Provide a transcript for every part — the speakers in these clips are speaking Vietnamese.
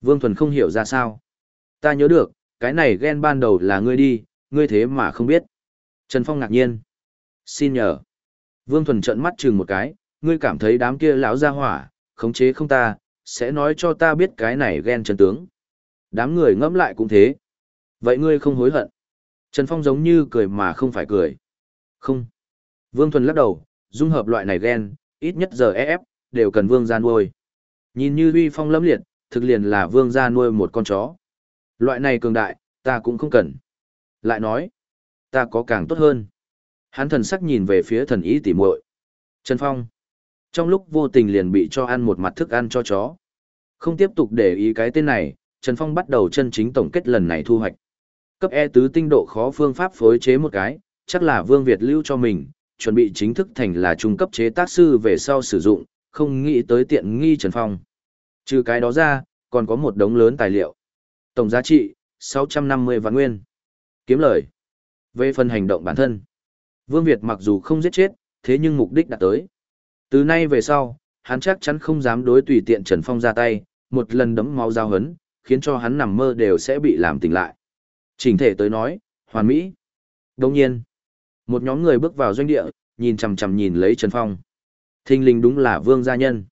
Vương Thuần không hiểu ra sao. Ta nhớ được, cái này ghen ban đầu là ngươi đi, ngươi thế mà không biết. Trần Phong ngạc nhiên. Xin nhờ. Vương Thuần trợn mắt chừng một cái, ngươi cảm thấy đám kia lão ra hỏa, khống chế không ta, sẽ nói cho ta biết cái này ghen chân tướng. Đám người ngẫm lại cũng thế. Vậy ngươi không hối hận. Trần Phong giống như cười mà không phải cười. Không. Vương Thuần lắc đầu, dung hợp loại này ghen, ít nhất giờ ép, đều cần vương Gian nuôi. Nhìn như uy phong lẫm liệt, thực liền là vương gia nuôi một con chó. Loại này cường đại, ta cũng không cần. Lại nói, ta có càng tốt hơn. Hắn thần sắc nhìn về phía thần ý tỉ muội. Trần Phong. Trong lúc vô tình liền bị cho ăn một mặt thức ăn cho chó. Không tiếp tục để ý cái tên này, Trần Phong bắt đầu chân chính tổng kết lần này thu hoạch. Cấp E tứ tinh độ khó phương pháp phối chế một cái, chắc là Vương Việt lưu cho mình, chuẩn bị chính thức thành là trung cấp chế tác sư về sau sử dụng, không nghĩ tới tiện nghi Trần Phong. Trừ cái đó ra, còn có một đống lớn tài liệu. Tổng giá trị, 650 vạn nguyên. Kiếm lời. Về phần hành động bản thân. Vương Việt mặc dù không giết chết, thế nhưng mục đích đã tới. Từ nay về sau, hắn chắc chắn không dám đối tùy tiện Trần Phong ra tay, một lần đấm máu giao hấn, khiến cho hắn nằm mơ đều sẽ bị làm tỉnh lại. Chỉnh thể tới nói, hoàn mỹ. Đồng nhiên, một nhóm người bước vào doanh địa, nhìn chằm chằm nhìn lấy Trần Phong. Thinh linh đúng là vương gia nhân.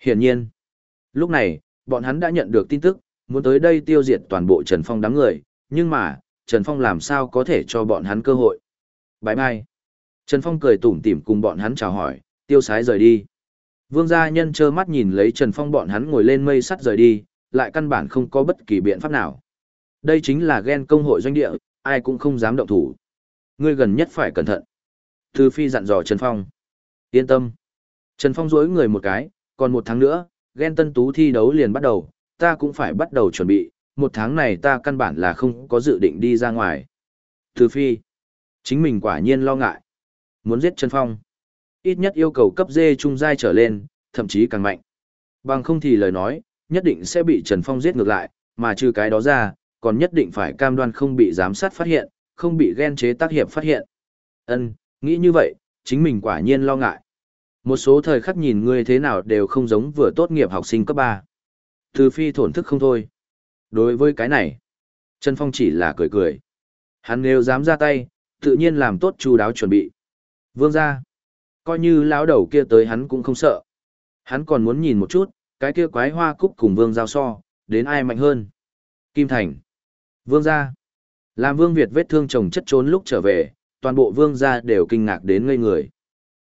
Hiển nhiên, lúc này, bọn hắn đã nhận được tin tức, muốn tới đây tiêu diệt toàn bộ Trần Phong đám người, nhưng mà, Trần Phong làm sao có thể cho bọn hắn cơ hội. Bye bye. Trần Phong cười tủm tỉm cùng bọn hắn chào hỏi, tiêu sái rời đi. Vương gia nhân trơ mắt nhìn lấy Trần Phong bọn hắn ngồi lên mây sắt rời đi, lại căn bản không có bất kỳ biện pháp nào. Đây chính là ghen công hội doanh địa, ai cũng không dám động thủ. Ngươi gần nhất phải cẩn thận. Thư Phi dặn dò Trần Phong. Yên tâm. Trần Phong dối người một cái, còn một tháng nữa, ghen tân tú thi đấu liền bắt đầu, ta cũng phải bắt đầu chuẩn bị, một tháng này ta căn bản là không có dự định đi ra ngoài. Từ Phi. Chính mình quả nhiên lo ngại. Muốn giết Trần Phong. Ít nhất yêu cầu cấp dê trung giai trở lên, thậm chí càng mạnh. Bằng không thì lời nói, nhất định sẽ bị Trần Phong giết ngược lại, mà trừ cái đó ra, còn nhất định phải cam đoan không bị giám sát phát hiện, không bị ghen chế tác hiệp phát hiện. Ân, nghĩ như vậy, chính mình quả nhiên lo ngại. Một số thời khắc nhìn ngươi thế nào đều không giống vừa tốt nghiệp học sinh cấp 3. Từ phi thổn thức không thôi. Đối với cái này, Trần Phong chỉ là cười cười. Hắn nếu dám ra tay, tự nhiên làm tốt chu đáo chuẩn bị. Vương ra, coi như lão đầu kia tới hắn cũng không sợ. Hắn còn muốn nhìn một chút, cái kia quái hoa cúc cùng vương giao so, đến ai mạnh hơn. Kim Thành, vương gia, làm vương Việt vết thương chồng chất trốn lúc trở về, toàn bộ vương gia đều kinh ngạc đến ngây người.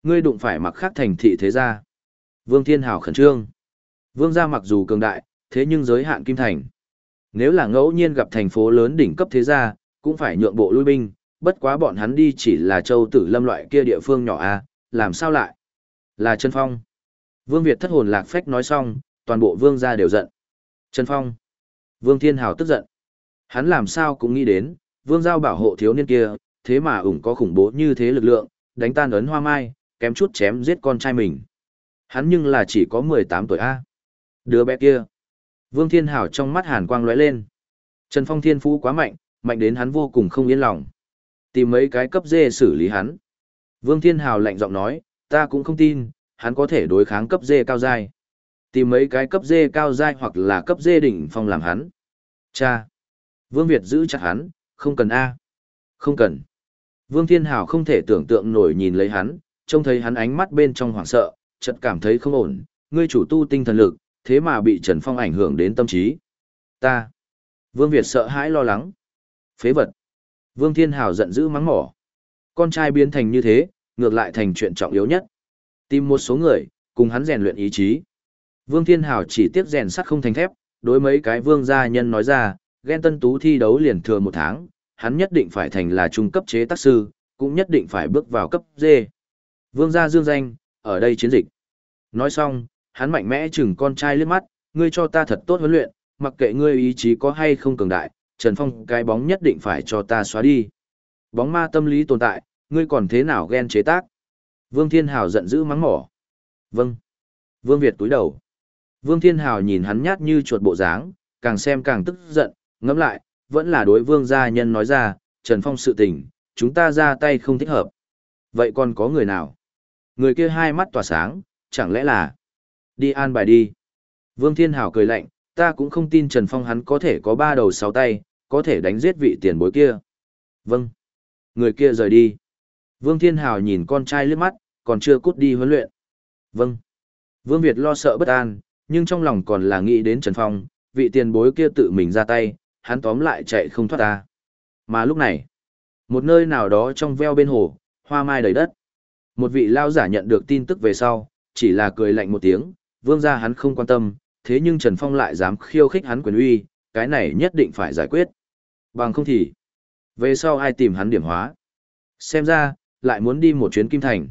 Ngươi đụng phải mặc khác thành thị thế gia. Vương Thiên Hào khẩn trương. Vương gia mặc dù cường đại, thế nhưng giới hạn Kim Thành. Nếu là ngẫu nhiên gặp thành phố lớn đỉnh cấp thế gia, cũng phải nhượng bộ lui binh, bất quá bọn hắn đi chỉ là châu tử lâm loại kia địa phương nhỏ a à, làm sao lại? Là Trần Phong. Vương Việt thất hồn lạc phách nói xong, toàn bộ vương gia đều giận. Trần Phong. Vương Thiên Hào tức giận. Hắn làm sao cũng nghĩ đến, vương giao bảo hộ thiếu niên kia, thế mà ủng có khủng bố như thế lực lượng, đánh tan ấn hoa mai, kém chút chém giết con trai mình. Hắn nhưng là chỉ có 18 tuổi A. Đứa bé kia. Vương Thiên Hảo trong mắt hàn quang lóe lên. Trần Phong thiên phú quá mạnh, mạnh đến hắn vô cùng không yên lòng. Tìm mấy cái cấp dê xử lý hắn. Vương Thiên Hào lạnh giọng nói, ta cũng không tin, hắn có thể đối kháng cấp dê cao giai. Tìm mấy cái cấp dê cao giai hoặc là cấp dê đỉnh phong làm hắn. Cha. Vương Việt giữ chặt hắn, không cần A. Không cần. Vương Thiên Hào không thể tưởng tượng nổi nhìn lấy hắn, trông thấy hắn ánh mắt bên trong hoảng sợ, chợt cảm thấy không ổn, ngươi chủ tu tinh thần lực, thế mà bị Trần Phong ảnh hưởng đến tâm trí. Ta. Vương Việt sợ hãi lo lắng. Phế vật. Vương Thiên Hào giận dữ mắng mỏ. Con trai biến thành như thế, ngược lại thành chuyện trọng yếu nhất. Tìm một số người, cùng hắn rèn luyện ý chí. Vương Thiên Hào chỉ tiếc rèn sắt không thành thép, đối mấy cái vương gia nhân nói ra, ghen tân tú thi đấu liền thừa một tháng, hắn nhất định phải thành là trung cấp chế tác sư, cũng nhất định phải bước vào cấp D. Vương gia dương danh, ở đây chiến dịch. Nói xong, hắn mạnh mẽ chừng con trai liếc mắt, ngươi cho ta thật tốt huấn luyện, mặc kệ ngươi ý chí có hay không cường đại, Trần Phong cái bóng nhất định phải cho ta xóa đi. Bóng ma tâm lý tồn tại, ngươi còn thế nào ghen chế tác? Vương Thiên Hào giận dữ mắng mỏ. Vâng. Vương Việt túi đầu. Vương Thiên Hào nhìn hắn nhát như chuột bộ dáng, càng xem càng tức giận, ngẫm lại, vẫn là đối vương gia nhân nói ra, Trần Phong sự tình, chúng ta ra tay không thích hợp. Vậy còn có người nào? Người kia hai mắt tỏa sáng, chẳng lẽ là... Đi an bài đi. Vương Thiên Hảo cười lạnh, ta cũng không tin Trần Phong hắn có thể có ba đầu sáu tay, có thể đánh giết vị tiền bối kia. Vâng. Người kia rời đi. Vương Thiên Hảo nhìn con trai lướt mắt, còn chưa cút đi huấn luyện. Vâng. Vương Việt lo sợ bất an, nhưng trong lòng còn là nghĩ đến Trần Phong, vị tiền bối kia tự mình ra tay, hắn tóm lại chạy không thoát ta. Mà lúc này, một nơi nào đó trong veo bên hồ, hoa mai đầy đất. Một vị lao giả nhận được tin tức về sau, chỉ là cười lạnh một tiếng, vương gia hắn không quan tâm, thế nhưng Trần Phong lại dám khiêu khích hắn quyền uy, cái này nhất định phải giải quyết. Bằng không thì, về sau ai tìm hắn điểm hóa. Xem ra, lại muốn đi một chuyến Kim Thành.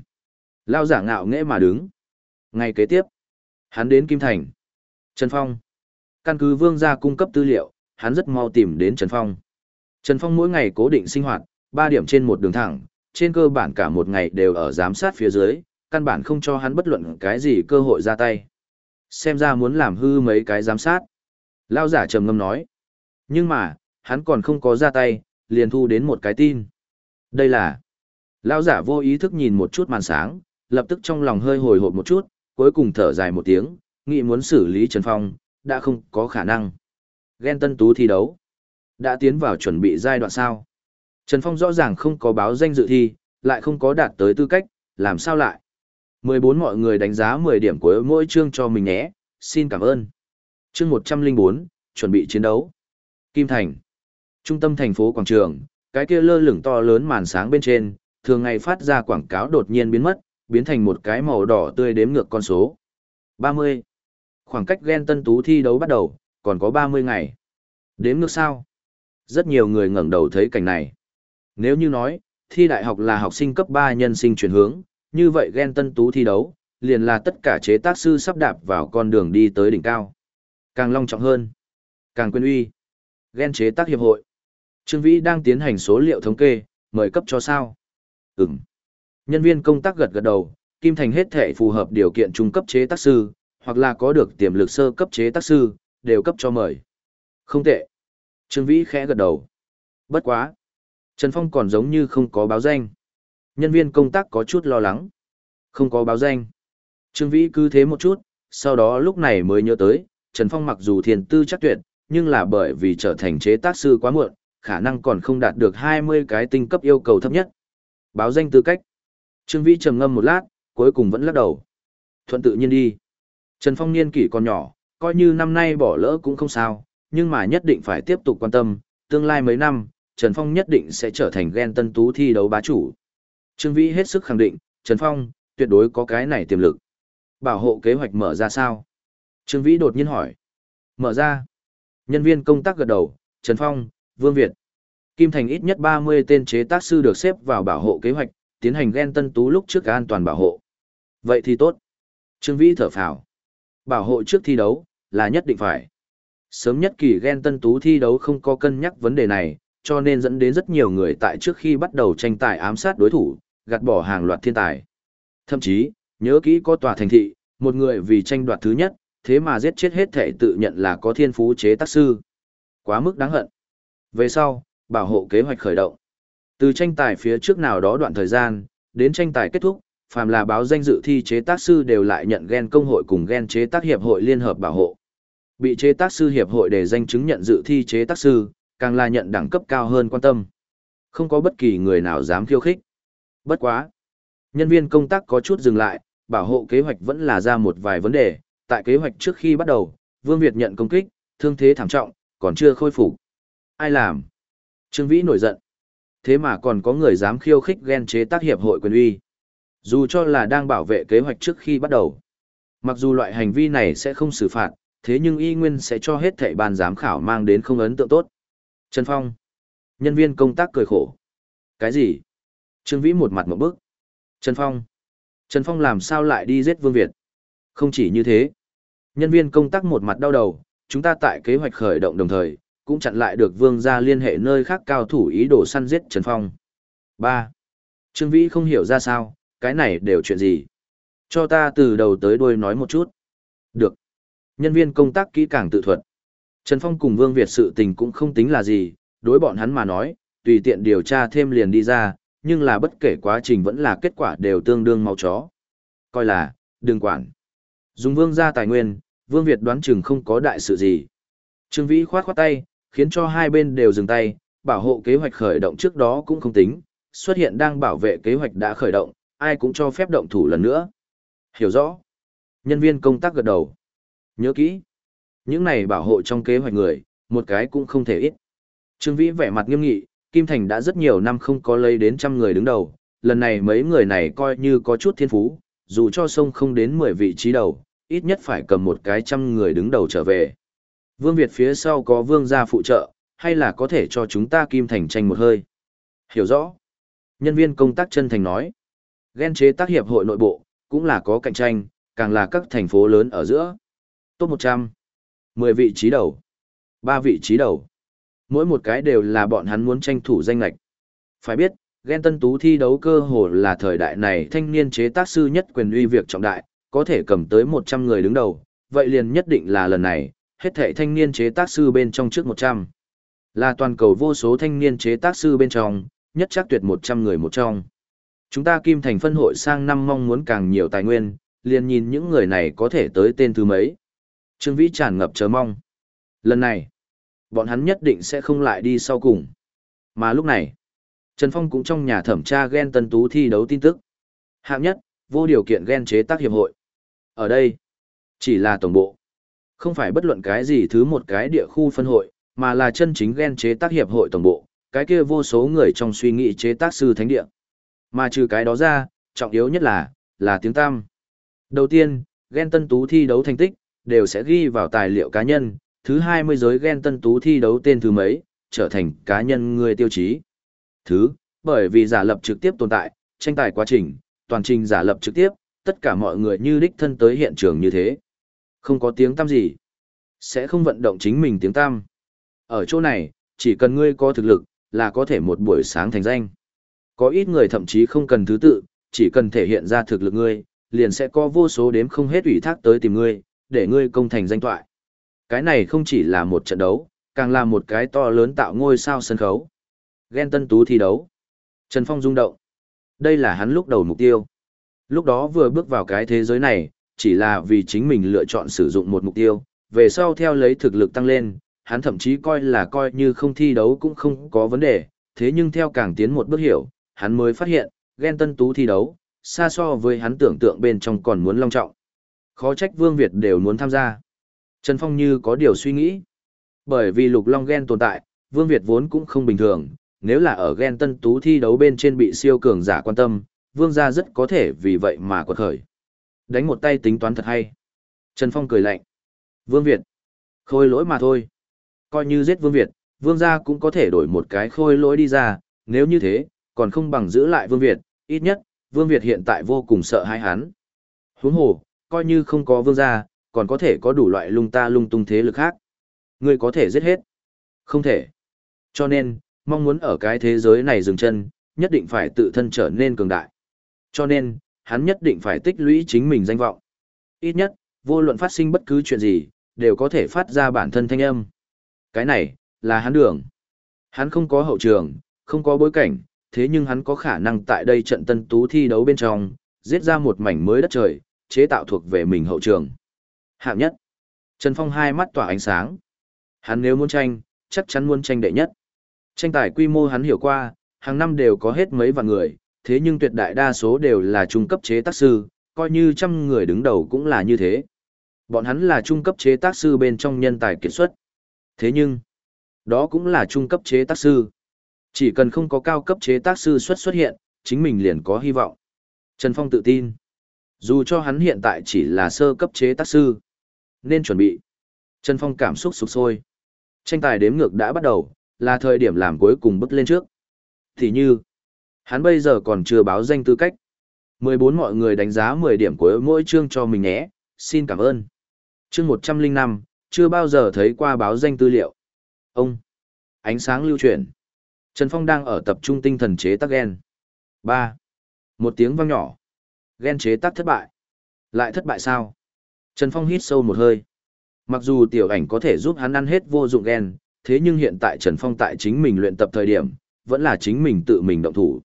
Lao giả ngạo nghễ mà đứng. Ngày kế tiếp, hắn đến Kim Thành. Trần Phong. Căn cứ vương gia cung cấp tư liệu, hắn rất mau tìm đến Trần Phong. Trần Phong mỗi ngày cố định sinh hoạt, ba điểm trên một đường thẳng, trên cơ bản cả một ngày đều ở giám sát phía dưới, căn bản không cho hắn bất luận cái gì cơ hội ra tay. Xem ra muốn làm hư mấy cái giám sát. Lao giả trầm ngâm nói. Nhưng mà, hắn còn không có ra tay, liền thu đến một cái tin. Đây là... Lao giả vô ý thức nhìn một chút màn sáng, lập tức trong lòng hơi hồi hộp một chút, cuối cùng thở dài một tiếng, nghĩ muốn xử lý Trần Phong, đã không có khả năng. Ghen tân tú thi đấu. Đã tiến vào chuẩn bị giai đoạn sao. Trần Phong rõ ràng không có báo danh dự thi, lại không có đạt tới tư cách, làm sao lại. 14 mọi người đánh giá 10 điểm của mỗi chương cho mình nhé, xin cảm ơn. Chương 104, chuẩn bị chiến đấu. Kim Thành. Trung tâm thành phố quảng trường, cái kia lơ lửng to lớn màn sáng bên trên, thường ngày phát ra quảng cáo đột nhiên biến mất, biến thành một cái màu đỏ tươi đếm ngược con số. 30. Khoảng cách ghen tân tú thi đấu bắt đầu, còn có 30 ngày. Đếm ngược sao? Rất nhiều người ngẩng đầu thấy cảnh này. Nếu như nói, thi đại học là học sinh cấp 3 nhân sinh chuyển hướng, như vậy ghen tân tú thi đấu, liền là tất cả chế tác sư sắp đạp vào con đường đi tới đỉnh cao. Càng long trọng hơn, càng quyền uy. Ghen chế tác hiệp hội. Trương Vĩ đang tiến hành số liệu thống kê, mời cấp cho sao? Ừm. Nhân viên công tác gật gật đầu, Kim Thành hết thể phù hợp điều kiện trung cấp chế tác sư, hoặc là có được tiềm lực sơ cấp chế tác sư, đều cấp cho mời. Không tệ. Trương Vĩ khẽ gật đầu. Bất quá. Trần Phong còn giống như không có báo danh. Nhân viên công tác có chút lo lắng. Không có báo danh. Trương Vĩ cứ thế một chút, sau đó lúc này mới nhớ tới, Trần Phong mặc dù thiền tư chắc tuyệt, nhưng là bởi vì trở thành chế tác sư quá muộn, khả năng còn không đạt được 20 cái tinh cấp yêu cầu thấp nhất. Báo danh tư cách. Trương Vĩ trầm ngâm một lát, cuối cùng vẫn lắc đầu. Thuận tự nhiên đi. Trần Phong niên kỷ còn nhỏ, coi như năm nay bỏ lỡ cũng không sao, nhưng mà nhất định phải tiếp tục quan tâm, tương lai mấy năm, Trần Phong nhất định sẽ trở thành ghen tân tú thi đấu bá chủ. Trương Vĩ hết sức khẳng định, Trần Phong, tuyệt đối có cái này tiềm lực. Bảo hộ kế hoạch mở ra sao? Trương Vĩ đột nhiên hỏi. Mở ra. Nhân viên công tác gật đầu, Trần Phong, Vương Việt. Kim Thành ít nhất 30 tên chế tác sư được xếp vào bảo hộ kế hoạch, tiến hành ghen tân tú lúc trước an toàn bảo hộ. Vậy thì tốt. Trương Vĩ thở phào. Bảo hộ trước thi đấu, là nhất định phải. Sớm nhất kỳ ghen tân tú thi đấu không có cân nhắc vấn đề này, cho nên dẫn đến rất nhiều người tại trước khi bắt đầu tranh tài ám sát đối thủ, gạt bỏ hàng loạt thiên tài. Thậm chí, nhớ kỹ có tòa thành thị, một người vì tranh đoạt thứ nhất, thế mà giết chết hết thể tự nhận là có thiên phú chế tác sư. Quá mức đáng hận. Về sau, bảo hộ kế hoạch khởi động. Từ tranh tài phía trước nào đó đoạn thời gian, đến tranh tài kết thúc, phàm là báo danh dự thi chế tác sư đều lại nhận gen công hội cùng gen chế tác hiệp hội liên hợp bảo hộ. Bị chế tác sư hiệp hội để danh chứng nhận dự thi chế tác sư, càng là nhận đẳng cấp cao hơn quan tâm. Không có bất kỳ người nào dám khiêu khích. Bất quá. Nhân viên công tác có chút dừng lại, bảo hộ kế hoạch vẫn là ra một vài vấn đề. Tại kế hoạch trước khi bắt đầu, Vương Việt nhận công kích, thương thế thảm trọng, còn chưa khôi phục. Ai làm? Trương Vĩ nổi giận. Thế mà còn có người dám khiêu khích ghen chế tác hiệp hội quyền uy. Dù cho là đang bảo vệ kế hoạch trước khi bắt đầu. Mặc dù loại hành vi này sẽ không xử phạt, thế nhưng y nguyên sẽ cho hết thảy ban giám khảo mang đến không ấn tượng tốt. Trần Phong. Nhân viên công tác cười khổ. Cái gì? Trương Vĩ một mặt một bước. Trần Phong. Trần Phong làm sao lại đi giết Vương Việt? Không chỉ như thế. Nhân viên công tác một mặt đau đầu, chúng ta tại kế hoạch khởi động đồng thời, cũng chặn lại được Vương gia liên hệ nơi khác cao thủ ý đồ săn giết Trần Phong. 3. Trương Vĩ không hiểu ra sao, cái này đều chuyện gì? Cho ta từ đầu tới đuôi nói một chút. Được. Nhân viên công tác kỹ càng tự thuật. Trần Phong cùng Vương Việt sự tình cũng không tính là gì, đối bọn hắn mà nói, tùy tiện điều tra thêm liền đi ra, nhưng là bất kể quá trình vẫn là kết quả đều tương đương mau chó. Coi là, đừng quản. Dùng Vương ra tài nguyên, Vương Việt đoán chừng không có đại sự gì. Trương Vĩ khoát khoát tay, khiến cho hai bên đều dừng tay, bảo hộ kế hoạch khởi động trước đó cũng không tính, xuất hiện đang bảo vệ kế hoạch đã khởi động, ai cũng cho phép động thủ lần nữa. Hiểu rõ. Nhân viên công tác gật đầu. Nhớ kỹ. Những này bảo hộ trong kế hoạch người, một cái cũng không thể ít. Trương Vĩ vẻ mặt nghiêm nghị, Kim Thành đã rất nhiều năm không có lấy đến trăm người đứng đầu, lần này mấy người này coi như có chút thiên phú, dù cho sông không đến 10 vị trí đầu, ít nhất phải cầm một cái trăm người đứng đầu trở về. Vương Việt phía sau có vương gia phụ trợ, hay là có thể cho chúng ta Kim Thành tranh một hơi. Hiểu rõ. Nhân viên công tác chân thành nói. Ghen chế tác hiệp hội nội bộ, cũng là có cạnh tranh, càng là các thành phố lớn ở giữa. Top 100. 10 vị trí đầu. 3 vị trí đầu. Mỗi một cái đều là bọn hắn muốn tranh thủ danh lạch. Phải biết, ghen tân tú thi đấu cơ hồ là thời đại này thanh niên chế tác sư nhất quyền uy việc trọng đại, có thể cầm tới 100 người đứng đầu, vậy liền nhất định là lần này, hết thể thanh niên chế tác sư bên trong trước 100. Là toàn cầu vô số thanh niên chế tác sư bên trong, nhất chắc tuyệt 100 người một trong. Chúng ta Kim Thành phân hội sang năm mong muốn càng nhiều tài nguyên, liền nhìn những người này có thể tới tên thứ mấy. Trương Vĩ tràn ngập chờ mong. Lần này, bọn hắn nhất định sẽ không lại đi sau cùng. Mà lúc này, Trần Phong cũng trong nhà thẩm tra ghen tân tú thi đấu tin tức. Hạng nhất, vô điều kiện ghen chế tác hiệp hội. Ở đây, chỉ là tổng bộ. Không phải bất luận cái gì thứ một cái địa khu phân hội, mà là chân chính ghen chế tác hiệp hội tổng bộ, cái kia vô số người trong suy nghĩ chế tác sư thánh địa. Mà trừ cái đó ra, trọng yếu nhất là, là tiếng tam. Đầu tiên, ghen tân tú thi đấu thành tích, đều sẽ ghi vào tài liệu cá nhân, thứ 20 giới ghen tân tú thi đấu tên thứ mấy, trở thành cá nhân người tiêu chí. Thứ, bởi vì giả lập trực tiếp tồn tại, tranh tài quá trình, toàn trình giả lập trực tiếp, tất cả mọi người như đích thân tới hiện trường như thế. Không có tiếng tăm gì, sẽ không vận động chính mình tiếng tăm. Ở chỗ này, chỉ cần ngươi có thực lực, là có thể một buổi sáng thành danh. Có ít người thậm chí không cần thứ tự, chỉ cần thể hiện ra thực lực ngươi, liền sẽ có vô số đếm không hết ủy thác tới tìm ngươi, để ngươi công thành danh toại. Cái này không chỉ là một trận đấu, càng là một cái to lớn tạo ngôi sao sân khấu. Ghen tân tú thi đấu. Trần Phong rung động. Đây là hắn lúc đầu mục tiêu. Lúc đó vừa bước vào cái thế giới này, chỉ là vì chính mình lựa chọn sử dụng một mục tiêu, về sau theo lấy thực lực tăng lên, hắn thậm chí coi là coi như không thi đấu cũng không có vấn đề, thế nhưng theo càng tiến một bước hiểu, hắn mới phát hiện, ghen tân tú thi đấu, xa so với hắn tưởng tượng bên trong còn muốn long trọng. Khó trách Vương Việt đều muốn tham gia. Trần Phong như có điều suy nghĩ. Bởi vì lục long ghen tồn tại, Vương Việt vốn cũng không bình thường, nếu là ở ghen tân tú thi đấu bên trên bị siêu cường giả quan tâm, Vương gia rất có thể vì vậy mà quật khởi. Đánh một tay tính toán thật hay. Trần Phong cười lạnh. Vương Việt. Khôi lỗi mà thôi. Coi như giết Vương Việt, Vương gia cũng có thể đổi một cái khôi lỗi đi ra, nếu như thế, còn không bằng giữ lại Vương Việt, ít nhất, Vương Việt hiện tại vô cùng sợ hãi hắn. Huống hồ, coi như không có Vương gia, còn có thể có đủ loại lung ta lung tung thế lực khác. Ngươi có thể giết hết. Không thể. Cho nên, mong muốn ở cái thế giới này dừng chân, nhất định phải tự thân trở nên cường đại. Cho nên, hắn nhất định phải tích lũy chính mình danh vọng. Ít nhất, vô luận phát sinh bất cứ chuyện gì, đều có thể phát ra bản thân thanh âm. Cái này, là hắn đường. Hắn không có hậu trường, không có bối cảnh, thế nhưng hắn có khả năng tại đây trận tân tú thi đấu bên trong, giết ra một mảnh mới đất trời, chế tạo thuộc về mình hậu trường. Hạng nhất. Trần Phong hai mắt tỏa ánh sáng. Hắn nếu muốn tranh, chắc chắn muốn tranh đệ nhất. Tranh tài quy mô hắn hiểu qua, hàng năm đều có hết mấy vạn người, thế nhưng tuyệt đại đa số đều là trung cấp chế tác sư, coi như trăm người đứng đầu cũng là như thế. Bọn hắn là trung cấp chế tác sư bên trong nhân tài kiệt xuất. Thế nhưng, đó cũng là trung cấp chế tác sư. Chỉ cần không có cao cấp chế tác sư xuất xuất hiện, chính mình liền có hy vọng. Trần Phong tự tin. Dù cho hắn hiện tại chỉ là sơ cấp chế tác sư, nên chuẩn bị. Trần Phong cảm xúc sụp sôi. Tranh tài đếm ngược đã bắt đầu, là thời điểm làm cuối cùng bước lên trước. Thì như, hắn bây giờ còn chưa báo danh tư cách. 14 mọi người đánh giá 10 điểm của mỗi chương cho mình nhé, xin cảm ơn. Chương 105, chưa bao giờ thấy qua báo danh tư liệu. Ông, ánh sáng lưu chuyển. Trần Phong đang ở tập trung tinh thần chế tác gen. 3. Một tiếng vang nhỏ. Ghen chế tác thất bại. Lại thất bại sao? Trần Phong hít sâu một hơi. Mặc dù tiểu ảnh có thể giúp hắn ăn hết vô dụng ghen, thế nhưng hiện tại Trần Phong tại chính mình luyện tập thời điểm, vẫn là chính mình tự mình động thủ.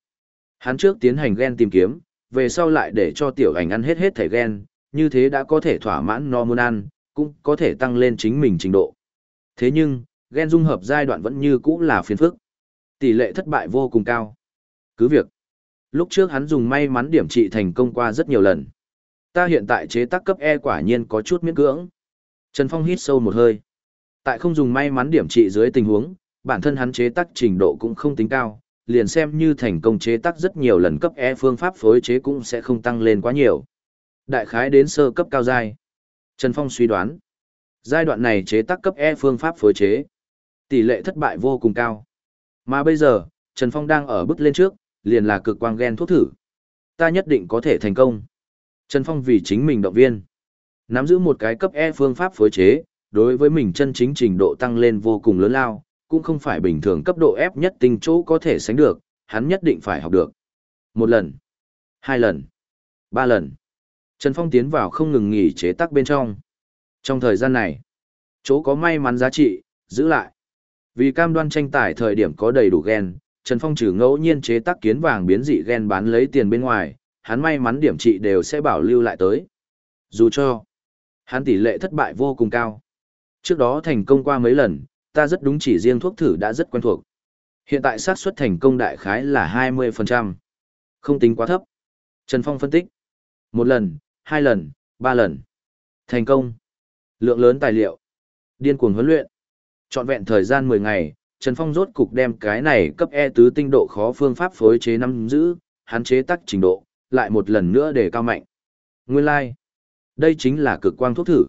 Hắn trước tiến hành ghen tìm kiếm, về sau lại để cho tiểu ảnh ăn hết hết thể ghen, như thế đã có thể thỏa mãn no muốn ăn, cũng có thể tăng lên chính mình trình độ. Thế nhưng, ghen dung hợp giai đoạn vẫn như cũ là phiền phức. Tỷ lệ thất bại vô cùng cao. Cứ việc, lúc trước hắn dùng may mắn điểm trị thành công qua rất nhiều lần. Ta hiện tại chế tác cấp E quả nhiên có chút miễn cưỡng. Trần Phong hít sâu một hơi. Tại không dùng may mắn điểm trị dưới tình huống, bản thân hắn chế tác trình độ cũng không tính cao, liền xem như thành công chế tác rất nhiều lần cấp E phương pháp phối chế cũng sẽ không tăng lên quá nhiều. Đại khái đến sơ cấp cao giai. Trần Phong suy đoán, giai đoạn này chế tác cấp E phương pháp phối chế, tỷ lệ thất bại vô cùng cao. Mà bây giờ, Trần Phong đang ở bước lên trước, liền là cực quang gen thuốc thử. Ta nhất định có thể thành công. Trần Phong vì chính mình động viên. Nắm giữ một cái cấp E phương pháp phối chế, đối với mình chân chính trình độ tăng lên vô cùng lớn lao, cũng không phải bình thường cấp độ F nhất tinh chỗ có thể sánh được, hắn nhất định phải học được. Một lần, hai lần, ba lần. Trần Phong tiến vào không ngừng nghỉ chế tác bên trong. Trong thời gian này, chỗ có may mắn giá trị, giữ lại. Vì cam đoan tranh tài thời điểm có đầy đủ gen, Trần Phong trừ ngẫu nhiên chế tác kiến vàng biến dị gen bán lấy tiền bên ngoài, hắn may mắn điểm trị đều sẽ bảo lưu lại tới. Dù cho, hắn tỷ lệ thất bại vô cùng cao. Trước đó thành công qua mấy lần, ta rất đúng chỉ riêng thuốc thử đã rất quen thuộc. Hiện tại xác suất thành công đại khái là 20%. Không tính quá thấp. Trần Phong phân tích. Một lần, hai lần, ba lần. Thành công. Lượng lớn tài liệu. Điên cuồng huấn luyện. Chọn vẹn thời gian 10 ngày, Trần Phong rốt cục đem cái này cấp E tứ tinh độ khó phương pháp phối chế năm giữ, hắn chế tác trình độ, lại một lần nữa để cao mạnh. Nguyên lai, like. đây chính là cực quang thuốc thử.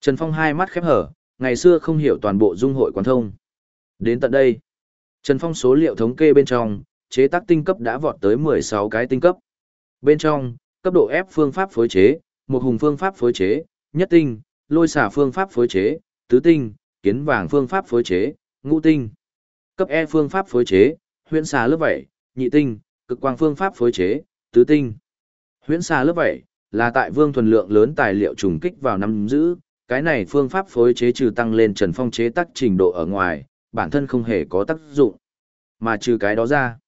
Trần Phong hai mắt khép hở, ngày xưa không hiểu toàn bộ dung hội quán thông. Đến tận đây, Trần Phong số liệu thống kê bên trong, chế tác tinh cấp đã vọt tới 16 cái tinh cấp. Bên trong, cấp độ F phương pháp phối chế, một hùng phương pháp phối chế, nhất tinh, lôi xả phương pháp phối chế, tứ tinh, kiến vàng phương pháp phối chế, ngũ tinh. Cấp E phương pháp phối chế, huyễn xà lớp vảy, nhị tinh, cực quang phương pháp phối chế, tứ tinh. Huyễn xà lớp vảy là tại vương thuần lượng lớn tài liệu trùng kích vào năm giữ, cái này phương pháp phối chế trừ tăng lên Trần Phong chế tác trình độ ở ngoài, bản thân không hề có tác dụng. Mà trừ cái đó ra,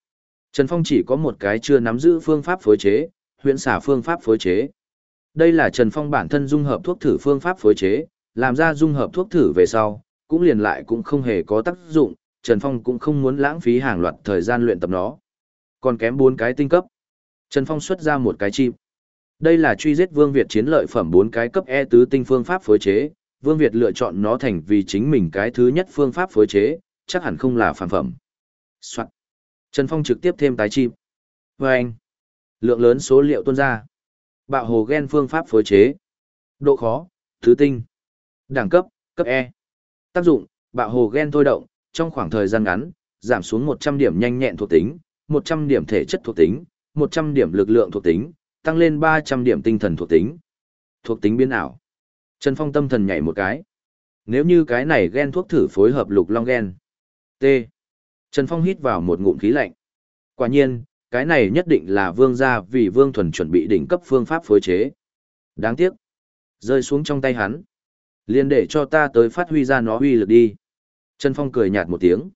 Trần Phong chỉ có một cái chưa nắm giữ phương pháp phối chế, huyễn xả phương pháp phối chế. Đây là Trần Phong bản thân dung hợp thuốc thử phương pháp phối chế, làm ra dung hợp thuốc thử về sau, cũng liền lại cũng không hề có tác dụng, Trần Phong cũng không muốn lãng phí hàng loạt thời gian luyện tập nó. Còn kém bốn cái tinh cấp. Trần Phong xuất ra một cái chim. Đây là truy giết Vương Việt chiến lợi phẩm bốn cái cấp E tứ tinh phương pháp phối chế, Vương Việt lựa chọn nó thành vì chính mình cái thứ nhất phương pháp phối chế, chắc hẳn không là phản phẩm. Soạn. Trần Phong trực tiếp thêm tái chim. Vâng. Lượng lớn số liệu tuôn ra. Bạo hồ gen phương pháp phối chế. Độ khó, thứ tinh. Đẳng cấp, cấp E. Tác dụng, bạo hồ gen thôi động, trong khoảng thời gian ngắn, giảm xuống 100 điểm nhanh nhẹn thuộc tính, 100 điểm thể chất thuộc tính, 100 điểm lực lượng thuộc tính, tăng lên 300 điểm tinh thần thuộc tính. Thuộc tính biến ảo. Trần Phong tâm thần nhảy một cái. Nếu như cái này gen thuốc thử phối hợp lục long gen. T. Trần Phong hít vào một ngụm khí lạnh. Quả nhiên, cái này nhất định là vương gia vì vương thuần chuẩn bị đỉnh cấp phương pháp phối chế. Đáng tiếc. Rơi xuống trong tay hắn. Liên để cho ta tới phát huy ra nó huy lực đi. Trần Phong cười nhạt một tiếng.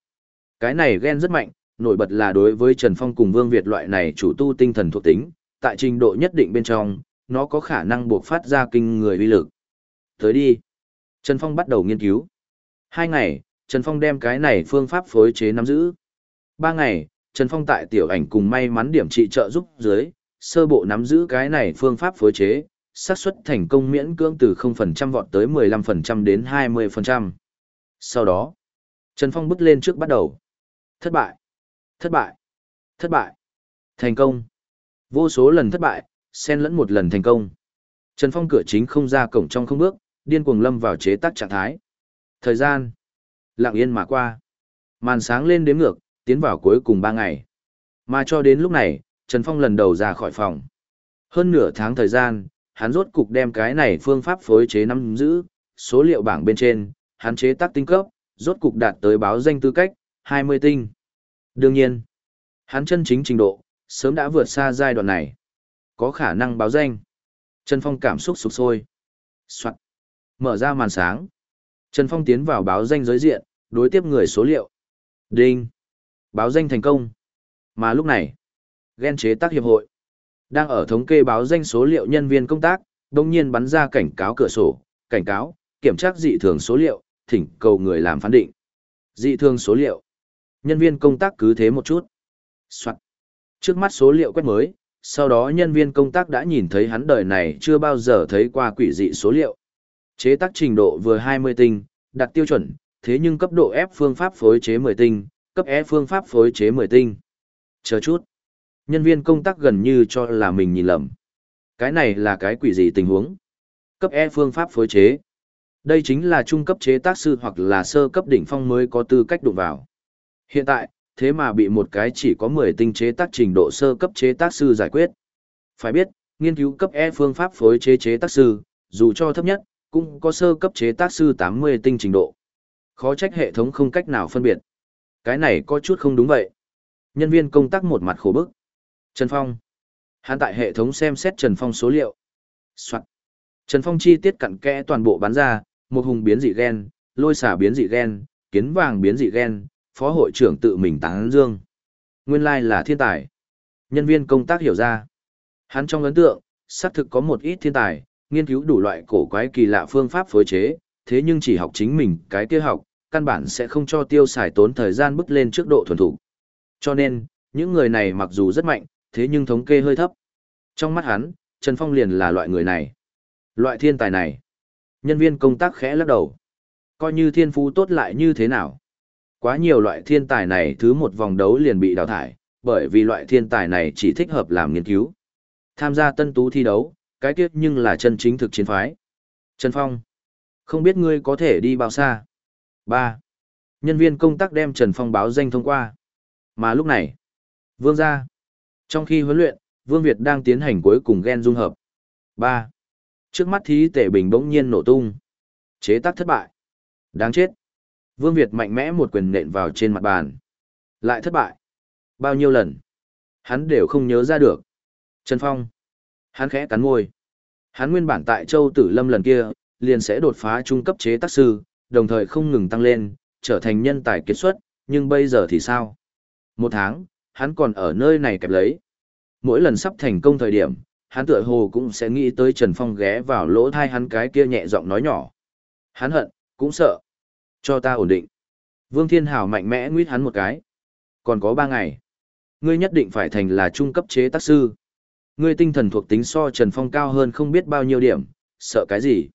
Cái này gen rất mạnh, nổi bật là đối với Trần Phong cùng Vương Việt loại này chủ tu tinh thần thuộc tính, tại trình độ nhất định bên trong, nó có khả năng buộc phát ra kinh người uy lực. Tới đi. Trần Phong bắt đầu nghiên cứu. Hai ngày, Trần Phong đem cái này phương pháp phối chế nắm giữ. Ba ngày, Trần Phong tại tiểu ảnh cùng may mắn điểm trị trợ giúp dưới, sơ bộ nắm giữ cái này phương pháp phối chế, xác suất thành công miễn cưỡng từ 0% vọt tới 15% đến 20%. Sau đó, Trần Phong bước lên trước bắt đầu. Thất bại, thất bại, thất bại, thành công. Vô số lần thất bại, xen lẫn một lần thành công. Trần Phong cửa chính không ra cổng trong không bước, điên cuồng lâm vào chế tác trạng thái. Thời gian, lặng yên mà qua. Màn sáng lên đếm ngược, tiến vào cuối cùng 3 ngày. Mà cho đến lúc này, Trần Phong lần đầu ra khỏi phòng. Hơn nửa tháng thời gian, hắn rốt cục đem cái này phương pháp phối chế nắm giữ, số liệu bảng bên trên, hắn chế tác tinh cấp, rốt cục đạt tới báo danh tư cách, 20 tinh. Đương nhiên, hắn chân chính trình độ, sớm đã vượt xa giai đoạn này. Có khả năng báo danh. Trần Phong cảm xúc sụp sôi. Soạn. Mở ra màn sáng. Trần Phong tiến vào báo danh giới diện, đối tiếp người số liệu. Đinh. Báo danh thành công. Mà lúc này, ghen chế tác hiệp hội. Đang ở thống kê báo danh số liệu nhân viên công tác, đồng nhiên bắn ra cảnh cáo cửa sổ, cảnh cáo, kiểm tra dị thường số liệu, thỉnh cầu người làm phán định. Dị thương số liệu. Nhân viên công tác cứ thế một chút. Soạn. Trước mắt số liệu quét mới, sau đó nhân viên công tác đã nhìn thấy hắn đời này chưa bao giờ thấy qua quỷ dị số liệu. Chế tác trình độ vừa 20 tinh, đặt tiêu chuẩn, thế nhưng cấp độ F phương pháp phối chế 10 tinh, cấp E phương pháp phối chế 10 tinh. Chờ chút. Nhân viên công tác gần như cho là mình nhìn lầm. Cái này là cái quỷ gì tình huống? Cấp E phương pháp phối chế. Đây chính là trung cấp chế tác sư hoặc là sơ cấp đỉnh phong mới có tư cách đụng vào. Hiện tại, thế mà bị một cái chỉ có 10 tinh chế tác trình độ sơ cấp chế tác sư giải quyết. Phải biết, nghiên cứu cấp E phương pháp phối chế chế tác sư, dù cho thấp nhất, cũng có sơ cấp chế tác sư 80 tinh trình độ. Khó trách hệ thống không cách nào phân biệt. Cái này có chút không đúng vậy. Nhân viên công tác một mặt khổ bức. Trần Phong. Hắn tại hệ thống xem xét Trần Phong số liệu. Soạn. Trần Phong chi tiết cặn kẽ toàn bộ bán ra, một hùng biến dị gen, lôi xả biến dị gen, kiến vàng biến dị gen, phó hội trưởng tự mình tán dương. Nguyên lai là thiên tài. Nhân viên công tác hiểu ra. Hắn trong ấn tượng, xác thực có một ít thiên tài, nghiên cứu đủ loại cổ quái kỳ lạ phương pháp phối chế, thế nhưng chỉ học chính mình cái kia học, căn bản sẽ không cho tiêu xài tốn thời gian bước lên trước độ thuần thủ. Cho nên, những người này mặc dù rất mạnh, thế nhưng thống kê hơi thấp. Trong mắt hắn, Trần Phong liền là loại người này. Loại thiên tài này. Nhân viên công tác khẽ lắc đầu. Coi như thiên phú tốt lại như thế nào. Quá nhiều loại thiên tài này thứ một vòng đấu liền bị đào thải, bởi vì loại thiên tài này chỉ thích hợp làm nghiên cứu. Tham gia tân tú thi đấu, cái tiết nhưng là chân chính thực chiến phái. Trần Phong. Không biết ngươi có thể đi bao xa. 3. Nhân viên công tác đem Trần Phong báo danh thông qua. Mà lúc này, Vương ra. Trong khi huấn luyện, Vương Việt đang tiến hành cuối cùng gen dung hợp. 3. Trước mắt thí tể bình bỗng nhiên nổ tung. Chế tác thất bại. Đáng chết. Vương Việt mạnh mẽ một quyền nện vào trên mặt bàn. Lại thất bại. Bao nhiêu lần? Hắn đều không nhớ ra được. Trần Phong. Hắn khẽ cắn môi. Hắn nguyên bản tại Châu Tử Lâm lần kia, liền sẽ đột phá trung cấp chế tác sư, đồng thời không ngừng tăng lên, trở thành nhân tài kết xuất, nhưng bây giờ thì sao? Một tháng, hắn còn ở nơi này kẹp lấy. Mỗi lần sắp thành công thời điểm, hắn tựa hồ cũng sẽ nghĩ tới Trần Phong ghé vào lỗ thai hắn cái kia nhẹ giọng nói nhỏ. Hắn hận, cũng sợ. Cho ta ổn định. Vương Thiên Hảo mạnh mẽ nguyết hắn một cái. Còn có ba ngày. Ngươi nhất định phải thành là trung cấp chế tác sư. Ngươi tinh thần thuộc tính so Trần Phong cao hơn không biết bao nhiêu điểm, sợ cái gì.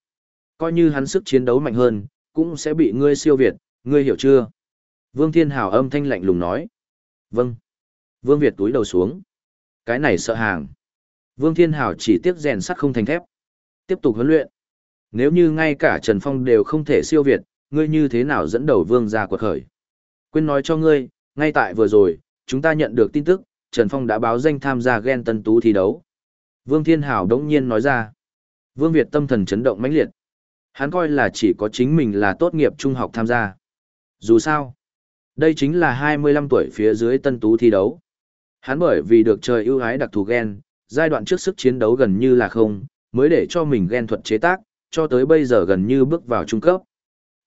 Coi như hắn sức chiến đấu mạnh hơn, cũng sẽ bị ngươi siêu việt, ngươi hiểu chưa? Vương Thiên Hảo âm thanh lạnh lùng nói. Vâng. Vương Việt túi đầu xuống. Cái này sợ hàng. Vương Thiên Hảo chỉ tiếc rèn sắt không thành thép. Tiếp tục huấn luyện. Nếu như ngay cả Trần Phong đều không thể siêu việt, ngươi như thế nào dẫn đầu Vương ra quật khởi? Quên nói cho ngươi, ngay tại vừa rồi, chúng ta nhận được tin tức, Trần Phong đã báo danh tham gia ghen tân tú thi đấu. Vương Thiên Hảo đống nhiên nói ra. Vương Việt tâm thần chấn động mãnh liệt. Hắn coi là chỉ có chính mình là tốt nghiệp trung học tham gia. Dù sao, đây chính là 25 tuổi phía dưới tân tú thi đấu. Hắn bởi vì được trời ưu ái đặc thù gen, giai đoạn trước sức chiến đấu gần như là không, mới để cho mình ghen thuật chế tác, cho tới bây giờ gần như bước vào trung cấp.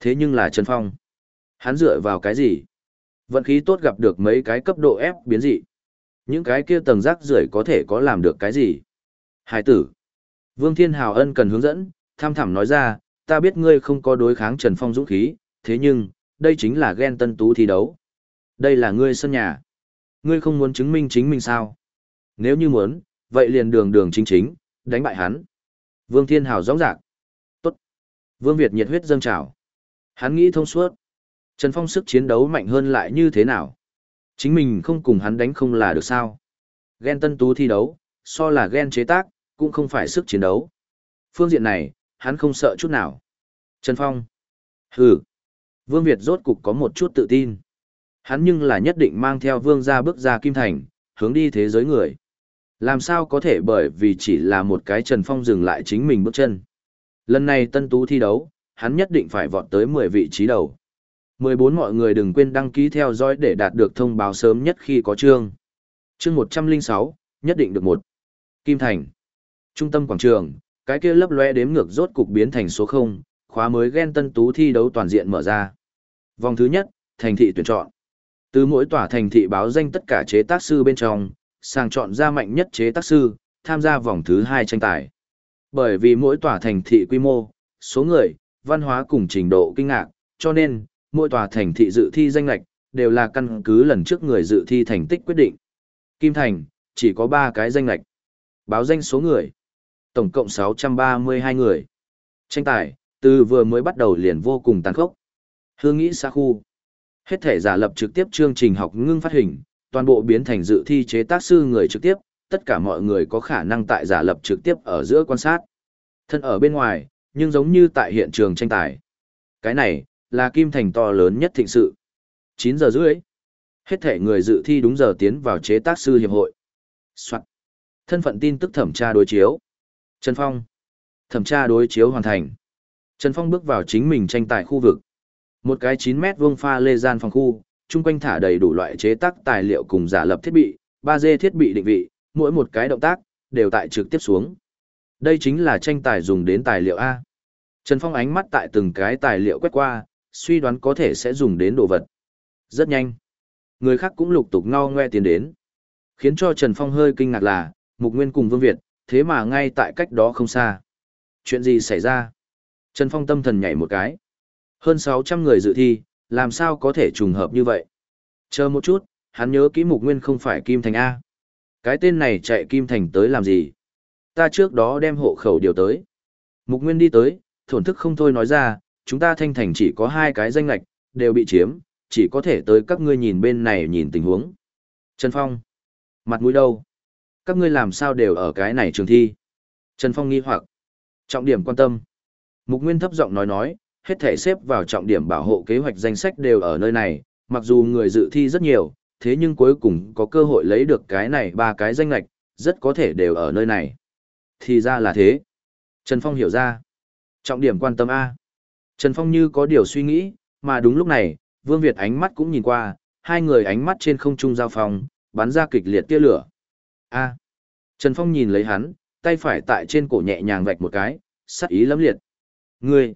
Thế nhưng là Trần Phong. Hắn dựa vào cái gì? Vận khí tốt gặp được mấy cái cấp độ ép biến dị. Những cái kia tầng rác rưởi có thể có làm được cái gì? Hải tử. Vương Thiên Hào ân cần hướng dẫn, tham thẳm nói ra, ta biết ngươi không có đối kháng Trần Phong dũng khí, thế nhưng, đây chính là ghen tân tú thi đấu. Đây là ngươi sân nhà. Ngươi không muốn chứng minh chính mình sao? Nếu như muốn, vậy liền đường đường chính chính, đánh bại hắn. Vương Thiên Hào rõ ràng. Tốt. Vương Việt nhiệt huyết dâng trào. Hắn nghĩ thông suốt. Trần Phong sức chiến đấu mạnh hơn lại như thế nào? Chính mình không cùng hắn đánh không là được sao? Ghen tân tú thi đấu, so là ghen chế tác, cũng không phải sức chiến đấu. Phương diện này, hắn không sợ chút nào. Trần Phong. Hừ. Vương Việt rốt cục có một chút tự tin. Hắn nhưng là nhất định mang theo vương ra bước ra kim thành, hướng đi thế giới người. Làm sao có thể bởi vì chỉ là một cái Trần Phong dừng lại chính mình bước chân. Lần này tân tú thi đấu, hắn nhất định phải vọt tới 10 vị trí đầu. 14 mọi người đừng quên đăng ký theo dõi để đạt được thông báo sớm nhất khi có chương. Chương 106, nhất định được một. Kim Thành. Trung tâm quảng trường, cái kia lấp lóe đếm ngược rốt cục biến thành số 0, khóa mới ghen tân tú thi đấu toàn diện mở ra. Vòng thứ nhất, thành thị tuyển chọn. Từ mỗi tòa thành thị báo danh tất cả chế tác sư bên trong, sàng chọn ra mạnh nhất chế tác sư, tham gia vòng thứ hai tranh tài. Bởi vì mỗi tòa thành thị quy mô, số người, văn hóa cùng trình độ kinh ngạc, cho nên, mỗi tòa thành thị dự thi danh lạch, đều là căn cứ lần trước người dự thi thành tích quyết định. Kim Thành, chỉ có 3 cái danh lạch. Báo danh số người. Tổng cộng 632 người. Tranh tài, từ vừa mới bắt đầu liền vô cùng tàn khốc. Hương nghĩ xa khu. Hết thể giả lập trực tiếp chương trình học ngưng phát hình, toàn bộ biến thành dự thi chế tác sư người trực tiếp, tất cả mọi người có khả năng tại giả lập trực tiếp ở giữa quan sát. Thân ở bên ngoài, nhưng giống như tại hiện trường tranh tài. Cái này, là kim thành to lớn nhất thịnh sự. 9 giờ rưỡi. Hết thể người dự thi đúng giờ tiến vào chế tác sư hiệp hội. Soạn. Thân phận tin tức thẩm tra đối chiếu. Trần Phong. Thẩm tra đối chiếu hoàn thành. Trần Phong bước vào chính mình tranh tài khu vực. Một cái 9 mét vuông pha lê gian phòng khu, chung quanh thả đầy đủ loại chế tác tài liệu cùng giả lập thiết bị, 3D thiết bị định vị, mỗi một cái động tác, đều tại trực tiếp xuống. Đây chính là tranh tài dùng đến tài liệu A. Trần Phong ánh mắt tại từng cái tài liệu quét qua, suy đoán có thể sẽ dùng đến đồ vật. Rất nhanh. Người khác cũng lục tục ngao ngoe tiến đến. Khiến cho Trần Phong hơi kinh ngạc là, Mục Nguyên cùng Vương Việt, thế mà ngay tại cách đó không xa. Chuyện gì xảy ra? Trần Phong tâm thần nhảy một cái. Hơn 600 người dự thi, làm sao có thể trùng hợp như vậy? Chờ một chút, hắn nhớ kỹ Mục Nguyên không phải Kim Thành A. Cái tên này chạy Kim Thành tới làm gì? Ta trước đó đem hộ khẩu điều tới. Mục Nguyên đi tới, thổn thức không thôi nói ra, chúng ta thanh thành chỉ có hai cái danh lạch, đều bị chiếm, chỉ có thể tới các ngươi nhìn bên này nhìn tình huống. Trần Phong. Mặt mũi đâu? Các ngươi làm sao đều ở cái này trường thi? Trần Phong nghi hoặc. Trọng điểm quan tâm. Mục Nguyên thấp giọng nói nói, hết thể xếp vào trọng điểm bảo hộ kế hoạch danh sách đều ở nơi này, mặc dù người dự thi rất nhiều, thế nhưng cuối cùng có cơ hội lấy được cái này ba cái danh lạch, rất có thể đều ở nơi này. Thì ra là thế. Trần Phong hiểu ra. Trọng điểm quan tâm A. Trần Phong như có điều suy nghĩ, mà đúng lúc này, Vương Việt ánh mắt cũng nhìn qua, hai người ánh mắt trên không trung giao phòng, bắn ra kịch liệt tia lửa. A. Trần Phong nhìn lấy hắn, tay phải tại trên cổ nhẹ nhàng vạch một cái, sắc ý lắm liệt. Ngươi.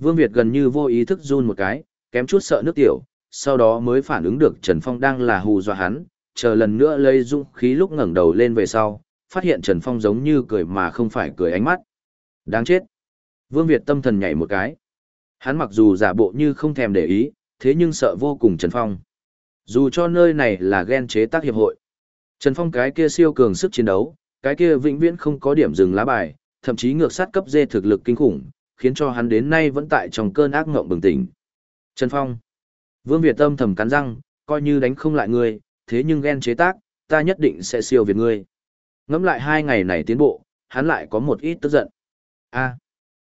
Vương Việt gần như vô ý thức run một cái, kém chút sợ nước tiểu, sau đó mới phản ứng được Trần Phong đang là hù dọa hắn, chờ lần nữa lấy dũng khí lúc ngẩng đầu lên về sau, phát hiện Trần Phong giống như cười mà không phải cười ánh mắt. Đáng chết. Vương Việt tâm thần nhảy một cái. Hắn mặc dù giả bộ như không thèm để ý, thế nhưng sợ vô cùng Trần Phong. Dù cho nơi này là ghen chế tác hiệp hội. Trần Phong cái kia siêu cường sức chiến đấu, cái kia vĩnh viễn không có điểm dừng lá bài, thậm chí ngược sát cấp dê thực lực kinh khủng, khiến cho hắn đến nay vẫn tại trong cơn ác ngộng bừng tỉnh. Trần Phong. Vương Việt tâm thầm cắn răng, coi như đánh không lại ngươi, thế nhưng ghen chế tác, ta nhất định sẽ siêu việt ngươi. Ngẫm lại hai ngày này tiến bộ, hắn lại có một ít tức giận. A.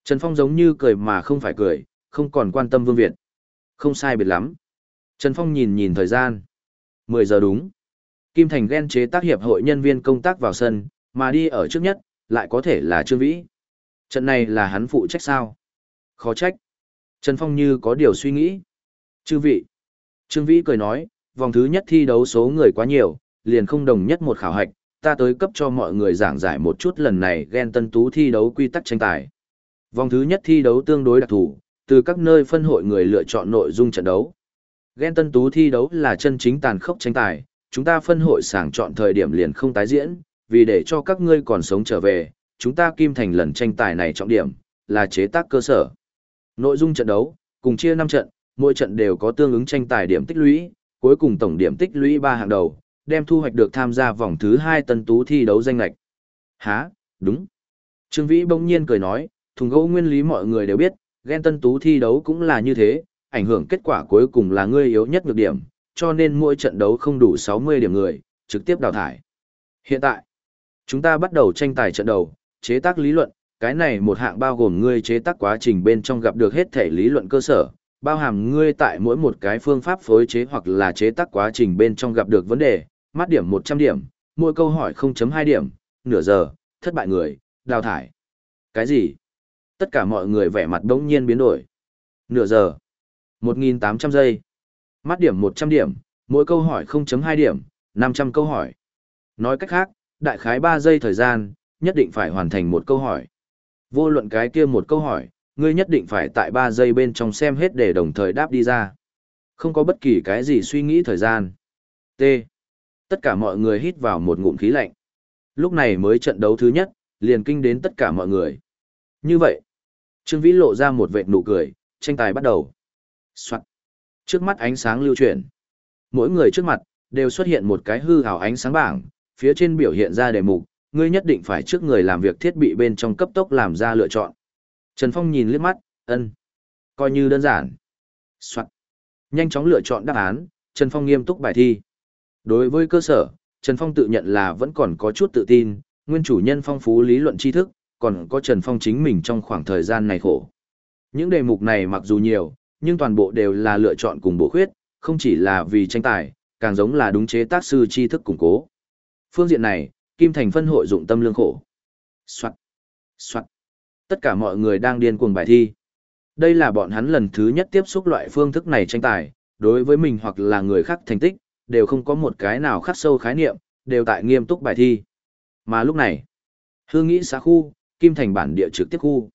Trần Phong giống như cười mà không phải cười, không còn quan tâm Vương Việt. Không sai biệt lắm. Trần Phong nhìn nhìn thời gian. 10 giờ đúng. Kim Thành ghen chế tác hiệp hội nhân viên công tác vào sân, mà đi ở trước nhất, lại có thể là Trương Vĩ. Trận này là hắn phụ trách sao? Khó trách. Trần Phong như có điều suy nghĩ. Chư vị. Trương Vĩ cười nói, vòng thứ nhất thi đấu số người quá nhiều, liền không đồng nhất một khảo hạch, ta tới cấp cho mọi người giảng giải một chút lần này ghen tân tú thi đấu quy tắc tranh tài. Vòng thứ nhất thi đấu tương đối đặc thù, từ các nơi phân hội người lựa chọn nội dung trận đấu. Ghen tân tú thi đấu là chân chính tàn khốc tranh tài, chúng ta phân hội sàng chọn thời điểm liền không tái diễn, vì để cho các ngươi còn sống trở về, chúng ta kim thành lần tranh tài này trọng điểm, là chế tác cơ sở. Nội dung trận đấu, cùng chia 5 trận, mỗi trận đều có tương ứng tranh tài điểm tích lũy, cuối cùng tổng điểm tích lũy 3 hạng đầu, đem thu hoạch được tham gia vòng thứ 2 tân tú thi đấu danh lạch. Hả, đúng. Trương Vĩ bỗng nhiên cười nói, thùng gỗ nguyên lý mọi người đều biết, ghen tân tú thi đấu cũng là như thế, ảnh hưởng kết quả cuối cùng là ngươi yếu nhất nhược điểm, cho nên mỗi trận đấu không đủ 60 điểm người, trực tiếp đào thải. Hiện tại, chúng ta bắt đầu tranh tài trận đầu, chế tác lý luận, cái này một hạng bao gồm ngươi chế tác quá trình bên trong gặp được hết thể lý luận cơ sở, bao hàm ngươi tại mỗi một cái phương pháp phối chế hoặc là chế tác quá trình bên trong gặp được vấn đề, mắt điểm 100 điểm, mỗi câu hỏi 0.2 điểm, nửa giờ, thất bại người, đào thải. Cái gì? Tất cả mọi người vẻ mặt đống nhiên biến đổi. Nửa giờ. 1.800 giây. Mắt điểm 100 điểm, mỗi câu hỏi 0.2 điểm, 500 câu hỏi. Nói cách khác, đại khái 3 giây thời gian, nhất định phải hoàn thành một câu hỏi. Vô luận cái kia một câu hỏi, ngươi nhất định phải tại 3 giây bên trong xem hết để đồng thời đáp đi ra. Không có bất kỳ cái gì suy nghĩ thời gian. T. Tất cả mọi người hít vào một ngụm khí lạnh. Lúc này mới trận đấu thứ nhất, liền kinh đến tất cả mọi người. Như vậy, Trương Vĩ lộ ra một vệt nụ cười, tranh tài bắt đầu. Soạn. Trước mắt ánh sáng lưu chuyển. Mỗi người trước mặt, đều xuất hiện một cái hư hào ánh sáng bảng, phía trên biểu hiện ra đề mục, ngươi nhất định phải trước người làm việc thiết bị bên trong cấp tốc làm ra lựa chọn. Trần Phong nhìn liếc mắt, ân. Coi như đơn giản. Soạn. Nhanh chóng lựa chọn đáp án, Trần Phong nghiêm túc bài thi. Đối với cơ sở, Trần Phong tự nhận là vẫn còn có chút tự tin, nguyên chủ nhân phong phú lý luận tri thức, còn có Trần Phong chính mình trong khoảng thời gian này khổ. Những đề mục này mặc dù nhiều, nhưng toàn bộ đều là lựa chọn cùng bổ khuyết, không chỉ là vì tranh tài, càng giống là đúng chế tác sư tri thức củng cố. Phương diện này, Kim Thành phân hội dụng tâm lương khổ. Soạt, soạt. Tất cả mọi người đang điên cuồng bài thi. Đây là bọn hắn lần thứ nhất tiếp xúc loại phương thức này tranh tài, đối với mình hoặc là người khác thành tích, đều không có một cái nào khắc sâu khái niệm, đều tại nghiêm túc bài thi. Mà lúc này, hương nghĩ xã khu, Kim Thành bản địa trực tiếp khu.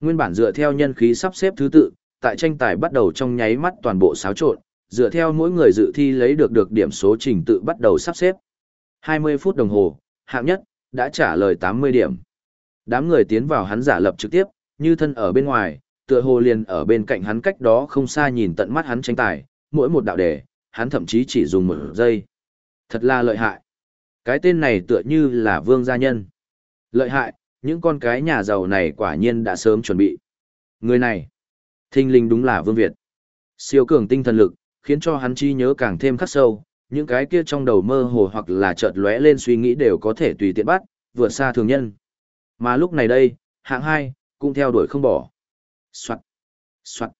Nguyên bản dựa theo nhân khí sắp xếp thứ tự, tại tranh tài bắt đầu trong nháy mắt toàn bộ xáo trộn, dựa theo mỗi người dự thi lấy được được điểm số trình tự bắt đầu sắp xếp. 20 phút đồng hồ, hạng nhất, đã trả lời 80 điểm. Đám người tiến vào hắn giả lập trực tiếp, như thân ở bên ngoài, tựa hồ liền ở bên cạnh hắn cách đó không xa nhìn tận mắt hắn tranh tài, mỗi một đạo đề, hắn thậm chí chỉ dùng một giây. Thật là lợi hại. Cái tên này tựa như là vương gia nhân. Lợi hại, những con cái nhà giàu này quả nhiên đã sớm chuẩn bị. Người này, thinh linh đúng là vương Việt. Siêu cường tinh thần lực, khiến cho hắn chi nhớ càng thêm khắc sâu, những cái kia trong đầu mơ hồ hoặc là chợt lóe lên suy nghĩ đều có thể tùy tiện bắt, vượt xa thường nhân. Mà lúc này đây, hạng hai cũng theo đuổi không bỏ. Soạn, soạn.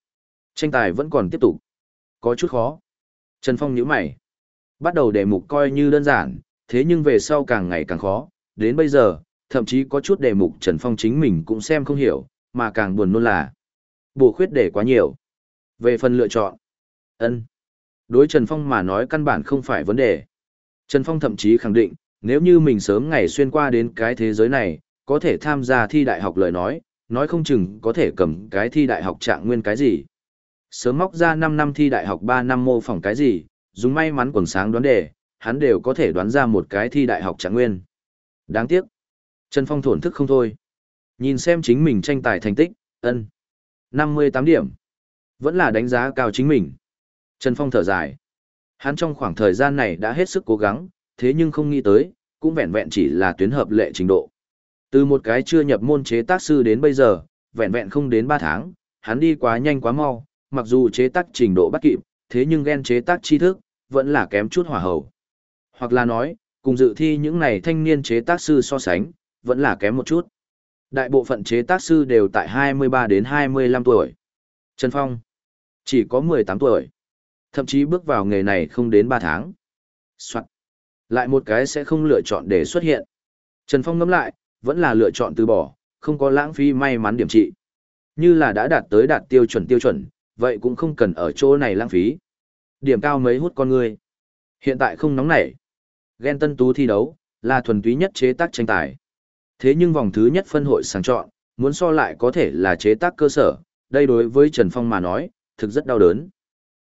Tranh tài vẫn còn tiếp tục. Có chút khó. Trần Phong nhíu mày. Bắt đầu đề mục coi như đơn giản, thế nhưng về sau càng ngày càng khó, đến bây giờ, thậm chí có chút đề mục Trần Phong chính mình cũng xem không hiểu, mà càng buồn nôn là bổ khuyết để quá nhiều. Về phần lựa chọn, ân Đối Trần Phong mà nói căn bản không phải vấn đề. Trần Phong thậm chí khẳng định, nếu như mình sớm ngày xuyên qua đến cái thế giới này, có thể tham gia thi đại học lời nói, nói không chừng có thể cầm cái thi đại học trạng nguyên cái gì. Sớm móc ra 5 năm thi đại học 3 năm mô phỏng cái gì, dùng may mắn quần sáng đoán đề, hắn đều có thể đoán ra một cái thi đại học trạng nguyên. Đáng tiếc. Trần Phong thổn thức không thôi. Nhìn xem chính mình tranh tài thành tích, ân. 58 điểm. Vẫn là đánh giá cao chính mình. Trần Phong thở dài. Hắn trong khoảng thời gian này đã hết sức cố gắng, thế nhưng không nghĩ tới, cũng vẹn vẹn chỉ là tuyến hợp lệ trình độ. Từ một cái chưa nhập môn chế tác sư đến bây giờ, vẹn vẹn không đến 3 tháng, hắn đi quá nhanh quá mau, mặc dù chế tác trình độ bắt kịp, thế nhưng ghen chế tác tri thức, vẫn là kém chút hỏa hầu. Hoặc là nói, cùng dự thi những này thanh niên chế tác sư so sánh, vẫn là kém một chút. Đại bộ phận chế tác sư đều tại 23 đến 25 tuổi. Trần Phong, chỉ có 18 tuổi. Thậm chí bước vào nghề này không đến 3 tháng. Soạn. Lại một cái sẽ không lựa chọn để xuất hiện. Trần Phong ngẫm lại, vẫn là lựa chọn từ bỏ, không có lãng phí may mắn điểm trị. Như là đã đạt tới đạt tiêu chuẩn tiêu chuẩn, vậy cũng không cần ở chỗ này lãng phí. Điểm cao mấy hút con người. Hiện tại không nóng nảy. Ghen tân tú thi đấu, là thuần túy nhất chế tác tranh tài. Thế nhưng vòng thứ nhất phân hội sáng chọn, muốn so lại có thể là chế tác cơ sở, đây đối với Trần Phong mà nói, thực rất đau đớn.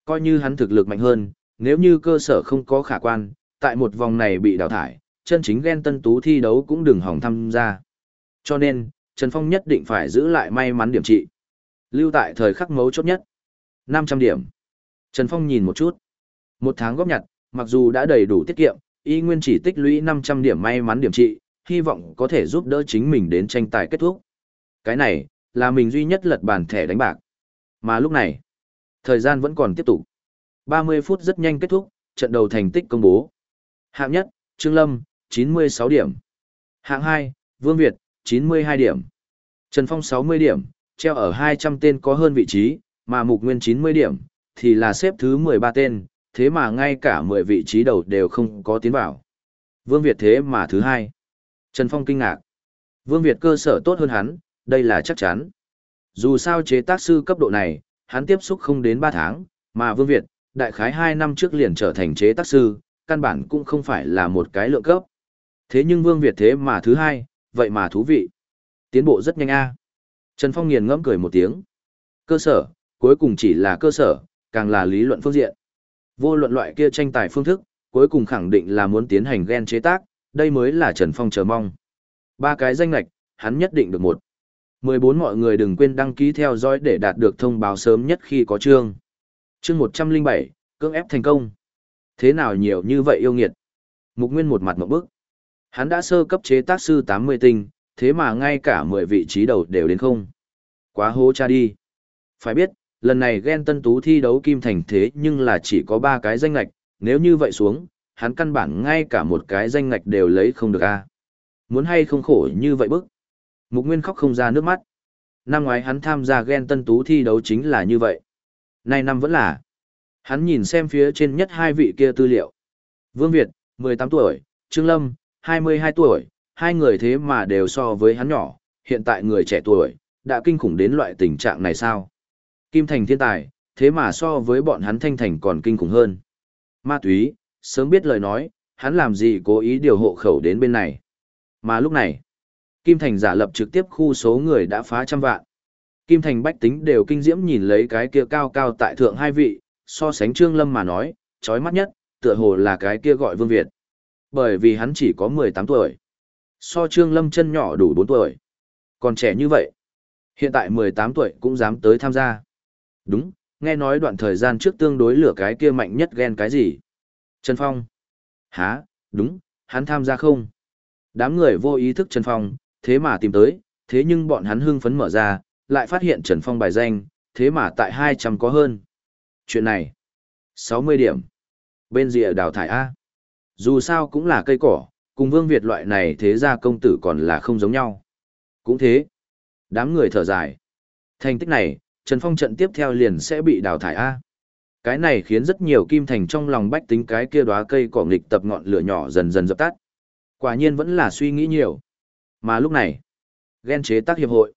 Coi như hắn thực lực mạnh hơn, nếu như cơ sở không có khả quan, tại một vòng này bị đào thải, chân chính ghen tân tú thi đấu cũng đừng hỏng tham gia. Cho nên, Trần Phong nhất định phải giữ lại may mắn điểm trị. Lưu tại thời khắc mấu chốt nhất. 500 điểm. Trần Phong nhìn một chút. Một tháng góp nhặt, mặc dù đã đầy đủ tiết kiệm, y nguyên chỉ tích lũy 500 điểm may mắn điểm trị, hy vọng có thể giúp đỡ chính mình đến tranh tài kết thúc. Cái này, là mình duy nhất lật bàn thẻ đánh bạc. Mà lúc này, thời gian vẫn còn tiếp tục. 30 phút rất nhanh kết thúc, trận đầu thành tích công bố. Hạng nhất, Trương Lâm, 96 điểm. Hạng 2, Vương Việt, 92 điểm. Trần Phong 60 điểm, treo ở 200 tên có hơn vị trí, mà Mục Nguyên 90 điểm, thì là xếp thứ 13 tên, thế mà ngay cả 10 vị trí đầu đều không có tiến vào. Vương Việt thế mà thứ hai. Trần Phong kinh ngạc. Vương Việt cơ sở tốt hơn hắn, đây là chắc chắn. Dù sao chế tác sư cấp độ này, hắn tiếp xúc không đến 3 tháng, mà Vương Việt, đại khái 2 năm trước liền trở thành chế tác sư, căn bản cũng không phải là một cái lượng cấp. Thế nhưng Vương Việt thế mà thứ hai, vậy mà thú vị. Tiến bộ rất nhanh a. Trần Phong nghiền ngẫm cười một tiếng. Cơ sở, cuối cùng chỉ là cơ sở, càng là lý luận phương diện. Vô luận loại kia tranh tài phương thức, cuối cùng khẳng định là muốn tiến hành gen chế tác, đây mới là Trần Phong chờ mong. Ba cái danh lạch, hắn nhất định được một. 14 mọi người đừng quên đăng ký theo dõi để đạt được thông báo sớm nhất khi có chương. chương 107, cưỡng ép thành công. Thế nào nhiều như vậy yêu nghiệt? Mục Nguyên một mặt một bức. Hắn đã sơ cấp chế tác sư 80 tinh, thế mà ngay cả 10 vị trí đầu đều đến không. Quá hố cha đi. Phải biết, lần này ghen tân tú thi đấu kim thành thế nhưng là chỉ có 3 cái danh ngạch, nếu như vậy xuống, hắn căn bản ngay cả một cái danh ngạch đều lấy không được a. Muốn hay không khổ như vậy bức. Mục Nguyên khóc không ra nước mắt. Năm ngoái hắn tham gia ghen tân tú thi đấu chính là như vậy. Nay năm vẫn là. Hắn nhìn xem phía trên nhất hai vị kia tư liệu. Vương Việt, 18 tuổi, Trương Lâm, 22 tuổi, hai người thế mà đều so với hắn nhỏ, hiện tại người trẻ tuổi, đã kinh khủng đến loại tình trạng này sao? Kim Thành thiên tài, thế mà so với bọn hắn Thanh Thành còn kinh khủng hơn. Ma túy, sớm biết lời nói, hắn làm gì cố ý điều hộ khẩu đến bên này. Mà lúc này, Kim Thành giả lập trực tiếp khu số người đã phá trăm vạn. Kim Thành bách tính đều kinh diễm nhìn lấy cái kia cao cao tại thượng hai vị, so sánh Trương Lâm mà nói, chói mắt nhất, tựa hồ là cái kia gọi Vương Việt. Bởi vì hắn chỉ có 18 tuổi. So Trương Lâm chân nhỏ đủ 4 tuổi. Còn trẻ như vậy. Hiện tại 18 tuổi cũng dám tới tham gia. Đúng, nghe nói đoạn thời gian trước tương đối lửa cái kia mạnh nhất ghen cái gì. Trần Phong. Hả, đúng, hắn tham gia không? Đám người vô ý thức Trần Phong, thế mà tìm tới, thế nhưng bọn hắn hưng phấn mở ra, lại phát hiện Trần Phong bài danh, thế mà tại 200 có hơn. Chuyện này, 60 điểm. Bên rìa đào thải A. Dù sao cũng là cây cỏ, cùng Vương Việt loại này thế ra công tử còn là không giống nhau. Cũng thế. Đám người thở dài. Thành tích này, Trần Phong trận tiếp theo liền sẽ bị đào thải A. Cái này khiến rất nhiều kim thành trong lòng bách tính cái kia đóa cây cỏ nghịch tập ngọn lửa nhỏ dần dần dập tắt. Quả nhiên vẫn là suy nghĩ nhiều. Mà lúc này, ghen chế tác hiệp hội.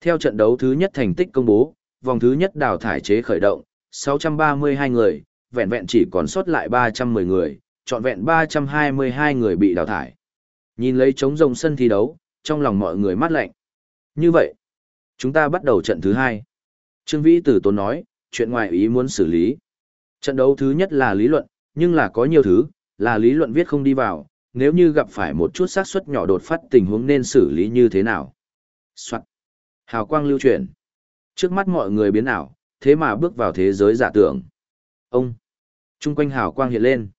Theo trận đấu thứ nhất thành tích công bố, vòng thứ nhất đào thải chế khởi động, 632 người, vẹn vẹn chỉ còn sót lại 310 người, trọn vẹn 322 người bị đào thải. Nhìn lấy trống rồng sân thi đấu, trong lòng mọi người mát lạnh. Như vậy, chúng ta bắt đầu trận thứ hai. Trương Vĩ Tử Tốn nói, chuyện ngoài ý muốn xử lý. Trận đấu thứ nhất là lý luận, nhưng là có nhiều thứ, là lý luận viết không đi vào, nếu như gặp phải một chút xác suất nhỏ đột phát tình huống nên xử lý như thế nào. Soạn. Hào quang lưu chuyển. Trước mắt mọi người biến ảo, thế mà bước vào thế giới giả tưởng. Ông. Trung quanh hào quang hiện lên.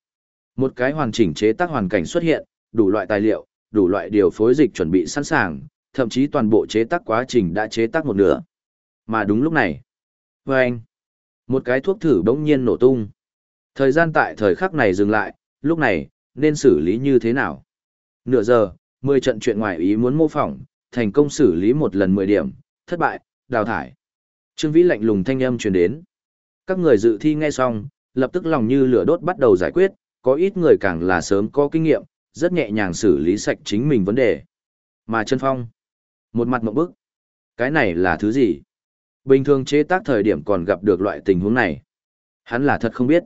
Một cái hoàn chỉnh chế tác hoàn cảnh xuất hiện, đủ loại tài liệu, đủ loại điều phối dịch chuẩn bị sẵn sàng, thậm chí toàn bộ chế tác quá trình đã chế tác một nửa. Mà đúng lúc này, với anh, một cái thuốc thử bỗng nhiên nổ tung. Thời gian tại thời khắc này dừng lại, lúc này, nên xử lý như thế nào? Nửa giờ, 10 trận chuyện ngoài ý muốn mô phỏng, thành công xử lý một lần 10 điểm, thất bại, đào thải. Trương Vĩ lạnh lùng thanh âm truyền đến. Các người dự thi nghe xong, lập tức lòng như lửa đốt bắt đầu giải quyết, có ít người càng là sớm có kinh nghiệm, rất nhẹ nhàng xử lý sạch chính mình vấn đề. Mà Trần Phong, một mặt mộng bức. Cái này là thứ gì? Bình thường chế tác thời điểm còn gặp được loại tình huống này. Hắn là thật không biết.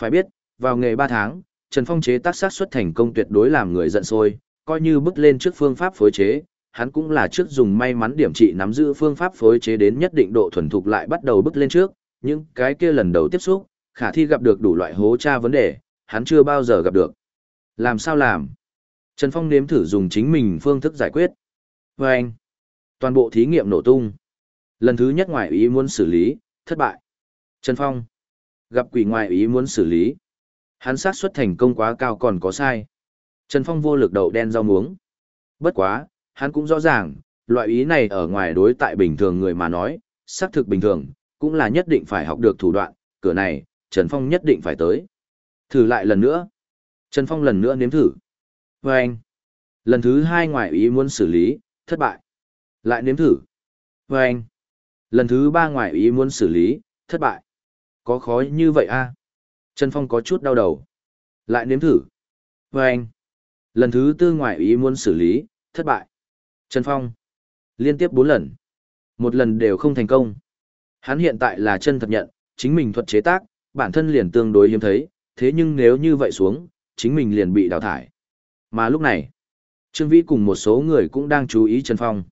Phải biết, vào nghề 3 tháng, Trần Phong chế tác sát xuất thành công tuyệt đối làm người giận sôi, coi như bước lên trước phương pháp phối chế, hắn cũng là trước dùng may mắn điểm trị nắm giữ phương pháp phối chế đến nhất định độ thuần thục lại bắt đầu bước lên trước, nhưng cái kia lần đầu tiếp xúc, khả thi gặp được đủ loại hố tra vấn đề, hắn chưa bao giờ gặp được. Làm sao làm? Trần Phong nếm thử dùng chính mình phương thức giải quyết. Và anh, toàn bộ thí nghiệm nổ tung. Lần thứ nhất ngoài ý muốn xử lý, thất bại. Trần Phong, gặp quỷ ngoài ý muốn xử lý. Hắn xác suất thành công quá cao còn có sai. Trần Phong vô lực đầu đen rau muống. Bất quá, hắn cũng rõ ràng, loại ý này ở ngoài đối tại bình thường người mà nói, xác thực bình thường, cũng là nhất định phải học được thủ đoạn, cửa này, Trần Phong nhất định phải tới. Thử lại lần nữa. Trần Phong lần nữa nếm thử. Và anh. Lần thứ hai ngoài ý muốn xử lý, thất bại. Lại nếm thử. Và anh. Lần thứ ba ngoài ý muốn xử lý, thất bại. Có khó như vậy a à? Trần Phong có chút đau đầu. Lại nếm thử. Và anh. Lần thứ tư ngoại ý muốn xử lý, thất bại. Trần Phong. Liên tiếp bốn lần. Một lần đều không thành công. Hắn hiện tại là chân thật nhận, chính mình thuật chế tác, bản thân liền tương đối hiếm thấy, thế nhưng nếu như vậy xuống, chính mình liền bị đào thải. Mà lúc này, Trương Vĩ cùng một số người cũng đang chú ý Trần Phong.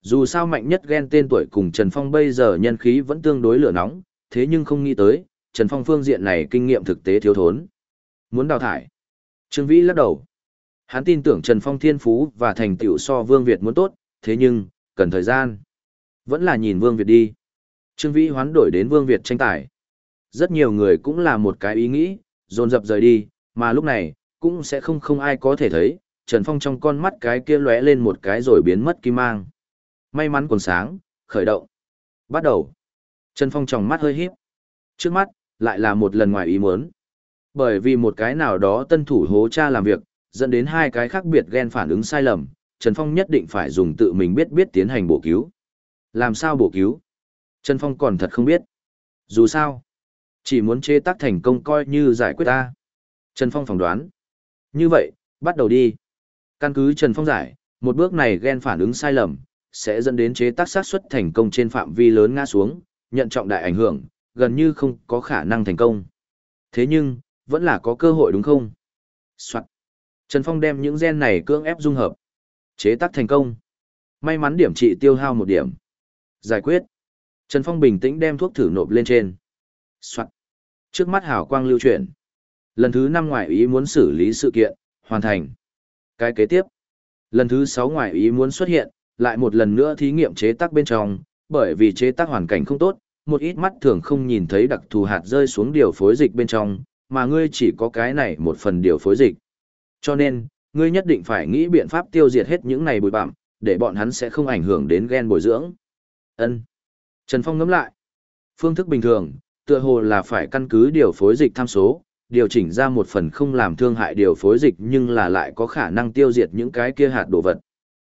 Dù sao mạnh nhất ghen tên tuổi cùng Trần Phong bây giờ nhân khí vẫn tương đối lửa nóng, thế nhưng không nghĩ tới, Trần Phong phương diện này kinh nghiệm thực tế thiếu thốn. Muốn đào thải. Trương Vĩ lắc đầu. Hắn tin tưởng Trần Phong thiên phú và thành tựu so Vương Việt muốn tốt, thế nhưng, cần thời gian. Vẫn là nhìn Vương Việt đi. Trương Vĩ hoán đổi đến Vương Việt tranh tài. rất nhiều người cũng là một cái ý nghĩ, dồn dập rời đi, mà lúc này, cũng sẽ không không ai có thể thấy, Trần Phong trong con mắt cái kia lóe lên một cái rồi biến mất kim mang. May mắn còn sáng, khởi động. Bắt đầu. Trần Phong trong mắt hơi híp. Trước mắt, lại là một lần ngoài ý muốn. Bởi vì một cái nào đó tân thủ hố cha làm việc, dẫn đến hai cái khác biệt ghen phản ứng sai lầm, Trần Phong nhất định phải dùng tự mình biết biết tiến hành bổ cứu. Làm sao bổ cứu? Trần Phong còn thật không biết. Dù sao, chỉ muốn chế tác thành công coi như giải quyết ta. Trần Phong phỏng đoán. Như vậy, bắt đầu đi. Căn cứ Trần Phong giải, một bước này ghen phản ứng sai lầm, sẽ dẫn đến chế tác sát xuất thành công trên phạm vi lớn ngã xuống, nhận trọng đại ảnh hưởng, gần như không có khả năng thành công. Thế nhưng, vẫn là có cơ hội đúng không? Soạn. Trần Phong đem những gen này cưỡng ép dung hợp. Chế tác thành công. May mắn điểm trị tiêu hao một điểm. Giải quyết. Trần Phong bình tĩnh đem thuốc thử nộp lên trên. Soạn. Trước mắt hào quang lưu chuyển. Lần thứ năm ngoại ý muốn xử lý sự kiện, hoàn thành. Cái kế tiếp. Lần thứ sáu ngoại ý muốn xuất hiện, lại một lần nữa thí nghiệm chế tác bên trong, bởi vì chế tác hoàn cảnh không tốt, một ít mắt thường không nhìn thấy đặc thù hạt rơi xuống điều phối dịch bên trong, mà ngươi chỉ có cái này một phần điều phối dịch. Cho nên, ngươi nhất định phải nghĩ biện pháp tiêu diệt hết những này bụi bặm, để bọn hắn sẽ không ảnh hưởng đến gen bồi dưỡng. Ân. Trần Phong ngẫm lại. Phương thức bình thường, tựa hồ là phải căn cứ điều phối dịch tham số, điều chỉnh ra một phần không làm thương hại điều phối dịch nhưng là lại có khả năng tiêu diệt những cái kia hạt đồ vật.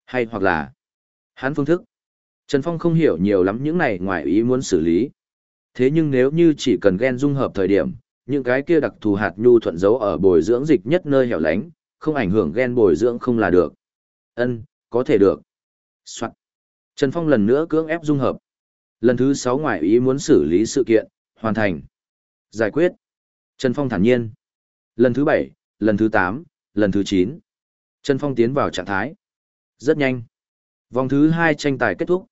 Hay hoặc là, hắn phương thức. Trần Phong không hiểu nhiều lắm những này ngoài ý muốn xử lý. Thế nhưng nếu như chỉ cần gen dung hợp thời điểm, những cái kia đặc thù hạt nhu thuận dấu ở bồi dưỡng dịch nhất nơi hẻo lánh, không ảnh hưởng gen bồi dưỡng không là được. Ân, có thể được. Soạn. Trần Phong lần nữa cưỡng ép dung hợp. Lần thứ 6 ngoài ý muốn xử lý sự kiện, hoàn thành. Giải quyết. Trần Phong thản nhiên. Lần thứ 7, lần thứ 8, lần thứ 9. Trần Phong tiến vào trạng thái. Rất nhanh. Vòng thứ 2 tranh tài kết thúc.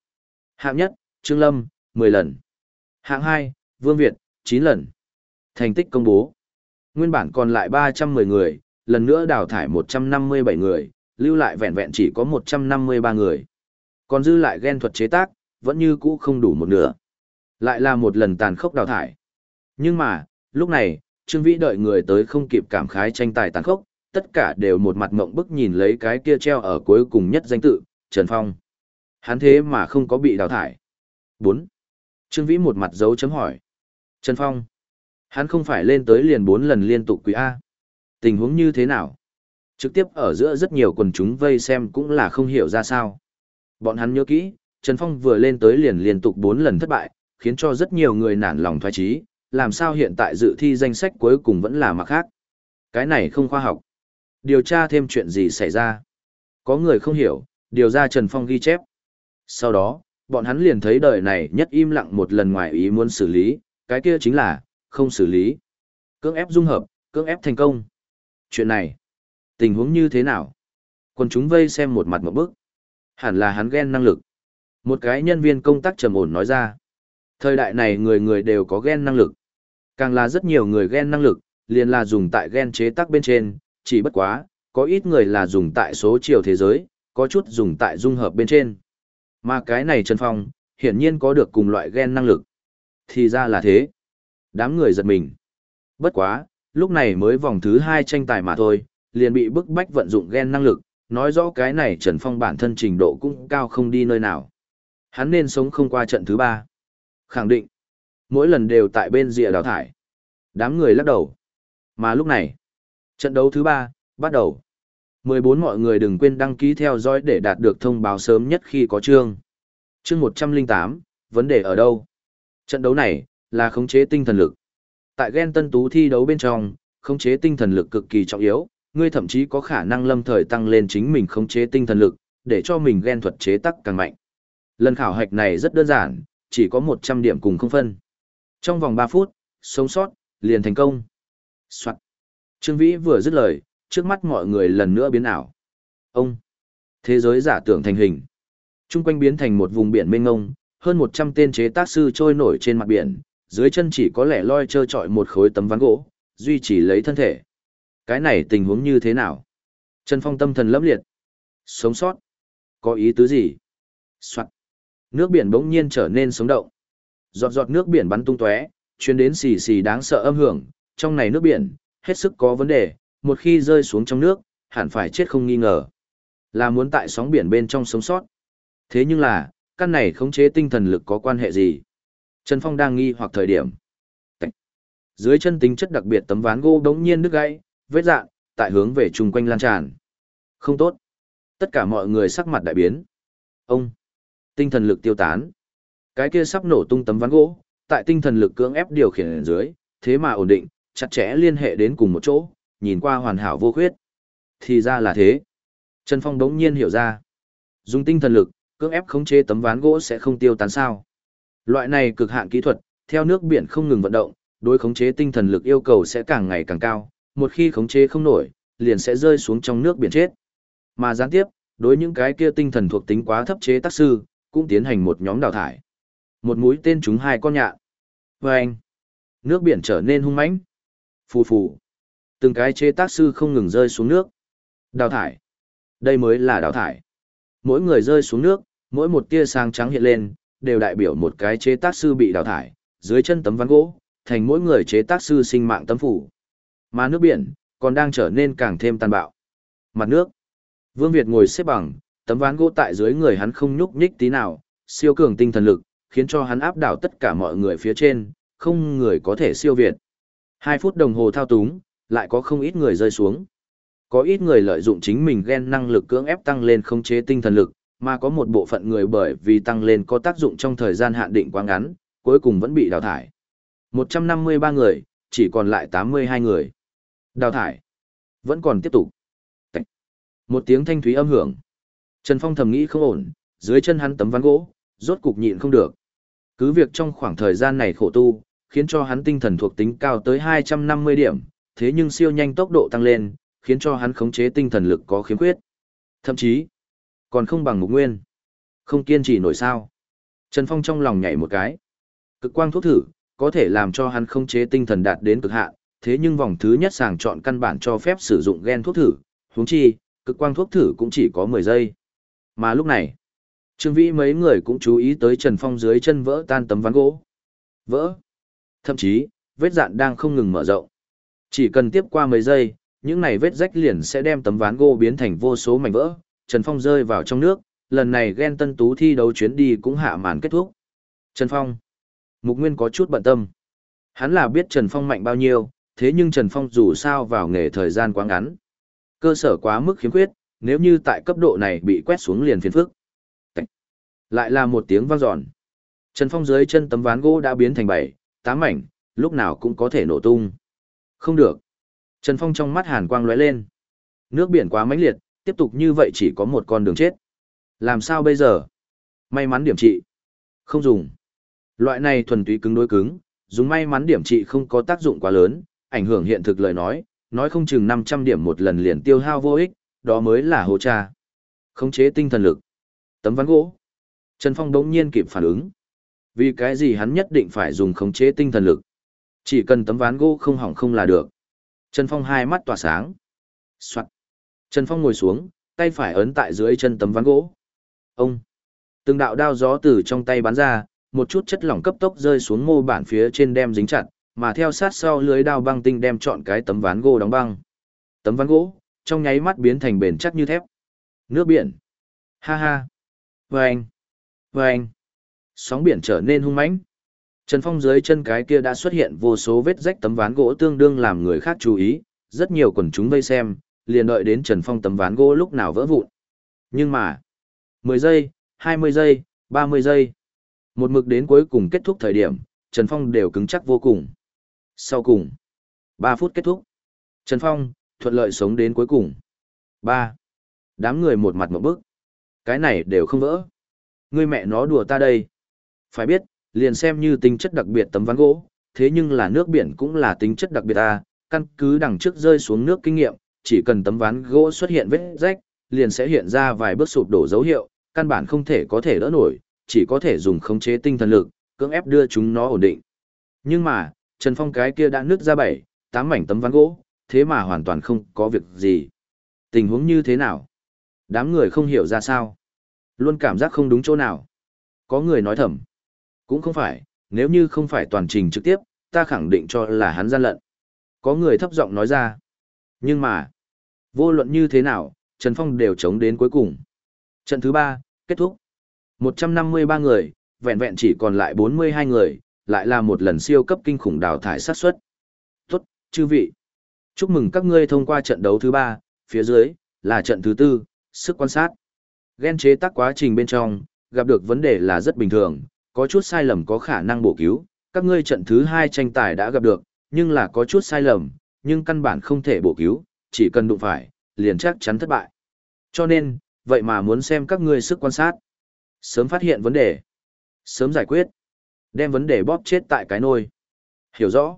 Hạng nhất, Trương Lâm, 10 lần. Hạng 2, Vương Việt, 9 lần. Thành tích công bố. Nguyên bản còn lại 310 người, lần nữa đào thải 157 người, lưu lại vẹn vẹn chỉ có 153 người. Còn dư lại ghen thuật chế tác, vẫn như cũ không đủ một nửa. Lại là một lần tàn khốc đào thải. Nhưng mà, lúc này, Trương Vĩ đợi người tới không kịp cảm khái tranh tài tàn khốc, tất cả đều một mặt mộng bức nhìn lấy cái kia treo ở cuối cùng nhất danh tự, Trần Phong. Hắn thế mà không có bị đào thải. 4. Trương Vĩ một mặt dấu chấm hỏi. Trần Phong. Hắn không phải lên tới liền 4 lần liên tục quý A. Tình huống như thế nào? Trực tiếp ở giữa rất nhiều quần chúng vây xem cũng là không hiểu ra sao. Bọn hắn nhớ kỹ, Trần Phong vừa lên tới liền liên tục 4 lần thất bại, khiến cho rất nhiều người nản lòng thoái trí, làm sao hiện tại dự thi danh sách cuối cùng vẫn là mặc khác. Cái này không khoa học. Điều tra thêm chuyện gì xảy ra. Có người không hiểu, điều ra Trần Phong ghi chép. Sau đó, bọn hắn liền thấy đời này nhất im lặng một lần ngoài ý muốn xử lý, cái kia chính là, không xử lý. Cưỡng ép dung hợp, cưỡng ép thành công. Chuyện này, tình huống như thế nào? còn chúng vây xem một mặt một bức. Hẳn là hắn ghen năng lực. Một cái nhân viên công tác trầm ổn nói ra. Thời đại này người người đều có ghen năng lực. Càng là rất nhiều người ghen năng lực, liền là dùng tại ghen chế tác bên trên, chỉ bất quá, có ít người là dùng tại số chiều thế giới, có chút dùng tại dung hợp bên trên. Mà cái này Trần Phong, hiển nhiên có được cùng loại gen năng lực. Thì ra là thế. Đám người giật mình. Bất quá, lúc này mới vòng thứ hai tranh tài mà thôi, liền bị bức bách vận dụng gen năng lực, nói rõ cái này Trần Phong bản thân trình độ cũng cao không đi nơi nào. Hắn nên sống không qua trận thứ ba. Khẳng định, mỗi lần đều tại bên rìa đào thải. Đám người lắc đầu. Mà lúc này, trận đấu thứ ba, bắt đầu. 14 mọi người đừng quên đăng ký theo dõi để đạt được thông báo sớm nhất khi có chương. Chương 108, vấn đề ở đâu? Trận đấu này, là khống chế tinh thần lực. Tại Gen tân tú thi đấu bên trong, khống chế tinh thần lực cực kỳ trọng yếu, ngươi thậm chí có khả năng lâm thời tăng lên chính mình khống chế tinh thần lực, để cho mình gen thuật chế tắc càng mạnh. Lần khảo hạch này rất đơn giản, chỉ có 100 điểm cùng không phân. Trong vòng 3 phút, sống sót, liền thành công. Soạn. Trương Vĩ vừa dứt lời, trước mắt mọi người lần nữa biến ảo. Ông. Thế giới giả tưởng thành hình. Trung quanh biến thành một vùng biển mênh ngông, hơn 100 tên chế tác sư trôi nổi trên mặt biển, dưới chân chỉ có lẻ loi trơ trọi một khối tấm ván gỗ, duy trì lấy thân thể. Cái này tình huống như thế nào? Trần Phong tâm thần lấp liệt. Sống sót. Có ý tứ gì? Soạn. Nước biển bỗng nhiên trở nên sống động. Giọt giọt nước biển bắn tung tóe, chuyến đến xì xì đáng sợ âm hưởng, trong này nước biển, hết sức có vấn đề, một khi rơi xuống trong nước, hẳn phải chết không nghi ngờ. Là muốn tại sóng biển bên trong sống sót. Thế nhưng là, căn này khống chế tinh thần lực có quan hệ gì? Trần Phong đang nghi hoặc thời điểm. Dưới chân tính chất đặc biệt tấm ván gỗ đống nhiên đứt gãy, vết dạng, tại hướng về chung quanh lan tràn. Không tốt. Tất cả mọi người sắc mặt đại biến. Ông. Tinh thần lực tiêu tán. Cái kia sắp nổ tung tấm ván gỗ, tại tinh thần lực cưỡng ép điều khiển ở dưới, thế mà ổn định, chặt chẽ liên hệ đến cùng một chỗ, nhìn qua hoàn hảo vô khuyết. Thì ra là thế. Trần Phong đống nhiên hiểu ra. Dùng tinh thần lực, cưỡng ép khống chế tấm ván gỗ sẽ không tiêu tán sao. Loại này cực hạn kỹ thuật, theo nước biển không ngừng vận động, đối khống chế tinh thần lực yêu cầu sẽ càng ngày càng cao, một khi khống chế không nổi, liền sẽ rơi xuống trong nước biển chết. Mà gián tiếp, đối những cái kia tinh thần thuộc tính quá thấp chế tác sư, cũng tiến hành một nhóm đào thải. Một mũi tên trúng hai con nhạn. Vâng! nước biển trở nên hung mãnh. Phù phù. Từng cái chế tác sư không ngừng rơi xuống nước. Đào thải. Đây mới là đào thải. Mỗi người rơi xuống nước, mỗi một tia sáng trắng hiện lên, đều đại biểu một cái chế tác sư bị đào thải, dưới chân tấm ván gỗ, thành mỗi người chế tác sư sinh mạng tấm phủ. Mà nước biển, còn đang trở nên càng thêm tàn bạo. Mặt nước. Vương Việt ngồi xếp bằng, tấm ván gỗ tại dưới người hắn không nhúc nhích tí nào, siêu cường tinh thần lực, khiến cho hắn áp đảo tất cả mọi người phía trên, không người có thể siêu việt. Hai phút đồng hồ thao túng, lại có không ít người rơi xuống. Có ít người lợi dụng chính mình ghen năng lực cưỡng ép tăng lên khống chế tinh thần lực, mà có một bộ phận người bởi vì tăng lên có tác dụng trong thời gian hạn định quá ngắn, cuối cùng vẫn bị đào thải. 153 người, chỉ còn lại 82 người. Đào thải. Vẫn còn tiếp tục. Một tiếng thanh thúy âm hưởng. Trần Phong thầm nghĩ không ổn, dưới chân hắn tấm ván gỗ, rốt cục nhịn không được. Cứ việc trong khoảng thời gian này khổ tu, khiến cho hắn tinh thần thuộc tính cao tới 250 điểm, thế nhưng siêu nhanh tốc độ tăng lên, khiến cho hắn khống chế tinh thần lực có khiếm khuyết. Thậm chí, còn không bằng mục nguyên. Không kiên trì nổi sao. Trần Phong trong lòng nhảy một cái. Cực quang thuốc thử, có thể làm cho hắn khống chế tinh thần đạt đến cực hạn, thế nhưng vòng thứ nhất sàng chọn căn bản cho phép sử dụng gen thuốc thử, huống chi, cực quang thuốc thử cũng chỉ có 10 giây. Mà lúc này, Trương Vĩ mấy người cũng chú ý tới Trần Phong dưới chân vỡ tan tấm ván gỗ. Vỡ. Thậm chí, vết dạn đang không ngừng mở rộng. Chỉ cần tiếp qua mấy giây, những này vết rách liền sẽ đem tấm ván gỗ biến thành vô số mảnh vỡ. Trần Phong rơi vào trong nước, lần này ghen tân tú thi đấu chuyến đi cũng hạ màn kết thúc. Trần Phong. Mục Nguyên có chút bận tâm. Hắn là biết Trần Phong mạnh bao nhiêu, thế nhưng Trần Phong dù sao vào nghề thời gian quá ngắn. Cơ sở quá mức khiếm khuyết, nếu như tại cấp độ này bị quét xuống liền phiền phức. Lại là một tiếng vang dọn. Trần Phong dưới chân tấm ván gỗ đã biến thành bảy, tám mảnh, lúc nào cũng có thể nổ tung. Không được. Trần Phong trong mắt hàn quang lóe lên. Nước biển quá mãnh liệt, tiếp tục như vậy chỉ có một con đường chết. Làm sao bây giờ? May mắn điểm trị. Không dùng. Loại này thuần túy cứng đối cứng, dùng may mắn điểm trị không có tác dụng quá lớn, ảnh hưởng hiện thực lời nói, nói không chừng 500 điểm một lần liền tiêu hao vô ích, đó mới là hồ cha. Khống chế tinh thần lực. Tấm ván gỗ. Trần Phong đống nhiên kịp phản ứng. Vì cái gì hắn nhất định phải dùng khống chế tinh thần lực. Chỉ cần tấm ván gỗ không hỏng không là được. Trần Phong hai mắt tỏa sáng. Soạn. Trần Phong ngồi xuống, tay phải ấn tại dưới chân tấm ván gỗ. Ông. Từng đạo đao gió từ trong tay bắn ra, một chút chất lỏng cấp tốc rơi xuống mô bản phía trên đem dính chặt, mà theo sát sau lưới đao băng tinh đem chọn cái tấm ván gỗ đóng băng. Tấm ván gỗ, trong nháy mắt biến thành bền chắc như thép. Nước biển. Ha ha. Vâng. Vâng. Sóng biển trở nên hung mãnh. Trần Phong dưới chân cái kia đã xuất hiện vô số vết rách tấm ván gỗ tương đương làm người khác chú ý, rất nhiều quần chúng vây xem, liền đợi đến Trần Phong tấm ván gỗ lúc nào vỡ vụn. Nhưng mà, 10 giây, 20 giây, 30 giây, một mực đến cuối cùng kết thúc thời điểm, Trần Phong đều cứng chắc vô cùng. Sau cùng, 3 phút kết thúc. Trần Phong, thuận lợi sống đến cuối cùng. 3. Đám người một mặt một bước, Cái này đều không vỡ. Ngươi mẹ nó đùa ta đây. Phải biết, liền xem như tính chất đặc biệt tấm ván gỗ, thế nhưng là nước biển cũng là tính chất đặc biệt a, căn cứ đằng trước rơi xuống nước kinh nghiệm, chỉ cần tấm ván gỗ xuất hiện vết rách, liền sẽ hiện ra vài bước sụp đổ dấu hiệu, căn bản không thể có thể đỡ nổi, chỉ có thể dùng khống chế tinh thần lực, cưỡng ép đưa chúng nó ổn định. Nhưng mà, Trần Phong cái kia đã nứt ra bảy, tám mảnh tấm ván gỗ, thế mà hoàn toàn không có việc gì. Tình huống như thế nào? Đám người không hiểu ra sao. Luôn cảm giác không đúng chỗ nào. Có người nói thầm. Cũng không phải, nếu như không phải toàn trình trực tiếp, ta khẳng định cho là hắn gian lận. Có người thấp giọng nói ra. Nhưng mà, vô luận như thế nào, Trần Phong đều chống đến cuối cùng. Trận thứ ba, kết thúc. 153 người, vẹn vẹn chỉ còn lại 42 người, lại là một lần siêu cấp kinh khủng đào thải sát suất. Tốt, chư vị. Chúc mừng các ngươi thông qua trận đấu thứ ba, phía dưới, là trận thứ tư, sức quan sát. Ghen chế tác quá trình bên trong, gặp được vấn đề là rất bình thường, có chút sai lầm có khả năng bổ cứu, các ngươi trận thứ hai tranh tài đã gặp được, nhưng là có chút sai lầm, nhưng căn bản không thể bổ cứu, chỉ cần đụng phải, liền chắc chắn thất bại. Cho nên, vậy mà muốn xem các ngươi sức quan sát. Sớm phát hiện vấn đề. Sớm giải quyết. Đem vấn đề bóp chết tại cái nôi. Hiểu rõ.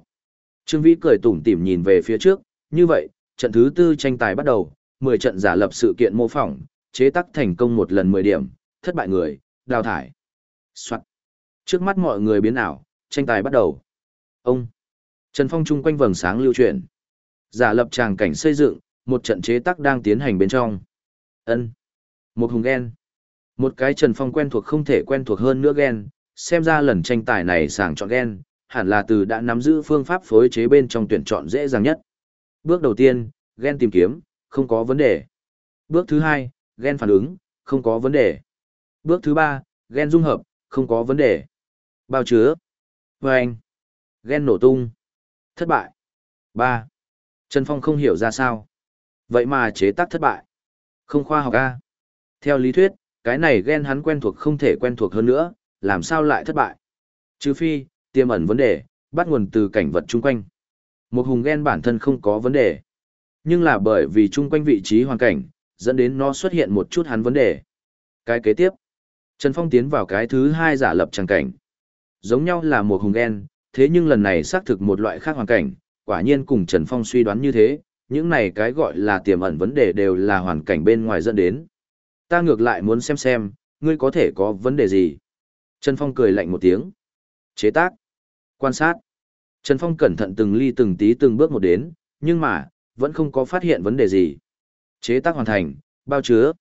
Trương Vĩ cười tủm tỉm nhìn về phía trước, như vậy, trận thứ tư tranh tài bắt đầu, 10 trận giả lập sự kiện mô phỏng, chế tác thành công một lần 10 điểm, thất bại người, đào thải. Soạn. Trước mắt mọi người biến ảo, tranh tài bắt đầu. Ông. Trần Phong chung quanh vầng sáng lưu chuyển. Giả lập tràng cảnh xây dựng, một trận chế tác đang tiến hành bên trong. Ân. Một hùng ghen. Một cái Trần Phong quen thuộc không thể quen thuộc hơn nữa ghen, xem ra lần tranh tài này sàng chọn ghen, hẳn là từ đã nắm giữ phương pháp phối chế bên trong tuyển chọn dễ dàng nhất. Bước đầu tiên, ghen tìm kiếm, không có vấn đề. Bước thứ hai, ghen phản ứng, không có vấn đề. Bước thứ ba, ghen dung hợp, không có vấn đề. Bao chứa. Vâng. Ghen nổ tung. Thất bại. ba Trần Phong không hiểu ra sao. Vậy mà chế tác thất bại. Không khoa học A. Theo lý thuyết, cái này ghen hắn quen thuộc không thể quen thuộc hơn nữa, làm sao lại thất bại. Trừ phi, tiềm ẩn vấn đề, bắt nguồn từ cảnh vật chung quanh. Một hùng ghen bản thân không có vấn đề. Nhưng là bởi vì chung quanh vị trí hoàn cảnh, dẫn đến nó xuất hiện một chút hắn vấn đề. Cái kế tiếp, Trần Phong tiến vào cái thứ hai giả lập tràng cảnh. Giống nhau là một hùng ghen, thế nhưng lần này xác thực một loại khác hoàn cảnh, quả nhiên cùng Trần Phong suy đoán như thế, những này cái gọi là tiềm ẩn vấn đề đều là hoàn cảnh bên ngoài dẫn đến. Ta ngược lại muốn xem xem, ngươi có thể có vấn đề gì. Trần Phong cười lạnh một tiếng. Chế tác. Quan sát. Trần Phong cẩn thận từng ly từng tí từng bước một đến, nhưng mà, vẫn không có phát hiện vấn đề gì. Chế tác hoàn thành, bao chứa.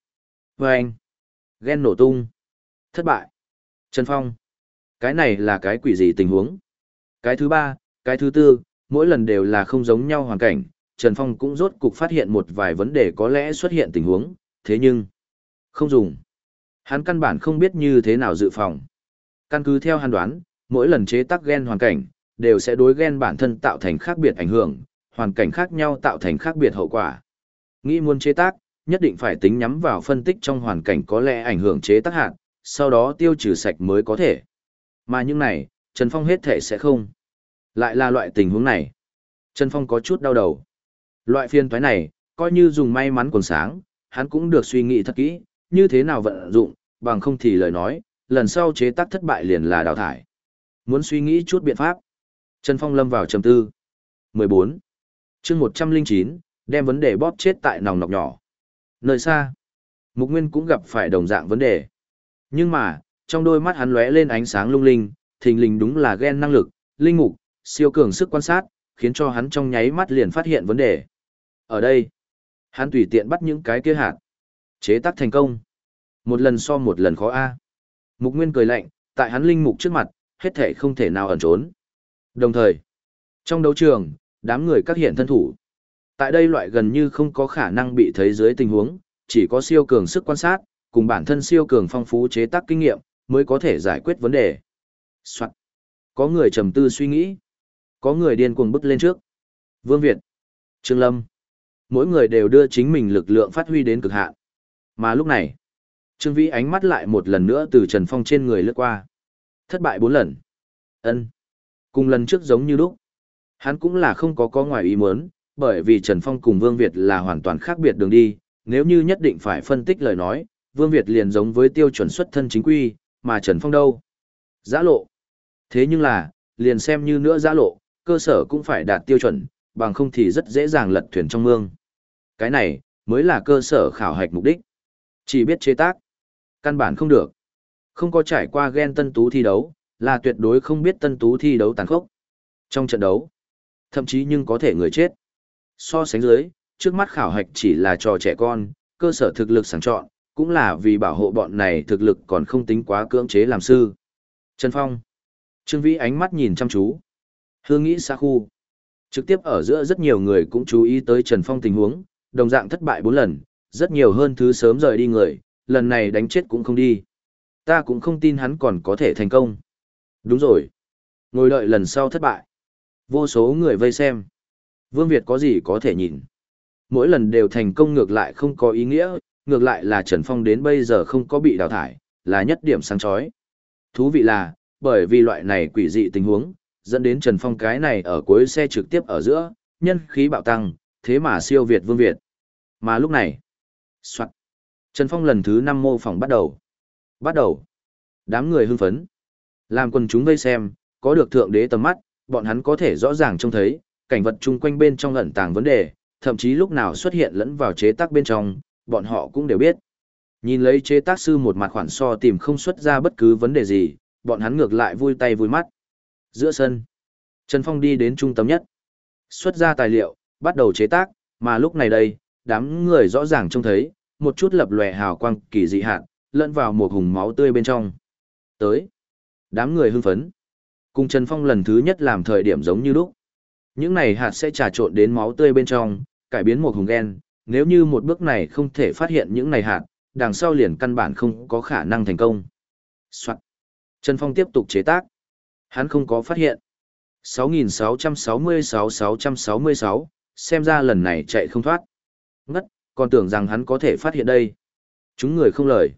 Vâng. Ghen nổ tung. Thất bại. Trần Phong. Cái này là cái quỷ gì tình huống? Cái thứ ba, cái thứ tư, mỗi lần đều là không giống nhau hoàn cảnh. Trần Phong cũng rốt cục phát hiện một vài vấn đề có lẽ xuất hiện tình huống, thế nhưng, không dùng. Hắn căn bản không biết như thế nào dự phòng. Căn cứ theo hắn đoán, mỗi lần chế tác gen hoàn cảnh, đều sẽ đối gen bản thân tạo thành khác biệt ảnh hưởng, hoàn cảnh khác nhau tạo thành khác biệt hậu quả. Nghĩ muốn chế tác, nhất định phải tính nhắm vào phân tích trong hoàn cảnh có lẽ ảnh hưởng chế tác hạn, sau đó tiêu trừ sạch mới có thể. Mà những này, Trần Phong hết thể sẽ không. Lại là loại tình huống này. Trần Phong có chút đau đầu. Loại phiên toái này, coi như dùng may mắn còn sáng, hắn cũng được suy nghĩ thật kỹ, như thế nào vận dụng, bằng không thì lời nói, lần sau chế tác thất bại liền là đào thải. Muốn suy nghĩ chút biện pháp. Trần Phong lâm vào trầm tư. 14. chương 109, đem vấn đề bóp chết tại nòng nọc nhỏ. Nơi xa, Mục Nguyên cũng gặp phải đồng dạng vấn đề. Nhưng mà, trong đôi mắt hắn lóe lên ánh sáng lung linh, thình lình đúng là ghen năng lực, linh mục, siêu cường sức quan sát, khiến cho hắn trong nháy mắt liền phát hiện vấn đề. Ở đây, hắn tùy tiện bắt những cái kia hạt. Chế tác thành công. Một lần so một lần khó a. Mục Nguyên cười lạnh, tại hắn linh mục trước mặt, hết thể không thể nào ẩn trốn. Đồng thời, trong đấu trường, đám người các hiện thân thủ. Tại đây loại gần như không có khả năng bị thấy dưới tình huống, chỉ có siêu cường sức quan sát, cùng bản thân siêu cường phong phú chế tác kinh nghiệm, mới có thể giải quyết vấn đề. Soạn. Có người trầm tư suy nghĩ. Có người điên cuồng bứt lên trước. Vương Việt. Trương Lâm. Mỗi người đều đưa chính mình lực lượng phát huy đến cực hạn. Mà lúc này, Trương Vĩ ánh mắt lại một lần nữa từ Trần Phong trên người lướt qua. Thất bại bốn lần. ân Cùng lần trước giống như lúc. Hắn cũng là không có có ngoài ý muốn, bởi vì Trần Phong cùng Vương Việt là hoàn toàn khác biệt đường đi, nếu như nhất định phải phân tích lời nói, Vương Việt liền giống với tiêu chuẩn xuất thân chính quy, mà Trần Phong đâu? Giã lộ. Thế nhưng là, liền xem như nữa giã lộ, cơ sở cũng phải đạt tiêu chuẩn, bằng không thì rất dễ dàng lật thuyền trong mương. Cái này, mới là cơ sở khảo hạch mục đích. Chỉ biết chế tác. Căn bản không được. Không có trải qua ghen tân tú thi đấu, là tuyệt đối không biết tân tú thi đấu tàn khốc. Trong trận đấu, thậm chí nhưng có thể người chết. So sánh dưới, trước mắt khảo hạch chỉ là trò trẻ con, cơ sở thực lực sáng chọn, cũng là vì bảo hộ bọn này thực lực còn không tính quá cưỡng chế làm sư. Trần Phong. Trương Vĩ ánh mắt nhìn chăm chú. Hương nghĩ xa khu. Trực tiếp ở giữa rất nhiều người cũng chú ý tới Trần Phong tình huống, đồng dạng thất bại 4 lần, rất nhiều hơn thứ sớm rời đi người, lần này đánh chết cũng không đi. Ta cũng không tin hắn còn có thể thành công. Đúng rồi. Ngồi đợi lần sau thất bại. Vô số người vây xem. Vương Việt có gì có thể nhìn. Mỗi lần đều thành công ngược lại không có ý nghĩa, ngược lại là Trần Phong đến bây giờ không có bị đào thải, là nhất điểm sáng chói. Thú vị là, bởi vì loại này quỷ dị tình huống, dẫn đến Trần Phong cái này ở cuối xe trực tiếp ở giữa, nhân khí bạo tăng, thế mà siêu Việt Vương Việt. Mà lúc này, soạn, Trần Phong lần thứ 5 mô phỏng bắt đầu. Bắt đầu. Đám người hưng phấn. Làm quần chúng vây xem, có được thượng đế tầm mắt, bọn hắn có thể rõ ràng trông thấy, cảnh vật chung quanh bên trong ẩn tàng vấn đề, thậm chí lúc nào xuất hiện lẫn vào chế tác bên trong, bọn họ cũng đều biết. Nhìn lấy chế tác sư một mặt khoản so tìm không xuất ra bất cứ vấn đề gì, bọn hắn ngược lại vui tay vui mắt. Giữa sân, Trần Phong đi đến trung tâm nhất. Xuất ra tài liệu, bắt đầu chế tác, mà lúc này đây, đám người rõ ràng trông thấy, một chút lập lòe hào quang kỳ dị hạn, lẫn vào một hùng máu tươi bên trong. Tới, đám người hưng phấn. Cùng Trần Phong lần thứ nhất làm thời điểm giống như lúc. Những này hạt sẽ trà trộn đến máu tươi bên trong, cải biến một hùng gen, nếu như một bước này không thể phát hiện những này hạt, đằng sau liền căn bản không có khả năng thành công. Soạn. Trần Phong tiếp tục chế tác. Hắn không có phát hiện. 6.666-666, xem ra lần này chạy không thoát. Ngất, còn tưởng rằng hắn có thể phát hiện đây. Chúng người không lời.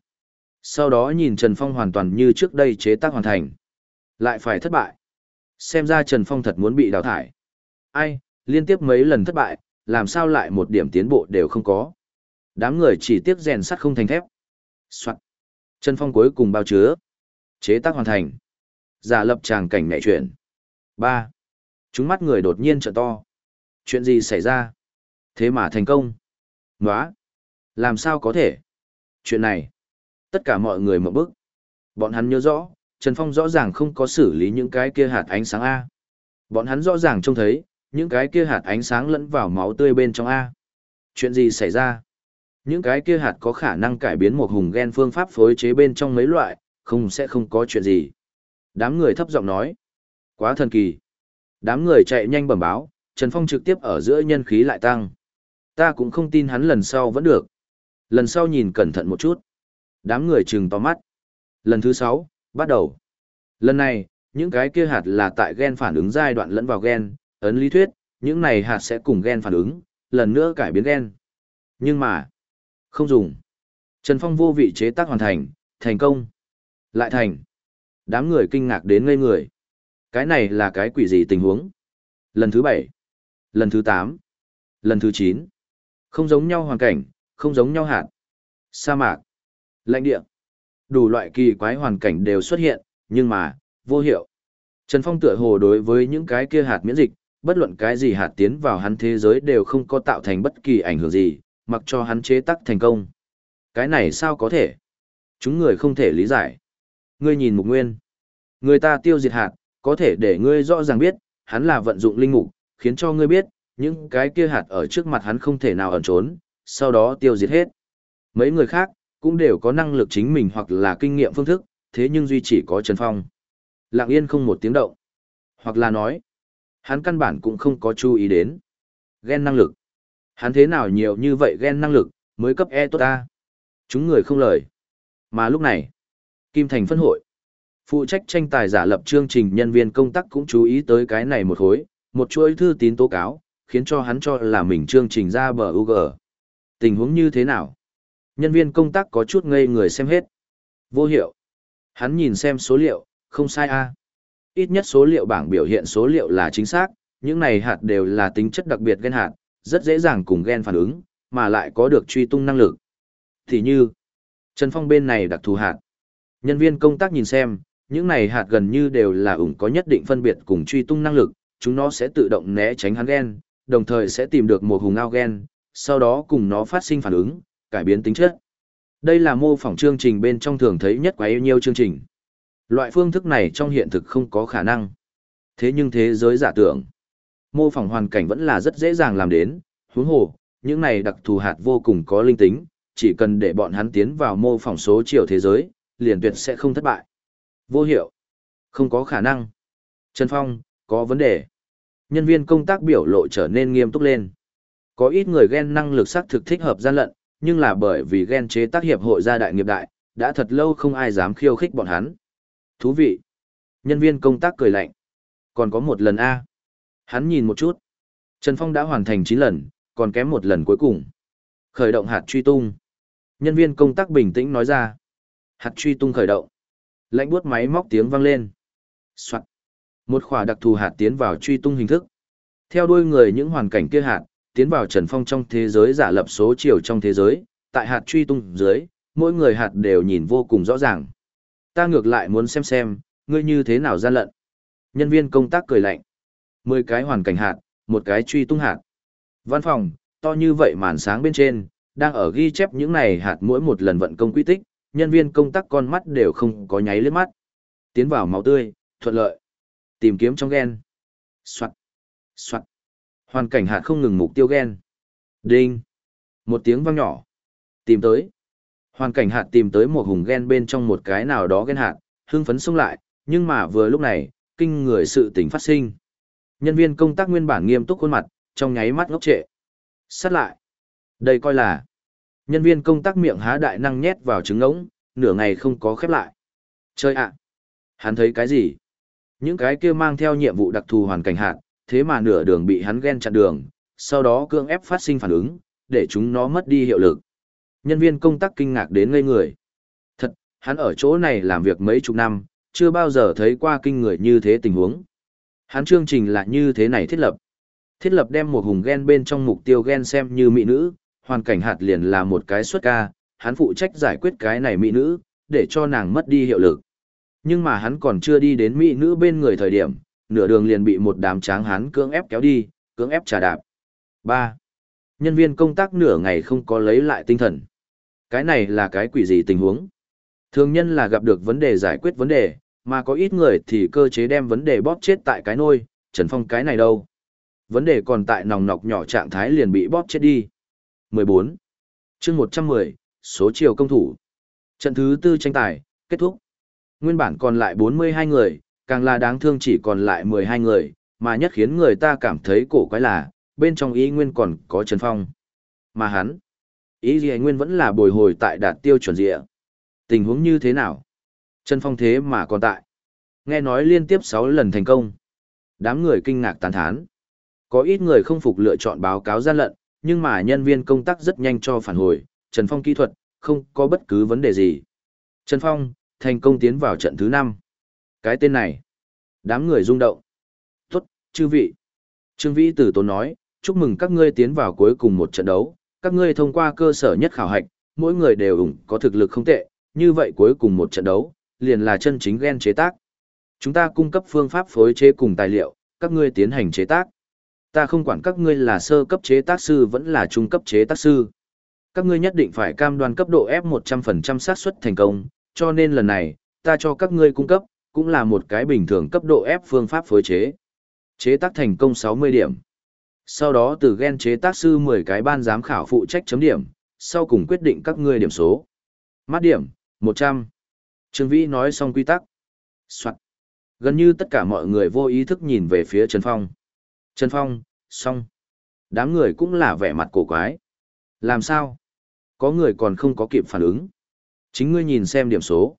Sau đó nhìn Trần Phong hoàn toàn như trước đây chế tác hoàn thành. Lại phải thất bại. Xem ra Trần Phong thật muốn bị đào thải. Ai, liên tiếp mấy lần thất bại, làm sao lại một điểm tiến bộ đều không có. Đám người chỉ tiếc rèn sắt không thành thép. Soạn. Chân Phong cuối cùng bao chứa. Chế tác hoàn thành. Giả lập tràng cảnh nhạy chuyển. ba Chúng mắt người đột nhiên trợ to. Chuyện gì xảy ra? Thế mà thành công. Nóa. Làm sao có thể? Chuyện này. Tất cả mọi người mở bức. Bọn hắn nhớ rõ, Trần Phong rõ ràng không có xử lý những cái kia hạt ánh sáng A. Bọn hắn rõ ràng trông thấy, những cái kia hạt ánh sáng lẫn vào máu tươi bên trong A. Chuyện gì xảy ra? Những cái kia hạt có khả năng cải biến một hùng gen phương pháp phối chế bên trong mấy loại, không sẽ không có chuyện gì. Đám người thấp giọng nói. Quá thần kỳ. Đám người chạy nhanh bẩm báo, Trần Phong trực tiếp ở giữa nhân khí lại tăng. Ta cũng không tin hắn lần sau vẫn được. Lần sau nhìn cẩn thận một chút. Đám người trừng to mắt. Lần thứ sáu, bắt đầu. Lần này, những cái kia hạt là tại gen phản ứng giai đoạn lẫn vào gen, ấn lý thuyết, những này hạt sẽ cùng gen phản ứng, lần nữa cải biến gen. Nhưng mà, không dùng. Trần Phong vô vị chế tác hoàn thành, thành công. Lại thành. Đám người kinh ngạc đến ngây người. Cái này là cái quỷ gì tình huống? Lần thứ bảy, lần thứ tám, lần thứ chín, Không giống nhau hoàn cảnh, không giống nhau hạt. Sa mạc, lãnh địa. Đủ loại kỳ quái hoàn cảnh đều xuất hiện, nhưng mà, vô hiệu. Trần Phong tựa hồ đối với những cái kia hạt miễn dịch, bất luận cái gì hạt tiến vào hắn thế giới đều không có tạo thành bất kỳ ảnh hưởng gì, mặc cho hắn chế tác thành công. Cái này sao có thể? Chúng người không thể lý giải. Ngươi nhìn mục nguyên. Người ta tiêu diệt hạt, có thể để ngươi rõ ràng biết, hắn là vận dụng linh mục, khiến cho ngươi biết, những cái kia hạt ở trước mặt hắn không thể nào ẩn trốn, sau đó tiêu diệt hết. Mấy người khác, cũng đều có năng lực chính mình hoặc là kinh nghiệm phương thức, thế nhưng duy chỉ có Trần Phong. Lặng yên không một tiếng động. Hoặc là nói, hắn căn bản cũng không có chú ý đến. Ghen năng lực. Hắn thế nào nhiều như vậy ghen năng lực, mới cấp E tốt ta. Chúng người không lời. Mà lúc này, Kim Thành phân hội. Phụ trách tranh tài giả lập chương trình nhân viên công tác cũng chú ý tới cái này một hối, một chuỗi thư tín tố cáo, khiến cho hắn cho là mình chương trình ra bờ UG. Tình huống như thế nào? Nhân viên công tác có chút ngây người xem hết. Vô hiệu. Hắn nhìn xem số liệu, không sai a. Ít nhất số liệu bảng biểu hiện số liệu là chính xác, những này hạt đều là tính chất đặc biệt gen hạt, rất dễ dàng cùng gen phản ứng, mà lại có được truy tung năng lực. Thì như, Trần Phong bên này đặc thù hạt. Nhân viên công tác nhìn xem, những này hạt gần như đều là ủng có nhất định phân biệt cùng truy tung năng lực, chúng nó sẽ tự động né tránh hắn gen, đồng thời sẽ tìm được một hùng ao gen, sau đó cùng nó phát sinh phản ứng, cải biến tính chất. Đây là mô phỏng chương trình bên trong thường thấy nhất quá yêu nhiều chương trình. Loại phương thức này trong hiện thực không có khả năng. Thế nhưng thế giới giả tưởng, mô phỏng hoàn cảnh vẫn là rất dễ dàng làm đến, huống hồ, những này đặc thù hạt vô cùng có linh tính, chỉ cần để bọn hắn tiến vào mô phỏng số chiều thế giới, liền tuyệt sẽ không thất bại. Vô hiệu. Không có khả năng. Trần Phong, có vấn đề. Nhân viên công tác biểu lộ trở nên nghiêm túc lên. Có ít người ghen năng lực xác thực thích hợp gian lận, nhưng là bởi vì ghen chế tác hiệp hội gia đại nghiệp đại, đã thật lâu không ai dám khiêu khích bọn hắn. Thú vị. Nhân viên công tác cười lạnh. Còn có một lần A. Hắn nhìn một chút. Trần Phong đã hoàn thành 9 lần, còn kém một lần cuối cùng. Khởi động hạt truy tung. Nhân viên công tác bình tĩnh nói ra. Hạt truy tung khởi động. Lạnh buốt máy móc tiếng vang lên. Soạn. Một khỏa đặc thù hạt tiến vào truy tung hình thức. Theo đuôi người những hoàn cảnh kia hạt, tiến vào Trần Phong trong thế giới giả lập số chiều trong thế giới, tại hạt truy tung dưới, mỗi người hạt đều nhìn vô cùng rõ ràng. Ta ngược lại muốn xem xem, ngươi như thế nào gian lận. Nhân viên công tác cười lạnh. Mười cái hoàn cảnh hạt, một cái truy tung hạt. Văn phòng, to như vậy màn sáng bên trên, đang ở ghi chép những này hạt mỗi một lần vận công quy tích, nhân viên công tác con mắt đều không có nháy lên mắt. Tiến vào máu tươi, thuận lợi. Tìm kiếm trong gen. Soạt. Soạt. Hoàn cảnh hạt không ngừng mục tiêu gen. Đinh. Một tiếng vang nhỏ. Tìm tới. Hoàn cảnh hạt tìm tới một hùng gen bên trong một cái nào đó gen hạt, hưng phấn xông lại, nhưng mà vừa lúc này, kinh người sự tình phát sinh. Nhân viên công tác nguyên bản nghiêm túc khuôn mặt, trong nháy mắt ngốc trệ. Sát lại. Đây coi là. Nhân viên công tác miệng há đại năng nhét vào trứng ngỗng, nửa ngày không có khép lại. Chơi ạ. Hắn thấy cái gì? Những cái kia mang theo nhiệm vụ đặc thù hoàn cảnh hạt, thế mà nửa đường bị hắn ghen chặn đường, sau đó cưỡng ép phát sinh phản ứng, để chúng nó mất đi hiệu lực. Nhân viên công tác kinh ngạc đến ngây người. Thật, hắn ở chỗ này làm việc mấy chục năm, chưa bao giờ thấy qua kinh người như thế tình huống. Hắn chương trình là như thế này thiết lập. Thiết lập đem một hùng gen bên trong mục tiêu gen xem như mỹ nữ, hoàn cảnh hạt liền là một cái xuất ca, hắn phụ trách giải quyết cái này mỹ nữ, để cho nàng mất đi hiệu lực. Nhưng mà hắn còn chưa đi đến mỹ nữ bên người thời điểm, nửa đường liền bị một đám tráng hắn cưỡng ép kéo đi, cưỡng ép trả đạp. 3. Nhân viên công tác nửa ngày không có lấy lại tinh thần. Cái này là cái quỷ gì tình huống? Thường nhân là gặp được vấn đề giải quyết vấn đề, mà có ít người thì cơ chế đem vấn đề bóp chết tại cái nôi, Trần Phong cái này đâu. Vấn đề còn tại nòng nọc nhỏ trạng thái liền bị bóp chết đi. 14. chương 110, số chiều công thủ. Trận thứ tư tranh tài, kết thúc. Nguyên bản còn lại 42 người, càng là đáng thương chỉ còn lại 12 người, mà nhất khiến người ta cảm thấy cổ quái là, bên trong ý nguyên còn có Trần Phong. Mà hắn, ý gì nguyên vẫn là bồi hồi tại đạt tiêu chuẩn địa. Tình huống như thế nào? Trần Phong thế mà còn tại. Nghe nói liên tiếp 6 lần thành công. Đám người kinh ngạc tán thán. Có ít người không phục lựa chọn báo cáo gian lận, nhưng mà nhân viên công tác rất nhanh cho phản hồi, Trần Phong kỹ thuật, không có bất cứ vấn đề gì. Trần Phong, thành công tiến vào trận thứ 5. Cái tên này, đám người rung động. Tốt, chư vị. Trương Vĩ Tử Tốn nói, chúc mừng các ngươi tiến vào cuối cùng một trận đấu, các ngươi thông qua cơ sở nhất khảo hạch, mỗi người đều ủng có thực lực không tệ, như vậy cuối cùng một trận đấu, liền là chân chính gen chế tác. Chúng ta cung cấp phương pháp phối chế cùng tài liệu, các ngươi tiến hành chế tác. Ta không quản các ngươi là sơ cấp chế tác sư vẫn là trung cấp chế tác sư. Các ngươi nhất định phải cam đoan cấp độ F100% xác suất thành công, cho nên lần này, ta cho các ngươi cung cấp, cũng là một cái bình thường cấp độ F phương pháp phối chế. Chế tác thành công 60 điểm. Sau đó từ gen chế tác sư 10 cái ban giám khảo phụ trách chấm điểm, sau cùng quyết định các ngươi điểm số. Mát điểm, 100. Trương Vĩ nói xong quy tắc. Soạn. Gần như tất cả mọi người vô ý thức nhìn về phía Trần Phong. Trần Phong, xong. Đám người cũng là vẻ mặt cổ quái. Làm sao? Có người còn không có kịp phản ứng. Chính ngươi nhìn xem điểm số.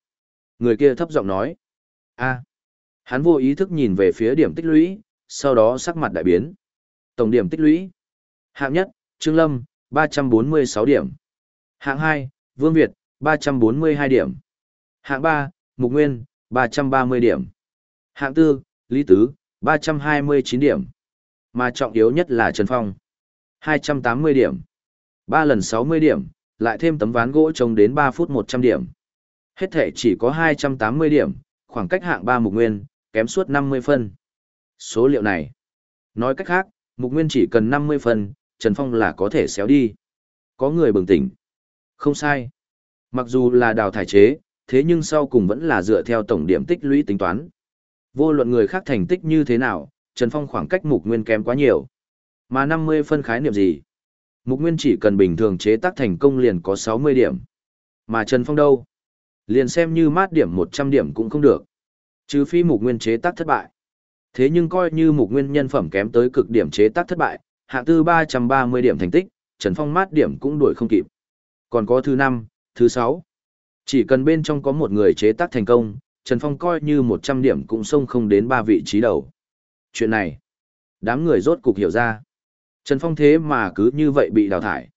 Người kia thấp giọng nói. a Hắn vô ý thức nhìn về phía điểm tích lũy, sau đó sắc mặt đại biến. Tổng điểm tích lũy. Hạng nhất, Trương Lâm, 346 điểm. Hạng 2, Vương Việt, 342 điểm. Hạng 3, Mục Nguyên, 330 điểm. Hạng 4, Lý Tứ, 329 điểm. Mà trọng yếu nhất là Trần Phong. 280 điểm. 3 lần 60 điểm, lại thêm tấm ván gỗ trồng đến 3 phút 100 điểm. Hết thể chỉ có 280 điểm, khoảng cách hạng 3 Mục Nguyên, kém suốt 50 phân. Số liệu này. Nói cách khác, Mục Nguyên chỉ cần 50 phần, Trần Phong là có thể xéo đi. Có người bừng tỉnh. Không sai. Mặc dù là đào thải chế, thế nhưng sau cùng vẫn là dựa theo tổng điểm tích lũy tính toán. Vô luận người khác thành tích như thế nào, Trần Phong khoảng cách Mục Nguyên kém quá nhiều. Mà 50 phân khái niệm gì? Mục Nguyên chỉ cần bình thường chế tác thành công liền có 60 điểm. Mà Trần Phong đâu? Liền xem như mát điểm 100 điểm cũng không được. Trừ phi Mục Nguyên chế tác thất bại. Thế nhưng coi như mục nguyên nhân phẩm kém tới cực điểm chế tác thất bại, hạng tư 330 điểm thành tích, Trần Phong mát điểm cũng đuổi không kịp. Còn có thứ 5, thứ 6. Chỉ cần bên trong có một người chế tác thành công, Trần Phong coi như 100 điểm cũng xông không đến ba vị trí đầu. Chuyện này, đám người rốt cục hiểu ra. Trần Phong thế mà cứ như vậy bị đào thải.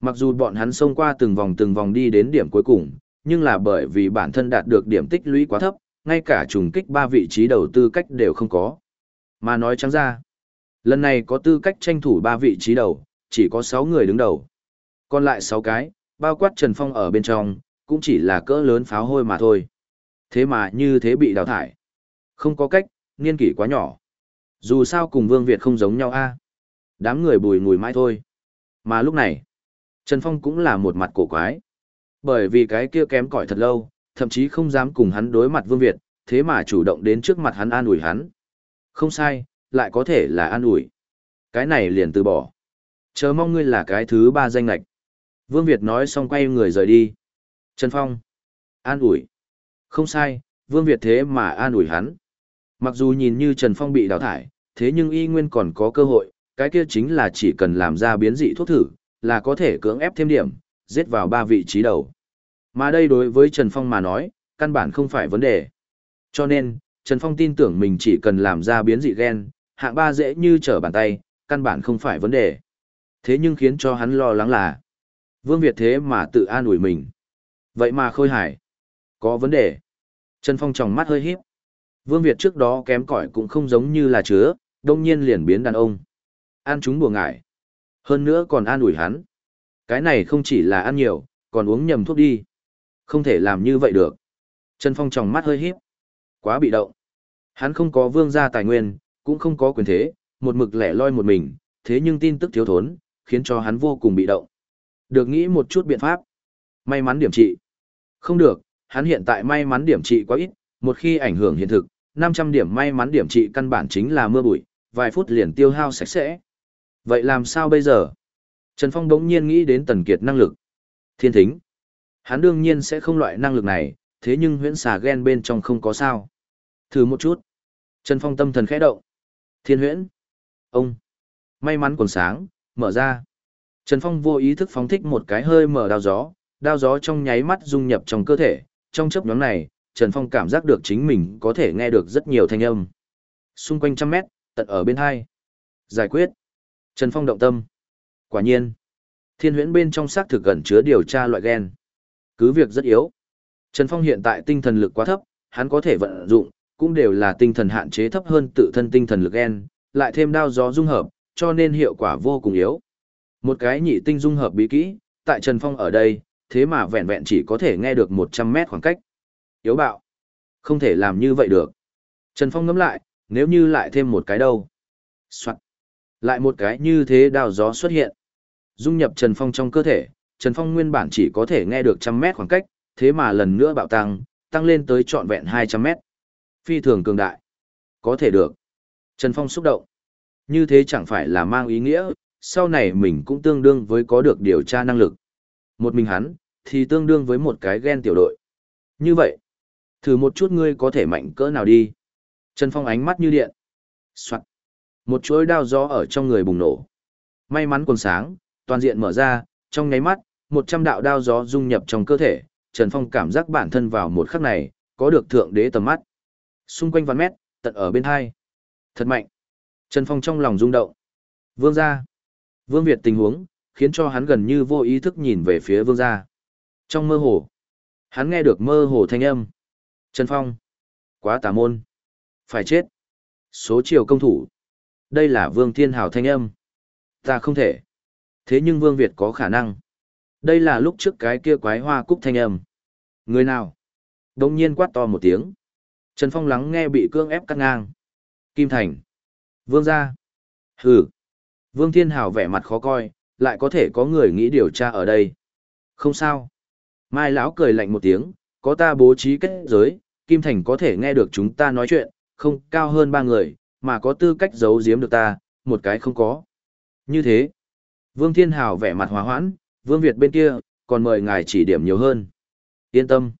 Mặc dù bọn hắn xông qua từng vòng từng vòng đi đến điểm cuối cùng, nhưng là bởi vì bản thân đạt được điểm tích lũy quá thấp, ngay cả trùng kích ba vị trí đầu tư cách đều không có. Mà nói trắng ra, lần này có tư cách tranh thủ ba vị trí đầu, chỉ có 6 người đứng đầu. Còn lại 6 cái, bao quát Trần Phong ở bên trong, cũng chỉ là cỡ lớn pháo hôi mà thôi. Thế mà như thế bị đào thải. Không có cách, niên kỷ quá nhỏ. Dù sao cùng Vương Việt không giống nhau a Đám người bùi ngùi mãi thôi. Mà lúc này, Trần Phong cũng là một mặt cổ quái. Bởi vì cái kia kém cỏi thật lâu, thậm chí không dám cùng hắn đối mặt Vương Việt, thế mà chủ động đến trước mặt hắn an ủi hắn. Không sai, lại có thể là an ủi. Cái này liền từ bỏ. Chờ mong ngươi là cái thứ ba danh lạch. Vương Việt nói xong quay người rời đi. Trần Phong. An ủi. Không sai, Vương Việt thế mà an ủi hắn. Mặc dù nhìn như Trần Phong bị đào thải, thế nhưng y nguyên còn có cơ hội, cái kia chính là chỉ cần làm ra biến dị thuốc thử, là có thể cưỡng ép thêm điểm, giết vào ba vị trí đầu. Mà đây đối với Trần Phong mà nói, căn bản không phải vấn đề. Cho nên, Trần Phong tin tưởng mình chỉ cần làm ra biến dị gen, hạng ba dễ như trở bàn tay, căn bản không phải vấn đề. Thế nhưng khiến cho hắn lo lắng là, Vương Việt thế mà tự an ủi mình. Vậy mà khôi hải, có vấn đề. Trần Phong tròng mắt hơi híp. Vương Việt trước đó kém cỏi cũng không giống như là chứa, đông nhiên liền biến đàn ông. Ăn chúng bùa ngại. Hơn nữa còn an ủi hắn. Cái này không chỉ là ăn nhiều, còn uống nhầm thuốc đi. Không thể làm như vậy được. Trần Phong tròng mắt hơi híp. Quá bị động. Hắn không có vương gia tài nguyên, cũng không có quyền thế, một mực lẻ loi một mình, thế nhưng tin tức thiếu thốn, khiến cho hắn vô cùng bị động. Được nghĩ một chút biện pháp. May mắn điểm trị. Không được, hắn hiện tại may mắn điểm trị quá ít, một khi ảnh hưởng hiện thực, 500 điểm may mắn điểm trị căn bản chính là mưa bụi, vài phút liền tiêu hao sạch sẽ. Vậy làm sao bây giờ? Trần Phong đống nhiên nghĩ đến Tần Kiệt năng lực. Thiên thính. Hắn đương nhiên sẽ không loại năng lực này, thế nhưng huyễn xà gen bên trong không có sao. Thử một chút. Trần Phong tâm thần khẽ động. Thiên huyễn. Ông. May mắn còn sáng, mở ra. Trần Phong vô ý thức phóng thích một cái hơi mở đao gió, đao gió trong nháy mắt dung nhập trong cơ thể. Trong chấp nhóm này, Trần Phong cảm giác được chính mình có thể nghe được rất nhiều thanh âm. Xung quanh trăm mét, tận ở bên hai. Giải quyết. Trần Phong động tâm. Quả nhiên. Thiên huyễn bên trong xác thực gần chứa điều tra loại gen. Cứ việc rất yếu. Trần Phong hiện tại tinh thần lực quá thấp, hắn có thể vận dụng, cũng đều là tinh thần hạn chế thấp hơn tự thân tinh thần lực gen, lại thêm đao gió dung hợp, cho nên hiệu quả vô cùng yếu. Một cái nhị tinh dung hợp bí kỹ, tại Trần Phong ở đây, thế mà vẹn vẹn chỉ có thể nghe được 100 mét khoảng cách. Yếu bạo. Không thể làm như vậy được. Trần Phong ngẫm lại, nếu như lại thêm một cái đâu. Soạn. Lại một cái như thế đao gió xuất hiện. Dung nhập Trần Phong trong cơ thể, Trần Phong nguyên bản chỉ có thể nghe được trăm mét khoảng cách, thế mà lần nữa bạo tăng, tăng lên tới trọn vẹn 200 mét. Phi thường cường đại. Có thể được. Trần Phong xúc động. Như thế chẳng phải là mang ý nghĩa, sau này mình cũng tương đương với có được điều tra năng lực. Một mình hắn, thì tương đương với một cái gen tiểu đội. Như vậy, thử một chút ngươi có thể mạnh cỡ nào đi. Trần Phong ánh mắt như điện. Soạn. Một chuỗi đao gió ở trong người bùng nổ. May mắn quần sáng, toàn diện mở ra, trong nháy mắt, một trăm đạo đao gió dung nhập trong cơ thể, Trần Phong cảm giác bản thân vào một khắc này, có được thượng đế tầm mắt. Xung quanh vạn mét, tận ở bên hai. Thật mạnh. Trần Phong trong lòng rung động. Vương gia. Vương Việt tình huống, khiến cho hắn gần như vô ý thức nhìn về phía vương gia. Trong mơ hồ, hắn nghe được mơ hồ thanh âm. Trần Phong. Quá tà môn. Phải chết. Số chiều công thủ. Đây là Vương Thiên Hào thanh âm. Ta không thể. Thế nhưng Vương Việt có khả năng. Đây là lúc trước cái kia quái hoa cúc thanh âm. Người nào? Đông nhiên quát to một tiếng. Trần Phong lắng nghe bị cương ép cắt ngang. Kim Thành. Vương gia. Hừ. Vương Thiên Hào vẻ mặt khó coi, lại có thể có người nghĩ điều tra ở đây. Không sao. Mai lão cười lạnh một tiếng, có ta bố trí kết giới, Kim Thành có thể nghe được chúng ta nói chuyện, không cao hơn ba người, mà có tư cách giấu giếm được ta, một cái không có. Như thế, Vương Thiên Hào vẻ mặt hòa hoãn, Vương Việt bên kia, còn mời ngài chỉ điểm nhiều hơn. Yên tâm.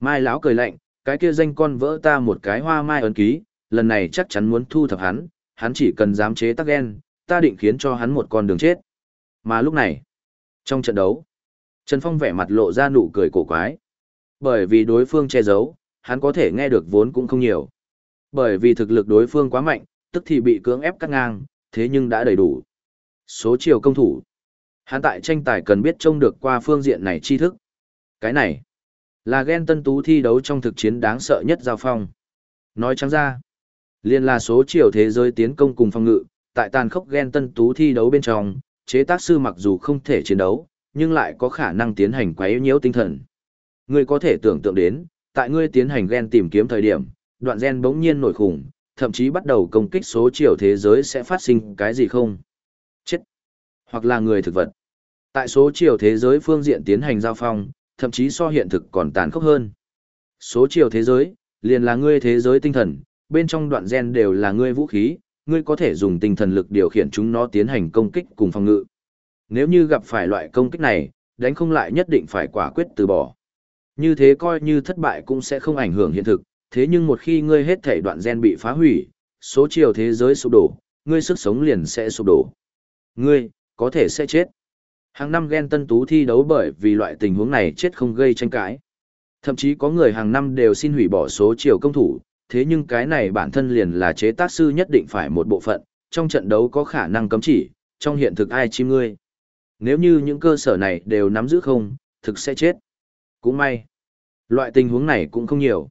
Mai lão cười lạnh, cái kia danh con vỡ ta một cái hoa mai ấn ký, lần này chắc chắn muốn thu thập hắn, hắn chỉ cần dám chế tắc ghen, ta định khiến cho hắn một con đường chết. Mà lúc này, trong trận đấu, Trần Phong vẻ mặt lộ ra nụ cười cổ quái. Bởi vì đối phương che giấu, hắn có thể nghe được vốn cũng không nhiều. Bởi vì thực lực đối phương quá mạnh, tức thì bị cưỡng ép cắt ngang, thế nhưng đã đầy đủ. Số chiều công thủ. Hắn tại tranh tài cần biết trông được qua phương diện này tri thức. Cái này, là ghen tân tú thi đấu trong thực chiến đáng sợ nhất giao phong. Nói trắng ra, liên là số chiều thế giới tiến công cùng phòng ngự, tại tàn khốc ghen tân tú thi đấu bên trong, chế tác sư mặc dù không thể chiến đấu, nhưng lại có khả năng tiến hành quấy nhiễu tinh thần. Ngươi có thể tưởng tượng đến, tại ngươi tiến hành gen tìm kiếm thời điểm, đoạn gen bỗng nhiên nổi khủng, thậm chí bắt đầu công kích số chiều thế giới sẽ phát sinh cái gì không? Chết! Hoặc là người thực vật. Tại số chiều thế giới phương diện tiến hành giao phong, thậm chí so hiện thực còn tàn khốc hơn. Số chiều thế giới, liền là ngươi thế giới tinh thần, bên trong đoạn gen đều là ngươi vũ khí, ngươi có thể dùng tinh thần lực điều khiển chúng nó tiến hành công kích cùng phòng ngự. Nếu như gặp phải loại công kích này, đánh không lại nhất định phải quả quyết từ bỏ. Như thế coi như thất bại cũng sẽ không ảnh hưởng hiện thực, thế nhưng một khi ngươi hết thể đoạn gen bị phá hủy, số chiều thế giới sụp đổ, ngươi sức sống liền sẽ sụp đổ. Ngươi, có thể sẽ chết. Hàng năm gen tân tú thi đấu bởi vì loại tình huống này chết không gây tranh cãi. Thậm chí có người hàng năm đều xin hủy bỏ số chiều công thủ, thế nhưng cái này bản thân liền là chế tác sư nhất định phải một bộ phận, trong trận đấu có khả năng cấm chỉ, trong hiện thực ai chim ngươi. Nếu như những cơ sở này đều nắm giữ không, thực sẽ chết. Cũng may. Loại tình huống này cũng không nhiều.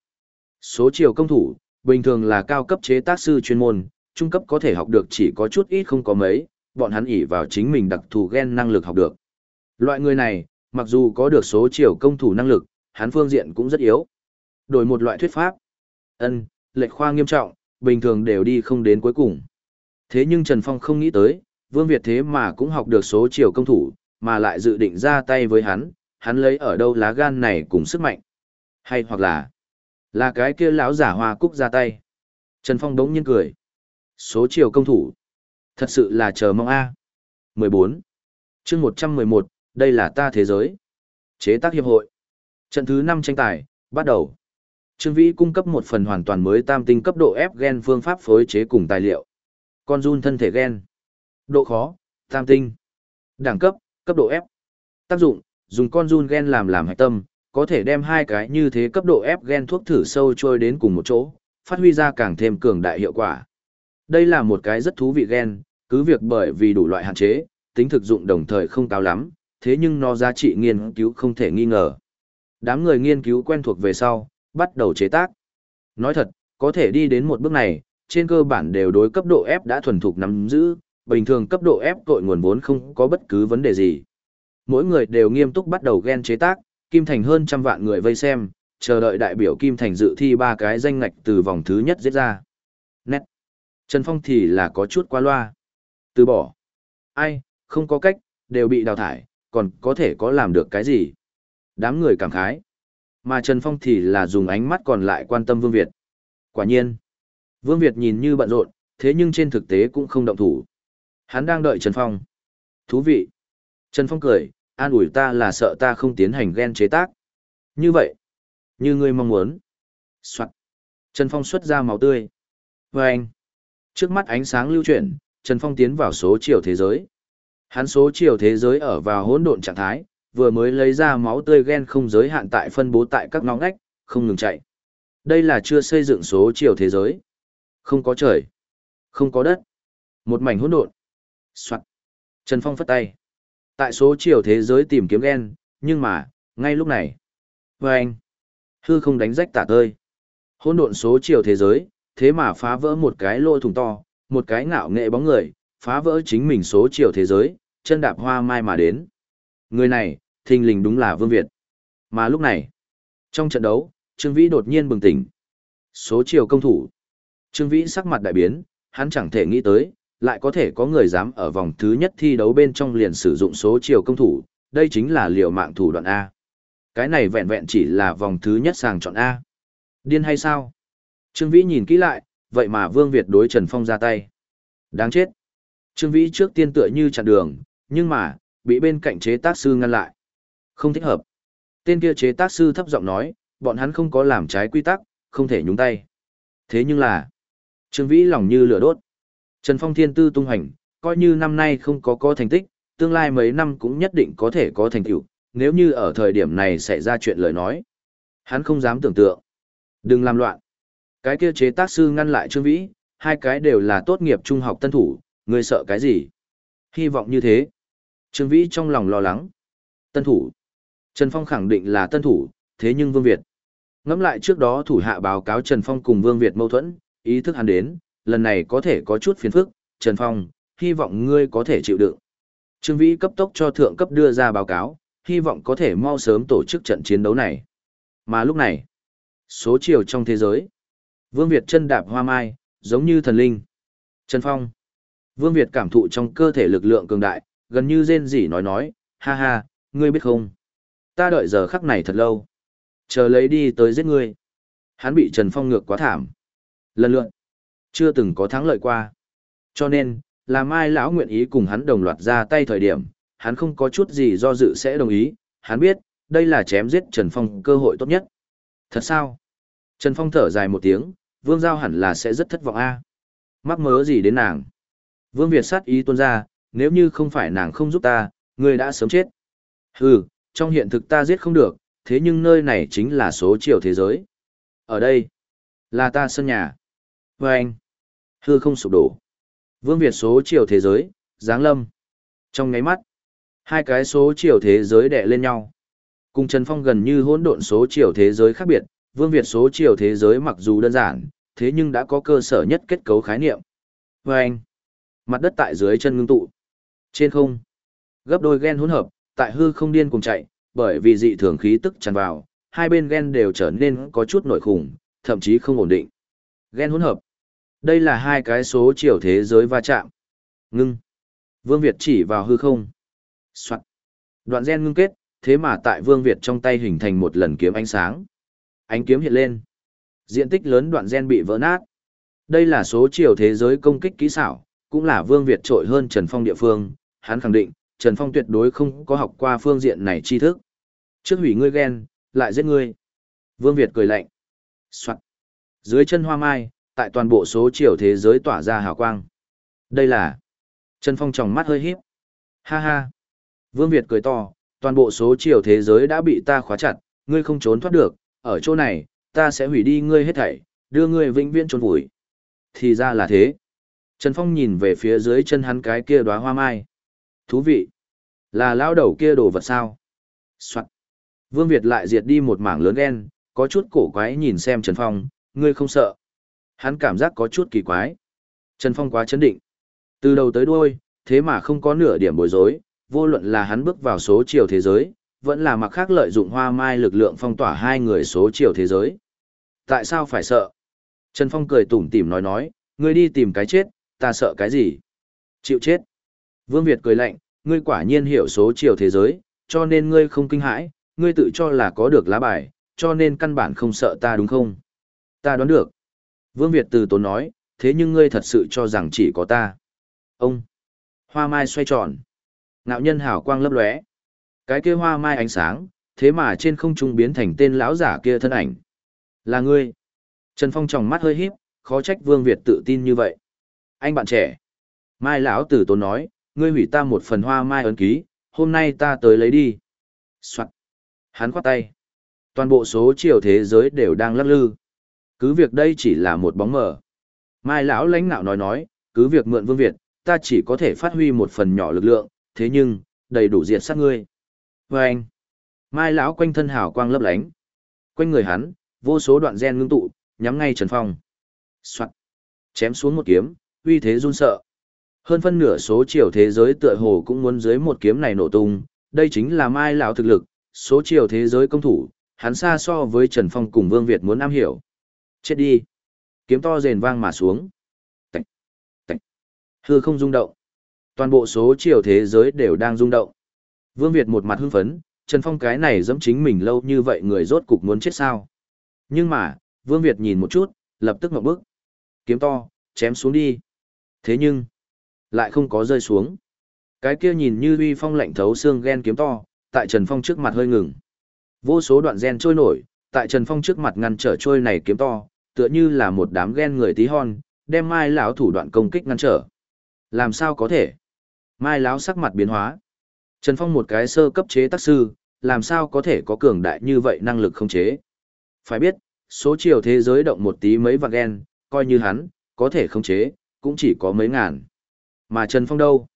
Số chiều công thủ, bình thường là cao cấp chế tác sư chuyên môn, trung cấp có thể học được chỉ có chút ít không có mấy, bọn hắn ỉ vào chính mình đặc thù ghen năng lực học được. Loại người này, mặc dù có được số chiều công thủ năng lực, hắn phương diện cũng rất yếu. Đổi một loại thuyết pháp. ân lệch khoa nghiêm trọng, bình thường đều đi không đến cuối cùng. Thế nhưng Trần Phong không nghĩ tới, Vương Việt thế mà cũng học được số chiều công thủ, mà lại dự định ra tay với hắn, hắn lấy ở đâu lá gan này cùng sức mạnh. Hay hoặc là, là cái kia lão giả hoa cúc ra tay. Trần Phong đống nhiên cười. Số chiều công thủ. Thật sự là chờ mong A. 14. chương 111, đây là ta thế giới. Chế tác hiệp hội. Trận thứ 5 tranh tài, bắt đầu. Trương Vĩ cung cấp một phần hoàn toàn mới tam tinh cấp độ ép gen phương pháp phối chế cùng tài liệu. Con run thân thể gen. Độ khó, tam tinh. Đẳng cấp, cấp độ ép. Tác dụng, dùng con run gen làm làm hạch tâm, có thể đem hai cái như thế cấp độ ép gen thuốc thử sâu trôi đến cùng một chỗ, phát huy ra càng thêm cường đại hiệu quả. Đây là một cái rất thú vị gen, cứ việc bởi vì đủ loại hạn chế, tính thực dụng đồng thời không cao lắm, thế nhưng nó giá trị nghiên cứu không thể nghi ngờ. Đám người nghiên cứu quen thuộc về sau, bắt đầu chế tác. Nói thật, có thể đi đến một bước này, trên cơ bản đều đối cấp độ ép đã thuần thục nắm giữ, bình thường cấp độ ép tội nguồn vốn không có bất cứ vấn đề gì. Mỗi người đều nghiêm túc bắt đầu ghen chế tác, Kim Thành hơn trăm vạn người vây xem, chờ đợi đại biểu Kim Thành dự thi ba cái danh ngạch từ vòng thứ nhất giết ra. Trần Phong thì là có chút quá loa. Từ bỏ. Ai, không có cách, đều bị đào thải, còn có thể có làm được cái gì? Đám người cảm khái. Mà Trần Phong thì là dùng ánh mắt còn lại quan tâm Vương Việt. Quả nhiên. Vương Việt nhìn như bận rộn, thế nhưng trên thực tế cũng không động thủ. Hắn đang đợi Trần Phong. Thú vị. Trần Phong cười, an ủi ta là sợ ta không tiến hành ghen chế tác. Như vậy. Như ngươi mong muốn. Soạn. Trần Phong xuất ra máu tươi. Và anh. Trước mắt ánh sáng lưu chuyển, Trần Phong tiến vào số chiều thế giới. Hắn số chiều thế giới ở vào hỗn độn trạng thái, vừa mới lấy ra máu tươi gen không giới hạn tại phân bố tại các ngõ ngách, không ngừng chạy. Đây là chưa xây dựng số chiều thế giới. Không có trời, không có đất, một mảnh hỗn độn. Soạt. Trần Phong phất tay. Tại số chiều thế giới tìm kiếm gen, nhưng mà, ngay lúc này. Và anh, hư không đánh rách tả tơi. Hỗn độn số chiều thế giới, thế mà phá vỡ một cái lỗ thùng to, một cái ngạo nghệ bóng người, phá vỡ chính mình số chiều thế giới, chân đạp hoa mai mà đến. Người này, thình lình đúng là Vương Việt. Mà lúc này, trong trận đấu, Trương Vĩ đột nhiên bừng tỉnh. Số chiều công thủ. Trương Vĩ sắc mặt đại biến, hắn chẳng thể nghĩ tới, lại có thể có người dám ở vòng thứ nhất thi đấu bên trong liền sử dụng số chiều công thủ, đây chính là liều mạng thủ đoạn A. Cái này vẹn vẹn chỉ là vòng thứ nhất sàng chọn A. Điên hay sao? Trương Vĩ nhìn kỹ lại, vậy mà Vương Việt đối Trần Phong ra tay. Đáng chết. Trương Vĩ trước tiên tựa như chặn đường, nhưng mà, bị bên cạnh chế tác sư ngăn lại. Không thích hợp. Tên kia chế tác sư thấp giọng nói, bọn hắn không có làm trái quy tắc, không thể nhúng tay. Thế nhưng là, Trương Vĩ lòng như lửa đốt. Trần Phong thiên tư tung hành, coi như năm nay không có có thành tích, tương lai mấy năm cũng nhất định có thể có thành tựu, nếu như ở thời điểm này xảy ra chuyện lời nói. Hắn không dám tưởng tượng. Đừng làm loạn. Cái kia chế tác sư ngăn lại Trương Vĩ, hai cái đều là tốt nghiệp trung học tân thủ, ngươi sợ cái gì? Hy vọng như thế. Trương Vĩ trong lòng lo lắng. Tân thủ. Trần Phong khẳng định là tân thủ, thế nhưng Vương Việt. Ngẫm lại trước đó thủ hạ báo cáo Trần Phong cùng Vương Việt mâu thuẫn, ý thức hắn đến, lần này có thể có chút phiền phức, Trần Phong, hy vọng ngươi có thể chịu đựng. Trương Vĩ cấp tốc cho thượng cấp đưa ra báo cáo, hy vọng có thể mau sớm tổ chức trận chiến đấu này. Mà lúc này, số chiều trong thế giới, Vương Việt chân đạp hoa mai, giống như thần linh. Trần Phong. Vương Việt cảm thụ trong cơ thể lực lượng cường đại, gần như rên rỉ nói nói, ha ha, ngươi biết không? Ta đợi giờ khắc này thật lâu. Chờ lấy đi tới giết ngươi. Hắn bị Trần Phong ngược quá thảm. Lần lượt, chưa từng có thắng lợi qua. Cho nên, là Mai lão nguyện ý cùng hắn đồng loạt ra tay thời điểm, hắn không có chút gì do dự sẽ đồng ý, hắn biết, đây là chém giết Trần Phong cơ hội tốt nhất. Thật sao? Trần Phong thở dài một tiếng, Vương Giao hẳn là sẽ rất thất vọng a. Mắc mớ gì đến nàng? Vương Việt sát ý tuôn ra, nếu như không phải nàng không giúp ta, ngươi đã sớm chết. Hừ, trong hiện thực ta giết không được, thế nhưng nơi này chính là số chiều thế giới. Ở đây, là ta sân nhà. Và anh, hư không sụp đổ. Vương Việt số chiều thế giới, giáng lâm. Trong ngáy mắt, hai cái số chiều thế giới đè lên nhau. Cùng Trần Phong gần như hỗn độn số chiều thế giới khác biệt, Vương Việt số chiều thế giới mặc dù đơn giản, thế nhưng đã có cơ sở nhất kết cấu khái niệm. Và anh, mặt đất tại dưới chân ngưng tụ. Trên không, gấp đôi gen hỗn hợp, tại hư không điên cùng chạy, bởi vì dị thường khí tức tràn vào, hai bên gen đều trở nên có chút nổi khủng, thậm chí không ổn định. Gen hỗn hợp. Đây là hai cái số chiều thế giới va chạm. Ngưng. Vương Việt chỉ vào hư không. Soạn. Đoạn gen ngưng kết, thế mà tại Vương Việt trong tay hình thành một lần kiếm ánh sáng. Ánh kiếm hiện lên. Diện tích lớn đoạn gen bị vỡ nát. Đây là số chiều thế giới công kích kỹ xảo, cũng là Vương Việt trội hơn Trần Phong địa phương. Hắn khẳng định, Trần Phong tuyệt đối không có học qua phương diện này tri thức. Trước hủy ngươi ghen, lại giết ngươi. Vương Việt cười lạnh. Soạn. Dưới chân hoa mai, tại toàn bộ số chiều thế giới tỏa ra hào quang. Đây là... Trần Phong tròng mắt hơi híp. Ha ha. Vương Việt cười to, toàn bộ số chiều thế giới đã bị ta khóa chặt, ngươi không trốn thoát được, ở chỗ này, ta sẽ hủy đi ngươi hết thảy, đưa ngươi vĩnh viễn trốn vùi. Thì ra là thế. Trần Phong nhìn về phía dưới chân hắn cái kia đóa hoa mai. Thú vị. Là lão đầu kia đồ vật sao? Soạn. Vương Việt lại diệt đi một mảng lớn đen, có chút cổ quái nhìn xem Trần Phong, ngươi không sợ. Hắn cảm giác có chút kỳ quái. Trần Phong quá chấn định. Từ đầu tới đuôi, thế mà không có nửa điểm bối rối, vô luận là hắn bước vào số chiều thế giới, vẫn là mặc khác lợi dụng hoa mai lực lượng phong tỏa hai người số chiều thế giới. Tại sao phải sợ? Trần Phong cười tủm tỉm nói nói, ngươi đi tìm cái chết, ta sợ cái gì? Chịu chết. Vương Việt cười lạnh, ngươi quả nhiên hiểu số chiều thế giới, cho nên ngươi không kinh hãi, ngươi tự cho là có được lá bài, cho nên căn bản không sợ ta đúng không? Ta đoán được. Vương Việt từ tốn nói, thế nhưng ngươi thật sự cho rằng chỉ có ta. Ông. Hoa mai xoay tròn. Ngạo nhân hào quang lấp lóe. Cái kia hoa mai ánh sáng, thế mà trên không trung biến thành tên lão giả kia thân ảnh. Là ngươi. Trần Phong tròng mắt hơi híp, khó trách Vương Việt tự tin như vậy. Anh bạn trẻ. Mai lão tử tốn nói, ngươi hủy ta một phần hoa mai ấn ký, hôm nay ta tới lấy đi. Soạn. Hắn khoát tay. Toàn bộ số chiều thế giới đều đang lắc lư. Cứ việc đây chỉ là một bóng mờ. Mai lão lãnh nạo nói nói, cứ việc mượn vương Việt, ta chỉ có thể phát huy một phần nhỏ lực lượng, thế nhưng, đầy đủ diệt sát ngươi. Và anh. Mai lão quanh thân hào quang lấp lánh. Quanh người hắn, vô số đoạn gen ngưng tụ, nhắm ngay Trần Phong. Soạn. Chém xuống một kiếm, uy thế run sợ. Hơn phân nửa số chiều thế giới tựa hồ cũng muốn dưới một kiếm này nổ tung, đây chính là Mai lão thực lực, số chiều thế giới công thủ, hắn xa so với Trần Phong cùng Vương Việt muốn am hiểu. Chết đi. Kiếm to rền vang mà xuống. Tạch. Tạch. Hư không rung động. Toàn bộ số chiều thế giới đều đang rung động. Vương Việt một mặt hưng phấn, Trần Phong cái này dẫm chính mình lâu như vậy người rốt cục muốn chết sao. Nhưng mà, Vương Việt nhìn một chút, lập tức ngậm bức. Kiếm to, chém xuống đi. Thế nhưng, lại không có rơi xuống. Cái kia nhìn như uy phong lạnh thấu xương ghen kiếm to, tại Trần Phong trước mặt hơi ngừng. Vô số đoạn gen trôi nổi, tại Trần Phong trước mặt ngăn trở trôi này kiếm to, tựa như là một đám ghen người tí hon, đem Mai lão thủ đoạn công kích ngăn trở. Làm sao có thể? Mai lão sắc mặt biến hóa. Trần Phong một cái sơ cấp chế tác sư, làm sao có thể có cường đại như vậy năng lực không chế? Phải biết, số chiều thế giới động một tí mấy vạn gen, coi như hắn, có thể không chế, cũng chỉ có mấy ngàn. Mà Trần Phong đâu?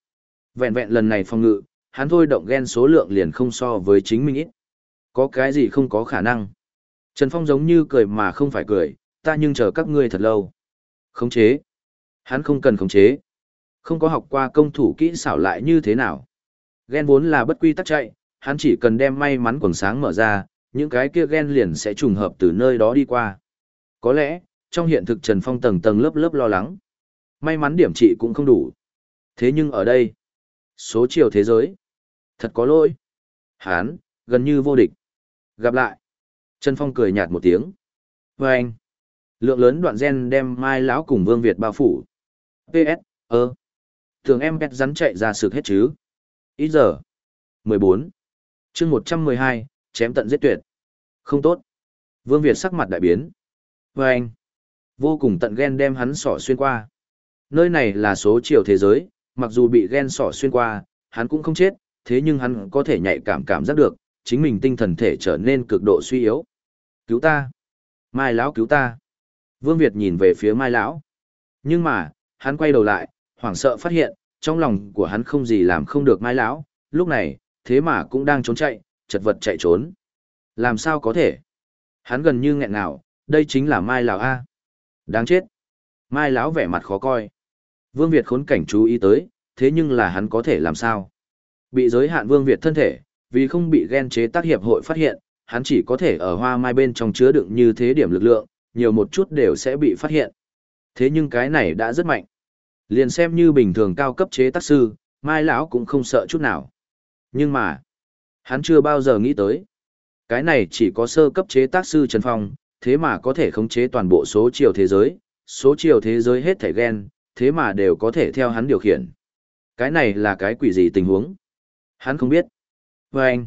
Vẹn vẹn lần này phong ngự, hắn thôi động gen số lượng liền không so với chính mình ít. Có cái gì không có khả năng? Trần Phong giống như cười mà không phải cười, ta nhưng chờ các ngươi thật lâu. Khống chế. Hắn không cần khống chế. Không có học qua công thủ kỹ xảo lại như thế nào. Gen vốn là bất quy tắc chạy, hắn chỉ cần đem may mắn quần sáng mở ra, những cái kia gen liền sẽ trùng hợp từ nơi đó đi qua. Có lẽ, trong hiện thực Trần Phong tầng tầng lớp lớp lo lắng. May mắn điểm trị cũng không đủ. Thế nhưng ở đây, số chiều thế giới, thật có lỗi. Hán, gần như vô địch. Gặp lại. Trần Phong cười nhạt một tiếng. Và anh, lượng lớn đoạn gen đem Mai lão cùng Vương Việt bao phủ. PS, ơ. Thường em pet rắn chạy ra sực hết chứ. Ít giờ. 14. chương 112, chém tận giết tuyệt. Không tốt. Vương Việt sắc mặt đại biến. Và anh, vô cùng tận ghen đem hắn sỏ xuyên qua. Nơi này là số chiều thế giới, mặc dù bị ghen sỏ xuyên qua, hắn cũng không chết, thế nhưng hắn có thể nhạy cảm cảm giác được, chính mình tinh thần thể trở nên cực độ suy yếu. Cứu ta! Mai lão cứu ta! Vương Việt nhìn về phía Mai lão. Nhưng mà, hắn quay đầu lại, hoảng sợ phát hiện, trong lòng của hắn không gì làm không được Mai lão, lúc này, thế mà cũng đang trốn chạy, chật vật chạy trốn. Làm sao có thể? Hắn gần như nghẹn nào, đây chính là Mai lão a. Đáng chết. Mai lão vẻ mặt khó coi. Vương Việt khốn cảnh chú ý tới, thế nhưng là hắn có thể làm sao? Bị giới hạn Vương Việt thân thể, vì không bị ghen chế tác hiệp hội phát hiện, hắn chỉ có thể ở hoa mai bên trong chứa đựng như thế điểm lực lượng, nhiều một chút đều sẽ bị phát hiện. Thế nhưng cái này đã rất mạnh. Liền xem như bình thường cao cấp chế tác sư, mai lão cũng không sợ chút nào. Nhưng mà, hắn chưa bao giờ nghĩ tới. Cái này chỉ có sơ cấp chế tác sư Trần Phong, thế mà có thể khống chế toàn bộ số chiều thế giới, số chiều thế giới hết thảy gen, thế mà đều có thể theo hắn điều khiển. Cái này là cái quỷ gì tình huống? Hắn không biết. Và anh,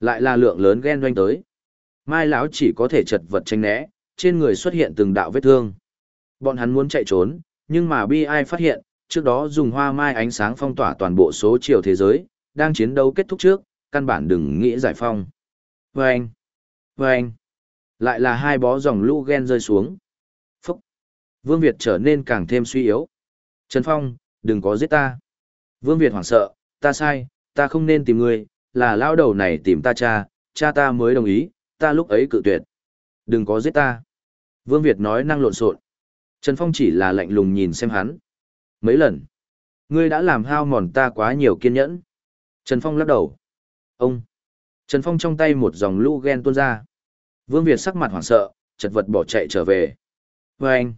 lại là lượng lớn ghen doanh tới. Mai lão chỉ có thể chật vật tranh né, trên người xuất hiện từng đạo vết thương. Bọn hắn muốn chạy trốn, nhưng mà bi ai phát hiện, trước đó dùng hoa mai ánh sáng phong tỏa toàn bộ số chiều thế giới, đang chiến đấu kết thúc trước, căn bản đừng nghĩ giải phong. Và anh, và anh, lại là hai bó dòng lũ ghen rơi xuống. Phúc! Vương Việt trở nên càng thêm suy yếu. Trần Phong, đừng có giết ta. Vương Việt hoảng sợ, ta sai, ta không nên tìm ngươi, là lao đầu này tìm ta cha, cha ta mới đồng ý, ta lúc ấy cự tuyệt. Đừng có giết ta. Vương Việt nói năng lộn xộn. Trần Phong chỉ là lạnh lùng nhìn xem hắn. Mấy lần. Ngươi đã làm hao mòn ta quá nhiều kiên nhẫn. Trần Phong lắc đầu. Ông. Trần Phong trong tay một dòng lũ ghen tuôn ra. Vương Việt sắc mặt hoảng sợ, chật vật bỏ chạy trở về. Và anh.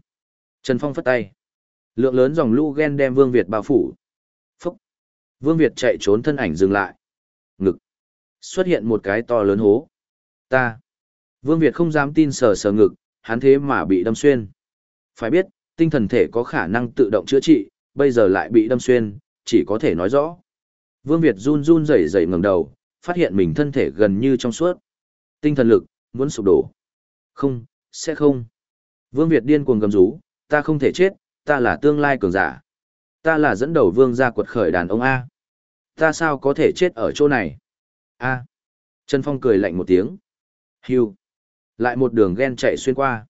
Trần Phong phất tay. Lượng lớn dòng lũ ghen đem Vương Việt bao phủ. Phúc. Vương Việt chạy trốn thân ảnh dừng lại. Ngực. Xuất hiện một cái to lớn hố. Ta. Vương Việt không dám tin sờ sờ ngực, hắn thế mà bị đâm xuyên. Phải biết, tinh thần thể có khả năng tự động chữa trị, bây giờ lại bị đâm xuyên, chỉ có thể nói rõ. Vương Việt run run rẩy rẩy ngẩng đầu, phát hiện mình thân thể gần như trong suốt. Tinh thần lực, muốn sụp đổ. Không, sẽ không. Vương Việt điên cuồng gầm rú, ta không thể chết, ta là tương lai cường giả. Ta là dẫn đầu vương gia quật khởi đàn ông A. Ta sao có thể chết ở chỗ này? A. Trần Phong cười lạnh một tiếng. Hưu. Lại một đường ghen chạy xuyên qua.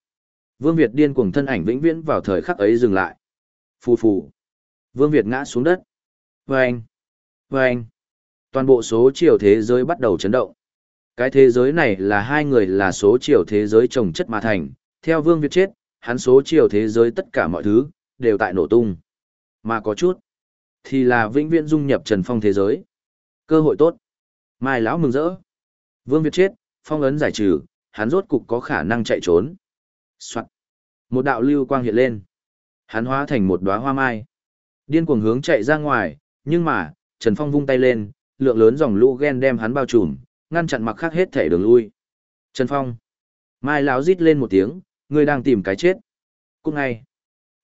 Vương Việt điên cuồng thân ảnh vĩnh viễn vào thời khắc ấy dừng lại. Phù phù. Vương Việt ngã xuống đất. Vâng. Vâng. Toàn bộ số chiều thế giới bắt đầu chấn động. Cái thế giới này là hai người là số chiều thế giới trồng chất mà thành. Theo Vương Việt chết, hắn số chiều thế giới tất cả mọi thứ, đều tại nổ tung. Mà có chút, thì là vĩnh viễn dung nhập Trần Phong thế giới. Cơ hội tốt. Mai lão mừng rỡ. Vương Việt chết, phong ấn giải trừ, hắn rốt cục có khả năng chạy trốn. Soạn. Một đạo lưu quang hiện lên. Hắn hóa thành một đóa hoa mai. Điên cuồng hướng chạy ra ngoài, nhưng mà, Trần Phong vung tay lên, lượng lớn dòng lũ ghen đem hắn bao trùm, ngăn chặn mặc khác hết thể đường lui. Trần Phong. Mai lão rít lên một tiếng, ngươi đang tìm cái chết. Cũng ngay.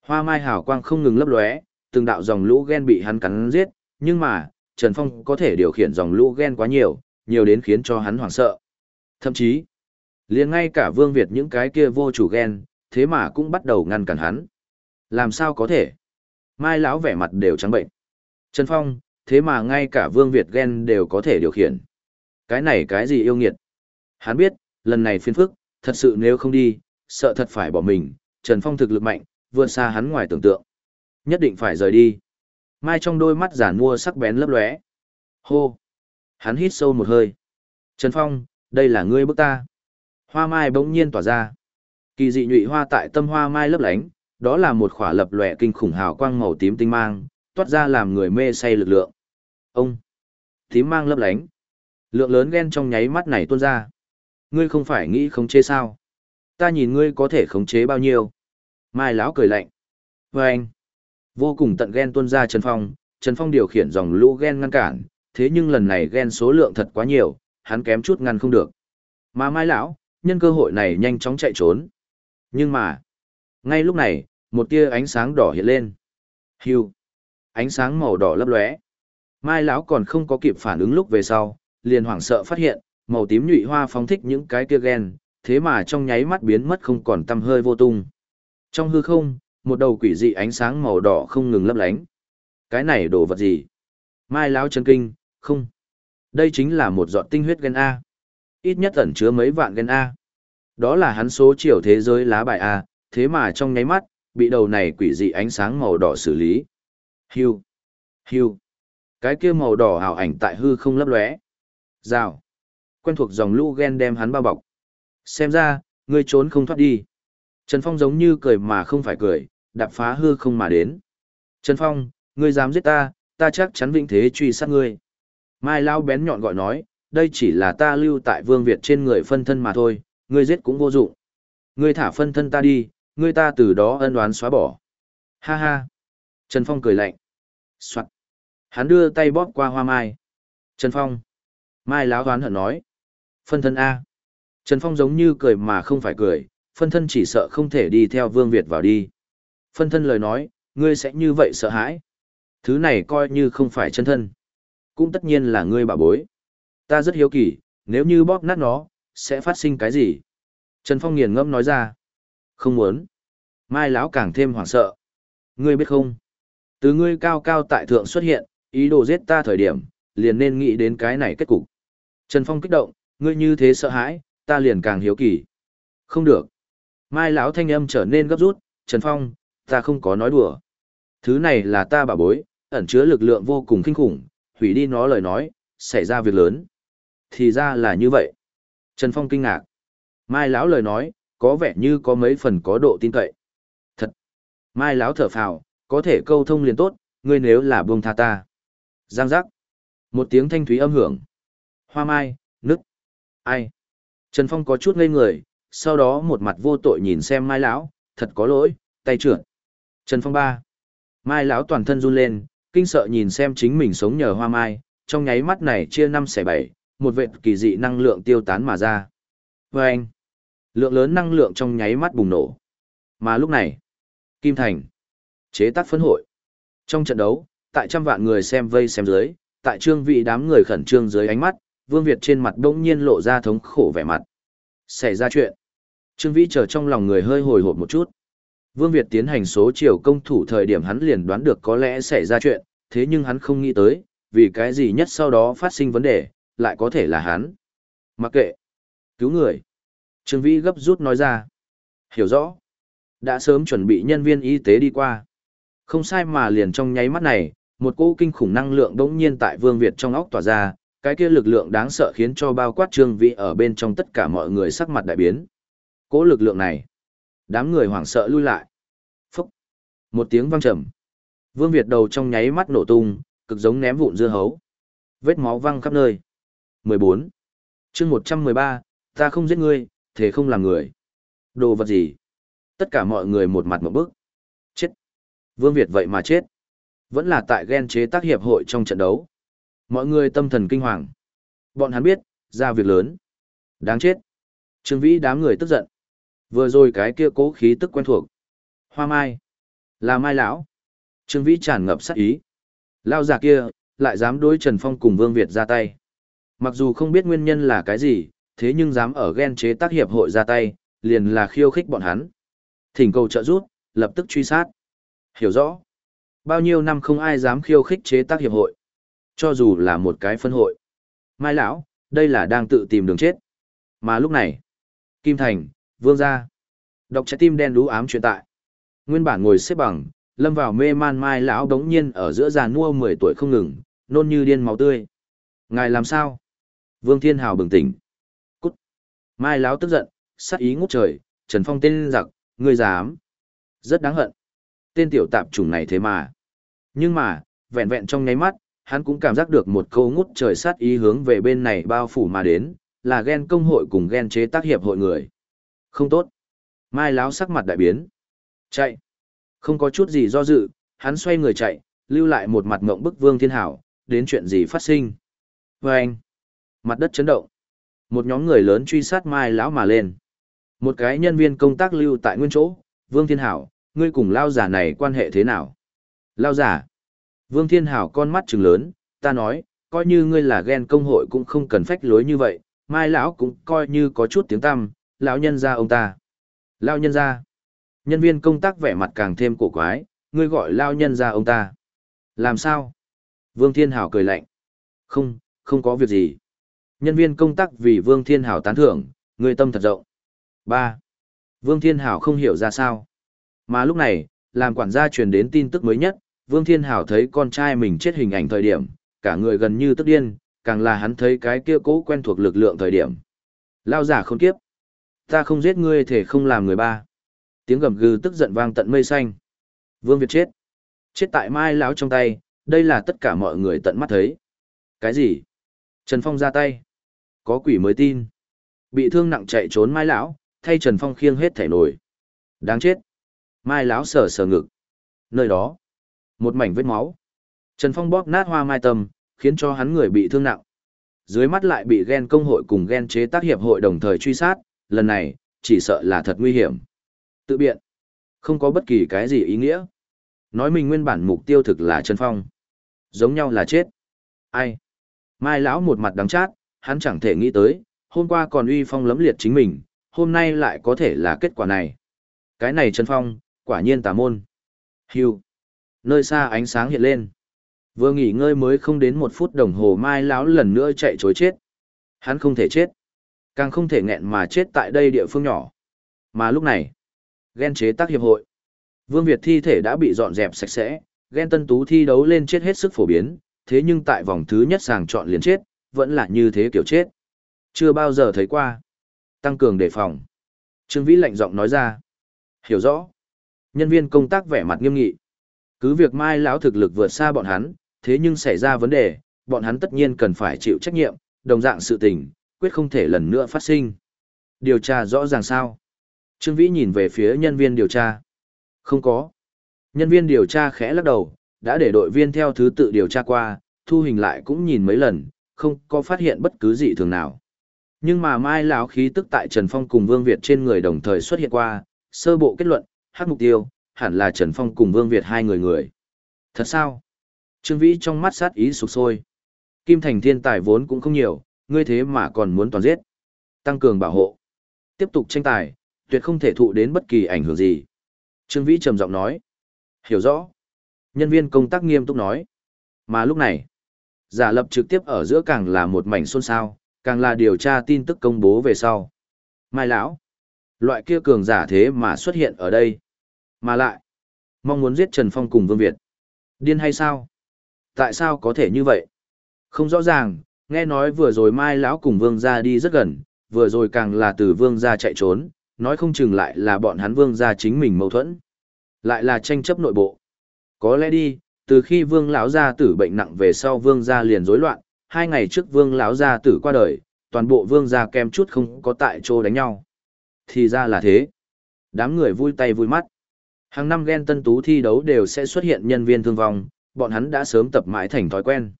Hoa mai hảo quang không ngừng lấp lóe, từng đạo dòng lũ ghen bị hắn cắn giết, nhưng mà, Trần Phong có thể điều khiển dòng lũ ghen quá nhiều, nhiều đến khiến cho hắn hoảng sợ. Thậm chí, liền ngay cả Vương Việt những cái kia vô chủ ghen, thế mà cũng bắt đầu ngăn cản hắn. Làm sao có thể? Mai lão vẻ mặt đều trắng bệnh. Trần Phong, thế mà ngay cả Vương Việt ghen đều có thể điều khiển. Cái này cái gì yêu nghiệt? Hắn biết, lần này phiên phức, thật sự nếu không đi, sợ thật phải bỏ mình, Trần Phong thực lực mạnh, vượt xa hắn ngoài tưởng tượng. Nhất định phải rời đi. Mai trong đôi mắt giản mua sắc bén lấp lóe. Hô! Hắn hít sâu một hơi. Trần Phong, đây là ngươi bức ta. Hoa mai bỗng nhiên tỏa ra. Kỳ dị nhụy hoa tại tâm hoa mai lấp lánh, đó là một khỏa lập lòe kinh khủng hào quang màu tím tinh mang, toát ra làm người mê say lực lượng. Ông! Tím mang lấp lánh. Lượng lớn ghen trong nháy mắt này tuôn ra. Ngươi không phải nghĩ khống chế sao? Ta nhìn ngươi có thể khống chế bao nhiêu? Mai lão cười lạnh. Và anh! Vô cùng tận ghen tuôn ra Trần Phong, Trần Phong điều khiển dòng lũ ghen ngăn cản, thế nhưng lần này ghen số lượng thật quá nhiều, hắn kém chút ngăn không được. Mà Mai lão, nhân cơ hội này nhanh chóng chạy trốn. Nhưng mà, ngay lúc này, một tia ánh sáng đỏ hiện lên. Hưu. Ánh sáng màu đỏ lấp lóe. Mai lão còn không có kịp phản ứng lúc về sau, liền hoảng sợ phát hiện, màu tím nhụy hoa phóng thích những cái tia gen thế mà trong nháy mắt biến mất không còn tăm hơi vô tung. Trong hư không, một đầu quỷ dị ánh sáng màu đỏ không ngừng lấp lánh. Cái này đồ vật gì? Mai lão chấn kinh, không. Đây chính là một giọt tinh huyết gen A. Ít nhất ẩn chứa mấy vạn gen A. Đó là hắn số chiều thế giới lá bài A, thế mà trong nháy mắt, bị đầu này quỷ dị ánh sáng màu đỏ xử lý. Hưu. Hưu. Cái kia màu đỏ hào ảnh tại hư không lấp lóe. Rào. Quen thuộc dòng lũ gen đem hắn bao bọc. Xem ra, ngươi trốn không thoát đi. Trần Phong giống như cười mà không phải cười, đạp phá hư không mà đến. Trần Phong, ngươi dám giết ta, ta chắc chắn vĩnh thế truy sát ngươi. Mai Lao bén nhọn gọi nói, đây chỉ là ta lưu tại vương Việt trên người phân thân mà thôi, ngươi giết cũng vô dụng. Ngươi thả phân thân ta đi, ngươi ta từ đó ân đoán xóa bỏ. Ha ha. Trần Phong cười lạnh. Soạn. Hắn đưa tay bóp qua hoa mai. Trần Phong. Mai láo đoán hận nói. Phân thân A. Trần Phong giống như cười mà không phải cười, phân thân chỉ sợ không thể đi theo Vương Việt vào đi. Phân thân lời nói, ngươi sẽ như vậy sợ hãi. Thứ này coi như không phải chân thân. Cũng tất nhiên là ngươi bảo bối. Ta rất hiếu kỳ, nếu như bóp nát nó, sẽ phát sinh cái gì? Trần Phong nghiền ngẫm nói ra. Không muốn. Mai lão càng thêm hoảng sợ. Ngươi biết không? Từ ngươi cao cao tại thượng xuất hiện, ý đồ giết ta thời điểm, liền nên nghĩ đến cái này kết cục. Trần Phong kích động, ngươi như thế sợ hãi, ta liền càng hiếu kỳ. Không được. Mai lão thanh âm trở nên gấp rút, Trần Phong, ta không có nói đùa. Thứ này là ta bảo bối, ẩn chứa lực lượng vô cùng kinh khủng, hủy đi nó lời nói, xảy ra việc lớn. Thì ra là như vậy. Trần Phong kinh ngạc. Mai lão lời nói, có vẻ như có mấy phần có độ tin cậy. Thật. Mai lão thở phào, có thể câu thông liền tốt, ngươi nếu là buông tha ta. Giang giác. Một tiếng thanh thúy âm hưởng. Hoa mai, nứt. Ai? Trần Phong có chút ngây người, sau đó một mặt vô tội nhìn xem Mai lão, thật có lỗi, tay trưởng. Trần Phong ba. Mai lão toàn thân run lên, kinh sợ nhìn xem chính mình sống nhờ hoa mai, trong nháy mắt này chia năm xẻ bảy, một vệt kỳ dị năng lượng tiêu tán mà ra. Và anh, lượng lớn năng lượng trong nháy mắt bùng nổ. Mà lúc này, Kim Thành, chế tác phấn hội. Trong trận đấu, tại trăm vạn người xem vây xem dưới, tại trương vị đám người khẩn trương dưới ánh mắt, Vương Việt trên mặt đông nhiên lộ ra thống khổ vẻ mặt. Xảy ra chuyện. Trương Vĩ chờ trong lòng người hơi hồi hộp một chút. Vương Việt tiến hành số chiều công thủ thời điểm hắn liền đoán được có lẽ xảy ra chuyện, thế nhưng hắn không nghĩ tới, vì cái gì nhất sau đó phát sinh vấn đề, lại có thể là hắn. Mặc kệ. Cứu người. Trương Vĩ gấp rút nói ra. Hiểu rõ. Đã sớm chuẩn bị nhân viên y tế đi qua. Không sai mà liền trong nháy mắt này, một cỗ kinh khủng năng lượng đống nhiên tại Vương Việt trong óc tỏa ra, cái kia lực lượng đáng sợ khiến cho bao quát Trương Vĩ ở bên trong tất cả mọi người sắc mặt đại biến. Cỗ lực lượng này, đám người hoảng sợ lui lại. Phúc! Một tiếng vang trầm. Vương Việt đầu trong nháy mắt nổ tung, cực giống ném vụn dưa hấu. Vết máu văng khắp nơi. 14. chương 113, ta không giết ngươi, thế không làm người. Đồ vật gì? Tất cả mọi người một mặt một bức. Chết. Vương Việt vậy mà chết. Vẫn là tại ghen chế tác hiệp hội trong trận đấu. Mọi người tâm thần kinh hoàng. Bọn hắn biết, ra việc lớn. Đáng chết. Trương Vĩ đám người tức giận. Vừa rồi cái kia cố khí tức quen thuộc. Hoa mai. Là mai lão. Trương Vĩ tràn ngập sát ý. Lao già kia, lại dám đối Trần Phong cùng Vương Việt ra tay. Mặc dù không biết nguyên nhân là cái gì, thế nhưng dám ở ghen chế tác hiệp hội ra tay, liền là khiêu khích bọn hắn. Thỉnh cầu trợ giúp, lập tức truy sát. Hiểu rõ. Bao nhiêu năm không ai dám khiêu khích chế tác hiệp hội. Cho dù là một cái phân hội. Mai lão, đây là đang tự tìm đường chết. Mà lúc này, Kim Thành, Vương gia, đọc trái tim đen đú ám truyền tại. Nguyên bản ngồi xếp bằng, lâm vào mê man Mai lão đống nhiên ở giữa già nua 10 tuổi không ngừng, nôn như điên máu tươi. Ngài làm sao? Vương Thiên Hào bừng tỉnh. Cút. Mai Láo tức giận, sát ý ngút trời, Trần Phong tên giặc, ngươi dám. Rất đáng hận. Tên tiểu tạp chủng này thế mà. Nhưng mà, vẹn vẹn trong nháy mắt, hắn cũng cảm giác được một câu ngút trời sát ý hướng về bên này bao phủ mà đến, là ghen công hội cùng ghen chế tác hiệp hội người. Không tốt. Mai láo sắc mặt đại biến. Chạy. Không có chút gì do dự, hắn xoay người chạy, lưu lại một mặt mộng bức vương thiên hảo, đến chuyện gì phát sinh. Vâng anh. Mặt đất chấn động. Một nhóm người lớn truy sát mai lão mà lên. Một cái nhân viên công tác lưu tại nguyên chỗ, vương thiên hảo, ngươi cùng lao giả này quan hệ thế nào? Lao giả. Vương Thiên Hảo con mắt trừng lớn, ta nói, coi như ngươi là ghen công hội cũng không cần phách lối như vậy, mai lão cũng coi như có chút tiếng tăm, lão nhân gia ông ta. Lao nhân gia, Nhân viên công tác vẻ mặt càng thêm cổ quái, ngươi gọi lao nhân gia ông ta. Làm sao? Vương Thiên Hảo cười lạnh. Không, không có việc gì. Nhân viên công tác vì Vương Thiên Hảo tán thưởng, người tâm thật rộng. 3. Vương Thiên Hảo không hiểu ra sao. Mà lúc này, làm quản gia truyền đến tin tức mới nhất, Vương Thiên Hảo thấy con trai mình chết hình ảnh thời điểm, cả người gần như tức điên, càng là hắn thấy cái kia cố quen thuộc lực lượng thời điểm. Lao giả không kiếp. Ta không giết ngươi thể không làm người ba. Tiếng gầm gừ tức giận vang tận mây xanh. Vương Việt chết. Chết tại mai lão trong tay, đây là tất cả mọi người tận mắt thấy. Cái gì? Trần Phong ra tay. Có quỷ mới tin. Bị thương nặng chạy trốn mai lão, thay Trần Phong khiêng hết thảy nổi. Đáng chết. Mai lão sờ sờ ngực. Nơi đó, một mảnh vết máu. Trần Phong bóp nát hoa mai tâm, khiến cho hắn người bị thương nặng. Dưới mắt lại bị ghen công hội cùng ghen chế tác hiệp hội đồng thời truy sát, lần này, chỉ sợ là thật nguy hiểm. Tự biện. Không có bất kỳ cái gì ý nghĩa. Nói mình nguyên bản mục tiêu thực là Trần Phong. Giống nhau là chết. Ai? Mai lão một mặt đắng chát, hắn chẳng thể nghĩ tới, hôm qua còn uy phong lấm liệt chính mình, hôm nay lại có thể là kết quả này. Cái này Trần Phong, quả nhiên tà môn. Hưu. Nơi xa ánh sáng hiện lên. Vừa nghỉ ngơi mới không đến một phút đồng hồ mai lão lần nữa chạy chối chết. Hắn không thể chết. Càng không thể nghẹn mà chết tại đây địa phương nhỏ. Mà lúc này, ghen chế tác hiệp hội. Vương Việt thi thể đã bị dọn dẹp sạch sẽ, ghen tân tú thi đấu lên chết hết sức phổ biến, thế nhưng tại vòng thứ nhất sàng chọn liền chết, vẫn là như thế kiểu chết. Chưa bao giờ thấy qua. Tăng cường đề phòng. Trương Vĩ lạnh giọng nói ra. Hiểu rõ. Nhân viên công tác vẻ mặt nghiêm nghị. Cứ việc Mai lão thực lực vượt xa bọn hắn, thế nhưng xảy ra vấn đề, bọn hắn tất nhiên cần phải chịu trách nhiệm, đồng dạng sự tình, quyết không thể lần nữa phát sinh. Điều tra rõ ràng sao? Trương Vĩ nhìn về phía nhân viên điều tra. Không có. Nhân viên điều tra khẽ lắc đầu, đã để đội viên theo thứ tự điều tra qua, thu hình lại cũng nhìn mấy lần, không có phát hiện bất cứ gì thường nào. Nhưng mà Mai lão khí tức tại Trần Phong cùng Vương Việt trên người đồng thời xuất hiện qua, sơ bộ kết luận, hát mục tiêu, hẳn là Trần Phong cùng Vương Việt hai người người. Thật sao? Trương Vĩ trong mắt sát ý sục sôi. Kim Thành thiên tài vốn cũng không nhiều, ngươi thế mà còn muốn toàn giết. Tăng cường bảo hộ. Tiếp tục tranh tài, tuyệt không thể thụ đến bất kỳ ảnh hưởng gì. Trương Vĩ trầm giọng nói. Hiểu rõ. Nhân viên công tác nghiêm túc nói. Mà lúc này, giả lập trực tiếp ở giữa càng là một mảnh xôn xao, càng là điều tra tin tức công bố về sau. Mai lão, loại kia cường giả thế mà xuất hiện ở đây. Mà lại, mong muốn giết Trần Phong cùng Vương Việt. Điên hay sao? Tại sao có thể như vậy? Không rõ ràng, nghe nói vừa rồi Mai lão cùng Vương gia đi rất gần, vừa rồi càng là từ Vương gia chạy trốn, nói không chừng lại là bọn hắn Vương gia chính mình mâu thuẫn. Lại là tranh chấp nội bộ. Có lẽ đi, từ khi Vương lão gia tử bệnh nặng về sau Vương gia liền rối loạn, hai ngày trước Vương lão gia tử qua đời, toàn bộ Vương gia kem chút không có tại chỗ đánh nhau. Thì ra là thế. Đám người vui tay vui mắt. Hàng năm ghen tân tú thi đấu đều sẽ xuất hiện nhân viên thương vong, bọn hắn đã sớm tập mãi thành thói quen.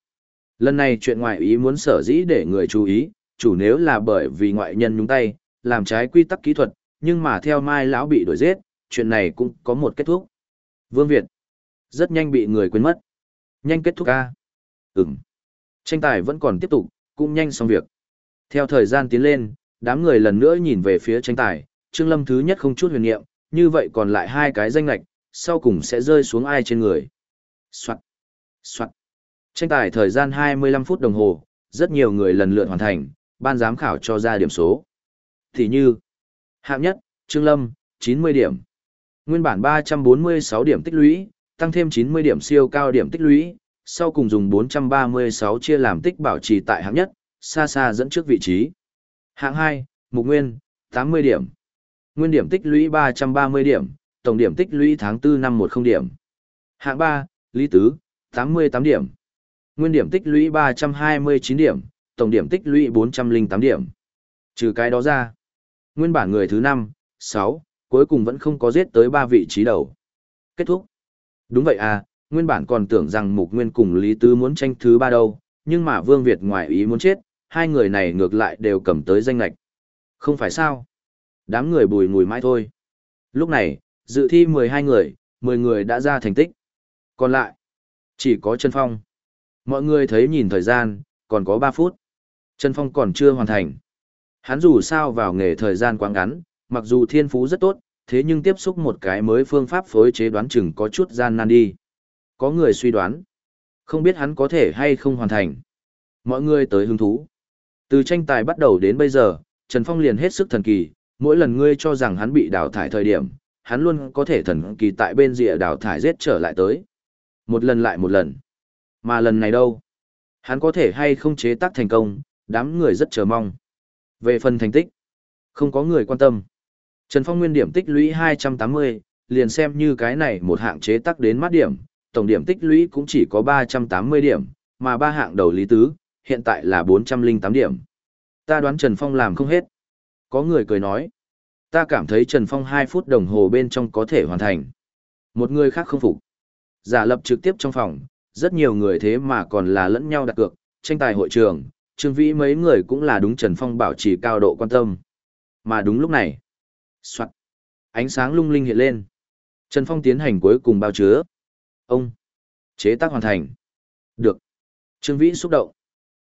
Lần này chuyện ngoại ý muốn sở dĩ để người chú ý, chủ nếu là bởi vì ngoại nhân nhúng tay, làm trái quy tắc kỹ thuật, nhưng mà theo Mai lão bị đuổi giết, chuyện này cũng có một kết thúc. Vương Việt rất nhanh bị người quên mất. Nhanh kết thúc a. Ừm. Tranh tài vẫn còn tiếp tục, cũng nhanh xong việc. Theo thời gian tiến lên, đám người lần nữa nhìn về phía tranh tài, Trương Lâm thứ nhất không chút huyền niệm, như vậy còn lại hai cái danh lạch, sau cùng sẽ rơi xuống ai trên người. Soạn. Soạn. Tranh tài thời gian 25 phút đồng hồ, rất nhiều người lần lượt hoàn thành, ban giám khảo cho ra điểm số. Thì như, hạng nhất, Trương Lâm, 90 điểm. Nguyên bản 346 điểm tích lũy, tăng thêm 90 điểm siêu cao điểm tích lũy, sau cùng dùng 436 chia làm tích bảo trì tại hạng nhất, xa xa dẫn trước vị trí. Hạng 2, Mục Nguyên, 80 điểm. Nguyên điểm tích lũy 330 điểm, tổng điểm tích lũy tháng 4 năm 10 điểm. Hạng 3, Lý Tứ, 88 điểm. Nguyên điểm tích lũy 329 điểm, tổng điểm tích lũy 408 điểm. Trừ cái đó ra, nguyên bản người thứ 5, 6, cuối cùng vẫn không có giết tới 3 vị trí đầu. Kết thúc. Đúng vậy à, nguyên bản còn tưởng rằng Mục Nguyên cùng Lý Tứ muốn tranh thứ ba đâu, nhưng mà Vương Việt ngoài ý muốn chết, hai người này ngược lại đều cầm tới danh lạch. Không phải sao? Đám người bùi ngùi mãi thôi. Lúc này, dự thi 12 người, 10 người đã ra thành tích. Còn lại, chỉ có Trần Phong. Mọi người thấy nhìn thời gian, còn có 3 phút. Trần Phong còn chưa hoàn thành. Hắn dù sao vào nghề thời gian quá ngắn, mặc dù thiên phú rất tốt, thế nhưng tiếp xúc một cái mới phương pháp phối chế đoán chừng có chút gian nan đi. Có người suy đoán, không biết hắn có thể hay không hoàn thành. Mọi người tới hứng thú. Từ tranh tài bắt đầu đến bây giờ, Trần Phong liền hết sức thần kỳ, mỗi lần ngươi cho rằng hắn bị đào thải thời điểm, hắn luôn có thể thần kỳ tại bên rìa đào thải giết trở lại tới. Một lần lại một lần. Mà lần này đâu? Hắn có thể hay không chế tác thành công, đám người rất chờ mong. Về phần thành tích, không có người quan tâm. Trần Phong nguyên điểm tích lũy 280, liền xem như cái này một hạng chế tác đến mắt điểm, tổng điểm tích lũy cũng chỉ có 380 điểm, mà ba hạng đầu lý tứ, hiện tại là 408 điểm. Ta đoán Trần Phong làm không hết. Có người cười nói. Ta cảm thấy Trần Phong 2 phút đồng hồ bên trong có thể hoàn thành. Một người khác không phục. Giả lập trực tiếp trong phòng, rất nhiều người thế mà còn là lẫn nhau đặt cược, tranh tài hội trường, Trương Vĩ mấy người cũng là đúng Trần Phong bảo trì cao độ quan tâm. Mà đúng lúc này, Soạn. ánh sáng lung linh hiện lên. Trần Phong tiến hành cuối cùng bao chứa. Ông, chế tác hoàn thành. Được. Trương Vĩ xúc động.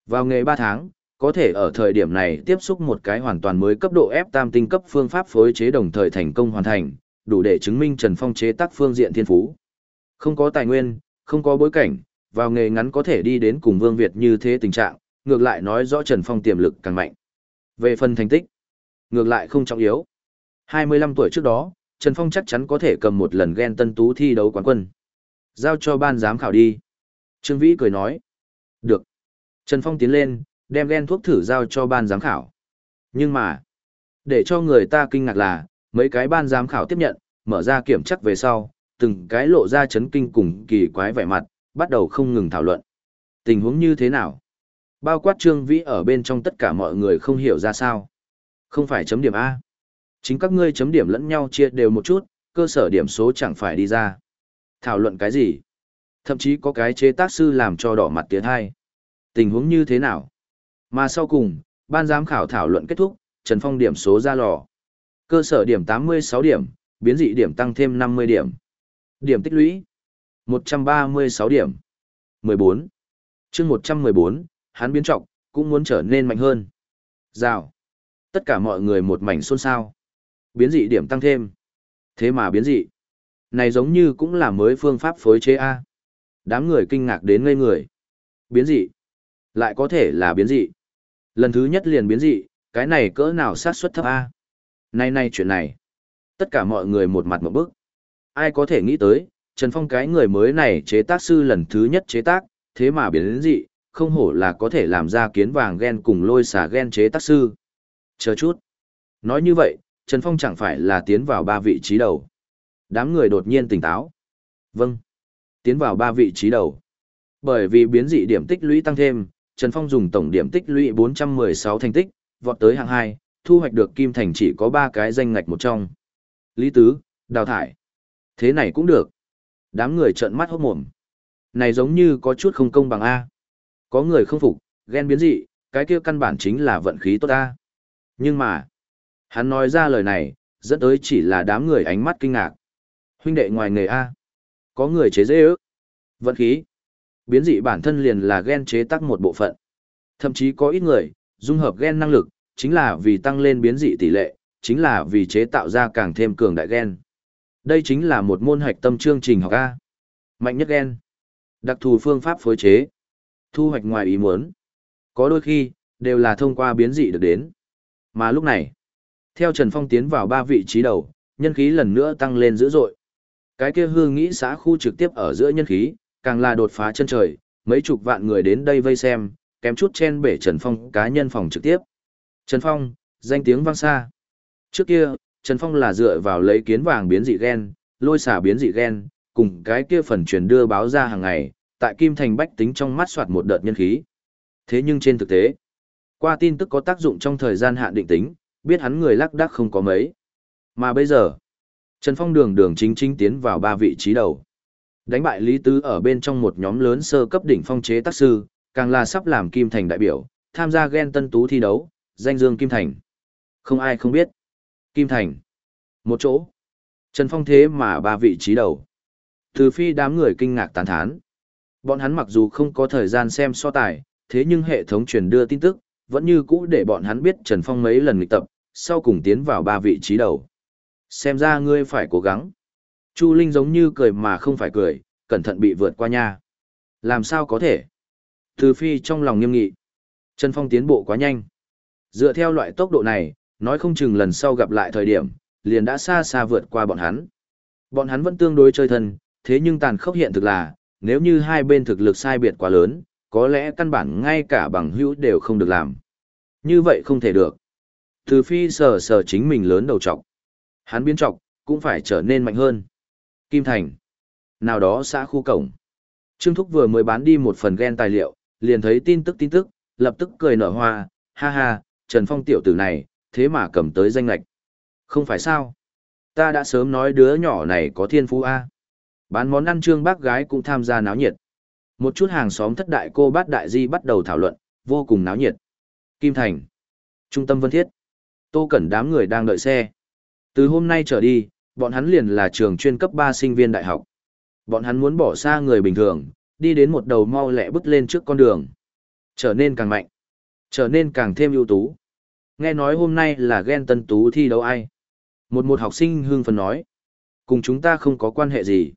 Vào nghề 3 tháng, có thể ở thời điểm này tiếp xúc một cái hoàn toàn mới cấp độ ép tam tinh cấp phương pháp phối chế đồng thời thành công hoàn thành, đủ để chứng minh Trần Phong chế tác phương diện thiên phú. Không có tài nguyên, không có bối cảnh, vào nghề ngắn có thể đi đến cùng Vương Việt như thế tình trạng, ngược lại nói rõ Trần Phong tiềm lực càng mạnh. Về phần thành tích, ngược lại không trọng yếu. 25 tuổi trước đó, Trần Phong chắc chắn có thể cầm một lần ghen tân tú thi đấu quán quân. Giao cho ban giám khảo đi. Trương Vĩ cười nói. Được. Trần Phong tiến lên, đem ghen thuốc thử giao cho ban giám khảo. Nhưng mà, để cho người ta kinh ngạc là, mấy cái ban giám khảo tiếp nhận, mở ra kiểm chắc về sau, từng cái lộ ra chấn kinh cùng kỳ quái vẻ mặt, bắt đầu không ngừng thảo luận. Tình huống như thế nào? Bao quát trương vĩ ở bên trong tất cả mọi người không hiểu ra sao. Không phải chấm điểm A. Chính các ngươi chấm điểm lẫn nhau chia đều một chút, cơ sở điểm số chẳng phải đi ra. Thảo luận cái gì? Thậm chí có cái chế tác sư làm cho đỏ mặt tiến hai. Tình huống như thế nào? Mà sau cùng, ban giám khảo thảo luận kết thúc, Trần Phong điểm số ra lò. Cơ sở điểm 86 điểm, biến dị điểm tăng thêm 50 điểm. Điểm tích lũy 136 điểm. 14. chương 114, hắn biến trọng, cũng muốn trở nên mạnh hơn. Rào. Tất cả mọi người một mảnh xôn xao. Biến dị điểm tăng thêm. Thế mà biến dị. Này giống như cũng là mới phương pháp phối chế A. Đám người kinh ngạc đến ngây người. Biến dị. Lại có thể là biến dị. Lần thứ nhất liền biến dị, cái này cỡ nào sát suất thấp A. Nay nay chuyện này. Tất cả mọi người một mặt một bức. Ai có thể nghĩ tới, Trần Phong cái người mới này chế tác sư lần thứ nhất chế tác, thế mà biến đến dị, không hổ là có thể làm ra kiến vàng gen cùng lôi xà gen chế tác sư. Chờ chút. Nói như vậy, Trần Phong chẳng phải là tiến vào ba vị trí đầu. Đám người đột nhiên tỉnh táo. Vâng. Tiến vào ba vị trí đầu. Bởi vì biến dị điểm tích lũy tăng thêm, Trần Phong dùng tổng điểm tích lũy 416 thành tích, vọt tới hạng 2, thu hoạch được kim thành chỉ có 3 cái danh ngạch một trong. Lý Tứ, đào thải. Thế này cũng được. Đám người trợn mắt hốt mồm. Này giống như có chút không công bằng A. Có người không phục, ghen biến dị, cái kia căn bản chính là vận khí tốt A. Nhưng mà, hắn nói ra lời này, dẫn tới chỉ là đám người ánh mắt kinh ngạc. Huynh đệ ngoài nghề A. Có người chế dễ ước. Vận khí. Biến dị bản thân liền là gen chế tác một bộ phận. Thậm chí có ít người, dung hợp gen năng lực, chính là vì tăng lên biến dị tỷ lệ, chính là vì chế tạo ra càng thêm cường đại gen. Đây chính là một môn hạch tâm chương trình học A. Mạnh nhất gen. Đặc thù phương pháp phối chế. Thu hoạch ngoài ý muốn. Có đôi khi, đều là thông qua biến dị được đến. Mà lúc này, theo Trần Phong tiến vào ba vị trí đầu, nhân khí lần nữa tăng lên dữ dội. Cái kia hư nghĩ xã khu trực tiếp ở giữa nhân khí, càng là đột phá chân trời, mấy chục vạn người đến đây vây xem, kém chút chen bể Trần Phong cá nhân phòng trực tiếp. Trần Phong, danh tiếng vang xa. Trước kia, Trần Phong là dựa vào lấy kiến vàng biến dị gen, lôi xả biến dị gen, cùng cái kia phần truyền đưa báo ra hàng ngày, tại Kim Thành Bách tính trong mắt soạt một đợt nhân khí. Thế nhưng trên thực tế, qua tin tức có tác dụng trong thời gian hạn định tính, biết hắn người lắc đắc không có mấy. Mà bây giờ, Trần Phong đường đường chính chính tiến vào ba vị trí đầu. Đánh bại Lý Tứ ở bên trong một nhóm lớn sơ cấp đỉnh phong chế tác sư, càng là sắp làm Kim Thành đại biểu, tham gia ghen tân tú thi đấu, danh dương Kim Thành. Không ai không biết. Kim Thành. Một chỗ. Trần Phong thế mà ba vị trí đầu. Từ phi đám người kinh ngạc tán thán. Bọn hắn mặc dù không có thời gian xem so tài, thế nhưng hệ thống truyền đưa tin tức, vẫn như cũ để bọn hắn biết Trần Phong mấy lần nghịch tập, sau cùng tiến vào ba vị trí đầu. Xem ra ngươi phải cố gắng. Chu Linh giống như cười mà không phải cười, cẩn thận bị vượt qua nha. Làm sao có thể? Từ phi trong lòng nghiêm nghị. Trần Phong tiến bộ quá nhanh. Dựa theo loại tốc độ này, nói không chừng lần sau gặp lại thời điểm, liền đã xa xa vượt qua bọn hắn. Bọn hắn vẫn tương đối chơi thân, thế nhưng tàn khốc hiện thực là, nếu như hai bên thực lực sai biệt quá lớn, có lẽ căn bản ngay cả bằng hữu đều không được làm. Như vậy không thể được. Từ phi sờ sờ chính mình lớn đầu trọc. Hắn biến trọc, cũng phải trở nên mạnh hơn. Kim Thành. Nào đó xã khu cổng. Trương Thúc vừa mới bán đi một phần gen tài liệu, liền thấy tin tức tin tức, lập tức cười nở hoa, ha ha, Trần Phong tiểu tử này, thế mà cầm tới danh lạch. Không phải sao? Ta đã sớm nói đứa nhỏ này có thiên phú A. Bán món ăn trương bác gái cũng tham gia náo nhiệt. Một chút hàng xóm thất đại cô bát đại di bắt đầu thảo luận, vô cùng náo nhiệt. Kim Thành. Trung tâm Vân Thiết. Tô Cẩn đám người đang đợi xe. Từ hôm nay trở đi, bọn hắn liền là trường chuyên cấp 3 sinh viên đại học. Bọn hắn muốn bỏ xa người bình thường, đi đến một đầu mau lẹ bước lên trước con đường. Trở nên càng mạnh. Trở nên càng thêm ưu tú. Nghe nói hôm nay là ghen tân tú thi đấu ai. Một một học sinh hương phấn nói. Cùng chúng ta không có quan hệ gì.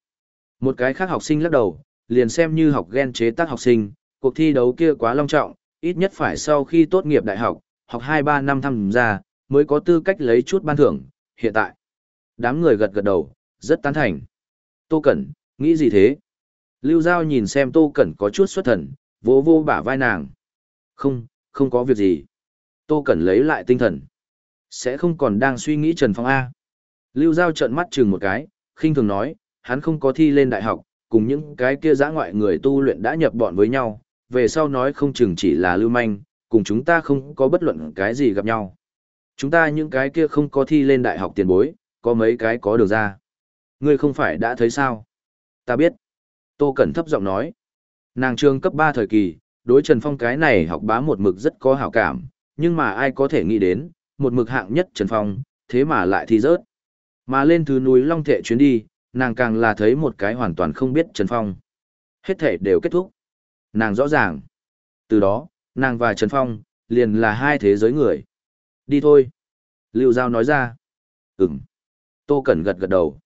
Một cái khác học sinh lắc đầu, liền xem như học ghen chế tác học sinh, cuộc thi đấu kia quá long trọng, ít nhất phải sau khi tốt nghiệp đại học, học 2-3 năm tham gia, mới có tư cách lấy chút ban thưởng, hiện tại. Đám người gật gật đầu, rất tán thành. Tô Cẩn, nghĩ gì thế? Lưu Giao nhìn xem Tô Cẩn có chút xuất thần, vỗ vô bả vai nàng. Không, không có việc gì. Tô Cẩn lấy lại tinh thần. Sẽ không còn đang suy nghĩ Trần Phong A. Lưu Giao trợn mắt chừng một cái, khinh thường nói, hắn không có thi lên đại học, cùng những cái kia giã ngoại người tu luyện đã nhập bọn với nhau, về sau nói không chừng chỉ là lưu manh, cùng chúng ta không có bất luận cái gì gặp nhau. Chúng ta những cái kia không có thi lên đại học tiền bối, có mấy cái có được ra. Ngươi không phải đã thấy sao? Ta biết. Tô Cẩn thấp giọng nói. Nàng trường cấp 3 thời kỳ, đối Trần Phong cái này học bá một mực rất có hảo cảm, nhưng mà ai có thể nghĩ đến, một mực hạng nhất Trần Phong, thế mà lại thi rớt. Mà lên thứ núi Long Thệ chuyến đi, nàng càng là thấy một cái hoàn toàn không biết Trần Phong. Hết thể đều kết thúc. Nàng rõ ràng. Từ đó, nàng và Trần Phong, liền là hai thế giới người. Đi thôi. Lưu Giao nói ra. Ừm. Tô Cẩn gật gật đầu.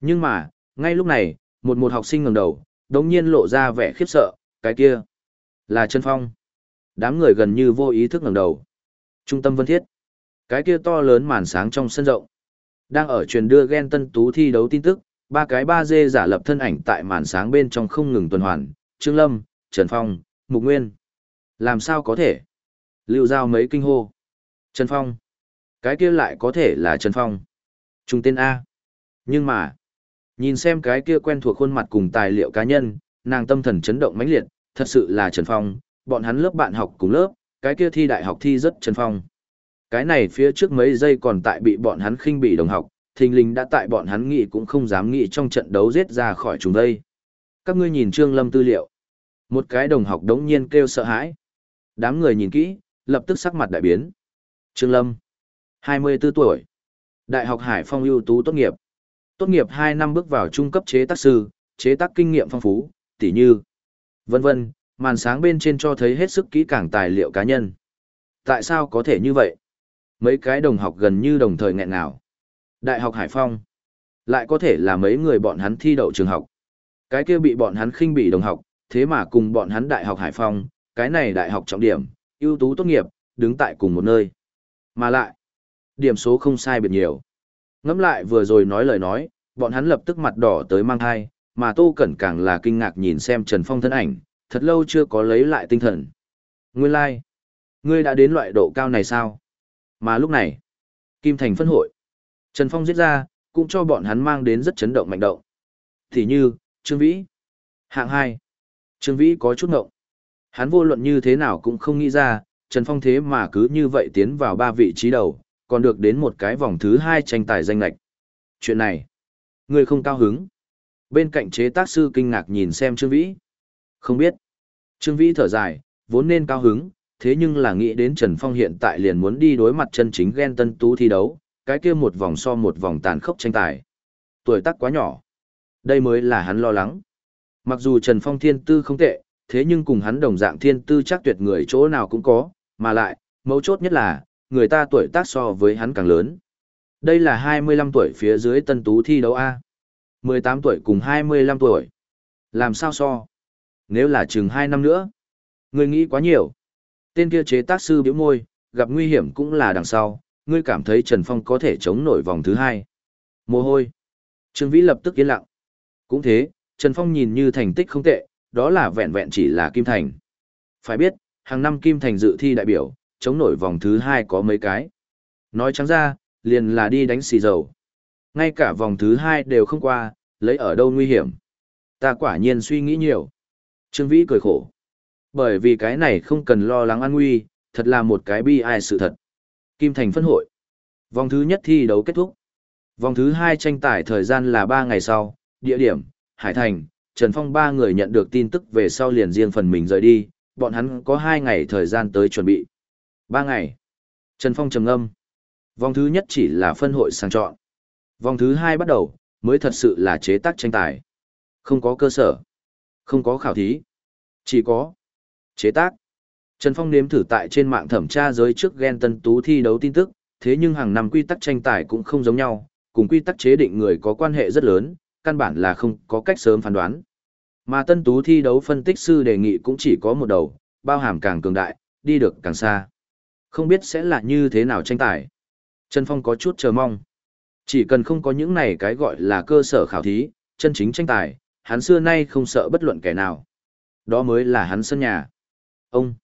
Nhưng mà, ngay lúc này, một một học sinh ngẩng đầu, đống nhiên lộ ra vẻ khiếp sợ, cái kia. Là Trần Phong. Đám người gần như vô ý thức ngẩng đầu. Trung tâm Vân Thiết. Cái kia to lớn màn sáng trong sân rộng. Đang ở truyền đưa ghen tân tú thi đấu tin tức, ba cái ba dê giả lập thân ảnh tại màn sáng bên trong không ngừng tuần hoàn, Trương Lâm, Trần Phong, Mục Nguyên. Làm sao có thể? Lưu giao mấy kinh hô. Trần Phong. Cái kia lại có thể là Trần Phong. Trung tên A. Nhưng mà, nhìn xem cái kia quen thuộc khuôn mặt cùng tài liệu cá nhân, nàng tâm thần chấn động mãnh liệt, thật sự là Trần Phong, bọn hắn lớp bạn học cùng lớp, cái kia thi đại học thi rất Trần Phong. Cái này phía trước mấy giây còn tại bị bọn hắn khinh bị đồng học, thình lình đã tại bọn hắn nghĩ cũng không dám nghĩ trong trận đấu giết ra khỏi chúng đây. Các ngươi nhìn Trương Lâm tư liệu. Một cái đồng học đống nhiên kêu sợ hãi. Đám người nhìn kỹ, lập tức sắc mặt đại biến. Trương Lâm, 24 tuổi. Đại học Hải Phong ưu tú tốt nghiệp. Tốt nghiệp 2 năm bước vào trung cấp chế tác sư, chế tác kinh nghiệm phong phú, tỉ như. Vân vân, màn sáng bên trên cho thấy hết sức kỹ càng tài liệu cá nhân. Tại sao có thể như vậy? Mấy cái đồng học gần như đồng thời nghẹn ngào, Đại học Hải Phong. Lại có thể là mấy người bọn hắn thi đậu trường học. Cái kia bị bọn hắn khinh bị đồng học, thế mà cùng bọn hắn đại học Hải Phong, cái này đại học trọng điểm, ưu tú tốt nghiệp, đứng tại cùng một nơi. Mà lại, điểm số không sai biệt nhiều. Ngẫm lại vừa rồi nói lời nói, bọn hắn lập tức mặt đỏ tới mang thai, mà Tô Cẩn càng là kinh ngạc nhìn xem Trần Phong thân ảnh, thật lâu chưa có lấy lại tinh thần. Nguyên lai, like. ngươi đã đến loại độ cao này sao? Mà lúc này, Kim Thành phân hội, Trần Phong giết ra, cũng cho bọn hắn mang đến rất chấn động mạnh động. Thì như, Trương Vĩ. Hạng 2. Trương Vĩ có chút ngộng. Hắn vô luận như thế nào cũng không nghĩ ra, Trần Phong thế mà cứ như vậy tiến vào ba vị trí đầu, còn được đến một cái vòng thứ hai tranh tài danh lạch. Chuyện này, người không cao hứng. Bên cạnh chế tác sư kinh ngạc nhìn xem Trương Vĩ. Không biết. Trương Vĩ thở dài, vốn nên cao hứng, thế nhưng là nghĩ đến Trần Phong hiện tại liền muốn đi đối mặt chân chính ghen tân tú thi đấu, cái kia một vòng so một vòng tàn khốc tranh tài. Tuổi tác quá nhỏ. Đây mới là hắn lo lắng. Mặc dù Trần Phong thiên tư không tệ, thế nhưng cùng hắn đồng dạng thiên tư chắc tuyệt người chỗ nào cũng có, mà lại, mấu chốt nhất là, người ta tuổi tác so với hắn càng lớn. Đây là 25 tuổi phía dưới tân tú thi đấu A. 18 tuổi cùng 25 tuổi. Làm sao so? Nếu là chừng 2 năm nữa. Người nghĩ quá nhiều. Tên kia chế tác sư biểu môi, gặp nguy hiểm cũng là đằng sau, ngươi cảm thấy Trần Phong có thể chống nổi vòng thứ hai. Mồ hôi. Trương Vĩ lập tức yên lặng. Cũng thế, Trần Phong nhìn như thành tích không tệ, đó là vẹn vẹn chỉ là Kim Thành. Phải biết, hàng năm Kim Thành dự thi đại biểu, chống nổi vòng thứ hai có mấy cái. Nói trắng ra, liền là đi đánh xì dầu. Ngay cả vòng thứ hai đều không qua, lấy ở đâu nguy hiểm. Ta quả nhiên suy nghĩ nhiều. Trương Vĩ cười khổ. Bởi vì cái này không cần lo lắng an nguy, thật là một cái bi ai sự thật. Kim Thành phân hội. Vòng thứ nhất thi đấu kết thúc. Vòng thứ hai tranh tài thời gian là ba ngày sau, địa điểm, Hải Thành, Trần Phong ba người nhận được tin tức về sau liền riêng phần mình rời đi, bọn hắn có hai ngày thời gian tới chuẩn bị. ba ngày. Trần Phong trầm ngâm. Vòng thứ nhất chỉ là phân hội sang chọn. Vòng thứ hai bắt đầu, mới thật sự là chế tác tranh tài. Không có cơ sở. Không có khảo thí. Chỉ có chế tác. Trần Phong nếm thử tại trên mạng thẩm tra giới trước ghen tân tú thi đấu tin tức, thế nhưng hàng năm quy tắc tranh tài cũng không giống nhau, cùng quy tắc chế định người có quan hệ rất lớn, căn bản là không có cách sớm phán đoán. Mà tân tú thi đấu phân tích sư đề nghị cũng chỉ có một đầu, bao hàm càng cường đại, đi được càng xa. Không biết sẽ là như thế nào tranh tài. Trần Phong có chút chờ mong. Chỉ cần không có những này cái gọi là cơ sở khảo thí, chân chính tranh tài, hắn xưa nay không sợ bất luận kẻ nào. Đó mới là hắn sân nhà. Ông!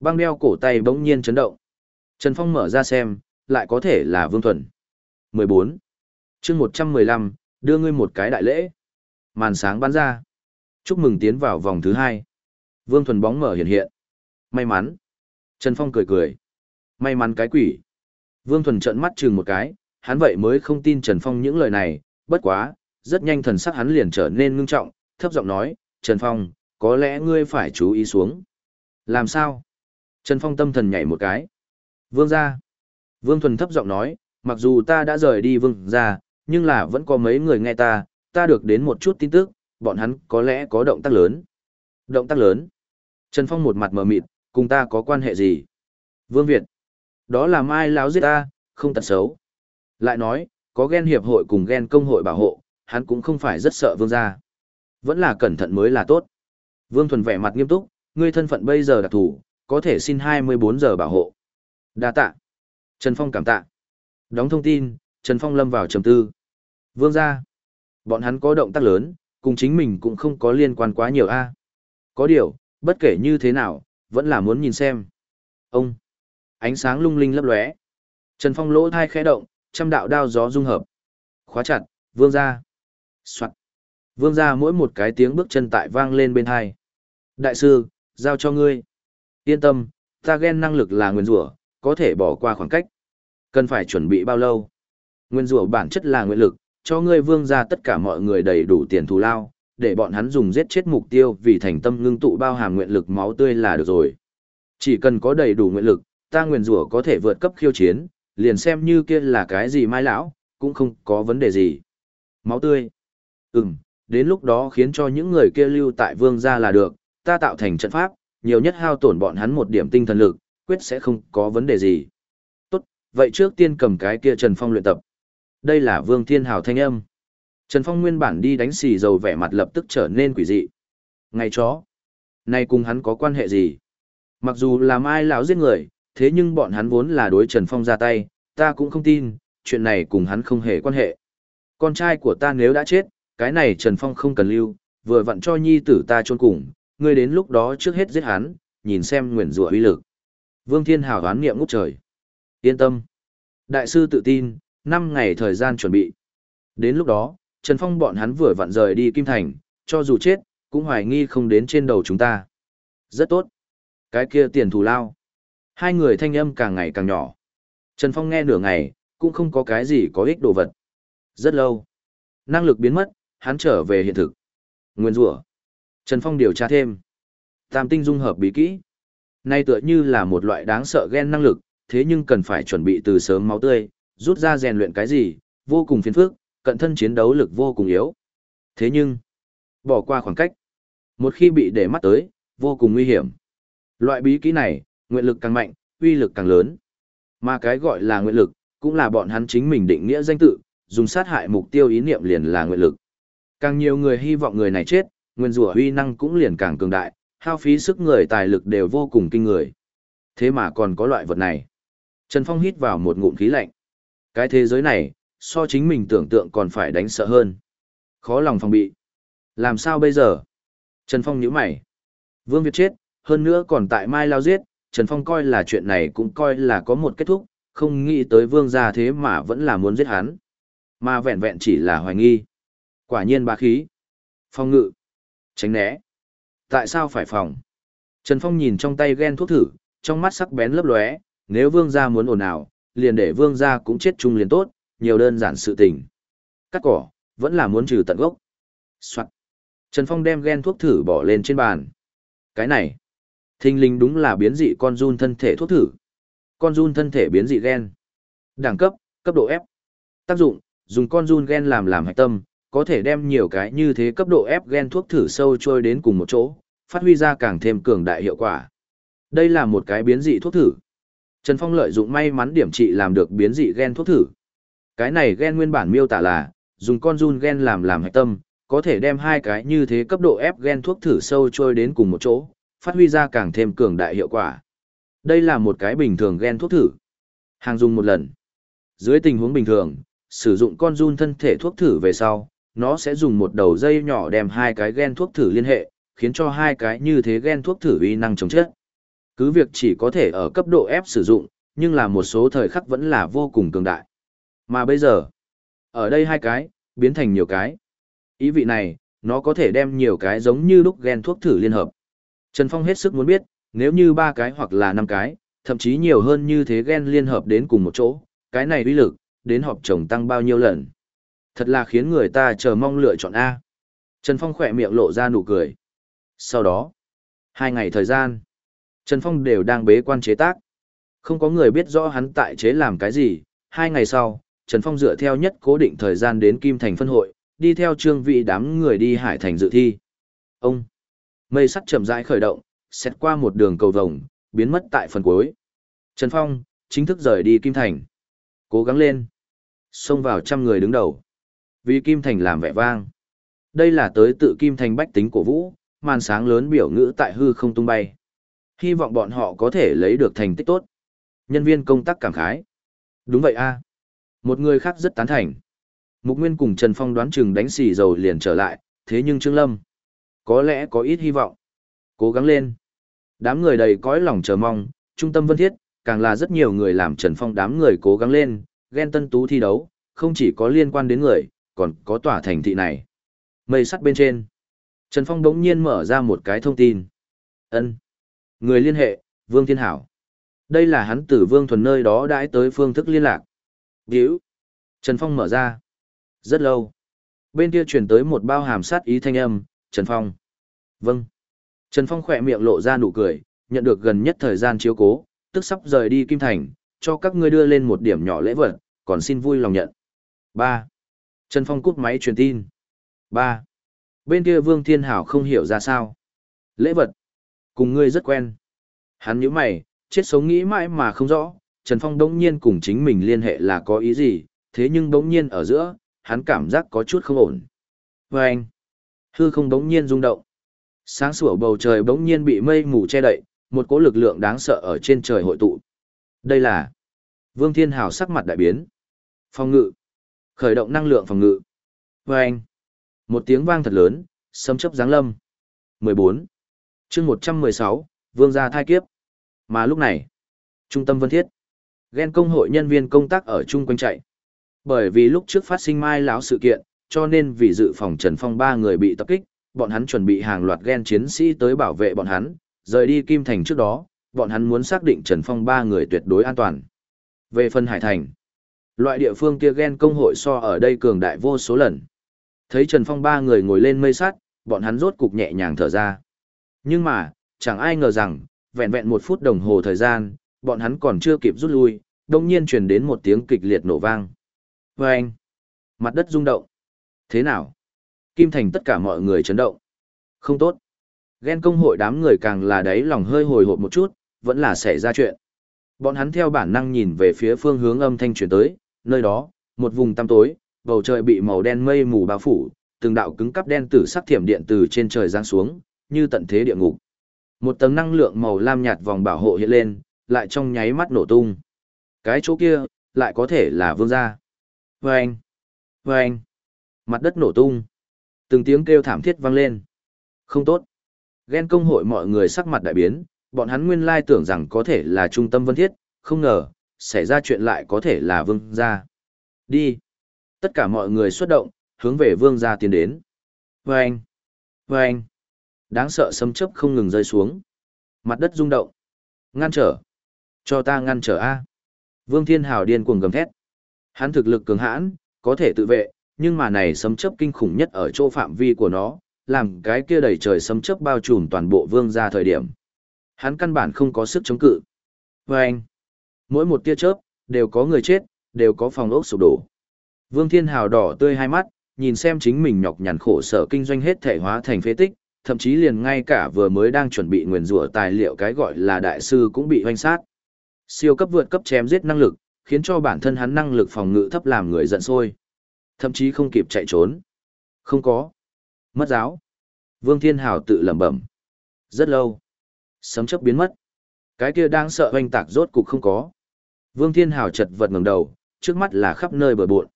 Băng đeo cổ tay bỗng nhiên chấn động. Trần Phong mở ra xem, lại có thể là Vương Thuần. 14. chương 115, đưa ngươi một cái đại lễ. Màn sáng bắn ra. Chúc mừng tiến vào vòng thứ hai. Vương Thuần bóng mở hiện hiện. May mắn. Trần Phong cười cười. May mắn cái quỷ. Vương Thuần trợn mắt chừng một cái, hắn vậy mới không tin Trần Phong những lời này, bất quá, rất nhanh thần sắc hắn liền trở nên ngưng trọng, thấp giọng nói, Trần Phong, có lẽ ngươi phải chú ý xuống. Làm sao? Trần Phong tâm thần nhảy một cái. Vương gia. Vương Thuần thấp giọng nói, mặc dù ta đã rời đi vương gia, nhưng là vẫn có mấy người nghe ta, ta được đến một chút tin tức, bọn hắn có lẽ có động tác lớn. Động tác lớn. Trần Phong một mặt mờ mịt, cùng ta có quan hệ gì? Vương Việt. Đó là mai láo giết ta, không tật xấu. Lại nói, có ghen hiệp hội cùng ghen công hội bảo hộ, hắn cũng không phải rất sợ vương gia. Vẫn là cẩn thận mới là tốt. Vương Thuần vẻ mặt nghiêm túc, ngươi thân phận bây giờ đặc thủ, có thể xin 24 giờ bảo hộ. Đa tạ. Trần Phong cảm tạ. Đóng thông tin, Trần Phong lâm vào trầm tư. Vương gia. Bọn hắn có động tác lớn, cùng chính mình cũng không có liên quan quá nhiều a. Có điều, bất kể như thế nào, vẫn là muốn nhìn xem. Ông. Ánh sáng lung linh lấp lóe. Trần Phong lỗ thai khẽ động, trăm đạo đao gió dung hợp. Khóa chặt, vương gia. Soạn. Vương gia mỗi một cái tiếng bước chân tại vang lên bên hai. Đại sư, giao cho ngươi. Yên tâm, ta ghen năng lực là nguyên rủa, có thể bỏ qua khoảng cách. Cần phải chuẩn bị bao lâu? Nguyên rủa bản chất là nguyện lực, cho ngươi vương gia tất cả mọi người đầy đủ tiền thù lao, để bọn hắn dùng giết chết mục tiêu vì thành tâm ngưng tụ bao hàm nguyện lực máu tươi là được rồi. Chỉ cần có đầy đủ nguyện lực, ta nguyện rủa có thể vượt cấp khiêu chiến, liền xem như kia là cái gì mai lão, cũng không có vấn đề gì. Máu tươi. Ừm, đến lúc đó khiến cho những người kia lưu tại vương gia là được, ta tạo thành trận pháp, nhiều nhất hao tổn bọn hắn một điểm tinh thần lực, quyết sẽ không có vấn đề gì. Tốt, vậy trước tiên cầm cái kia Trần Phong luyện tập. Đây là Vương Thiên Hào thanh âm. Trần Phong nguyên bản đi đánh xì dầu vẻ mặt lập tức trở nên quỷ dị. Ngày chó. Này cùng hắn có quan hệ gì? Mặc dù làm ai lão giết người, thế nhưng bọn hắn vốn là đối Trần Phong ra tay, ta cũng không tin, chuyện này cùng hắn không hề quan hệ. Con trai của ta nếu đã chết, cái này Trần Phong không cần lưu, vừa vặn cho nhi tử ta chôn cùng, ngươi đến lúc đó trước hết giết hắn, nhìn xem nguyền rủa uy lực. Vương Thiên Hào đoán niệm ngút trời. Yên tâm. Đại sư tự tin, 5 ngày thời gian chuẩn bị. Đến lúc đó, Trần Phong bọn hắn vừa vặn rời đi Kim Thành, cho dù chết, cũng hoài nghi không đến trên đầu chúng ta. Rất tốt. Cái kia tiền thù lao. Hai người thanh âm càng ngày càng nhỏ. Trần Phong nghe nửa ngày, cũng không có cái gì có ích đồ vật. Rất lâu. Năng lực biến mất, hắn trở về hiện thực. Nguyên rủa. Trần Phong điều tra thêm. Tam tinh dung hợp bí kỹ. Nay tựa như là một loại đáng sợ ghen năng lực, thế nhưng cần phải chuẩn bị từ sớm máu tươi, rút ra rèn luyện cái gì, vô cùng phiền phức, cận thân chiến đấu lực vô cùng yếu. Thế nhưng, bỏ qua khoảng cách, một khi bị để mắt tới, vô cùng nguy hiểm. Loại bí kỹ này, nguyện lực càng mạnh, uy lực càng lớn. Mà cái gọi là nguyện lực, cũng là bọn hắn chính mình định nghĩa danh tự, dùng sát hại mục tiêu ý niệm liền là nguyện lực. Càng nhiều người hy vọng người này chết, nguyên rủa uy năng cũng liền càng cường đại, hao phí sức người tài lực đều vô cùng kinh người. Thế mà còn có loại vật này. Trần Phong hít vào một ngụm khí lạnh. Cái thế giới này, so chính mình tưởng tượng còn phải đánh sợ hơn. Khó lòng phòng bị. Làm sao bây giờ? Trần Phong nhíu mày. Vương Việt chết, hơn nữa còn tại Mai Lao giết, Trần Phong coi là chuyện này cũng coi là có một kết thúc, không nghĩ tới Vương gia thế mà vẫn là muốn giết hắn. Mà vẹn vẹn chỉ là hoài nghi. Quả nhiên bá khí. Phong ngự. Tránh né. Tại sao phải phòng? Trần Phong nhìn trong tay ghen thuốc thử, trong mắt sắc bén lấp lóe, nếu vương gia muốn ồn ào, liền để vương gia cũng chết chung liền tốt, nhiều đơn giản sự tình. Cắt cỏ, vẫn là muốn trừ tận gốc. Soạn. Trần Phong đem gen thuốc thử bỏ lên trên bàn. Cái này, thinh linh đúng là biến dị con run thân thể thuốc thử. Con run thân thể biến dị gen. Đẳng cấp, cấp độ F. Tác dụng, dùng con run gen làm làm hạch tâm, có thể đem nhiều cái như thế cấp độ ép gen thuốc thử sâu trôi đến cùng một chỗ, phát huy ra càng thêm cường đại hiệu quả. Đây là một cái biến dị thuốc thử. Trần Phong lợi dụng may mắn điểm trị làm được biến dị gen thuốc thử. Cái này gen nguyên bản miêu tả là, dùng con run gen làm làm hạch tâm, có thể đem hai cái như thế cấp độ ép gen thuốc thử sâu trôi đến cùng một chỗ, phát huy ra càng thêm cường đại hiệu quả. Đây là một cái bình thường gen thuốc thử. Hàng dùng một lần. Dưới tình huống bình thường, sử dụng con run thân thể thuốc thử về sau, nó sẽ dùng một đầu dây nhỏ đem hai cái gen thuốc thử liên hệ, khiến cho hai cái như thế gen thuốc thử uy năng chống chết. Cứ việc chỉ có thể ở cấp độ ép sử dụng, nhưng là một số thời khắc vẫn là vô cùng cường đại. Mà bây giờ, ở đây hai cái, biến thành nhiều cái. Ý vị này, nó có thể đem nhiều cái giống như lúc gen thuốc thử liên hợp. Trần Phong hết sức muốn biết, nếu như ba cái hoặc là năm cái, thậm chí nhiều hơn như thế gen liên hợp đến cùng một chỗ, cái này uy lực, đến họp chồng tăng bao nhiêu lần. Thật là khiến người ta chờ mong lựa chọn A. Trần Phong khỏe miệng lộ ra nụ cười. Sau đó, hai ngày thời gian, Trần Phong đều đang bế quan chế tác. Không có người biết rõ hắn tại chế làm cái gì. Hai ngày sau, Trần Phong dựa theo nhất cố định thời gian đến Kim Thành phân hội, đi theo trương vị đám người đi Hải Thành dự thi. Ông, mây sắt chậm rãi khởi động, xét qua một đường cầu vồng, biến mất tại phần cuối. Trần Phong, chính thức rời đi Kim Thành. Cố gắng lên. Xông vào trăm người đứng đầu. Vì Kim Thành làm vẻ vang. Đây là tới tự Kim Thành bách tính cổ vũ, màn sáng lớn biểu ngữ tại hư không tung bay. Hy vọng bọn họ có thể lấy được thành tích tốt. Nhân viên công tác cảm khái. Đúng vậy a Một người khác rất tán thành. Mục Nguyên cùng Trần Phong đoán chừng đánh xì dầu liền trở lại, thế nhưng Trương Lâm, có lẽ có ít hy vọng. Cố gắng lên. Đám người đầy cõi lòng chờ mong, trung tâm vân thiết, càng là rất nhiều người làm Trần Phong đám người cố gắng lên, ghen tân tú thi đấu, không chỉ có liên quan đến người, còn có tòa thành thị này. Mây sắt bên trên. Trần Phong đống nhiên mở ra một cái thông tin. ân Người liên hệ, Vương Thiên Hảo. Đây là hắn từ Vương Thuần nơi đó đãi tới phương thức liên lạc. Điếu. Trần Phong mở ra. Rất lâu. Bên kia truyền tới một bao hàm sát ý thanh âm, Trần Phong. Vâng. Trần Phong khỏe miệng lộ ra nụ cười, nhận được gần nhất thời gian chiếu cố, tức sắp rời đi Kim Thành, cho các ngươi đưa lên một điểm nhỏ lễ vật, còn xin vui lòng nhận. 3. Trần Phong cút máy truyền tin. 3. Bên kia Vương Thiên Hảo không hiểu ra sao. Lễ vật. Cùng ngươi rất quen. Hắn nhíu mày, chết sống nghĩ mãi mà không rõ, Trần Phong đống nhiên cùng chính mình liên hệ là có ý gì, thế nhưng đống nhiên ở giữa, hắn cảm giác có chút không ổn. Và anh, hư không đống nhiên rung động. Sáng sủa bầu trời bỗng nhiên bị mây mù che đậy, một cỗ lực lượng đáng sợ ở trên trời hội tụ. Đây là Vương Thiên Hào sắc mặt đại biến. Phòng ngự. Khởi động năng lượng phòng ngự. Và anh, một tiếng vang thật lớn, sấm chớp giáng lâm. 14 chương 116, Vương gia thai kiếp. Mà lúc này, trung tâm vân thiết, ghen công hội nhân viên công tác ở chung quanh chạy. Bởi vì lúc trước phát sinh mai lão sự kiện, cho nên vì dự phòng Trần Phong ba người bị tập kích, bọn hắn chuẩn bị hàng loạt ghen chiến sĩ tới bảo vệ bọn hắn, rời đi Kim Thành trước đó, bọn hắn muốn xác định Trần Phong ba người tuyệt đối an toàn. Về phần Hải Thành, loại địa phương kia ghen công hội so ở đây cường đại vô số lần. Thấy Trần Phong ba người ngồi lên mây sắt, bọn hắn rốt cục nhẹ nhàng thở ra. Nhưng mà, chẳng ai ngờ rằng, vẹn vẹn một phút đồng hồ thời gian, bọn hắn còn chưa kịp rút lui, đông nhiên truyền đến một tiếng kịch liệt nổ vang. Và anh, mặt đất rung động. Thế nào? Kim Thành tất cả mọi người chấn động. Không tốt. Ghen công hội đám người càng là đáy lòng hơi hồi hộp một chút, vẫn là xảy ra chuyện. Bọn hắn theo bản năng nhìn về phía phương hướng âm thanh truyền tới, nơi đó, một vùng tăm tối, bầu trời bị màu đen mây mù bao phủ, từng đạo cứng cắp đen tử sắc thiểm điện từ trên trời giáng xuống, như tận thế địa ngục. Một tầng năng lượng màu lam nhạt vòng bảo hộ hiện lên, lại trong nháy mắt nổ tung. Cái chỗ kia, lại có thể là vương gia. Vâng! Vâng! Mặt đất nổ tung. Từng tiếng kêu thảm thiết vang lên. Không tốt. Ghen công hội mọi người sắc mặt đại biến, bọn hắn nguyên lai tưởng rằng có thể là trung tâm vân thiết, không ngờ, xảy ra chuyện lại có thể là vương gia. Đi. Tất cả mọi người xuất động, hướng về vương gia tiến đến. Vâng! Vâng! Đáng sợ sấm chấp không ngừng rơi xuống. Mặt đất rung động. Ngăn trở. Cho ta ngăn trở A. Vương Thiên Hào điên cuồng gầm thét. Hắn thực lực cường hãn, có thể tự vệ, nhưng mà này sấm chấp kinh khủng nhất ở chỗ phạm vi của nó, làm cái kia đầy trời sấm chấp bao trùm toàn bộ vương gia thời điểm. Hắn căn bản không có sức chống cự. Và anh, mỗi một tia chớp, đều có người chết, đều có phòng ốc sụp đổ. Vương Thiên Hào đỏ tươi hai mắt, nhìn xem chính mình nhọc nhằn khổ sở kinh doanh hết thể hóa thành phế tích, thậm chí liền ngay cả vừa mới đang chuẩn bị nguyền rủa tài liệu cái gọi là đại sư cũng bị hoanh sát. Siêu cấp vượt cấp chém giết năng lực, khiến cho bản thân hắn năng lực phòng ngự thấp làm người giận sôi thậm chí không kịp chạy trốn. Không có. Mất giáo. Vương Thiên Hào tự lẩm bẩm. Rất lâu. Sấm chấp biến mất. Cái kia đang sợ hoanh tạc rốt cục không có. Vương Thiên Hào chật vật ngẩng đầu, trước mắt là khắp nơi bờ bộn.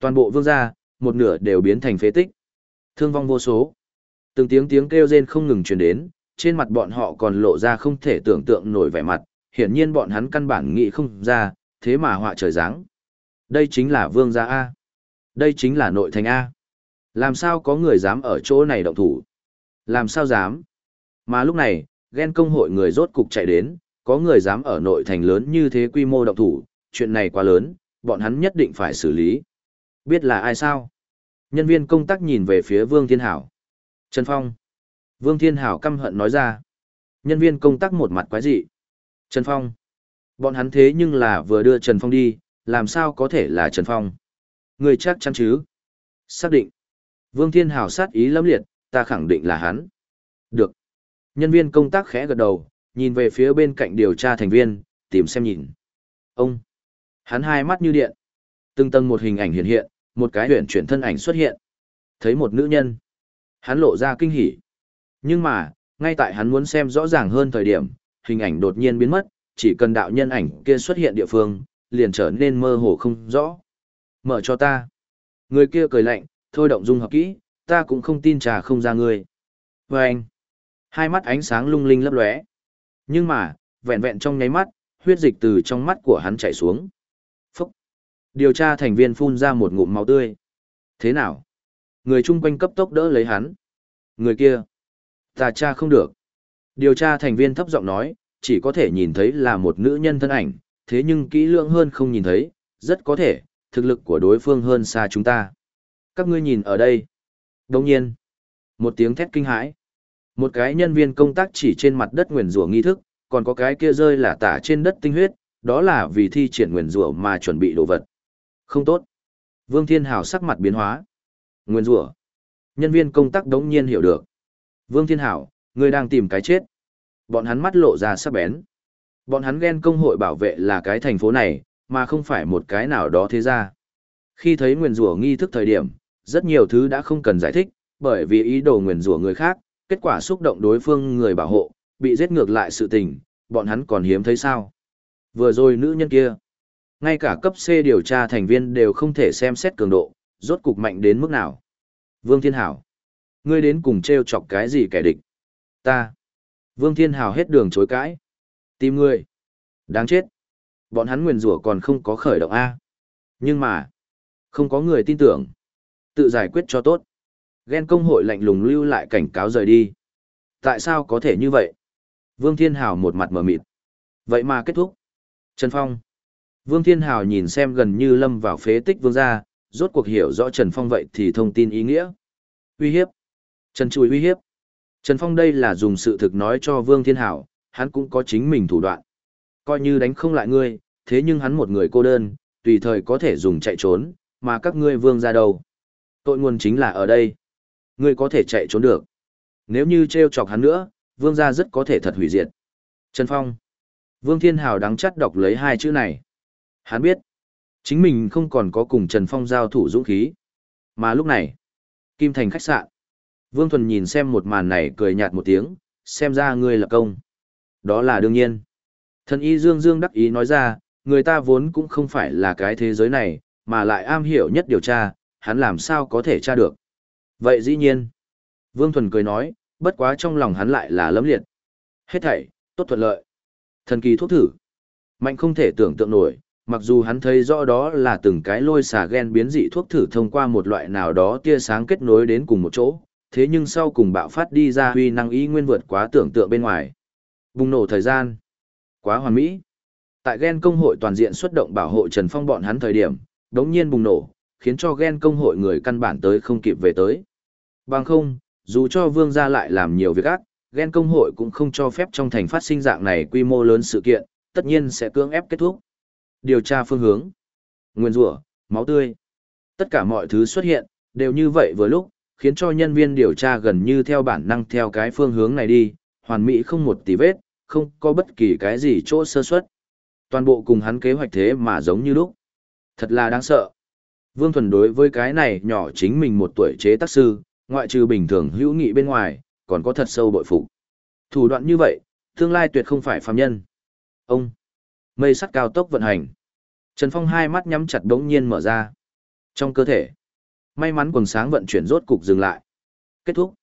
Toàn bộ vương gia, một nửa đều biến thành phế tích. Thương vong vô số. Từng tiếng tiếng kêu rên không ngừng truyền đến, trên mặt bọn họ còn lộ ra không thể tưởng tượng nổi vẻ mặt, hiển nhiên bọn hắn căn bản nghĩ không ra, thế mà họa trời giáng. Đây chính là vương gia A. Đây chính là nội thành A. Làm sao có người dám ở chỗ này động thủ? Làm sao dám? Mà lúc này, ghen công hội người rốt cục chạy đến, có người dám ở nội thành lớn như thế quy mô động thủ, chuyện này quá lớn, bọn hắn nhất định phải xử lý. Biết là ai sao? Nhân viên công tác nhìn về phía Vương Thiên Hảo. Trần Phong. Vương Thiên Hảo căm hận nói ra. Nhân viên công tác một mặt quái dị. Trần Phong. Bọn hắn thế nhưng là vừa đưa Trần Phong đi, làm sao có thể là Trần Phong? Người chắc chắn chứ? Xác định. Vương Thiên Hảo sát ý lâm liệt, ta khẳng định là hắn. Được. Nhân viên công tác khẽ gật đầu, nhìn về phía bên cạnh điều tra thành viên, tìm xem nhìn. Ông. Hắn hai mắt như điện. Từng tầng một hình ảnh hiện hiện, một cái huyển chuyển thân ảnh xuất hiện. Thấy một nữ nhân. Hắn lộ ra kinh hỉ. Nhưng mà, ngay tại hắn muốn xem rõ ràng hơn thời điểm, hình ảnh đột nhiên biến mất, chỉ cần đạo nhân ảnh kia xuất hiện địa phương, liền trở nên mơ hồ không rõ. Mở cho ta. Người kia cười lạnh, thôi động dung hợp kỹ, ta cũng không tin trà không ra người. Và anh. Hai mắt ánh sáng lung linh lấp lóe. Nhưng mà, vẹn vẹn trong nháy mắt, huyết dịch từ trong mắt của hắn chảy xuống. Phúc. Điều tra thành viên phun ra một ngụm máu tươi. Thế nào? Người chung quanh cấp tốc đỡ lấy hắn. Người kia. Ta cha không được. Điều tra thành viên thấp giọng nói, chỉ có thể nhìn thấy là một nữ nhân thân ảnh, thế nhưng kỹ lưỡng hơn không nhìn thấy, rất có thể, thực lực của đối phương hơn xa chúng ta. Các ngươi nhìn ở đây. Đồng nhiên, một tiếng thét kinh hãi. Một cái nhân viên công tác chỉ trên mặt đất nguyền rủa nghi thức, còn có cái kia rơi là tả trên đất tinh huyết, đó là vì thi triển nguyền rủa mà chuẩn bị đồ vật. Không tốt. Vương Thiên Hảo sắc mặt biến hóa. Nguyên rủa. Nhân viên công tác đống nhiên hiểu được. Vương Thiên Hảo, ngươi đang tìm cái chết. Bọn hắn mắt lộ ra sắc bén. Bọn hắn ghen công hội bảo vệ là cái thành phố này, mà không phải một cái nào đó thế ra. Khi thấy nguyền rủa nghi thức thời điểm, rất nhiều thứ đã không cần giải thích, bởi vì ý đồ nguyền rủa người khác, kết quả xúc động đối phương người bảo hộ, bị giết ngược lại sự tình, bọn hắn còn hiếm thấy sao. Vừa rồi nữ nhân kia, ngay cả cấp C điều tra thành viên đều không thể xem xét cường độ, rốt cục mạnh đến mức nào. Vương Thiên Hảo, ngươi đến cùng treo chọc cái gì kẻ địch? Ta. Vương Thiên Hảo hết đường chối cãi. Tìm ngươi. Đáng chết. Bọn hắn nguyền rủa còn không có khởi động A. Nhưng mà, không có người tin tưởng. Tự giải quyết cho tốt. Ghen công hội lạnh lùng lưu lại cảnh cáo rời đi. Tại sao có thể như vậy? Vương Thiên Hảo một mặt mở mịt. Vậy mà kết thúc. Trần Phong. Vương Thiên Hảo nhìn xem gần như lâm vào phế tích vương gia, rốt cuộc hiểu rõ Trần Phong vậy thì thông tin ý nghĩa. Uy hiếp. Trần Chùi uy hiếp. Trần Phong đây là dùng sự thực nói cho Vương Thiên Hảo, hắn cũng có chính mình thủ đoạn. Coi như đánh không lại ngươi, thế nhưng hắn một người cô đơn, tùy thời có thể dùng chạy trốn, mà các ngươi vương ra đâu. Tội nguồn chính là ở đây. Ngươi có thể chạy trốn được. Nếu như treo chọc hắn nữa, vương gia rất có thể thật hủy diệt. Trần Phong. Vương Thiên Hào đắng chắt đọc lấy hai chữ này. Hắn biết, chính mình không còn có cùng Trần Phong giao thủ dũng khí. Mà lúc này, Kim Thành khách sạn. Vương Thuần nhìn xem một màn này cười nhạt một tiếng, xem ra ngươi là công. Đó là đương nhiên. Thần y Dương Dương đắc ý nói ra, người ta vốn cũng không phải là cái thế giới này, mà lại am hiểu nhất điều tra, hắn làm sao có thể tra được. Vậy dĩ nhiên. Vương Thuần cười nói, bất quá trong lòng hắn lại là lấm liệt. Hết thảy, tốt thuận lợi. Thần kỳ thuốc thử. Mạnh không thể tưởng tượng nổi, mặc dù hắn thấy rõ đó là từng cái lôi xà gen biến dị thuốc thử thông qua một loại nào đó tia sáng kết nối đến cùng một chỗ, thế nhưng sau cùng bạo phát đi ra huy năng ý nguyên vượt quá tưởng tượng bên ngoài. Bùng nổ thời gian. Quá hoàn mỹ. Tại gen công hội toàn diện xuất động bảo hộ Trần Phong bọn hắn thời điểm, đống nhiên bùng nổ, khiến cho gen công hội người căn bản tới không kịp về tới. Bằng không, dù cho vương gia lại làm nhiều việc ác, gen công hội cũng không cho phép trong thành phát sinh dạng này quy mô lớn sự kiện, tất nhiên sẽ cưỡng ép kết thúc. Điều tra phương hướng, nguyên rủa, máu tươi. Tất cả mọi thứ xuất hiện, đều như vậy vừa lúc, khiến cho nhân viên điều tra gần như theo bản năng theo cái phương hướng này đi, hoàn mỹ không một tí vết, không có bất kỳ cái gì chỗ sơ suất. Toàn bộ cùng hắn kế hoạch thế mà giống như lúc. Thật là đáng sợ. Vương Thuần đối với cái này nhỏ chính mình một tuổi chế tác sư, ngoại trừ bình thường hữu nghị bên ngoài, còn có thật sâu bội phục. Thủ đoạn như vậy, tương lai tuyệt không phải phàm nhân. Ông, mây sắt cao tốc vận hành. Trần Phong hai mắt nhắm chặt đống nhiên mở ra. Trong cơ thể, may mắn quần sáng vận chuyển rốt cục dừng lại. Kết thúc.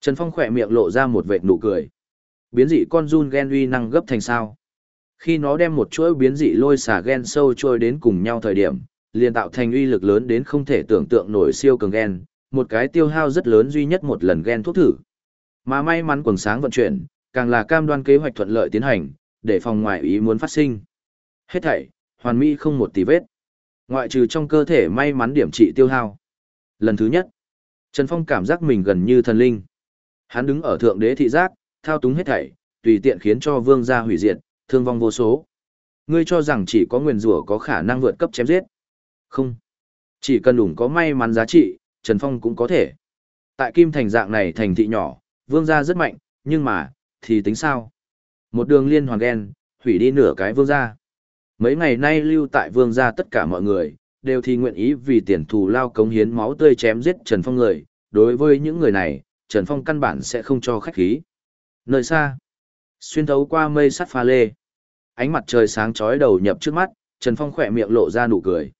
Trần Phong khỏe miệng lộ ra một vệt nụ cười. Biến dị con run gen uy năng gấp thành sao. Khi nó đem một chuỗi biến dị lôi xả gen sâu trôi đến cùng nhau thời điểm, liền tạo thành uy lực lớn đến không thể tưởng tượng nổi siêu cường gen, một cái tiêu hao rất lớn duy nhất một lần gen thuốc thử. Mà may mắn quần sáng vận chuyển, càng là cam đoan kế hoạch thuận lợi tiến hành, để phòng ngoại ý muốn phát sinh. Hết thảy, hoàn mỹ không một tì vết. Ngoại trừ trong cơ thể may mắn điểm trị tiêu hao. Lần thứ nhất, Trần Phong cảm giác mình gần như thần linh. Hắn đứng ở thượng đế thị giác, thao túng hết thảy, tùy tiện khiến cho vương gia hủy diệt, thương vong vô số. Ngươi cho rằng chỉ có nguyền rủa có khả năng vượt cấp chém giết. Không. Chỉ cần đủ có may mắn giá trị, Trần Phong cũng có thể. Tại Kim Thành dạng này thành thị nhỏ, vương gia rất mạnh, nhưng mà, thì tính sao? Một đường liên hoàn ghen, hủy đi nửa cái vương gia. Mấy ngày nay lưu tại vương gia tất cả mọi người, đều thì nguyện ý vì tiền thù lao cống hiến máu tươi chém giết Trần Phong người. Đối với những người này, Trần Phong căn bản sẽ không cho khách khí. Nơi xa, xuyên thấu qua mây sắt pha lê, ánh mặt trời sáng chói đầu nhập trước mắt, Trần Phong khỏe miệng lộ ra nụ cười.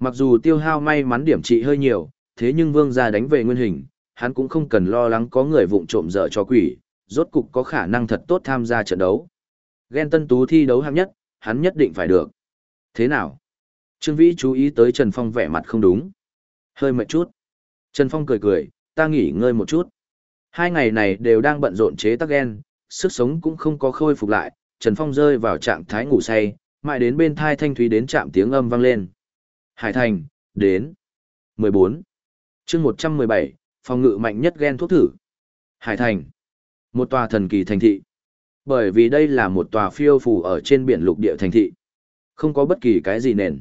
Mặc dù tiêu hao may mắn điểm trị hơi nhiều, thế nhưng vương gia đánh về nguyên hình, hắn cũng không cần lo lắng có người vụng trộm dở cho quỷ, rốt cục có khả năng thật tốt tham gia trận đấu. Ghen tân tú thi đấu hạng nhất, hắn nhất định phải được. Thế nào? Trương Vĩ chú ý tới Trần Phong vẻ mặt không đúng. Hơi mệt chút. Trần Phong cười cười, ta nghỉ ngơi một chút. Hai ngày này đều đang bận rộn chế tác ghen, sức sống cũng không có khôi phục lại, Trần Phong rơi vào trạng thái ngủ say, mãi đến bên thai thanh thúy đến chạm tiếng âm vang lên. Hải Thành, đến. 14. chương 117, phòng ngự mạnh nhất ghen thuốc thử. Hải Thành. Một tòa thần kỳ thành thị. Bởi vì đây là một tòa phiêu phù ở trên biển lục địa thành thị. Không có bất kỳ cái gì nền.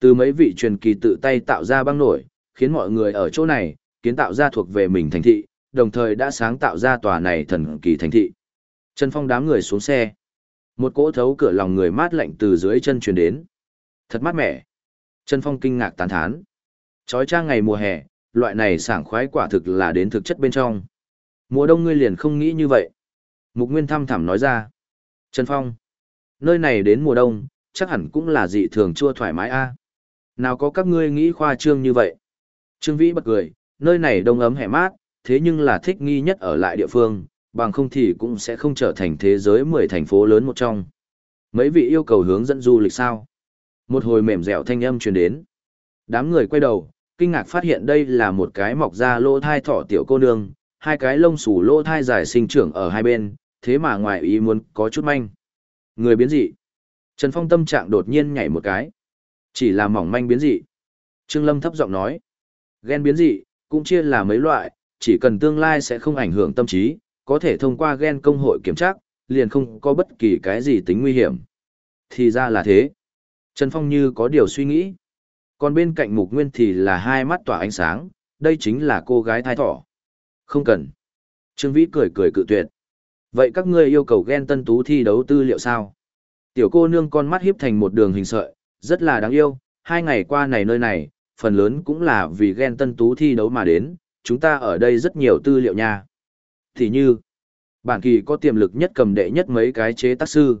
Từ mấy vị truyền kỳ tự tay tạo ra băng nổi, khiến mọi người ở chỗ này, kiến tạo ra thuộc về mình thành thị, đồng thời đã sáng tạo ra tòa này thần kỳ thành thị. Trần Phong đám người xuống xe. Một cỗ thấu cửa lòng người mát lạnh từ dưới chân truyền đến. Thật mát mẻ. Trần Phong kinh ngạc tán thán. Chói trang ngày mùa hè, loại này sảng khoái quả thực là đến thực chất bên trong. Mùa đông ngươi liền không nghĩ như vậy. Mục Nguyên thăm thẳm nói ra. Trần Phong, nơi này đến mùa đông, chắc hẳn cũng là dị thường chua thoải mái a. Nào có các ngươi nghĩ khoa trương như vậy. Trương Vĩ bật cười, nơi này đông ấm hẻ mát, thế nhưng là thích nghi nhất ở lại địa phương, bằng không thì cũng sẽ không trở thành thế giới 10 thành phố lớn một trong. Mấy vị yêu cầu hướng dẫn du lịch sao? Một hồi mềm dẻo thanh âm truyền đến. Đám người quay đầu, kinh ngạc phát hiện đây là một cái mọc ra lỗ thai thỏ tiểu cô nương, hai cái lông xù lỗ thai dài sinh trưởng ở hai bên, thế mà ngoài ý muốn có chút manh. Người biến dị. Trần Phong tâm trạng đột nhiên nhảy một cái. Chỉ là mỏng manh biến dị. Trương Lâm thấp giọng nói. Gen biến dị, cũng chia là mấy loại, chỉ cần tương lai sẽ không ảnh hưởng tâm trí, có thể thông qua gen công hội kiểm tra, liền không có bất kỳ cái gì tính nguy hiểm. Thì ra là thế. Trần Phong như có điều suy nghĩ. Còn bên cạnh mục nguyên thì là hai mắt tỏa ánh sáng, đây chính là cô gái thai thỏ. Không cần. Trương Vĩ cười cười cự tuyệt. Vậy các ngươi yêu cầu ghen tân tú thi đấu tư liệu sao? Tiểu cô nương con mắt hiếp thành một đường hình sợi, rất là đáng yêu, hai ngày qua này nơi này, phần lớn cũng là vì ghen tân tú thi đấu mà đến, chúng ta ở đây rất nhiều tư liệu nha. Thì như, bản kỳ có tiềm lực nhất cầm đệ nhất mấy cái chế tác sư.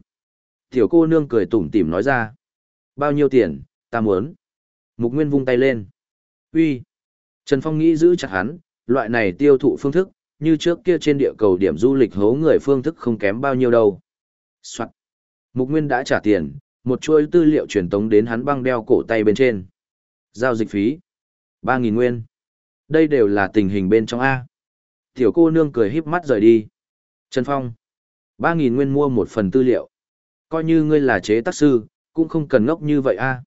Tiểu cô nương cười tủm tỉm nói ra. Bao nhiêu tiền, ta muốn. Mục Nguyên vung tay lên. Uy. Trần Phong nghĩ giữ chặt hắn, loại này tiêu thụ phương thức, như trước kia trên địa cầu điểm du lịch hố người phương thức không kém bao nhiêu đâu. Soạn. Mục Nguyên đã trả tiền, một chuỗi tư liệu truyền tống đến hắn băng đeo cổ tay bên trên. Giao dịch phí. 3.000 nguyên. Đây đều là tình hình bên trong A. Tiểu cô nương cười híp mắt rời đi. Trần Phong. 3.000 nguyên mua một phần tư liệu. Coi như ngươi là chế tác sư, cũng không cần ngốc như vậy A.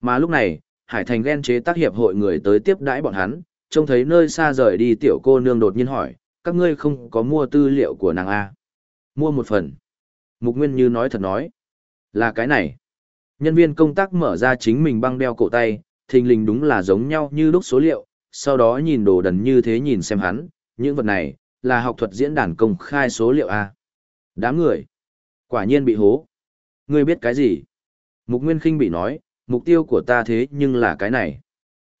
Mà lúc này, Hải Thành ghen chế tác hiệp hội người tới tiếp đãi bọn hắn, trông thấy nơi xa rời đi tiểu cô nương đột nhiên hỏi, các ngươi không có mua tư liệu của nàng A. Mua một phần. Mục Nguyên Như nói thật nói. Là cái này. Nhân viên công tác mở ra chính mình băng đeo cổ tay, thình lình đúng là giống nhau như lúc số liệu, sau đó nhìn đồ đần như thế nhìn xem hắn, những vật này, là học thuật diễn đàn công khai số liệu A. Đám người. Quả nhiên bị hố. Ngươi biết cái gì? Mục Nguyên Kinh bị nói, mục tiêu của ta thế nhưng là cái này.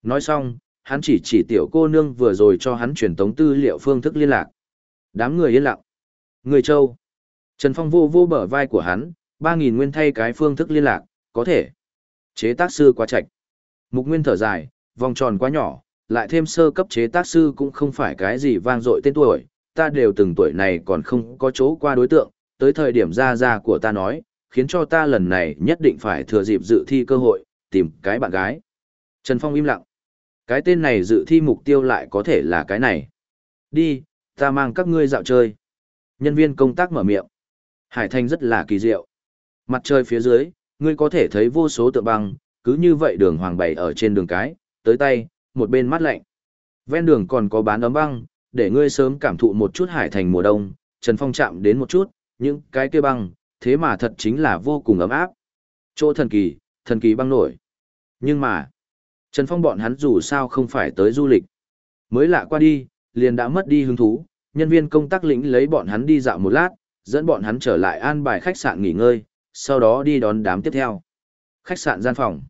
Nói xong, hắn chỉ chỉ tiểu cô nương vừa rồi cho hắn truyền tống tư liệu phương thức liên lạc. Đám người yên lặng. Người châu. Trần Phong vô vô bờ vai của hắn, 3.000 nguyên thay cái phương thức liên lạc, có thể. Chế tác sư quá chạch. Mục nguyên thở dài, vòng tròn quá nhỏ, lại thêm sơ cấp chế tác sư cũng không phải cái gì vang dội tên tuổi, ta đều từng tuổi này còn không có chỗ qua đối tượng, tới thời điểm ra ra của ta nói, khiến cho ta lần này nhất định phải thừa dịp dự thi cơ hội, tìm cái bạn gái. Trần Phong im lặng. Cái tên này dự thi mục tiêu lại có thể là cái này. Đi, ta mang các ngươi dạo chơi. Nhân viên công tác mở miệng. Hải Thanh rất là kỳ diệu. Mặt trời phía dưới, ngươi có thể thấy vô số tượng băng, cứ như vậy đường hoàng bày ở trên đường cái, tới tay, một bên mắt lạnh. Ven đường còn có bán ấm băng, để ngươi sớm cảm thụ một chút Hải Thành mùa đông, Trần Phong chạm đến một chút, những cái kia băng, thế mà thật chính là vô cùng ấm áp. Chỗ thần kỳ, thần kỳ băng nổi. Nhưng mà, Trần Phong bọn hắn dù sao không phải tới du lịch. Mới lạ qua đi, liền đã mất đi hứng thú, nhân viên công tác lĩnh lấy bọn hắn đi dạo một lát, dẫn bọn hắn trở lại an bài khách sạn nghỉ ngơi, sau đó đi đón đám tiếp theo. Khách sạn gian phòng.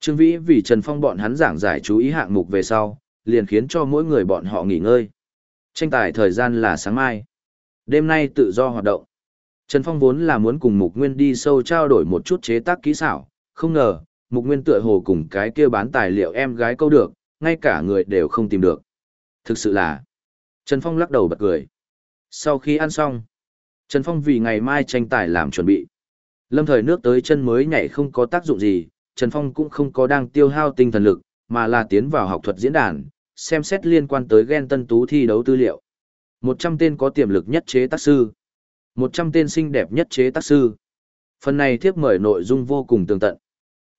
Trương Vĩ vì Trần Phong bọn hắn giảng giải chú ý hạng mục về sau, liền khiến cho mỗi người bọn họ nghỉ ngơi. Tranh tài thời gian là sáng mai. Đêm nay tự do hoạt động. Trần Phong vốn là muốn cùng Mục Nguyên đi sâu trao đổi một chút chế tác kỹ xảo, không ngờ, Mục Nguyên tựa hồ cùng cái kia bán tài liệu em gái câu được, ngay cả người đều không tìm được. Thực sự là... Trần Phong lắc đầu bật cười. Sau khi ăn xong, Trần Phong vì ngày mai tranh tài làm chuẩn bị. Lâm thời nước tới chân mới nhảy không có tác dụng gì, Trần Phong cũng không có đang tiêu hao tinh thần lực, mà là tiến vào học thuật diễn đàn, xem xét liên quan tới gen tân tú thi đấu tư liệu. 100 tên có tiềm lực nhất chế tác sư. 100 tên xinh đẹp nhất chế tác sư. Phần này thiếp mời nội dung vô cùng tường tận.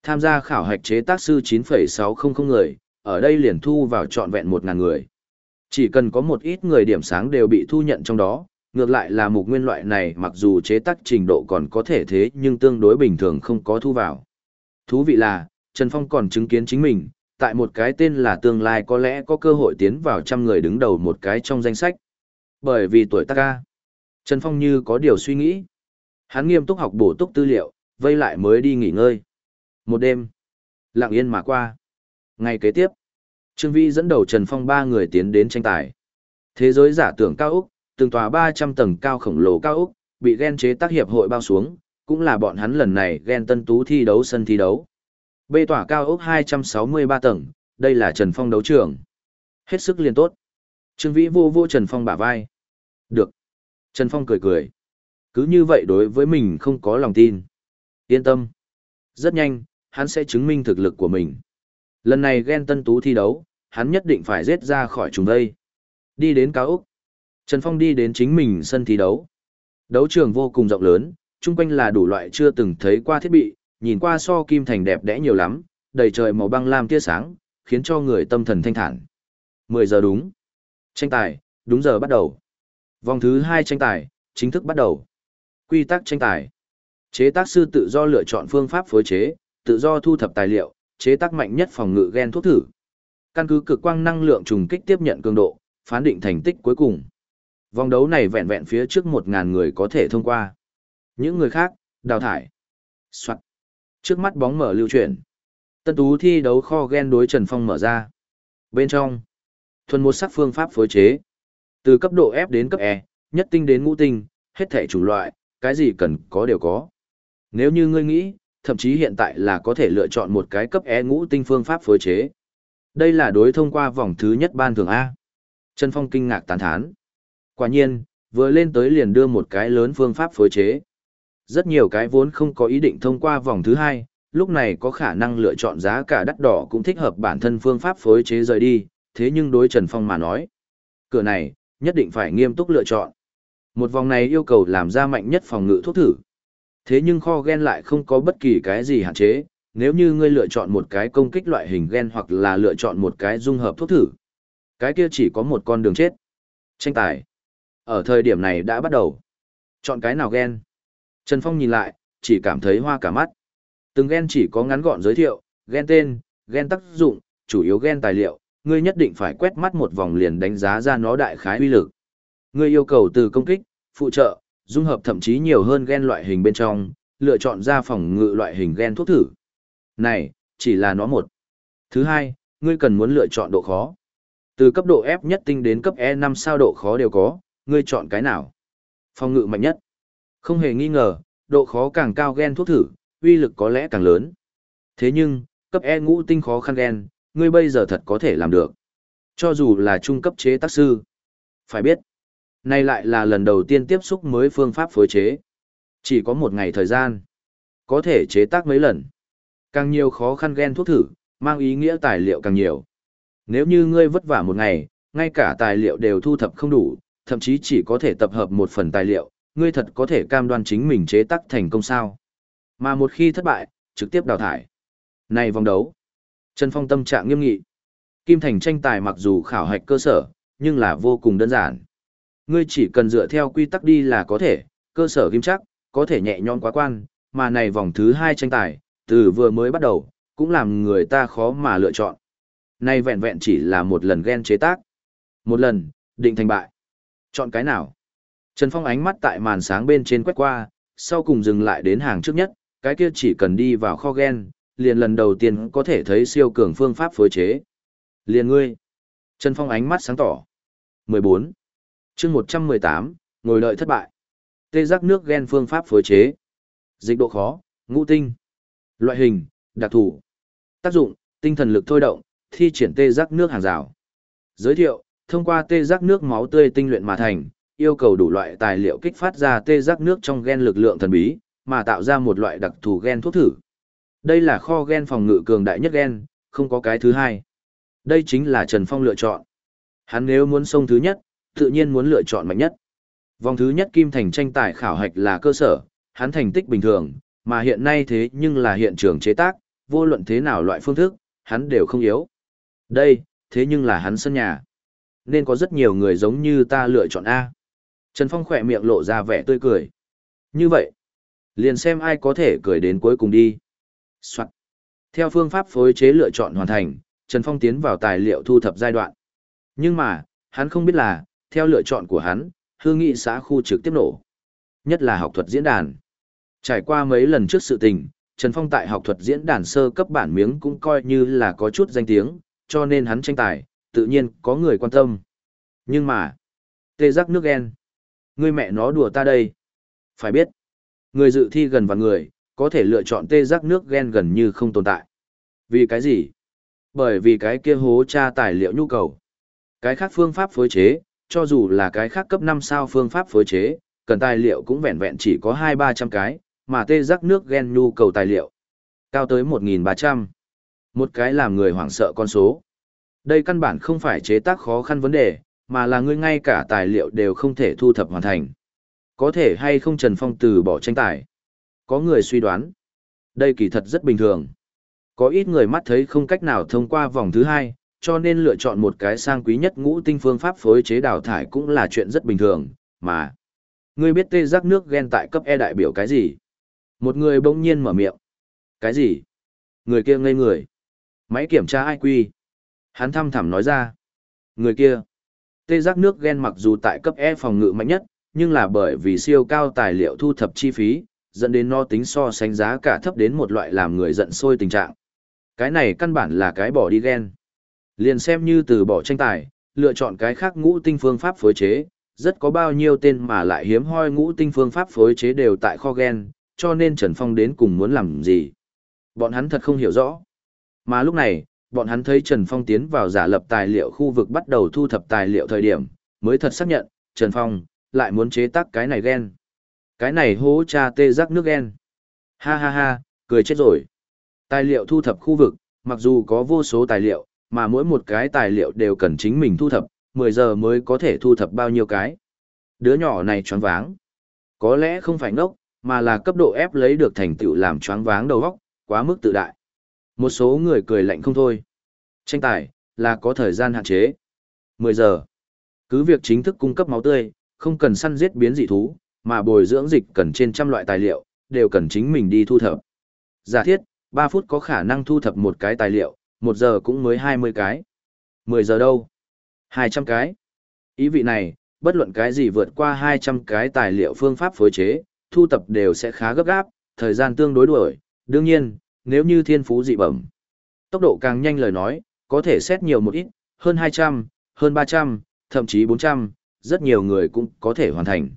Tham gia khảo hạch chế tác sư 9,600 người, ở đây liền thu vào trọn vẹn 1.000 người. Chỉ cần có một ít người điểm sáng đều bị thu nhận trong đó, ngược lại là mục nguyên loại này mặc dù chế tác trình độ còn có thể thế nhưng tương đối bình thường không có thu vào. Thú vị là, Trần Phong còn chứng kiến chính mình, tại một cái tên là tương lai có lẽ có cơ hội tiến vào trăm người đứng đầu một cái trong danh sách. Bởi vì tuổi tác ca, Trần Phong như có điều suy nghĩ. Hắn nghiêm túc học bổ túc tư liệu, vây lại mới đi nghỉ ngơi. Một đêm, Lặng yên mà qua. Ngày kế tiếp, Trương Vĩ dẫn đầu Trần Phong ba người tiến đến tranh tài. Thế giới giả tưởng cao Úc, từng tòa 300 tầng cao khổng lồ cao Úc, bị ghen chế tác hiệp hội bao xuống, cũng là bọn hắn lần này ghen tân tú thi đấu sân thi đấu. Bê tỏa cao Úc 263 tầng, đây là Trần Phong đấu trường. Hết sức liên tốt. Trương Vĩ vô vô Trần Phong bả vai. Được. Trần Phong cười cười. Cứ như vậy đối với mình không có lòng tin. Yên tâm. Rất nhanh, hắn sẽ chứng minh thực lực của mình. Lần này ghen tân tú thi đấu, hắn nhất định phải giết ra khỏi chúng đây. Đi đến cao Úc. Trần Phong đi đến chính mình sân thi đấu. Đấu trường vô cùng rộng lớn, chung quanh là đủ loại chưa từng thấy qua thiết bị, nhìn qua so kim thành đẹp đẽ nhiều lắm, đầy trời màu băng lam tia sáng, khiến cho người tâm thần thanh thản. 10 giờ đúng. Tranh tài, đúng giờ bắt đầu. Vòng thứ 2 tranh tài, chính thức bắt đầu. Quy tắc tranh tài. Chế tác sư tự do lựa chọn phương pháp phối chế, tự do thu thập tài liệu, chế tác mạnh nhất phòng ngự gen thuốc thử. Căn cứ cực quang năng lượng trùng kích tiếp nhận cường độ, phán định thành tích cuối cùng. Vòng đấu này vẹn vẹn phía trước 1.000 người có thể thông qua. Những người khác, đào thải. Soạn. Trước mắt bóng mở lưu chuyển. Tân tú thi đấu kho gen đối Trần Phong mở ra. Bên trong, thuần một sắc phương pháp phối chế. Từ cấp độ F đến cấp E, nhất tinh đến ngũ tinh, hết thể chủng loại, cái gì cần có đều có. Nếu như ngươi nghĩ, thậm chí hiện tại là có thể lựa chọn một cái cấp E ngũ tinh phương pháp phối chế. Đây là đối thông qua vòng thứ nhất ban thường A. Trần Phong kinh ngạc tán thán. Quả nhiên, vừa lên tới liền đưa một cái lớn phương pháp phối chế. Rất nhiều cái vốn không có ý định thông qua vòng thứ hai, lúc này có khả năng lựa chọn giá cả đắt đỏ cũng thích hợp bản thân phương pháp phối chế rời đi, thế nhưng đối Trần Phong mà nói, cửa này, nhất định phải nghiêm túc lựa chọn. Một vòng này yêu cầu làm ra mạnh nhất phòng ngự thuốc thử. Thế nhưng kho gen lại không có bất kỳ cái gì hạn chế, nếu như ngươi lựa chọn một cái công kích loại hình gen hoặc là lựa chọn một cái dung hợp thuốc thử. Cái kia chỉ có một con đường chết. Tranh tài. Ở thời điểm này đã bắt đầu. Chọn cái nào gen? Trần Phong nhìn lại, chỉ cảm thấy hoa cả mắt. Từng gen chỉ có ngắn gọn giới thiệu, gen tên, gen tác dụng, chủ yếu gen tài liệu, ngươi nhất định phải quét mắt một vòng liền đánh giá ra nó đại khái uy lực. Ngươi yêu cầu từ công kích, phụ trợ, dung hợp thậm chí nhiều hơn gen loại hình bên trong, lựa chọn ra phòng ngự loại hình gen thuốc thử. Này, chỉ là nó một. Thứ hai, ngươi cần muốn lựa chọn độ khó. Từ cấp độ F nhất tinh đến cấp E5 sao độ khó đều có, ngươi chọn cái nào? Phòng ngự mạnh nhất. Không hề nghi ngờ, độ khó càng cao gen thuốc thử, uy lực có lẽ càng lớn. Thế nhưng, cấp E ngũ tinh khó khăn gen, ngươi bây giờ thật có thể làm được. Cho dù là trung cấp chế tác sư. Phải biết, nay lại là lần đầu tiên tiếp xúc mới phương pháp phối chế. Chỉ có một ngày thời gian. Có thể chế tác mấy lần. Càng nhiều khó khăn ghen thuốc thử, mang ý nghĩa tài liệu càng nhiều. Nếu như ngươi vất vả một ngày, ngay cả tài liệu đều thu thập không đủ, thậm chí chỉ có thể tập hợp một phần tài liệu, ngươi thật có thể cam đoan chính mình chế tác thành công sao. Mà một khi thất bại, trực tiếp đào thải. Này vòng đấu. Trần Phong tâm trạng nghiêm nghị. Kim Thành tranh tài mặc dù khảo hạch cơ sở, nhưng là vô cùng đơn giản. Ngươi chỉ cần dựa theo quy tắc đi là có thể, cơ sở kim chắc, có thể nhẹ nhõm quá quan, mà này vòng thứ hai tranh tài, từ vừa mới bắt đầu, cũng làm người ta khó mà lựa chọn. Nay vẹn vẹn chỉ là một lần ghen chế tác. Một lần, định thành bại. Chọn cái nào? Trần Phong ánh mắt tại màn sáng bên trên quét qua, sau cùng dừng lại đến hàng trước nhất, cái kia chỉ cần đi vào kho gen, liền lần đầu tiên có thể thấy siêu cường phương pháp phối chế. Liền ngươi. Trần Phong ánh mắt sáng tỏ. 14 chương 118, ngồi đợi thất bại. Tê giác nước gen phương pháp phối chế. Dịch độ khó, ngũ tinh. Loại hình, đặc thủ. Tác dụng, tinh thần lực thôi động, thi triển tê giác nước hàng rào. Giới thiệu, thông qua tê giác nước máu tươi tinh luyện mà thành, yêu cầu đủ loại tài liệu kích phát ra tê giác nước trong gen lực lượng thần bí, mà tạo ra một loại đặc thù gen thuốc thử. Đây là kho gen phòng ngự cường đại nhất gen, không có cái thứ hai. Đây chính là Trần Phong lựa chọn. Hắn nếu muốn sông thứ nhất, tự nhiên muốn lựa chọn mạnh nhất. Vòng thứ nhất Kim Thành tranh tài khảo hạch là cơ sở, hắn thành tích bình thường, mà hiện nay thế nhưng là hiện trường chế tác, vô luận thế nào loại phương thức, hắn đều không yếu. Đây, thế nhưng là hắn sân nhà. Nên có rất nhiều người giống như ta lựa chọn A. Trần Phong khỏe miệng lộ ra vẻ tươi cười. Như vậy, liền xem ai có thể cười đến cuối cùng đi. Soạn. Theo phương pháp phối chế lựa chọn hoàn thành, Trần Phong tiến vào tài liệu thu thập giai đoạn. Nhưng mà, hắn không biết là, theo lựa chọn của hắn, hương nghị xã khu trực tiếp nổ. Nhất là học thuật diễn đàn. Trải qua mấy lần trước sự tình, Trần Phong tại học thuật diễn đàn sơ cấp bản miếng cũng coi như là có chút danh tiếng, cho nên hắn tranh tài, tự nhiên có người quan tâm. Nhưng mà, tê giác nước ghen. Người mẹ nó đùa ta đây. Phải biết, người dự thi gần và người, có thể lựa chọn tê giác nước ghen gần như không tồn tại. Vì cái gì? Bởi vì cái kia hố tra tài liệu nhu cầu. Cái khác phương pháp phối chế, cho dù là cái khác cấp 5 sao phương pháp phối chế, cần tài liệu cũng vẹn vẹn chỉ có 2-300 cái, mà tê giác nước gen nhu cầu tài liệu. Cao tới 1.300. Một cái làm người hoảng sợ con số. Đây căn bản không phải chế tác khó khăn vấn đề, mà là ngươi ngay cả tài liệu đều không thể thu thập hoàn thành. Có thể hay không Trần Phong từ bỏ tranh tài? Có người suy đoán. Đây kỳ thật rất bình thường. Có ít người mắt thấy không cách nào thông qua vòng thứ hai, cho nên lựa chọn một cái sang quý nhất ngũ tinh phương pháp phối chế đào thải cũng là chuyện rất bình thường, mà. Ngươi biết tê giác nước ghen tại cấp E đại biểu cái gì? Một người bỗng nhiên mở miệng. Cái gì? Người kia ngây người. Máy kiểm tra IQ. Hắn thăm thẳm nói ra. Người kia. Tê giác nước ghen mặc dù tại cấp E phòng ngự mạnh nhất, nhưng là bởi vì siêu cao tài liệu thu thập chi phí, dẫn đến no tính so sánh giá cả thấp đến một loại làm người giận sôi tình trạng. Cái này căn bản là cái bỏ đi ghen. Liền xem như từ bỏ tranh tài, lựa chọn cái khác ngũ tinh phương pháp phối chế, rất có bao nhiêu tên mà lại hiếm hoi ngũ tinh phương pháp phối chế đều tại kho gen, cho nên Trần Phong đến cùng muốn làm gì. Bọn hắn thật không hiểu rõ. Mà lúc này, bọn hắn thấy Trần Phong tiến vào giả lập tài liệu khu vực bắt đầu thu thập tài liệu thời điểm, mới thật xác nhận, Trần Phong, lại muốn chế tác cái này gen. Cái này hố cha tê giác nước gen. Ha ha ha, cười chết rồi. Tài liệu thu thập khu vực, mặc dù có vô số tài liệu, mà mỗi một cái tài liệu đều cần chính mình thu thập, 10 giờ mới có thể thu thập bao nhiêu cái. Đứa nhỏ này choáng váng. Có lẽ không phải ngốc, mà là cấp độ ép lấy được thành tựu làm choáng váng đầu óc, quá mức tự đại. Một số người cười lạnh không thôi. Tranh tài, là có thời gian hạn chế. 10 giờ. Cứ việc chính thức cung cấp máu tươi, không cần săn giết biến dị thú, mà bồi dưỡng dịch cần trên trăm loại tài liệu, đều cần chính mình đi thu thập. Giả thiết, 3 phút có khả năng thu thập một cái tài liệu, một giờ cũng mới 20 cái. 10 giờ đâu? 200 cái. Ý vị này, bất luận cái gì vượt qua 200 cái tài liệu phương pháp phối chế, thu tập đều sẽ khá gấp gáp, thời gian tương đối đuổi. Đương nhiên, nếu như thiên phú dị bẩm, tốc độ càng nhanh lời nói, có thể xét nhiều một ít, hơn 200, hơn 300, thậm chí 400, rất nhiều người cũng có thể hoàn thành.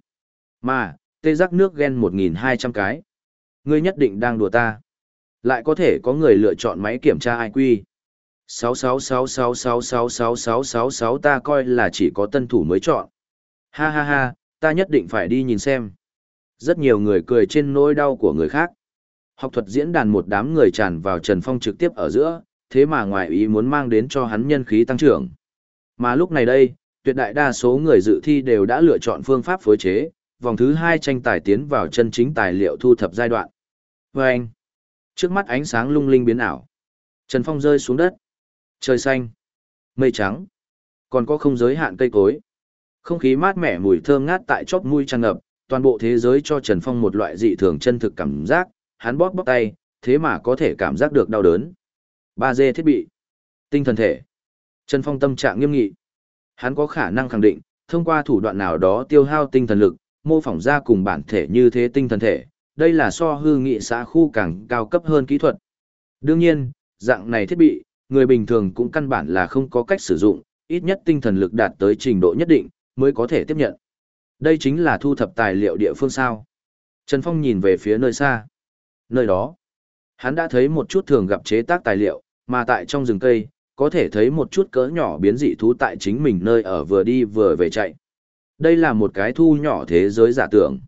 Mà, tê giác nước gen 1.200 cái. Ngươi nhất định đang đùa ta. Lại có thể có người lựa chọn máy kiểm tra IQ. 66666666666 ta coi là chỉ có tân thủ mới chọn. Ha ha ha, ta nhất định phải đi nhìn xem. Rất nhiều người cười trên nỗi đau của người khác. Học thuật diễn đàn một đám người tràn vào Trần Phong trực tiếp ở giữa, thế mà ngoài ý muốn mang đến cho hắn nhân khí tăng trưởng. Mà lúc này đây, tuyệt đại đa số người dự thi đều đã lựa chọn phương pháp phối chế, vòng thứ hai tranh tài tiến vào chân chính tài liệu thu thập giai đoạn. Vâng! anh, trước mắt ánh sáng lung linh biến ảo. Trần Phong rơi xuống đất. Trời xanh, mây trắng, còn có không giới hạn cây cối. Không khí mát mẻ mùi thơm ngát tại chóp mũi tràn ngập, toàn bộ thế giới cho Trần Phong một loại dị thường chân thực cảm giác, hắn bóp bóp tay, thế mà có thể cảm giác được đau đớn. Ba d thiết bị, tinh thần thể. Trần Phong tâm trạng nghiêm nghị. Hắn có khả năng khẳng định, thông qua thủ đoạn nào đó tiêu hao tinh thần lực, mô phỏng ra cùng bản thể như thế tinh thần thể, đây là so hư nghị xã khu càng cao cấp hơn kỹ thuật. Đương nhiên, dạng này thiết bị, người bình thường cũng căn bản là không có cách sử dụng, ít nhất tinh thần lực đạt tới trình độ nhất định, mới có thể tiếp nhận. Đây chính là thu thập tài liệu địa phương sao. Trần Phong nhìn về phía nơi xa. Nơi đó, hắn đã thấy một chút thường gặp chế tác tài liệu, mà tại trong rừng cây, có thể thấy một chút cỡ nhỏ biến dị thú tại chính mình nơi ở vừa đi vừa về chạy. Đây là một cái thu nhỏ thế giới giả tưởng.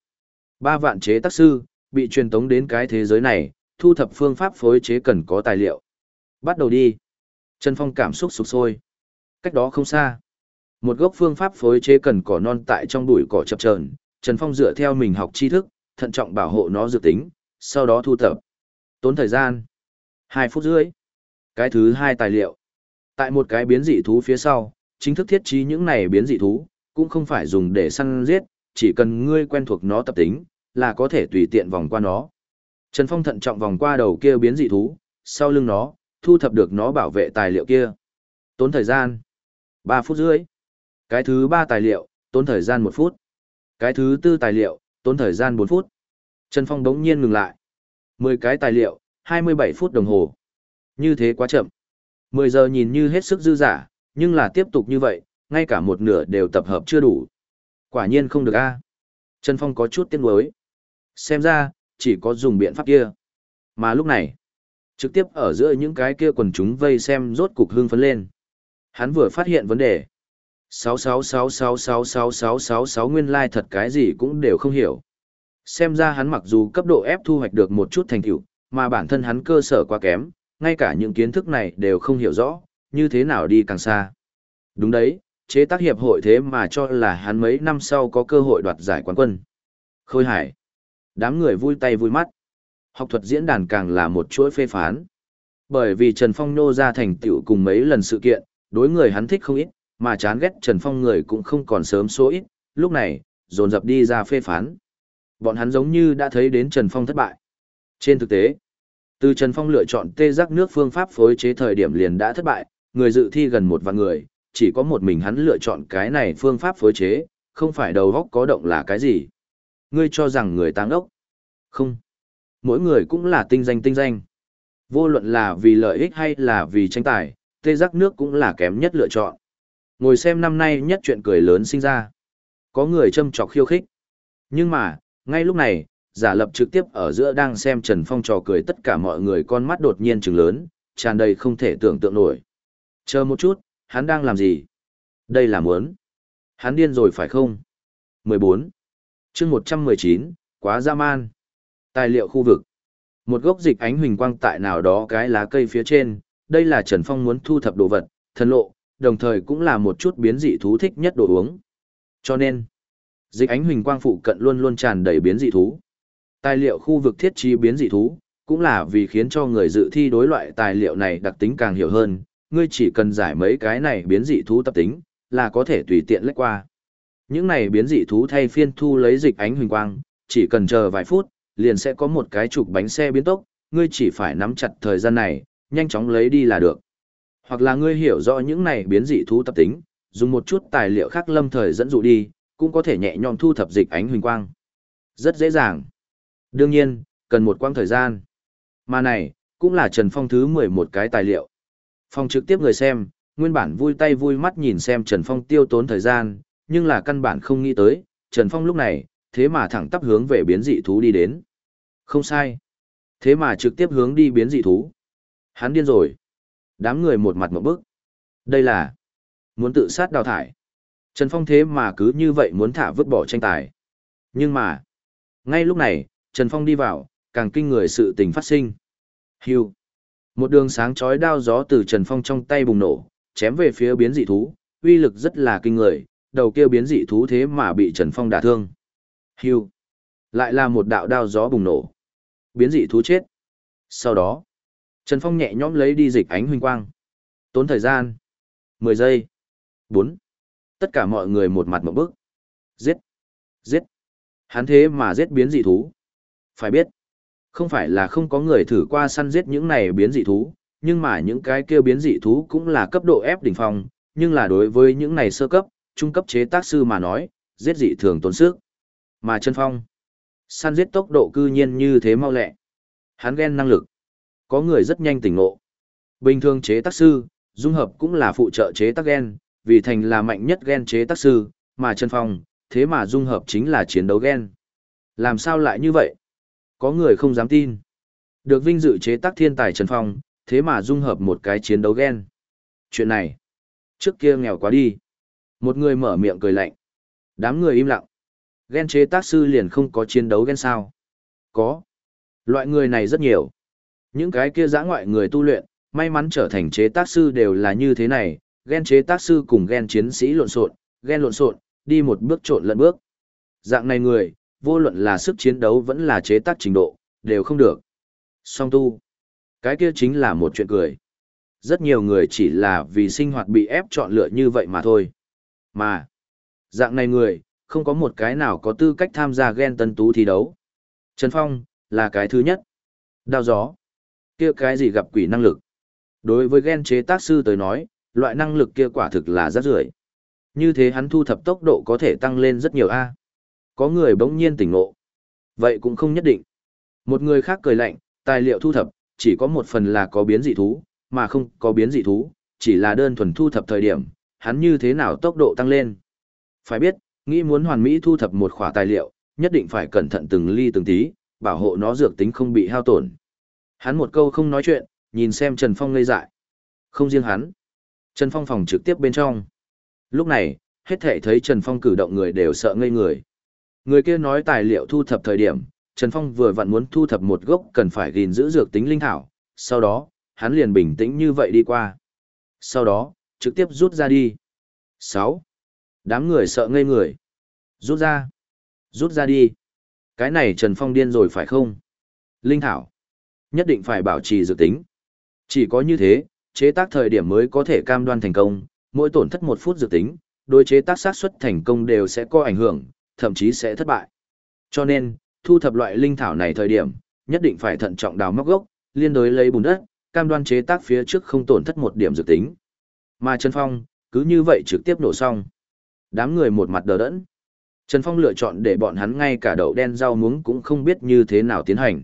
Ba vạn chế tác sư, bị truyền tống đến cái thế giới này, thu thập phương pháp phối chế cần có tài liệu. Bắt đầu đi. Trần Phong cảm xúc sụp sôi. Cách đó không xa. Một gốc phương pháp phối chế cần cỏ non tại trong bụi cỏ chập chờn, Trần Phong dựa theo mình học tri thức, thận trọng bảo hộ nó dự tính, sau đó thu thập. Tốn thời gian. hai phút rưỡi. Cái thứ hai tài liệu. Tại một cái biến dị thú phía sau, chính thức thiết trí những này biến dị thú, cũng không phải dùng để săn giết, chỉ cần ngươi quen thuộc nó tập tính, là có thể tùy tiện vòng qua nó. Trần Phong thận trọng vòng qua đầu kia biến dị thú, sau lưng nó, thu thập được nó bảo vệ tài liệu kia. Tốn thời gian. 3 phút rưỡi. Cái thứ 3 tài liệu, tốn thời gian 1 phút. Cái thứ 4 tài liệu, tốn thời gian 4 phút. Trần Phong đống nhiên ngừng lại. 10 cái tài liệu, 27 phút đồng hồ. Như thế quá chậm. 10 giờ nhìn như hết sức dư giả, nhưng là tiếp tục như vậy, ngay cả một nửa đều tập hợp chưa đủ. Quả nhiên không được a. Trần Phong có chút tiếc nuối. Xem ra, chỉ có dùng biện pháp kia. Mà lúc này, trực tiếp ở giữa những cái kia quần chúng vây xem rốt cục hưng phấn lên. Hắn vừa phát hiện vấn đề. 666666666 nguyên lai like thật cái gì cũng đều không hiểu. Xem ra hắn mặc dù cấp độ ép thu hoạch được một chút thành tựu, mà bản thân hắn cơ sở quá kém, ngay cả những kiến thức này đều không hiểu rõ, như thế nào đi càng xa. Đúng đấy, chế tác hiệp hội thế mà cho là hắn mấy năm sau có cơ hội đoạt giải quán quân. Khôi hải. Đám người vui tay vui mắt. Học thuật diễn đàn càng là một chuỗi phê phán. Bởi vì Trần Phong nô ra thành tựu cùng mấy lần sự kiện, đối người hắn thích không ít, mà chán ghét Trần Phong người cũng không còn sớm số ít, lúc này, dồn dập đi ra phê phán. Bọn hắn giống như đã thấy đến Trần Phong thất bại. Trên thực tế, từ Trần Phong lựa chọn tê giác nước phương pháp phối chế thời điểm liền đã thất bại, người dự thi gần một vạn người, chỉ có một mình hắn lựa chọn cái này phương pháp phối chế, không phải đầu góc có động là cái gì. Ngươi cho rằng người tăng ốc. Không. Mỗi người cũng là tinh danh tinh danh. Vô luận là vì lợi ích hay là vì tranh tài, tê giác nước cũng là kém nhất lựa chọn. Ngồi xem năm nay nhất chuyện cười lớn sinh ra. Có người châm chọc khiêu khích. Nhưng mà, ngay lúc này, giả lập trực tiếp ở giữa đang xem Trần Phong trò cười tất cả mọi người con mắt đột nhiên trừng lớn, tràn đầy không thể tưởng tượng nổi. Chờ một chút, hắn đang làm gì? Đây là muốn. Hắn điên rồi phải không? 14. chương 119, quá dã man. Tài liệu khu vực. Một gốc dịch ánh huỳnh quang tại nào đó cái lá cây phía trên, đây là Trần Phong muốn thu thập đồ vật, thần lộ, đồng thời cũng là một chút biến dị thú thích nhất đồ uống. Cho nên, dịch ánh huỳnh quang phụ cận luôn luôn tràn đầy biến dị thú. Tài liệu khu vực thiết trí biến dị thú, cũng là vì khiến cho người dự thi đối loại tài liệu này đặc tính càng hiểu hơn, ngươi chỉ cần giải mấy cái này biến dị thú tập tính, là có thể tùy tiện lách qua. Những này biến dị thú thay phiên thu lấy dịch ánh huỳnh quang, chỉ cần chờ vài phút, liền sẽ có một cái trục bánh xe biến tốc, ngươi chỉ phải nắm chặt thời gian này, nhanh chóng lấy đi là được. Hoặc là ngươi hiểu rõ những này biến dị thú tập tính, dùng một chút tài liệu khác lâm thời dẫn dụ đi, cũng có thể nhẹ nhõm thu thập dịch ánh huỳnh quang. Rất dễ dàng. Đương nhiên, cần một quãng thời gian. Mà này, cũng là Trần Phong thứ 11 cái tài liệu. Phong trực tiếp người xem, nguyên bản vui tay vui mắt nhìn xem Trần Phong tiêu tốn thời gian, nhưng là căn bản không nghĩ tới, Trần Phong lúc này, thế mà thẳng tắp hướng về biến dị thú đi đến. Không sai. Thế mà trực tiếp hướng đi biến dị thú. Hắn điên rồi. Đám người một mặt một bức. Đây là muốn tự sát đào thải. Trần Phong thế mà cứ như vậy muốn thả vứt bỏ tranh tài. Nhưng mà, ngay lúc này, Trần Phong đi vào, càng kinh người sự tình phát sinh. Hưu. Một đường sáng chói đao gió từ Trần Phong trong tay bùng nổ, chém về phía biến dị thú, uy lực rất là kinh người, đầu kia biến dị thú thế mà bị Trần Phong đả thương. Hưu. Lại là một đạo đao gió bùng nổ. Biến dị thú chết. Sau đó, Trần Phong nhẹ nhõm lấy đi dịch ánh huynh quang. Tốn thời gian. 10 giây. 4. Tất cả mọi người một mặt một bước. Giết. Giết. Hắn thế mà giết biến dị thú. Phải biết, không phải là không có người thử qua săn giết những này biến dị thú, nhưng mà những cái kêu biến dị thú cũng là cấp độ ép đỉnh phong, nhưng là đối với những này sơ cấp, trung cấp chế tác sư mà nói, giết dị thường tốn sức. Mà Trần phong, săn giết tốc độ cư nhiên như thế mau lẹ. Hắn ghen năng lực. Có người rất nhanh tỉnh ngộ. Bình thường chế tác sư, dung hợp cũng là phụ trợ chế tác gen, vì thành là mạnh nhất gen chế tác sư, mà Trần phong, thế mà dung hợp chính là chiến đấu gen. Làm sao lại như vậy? Có người không dám tin. Được vinh dự chế tác thiên tài Trần Phong, thế mà dung hợp một cái chiến đấu gen. Chuyện này, trước kia nghèo quá đi. Một người mở miệng cười lạnh. Đám người im lặng. Ghen chế tác sư liền không có chiến đấu ghen sao? Có. Loại người này rất nhiều. Những cái kia giã ngoại người tu luyện, may mắn trở thành chế tác sư đều là như thế này, Ghen chế tác sư cùng ghen chiến sĩ lộn xộn, ghen lộn xộn, đi một bước trộn lẫn bước. Dạng này người, vô luận là sức chiến đấu vẫn là chế tác trình độ, đều không được. Song tu. Cái kia chính là một chuyện cười. Rất nhiều người chỉ là vì sinh hoạt bị ép chọn lựa như vậy mà thôi. Mà, dạng này người, không có một cái nào có tư cách tham gia ghen tân tú thi đấu. Trần Phong, là cái thứ nhất. Đao gió. kia cái gì gặp quỷ năng lực. Đối với ghen chế tác sư tới nói, loại năng lực kia quả thực là rất rưởi. Như thế hắn thu thập tốc độ có thể tăng lên rất nhiều A. Có người bỗng nhiên tỉnh ngộ. Vậy cũng không nhất định. Một người khác cười lạnh, tài liệu thu thập, chỉ có một phần là có biến dị thú, mà không có biến dị thú, chỉ là đơn thuần thu thập thời điểm, hắn như thế nào tốc độ tăng lên. Phải biết, nghĩ muốn hoàn mỹ thu thập một khỏa tài liệu, nhất định phải cẩn thận từng ly từng tí, bảo hộ nó dược tính không bị hao tổn. Hắn một câu không nói chuyện, nhìn xem Trần Phong ngây dại. Không riêng hắn. Trần Phong phòng trực tiếp bên trong. Lúc này, hết thể thấy Trần Phong cử động người đều sợ ngây người. Người kia nói tài liệu thu thập thời điểm, Trần Phong vừa vặn muốn thu thập một gốc cần phải gìn giữ dược tính linh thảo, sau đó, hắn liền bình tĩnh như vậy đi qua. Sau đó, trực tiếp rút ra đi. 6. Đám người sợ ngây người. Rút ra. Rút ra đi. Cái này Trần Phong điên rồi phải không? Linh thảo. Nhất định phải bảo trì dự tính. Chỉ có như thế, chế tác thời điểm mới có thể cam đoan thành công, mỗi tổn thất một phút dự tính, đối chế tác xác suất thành công đều sẽ có ảnh hưởng, thậm chí sẽ thất bại. Cho nên, thu thập loại linh thảo này thời điểm, nhất định phải thận trọng đào móc gốc, liên đối lấy bùn đất, cam đoan chế tác phía trước không tổn thất một điểm dự tính. Mà Trần Phong, cứ như vậy trực tiếp nổ xong. Đám người một mặt đờ đẫn. Trần Phong lựa chọn để bọn hắn ngay cả đậu đen rau muống cũng không biết như thế nào tiến hành.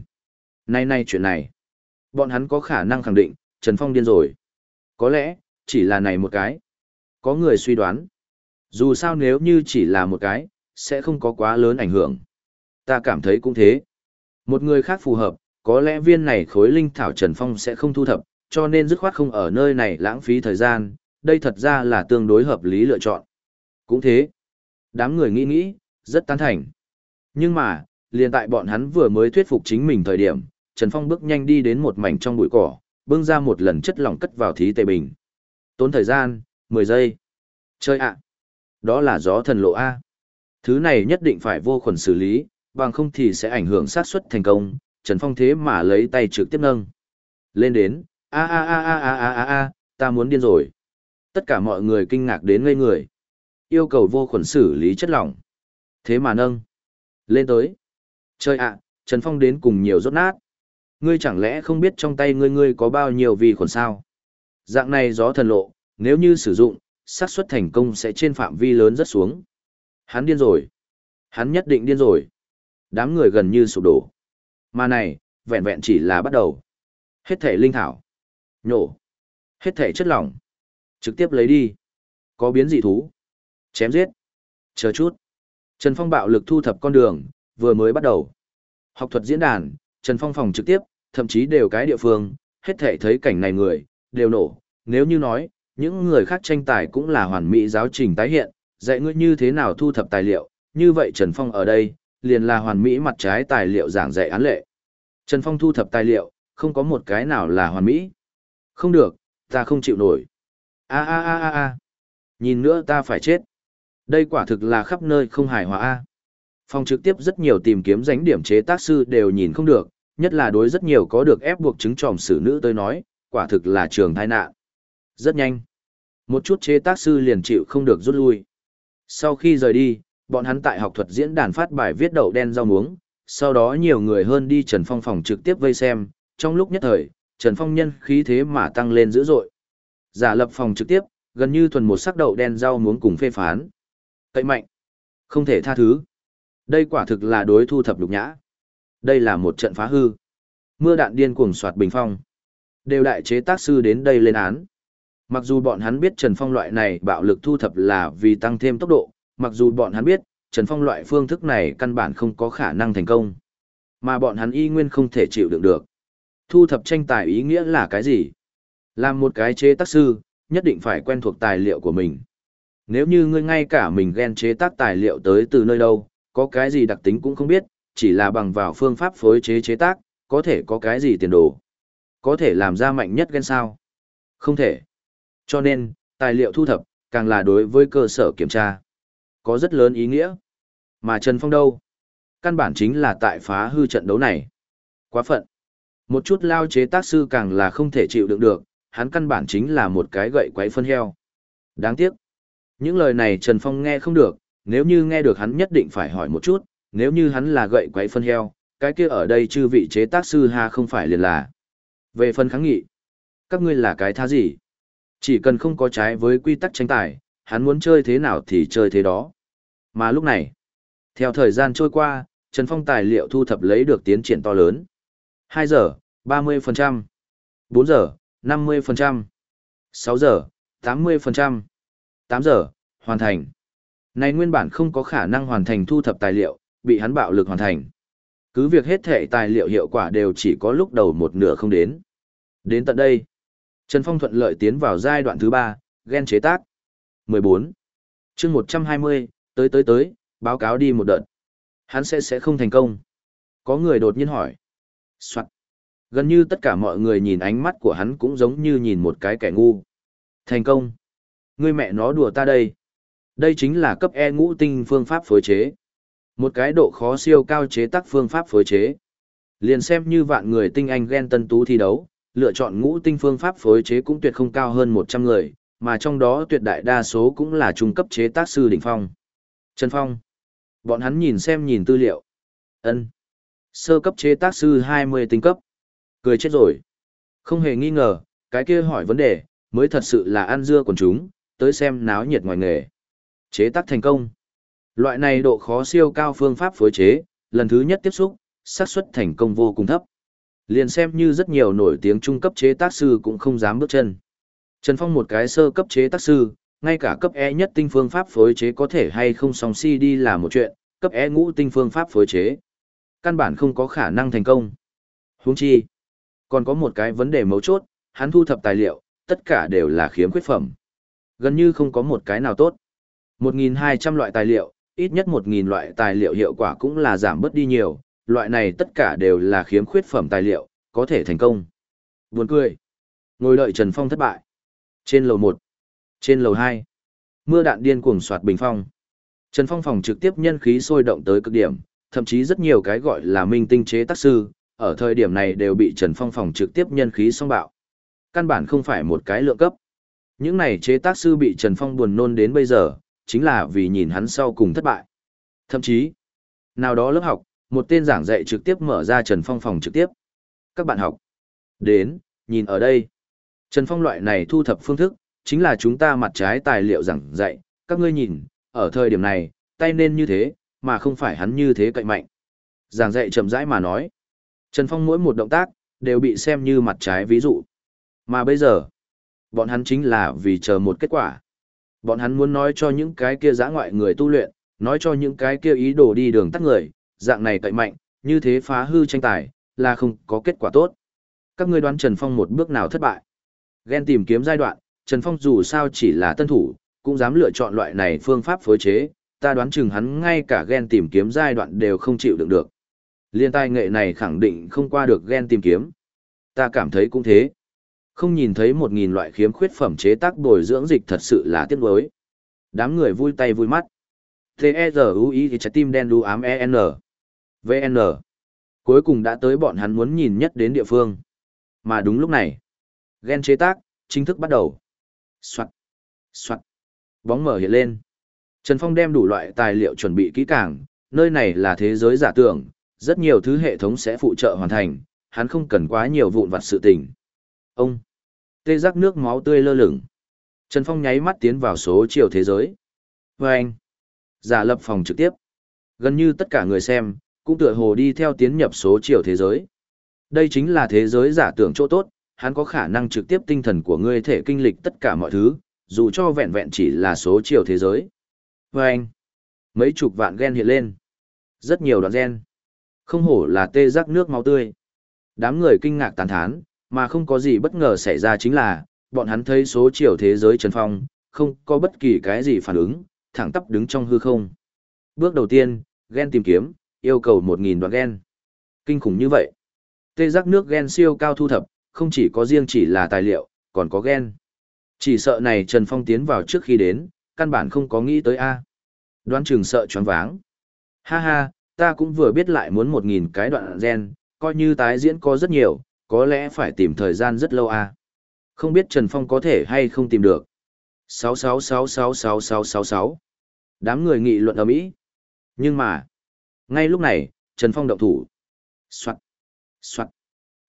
Nay nay chuyện này, bọn hắn có khả năng khẳng định, Trần Phong điên rồi. Có lẽ, chỉ là này một cái. Có người suy đoán. Dù sao nếu như chỉ là một cái, sẽ không có quá lớn ảnh hưởng. Ta cảm thấy cũng thế. Một người khác phù hợp, có lẽ viên này khối linh thảo Trần Phong sẽ không thu thập, cho nên dứt khoát không ở nơi này lãng phí thời gian, đây thật ra là tương đối hợp lý lựa chọn. Cũng thế. Đám người nghĩ nghĩ, rất tán thành. Nhưng mà, liền tại bọn hắn vừa mới thuyết phục chính mình thời điểm, Trần Phong bước nhanh đi đến một mảnh trong bụi cỏ, bưng ra một lần chất lỏng cất vào thí tề bình. Tốn thời gian, 10 giây. Chơi ạ. Đó là gió thần lộ A. Thứ này nhất định phải vô khuẩn xử lý, bằng không thì sẽ ảnh hưởng xác suất thành công. Trần Phong thế mà lấy tay trực tiếp nâng. Lên đến, a a a a a a a a, ta muốn điên rồi. Tất cả mọi người kinh ngạc đến ngây người. Yêu cầu vô khuẩn xử lý chất lỏng. Thế mà nâng. Lên tới. Chơi ạ, Trần Phong đến cùng nhiều rốt nát. Ngươi chẳng lẽ không biết trong tay ngươi ngươi có bao nhiêu vi khuẩn sao? Dạng này gió thần lộ, nếu như sử dụng, xác suất thành công sẽ trên phạm vi lớn rất xuống. Hắn điên rồi. Hắn nhất định điên rồi. Đám người gần như sụp đổ. Mà này, vẹn vẹn chỉ là bắt đầu. Hết thể linh thảo. Nhổ. Hết thể chất lỏng. Trực tiếp lấy đi. Có biến dị thú. Chém giết. Chờ chút. Trần Phong bạo lực thu thập con đường, vừa mới bắt đầu. Học thuật diễn đàn, Trần Phong phòng trực tiếp, thậm chí đều cái địa phương, hết thể thấy cảnh này người, đều nổ. Nếu như nói, những người khác tranh tài cũng là hoàn mỹ giáo trình tái hiện, dạy ngươi như thế nào thu thập tài liệu, như vậy Trần Phong ở đây, liền là hoàn mỹ mặt trái tài liệu giảng dạy án lệ. Trần Phong thu thập tài liệu, không có một cái nào là hoàn mỹ. Không được, ta không chịu nổi. A a a a a. Nhìn nữa ta phải chết. Đây quả thực là khắp nơi không hài hòa a. Phòng trực tiếp rất nhiều tìm kiếm ránh điểm chế tác sư đều nhìn không được, nhất là đối rất nhiều có được ép buộc chứng tròm xử nữ tới nói, quả thực là trường tai nạn. Rất nhanh. Một chút chế tác sư liền chịu không được rút lui. Sau khi rời đi, bọn hắn tại học thuật diễn đàn phát bài viết đậu đen rau muống, sau đó nhiều người hơn đi Trần Phong phòng trực tiếp vây xem, trong lúc nhất thời, Trần Phong nhân khí thế mà tăng lên dữ dội. Giả lập phòng trực tiếp, gần như thuần một sắc đậu đen rau muống cùng phê phán. Cậy mạnh, không thể tha thứ. Đây quả thực là đối thu thập lục nhã. Đây là một trận phá hư. Mưa đạn điên cuồng soạt bình phong. Đều đại chế tác sư đến đây lên án. Mặc dù bọn hắn biết Trần Phong loại này bạo lực thu thập là vì tăng thêm tốc độ, mặc dù bọn hắn biết, Trần Phong loại phương thức này căn bản không có khả năng thành công. Mà bọn hắn y nguyên không thể chịu đựng được. Thu thập tranh tài ý nghĩa là cái gì? Làm một cái chế tác sư, nhất định phải quen thuộc tài liệu của mình. Nếu như ngươi ngay cả mình ghen chế tác tài liệu tới từ nơi đâu, có cái gì đặc tính cũng không biết, chỉ là bằng vào phương pháp phối chế chế tác, có thể có cái gì tiền đồ. Có thể làm ra mạnh nhất ghen sao? Không thể. Cho nên, tài liệu thu thập, càng là đối với cơ sở kiểm tra. Có rất lớn ý nghĩa. Mà Trần Phong đâu? Căn bản chính là tại phá hư trận đấu này. Quá phận. Một chút lao chế tác sư càng là không thể chịu đựng được, hắn căn bản chính là một cái gậy quấy phân heo. Đáng tiếc. Những lời này Trần Phong nghe không được, nếu như nghe được hắn nhất định phải hỏi một chút, nếu như hắn là gậy quấy phân heo, cái kia ở đây chư vị chế tác sư ha không phải liền là. Về phần kháng nghị, các ngươi là cái tha gì? Chỉ cần không có trái với quy tắc tranh tài, hắn muốn chơi thế nào thì chơi thế đó. Mà lúc này, theo thời gian trôi qua, Trần Phong tài liệu thu thập lấy được tiến triển to lớn. 2 giờ, 30%, 4 giờ, 50%, 6 giờ, 80%, 8 giờ, hoàn thành. Này nguyên bản không có khả năng hoàn thành thu thập tài liệu, bị hắn bạo lực hoàn thành. Cứ việc hết thể tài liệu hiệu quả đều chỉ có lúc đầu một nửa không đến. Đến tận đây, Trần Phong thuận lợi tiến vào giai đoạn thứ 3, gen chế tác. 14. chương 120, tới tới tới, báo cáo đi một đợt. Hắn sẽ sẽ không thành công. Có người đột nhiên hỏi. Soạn. Gần như tất cả mọi người nhìn ánh mắt của hắn cũng giống như nhìn một cái kẻ ngu. Thành công. Ngươi mẹ nó đùa ta đây. Đây chính là cấp E ngũ tinh phương pháp phối chế. Một cái độ khó siêu cao chế tác phương pháp phối chế. Liền xem như vạn người tinh anh ghen tân tú thi đấu, lựa chọn ngũ tinh phương pháp phối chế cũng tuyệt không cao hơn 100 người, mà trong đó tuyệt đại đa số cũng là trung cấp chế tác sư đỉnh phong. Trần Phong. Bọn hắn nhìn xem nhìn tư liệu. ân Sơ cấp chế tác sư 20 tinh cấp. Cười chết rồi. Không hề nghi ngờ, cái kia hỏi vấn đề, mới thật sự là ăn dưa của chúng, tới xem náo nhiệt ngoài nghề. Chế tác thành công. Loại này độ khó siêu cao phương pháp phối chế, lần thứ nhất tiếp xúc, xác suất thành công vô cùng thấp. Liền xem như rất nhiều nổi tiếng trung cấp chế tác sư cũng không dám bước chân. Trần Phong một cái sơ cấp chế tác sư, ngay cả cấp E nhất tinh phương pháp phối chế có thể hay không song si đi là một chuyện, cấp E ngũ tinh phương pháp phối chế. Căn bản không có khả năng thành công. Huống chi. Còn có một cái vấn đề mấu chốt, hắn thu thập tài liệu, tất cả đều là khiếm khuyết phẩm. Gần như không có một cái nào tốt. 1.200 loại tài liệu, ít nhất 1.000 loại tài liệu hiệu quả cũng là giảm bớt đi nhiều, loại này tất cả đều là khiếm khuyết phẩm tài liệu, có thể thành công. Buồn cười. Ngồi đợi Trần Phong thất bại. Trên lầu 1, trên lầu 2, mưa đạn điên cuồng soạt bình phong. Trần Phong phòng trực tiếp nhân khí sôi động tới cực điểm, thậm chí rất nhiều cái gọi là minh tinh chế tác sư, ở thời điểm này đều bị Trần Phong phòng trực tiếp nhân khí song bạo. Căn bản không phải một cái lượng cấp. Những này chế tác sư bị Trần Phong buồn nôn đến bây giờ, chính là vì nhìn hắn sau cùng thất bại. Thậm chí, nào đó lớp học, một tên giảng dạy trực tiếp mở ra Trần Phong phòng trực tiếp. Các bạn học, đến, nhìn ở đây. Trần Phong loại này thu thập phương thức, chính là chúng ta mặt trái tài liệu giảng dạy, các ngươi nhìn, ở thời điểm này, tay nên như thế, mà không phải hắn như thế cậy mạnh. Giảng dạy chậm rãi mà nói. Trần Phong mỗi một động tác, đều bị xem như mặt trái ví dụ. Mà bây giờ, bọn hắn chính là vì chờ một kết quả. Bọn hắn muốn nói cho những cái kia giã ngoại người tu luyện, nói cho những cái kia ý đồ đi đường tắt người, dạng này cậy mạnh, như thế phá hư tranh tài, là không có kết quả tốt. Các ngươi đoán Trần Phong một bước nào thất bại. Ghen tìm kiếm giai đoạn, Trần Phong dù sao chỉ là tân thủ, cũng dám lựa chọn loại này phương pháp phối chế, ta đoán chừng hắn ngay cả ghen tìm kiếm giai đoạn đều không chịu đựng được. Liên tài nghệ này khẳng định không qua được ghen tìm kiếm. Ta cảm thấy cũng thế. Không nhìn thấy một nghìn loại khiếm khuyết phẩm chế tác bồi dưỡng dịch thật sự là tiếc nuối. Đám người vui tay vui mắt. T-E-Z-U-I thì trái tim đen đu ám E-N. VN. Cuối cùng đã tới bọn hắn muốn nhìn nhất đến địa phương. Mà đúng lúc này, gen chế tác, chính thức bắt đầu. Soạn. Soạn. Bóng mở hiện lên. Trần Phong đem đủ loại tài liệu chuẩn bị kỹ càng, nơi này là thế giới giả tưởng, rất nhiều thứ hệ thống sẽ phụ trợ hoàn thành, hắn không cần quá nhiều vụn vặt sự tình. Ông. Tê giác nước máu tươi lơ lửng. Trần Phong nháy mắt tiến vào số chiều thế giới. Và anh. Giả lập phòng trực tiếp. Gần như tất cả người xem, cũng tựa hồ đi theo tiến nhập số chiều thế giới. Đây chính là thế giới giả tưởng chỗ tốt, hắn có khả năng trực tiếp tinh thần của ngươi thể kinh lịch tất cả mọi thứ, dù cho vẹn vẹn chỉ là số chiều thế giới. Và anh, mấy chục vạn gen hiện lên. Rất nhiều đoạn gen. Không hổ là tê giác nước máu tươi. Đám người kinh ngạc tàn thán, mà không có gì bất ngờ xảy ra chính là, bọn hắn thấy số chiều thế giới trần phong, không có bất kỳ cái gì phản ứng, thẳng tắp đứng trong hư không. Bước đầu tiên, gen tìm kiếm, yêu cầu 1.000 đoạn gen. Kinh khủng như vậy. Tê giác nước gen siêu cao thu thập, không chỉ có riêng chỉ là tài liệu, còn có gen. Chỉ sợ này Trần Phong tiến vào trước khi đến, căn bản không có nghĩ tới A. Đoán chừng sợ choáng váng. Ha ha, ta cũng vừa biết lại muốn 1.000 cái đoạn gen, coi như tái diễn có rất nhiều, có lẽ phải tìm thời gian rất lâu à Không biết Trần Phong có thể hay không tìm được. 666666666. Đám người nghị luận ở Mỹ. Nhưng mà, ngay lúc này, Trần Phong động thủ. Soạn, soạn.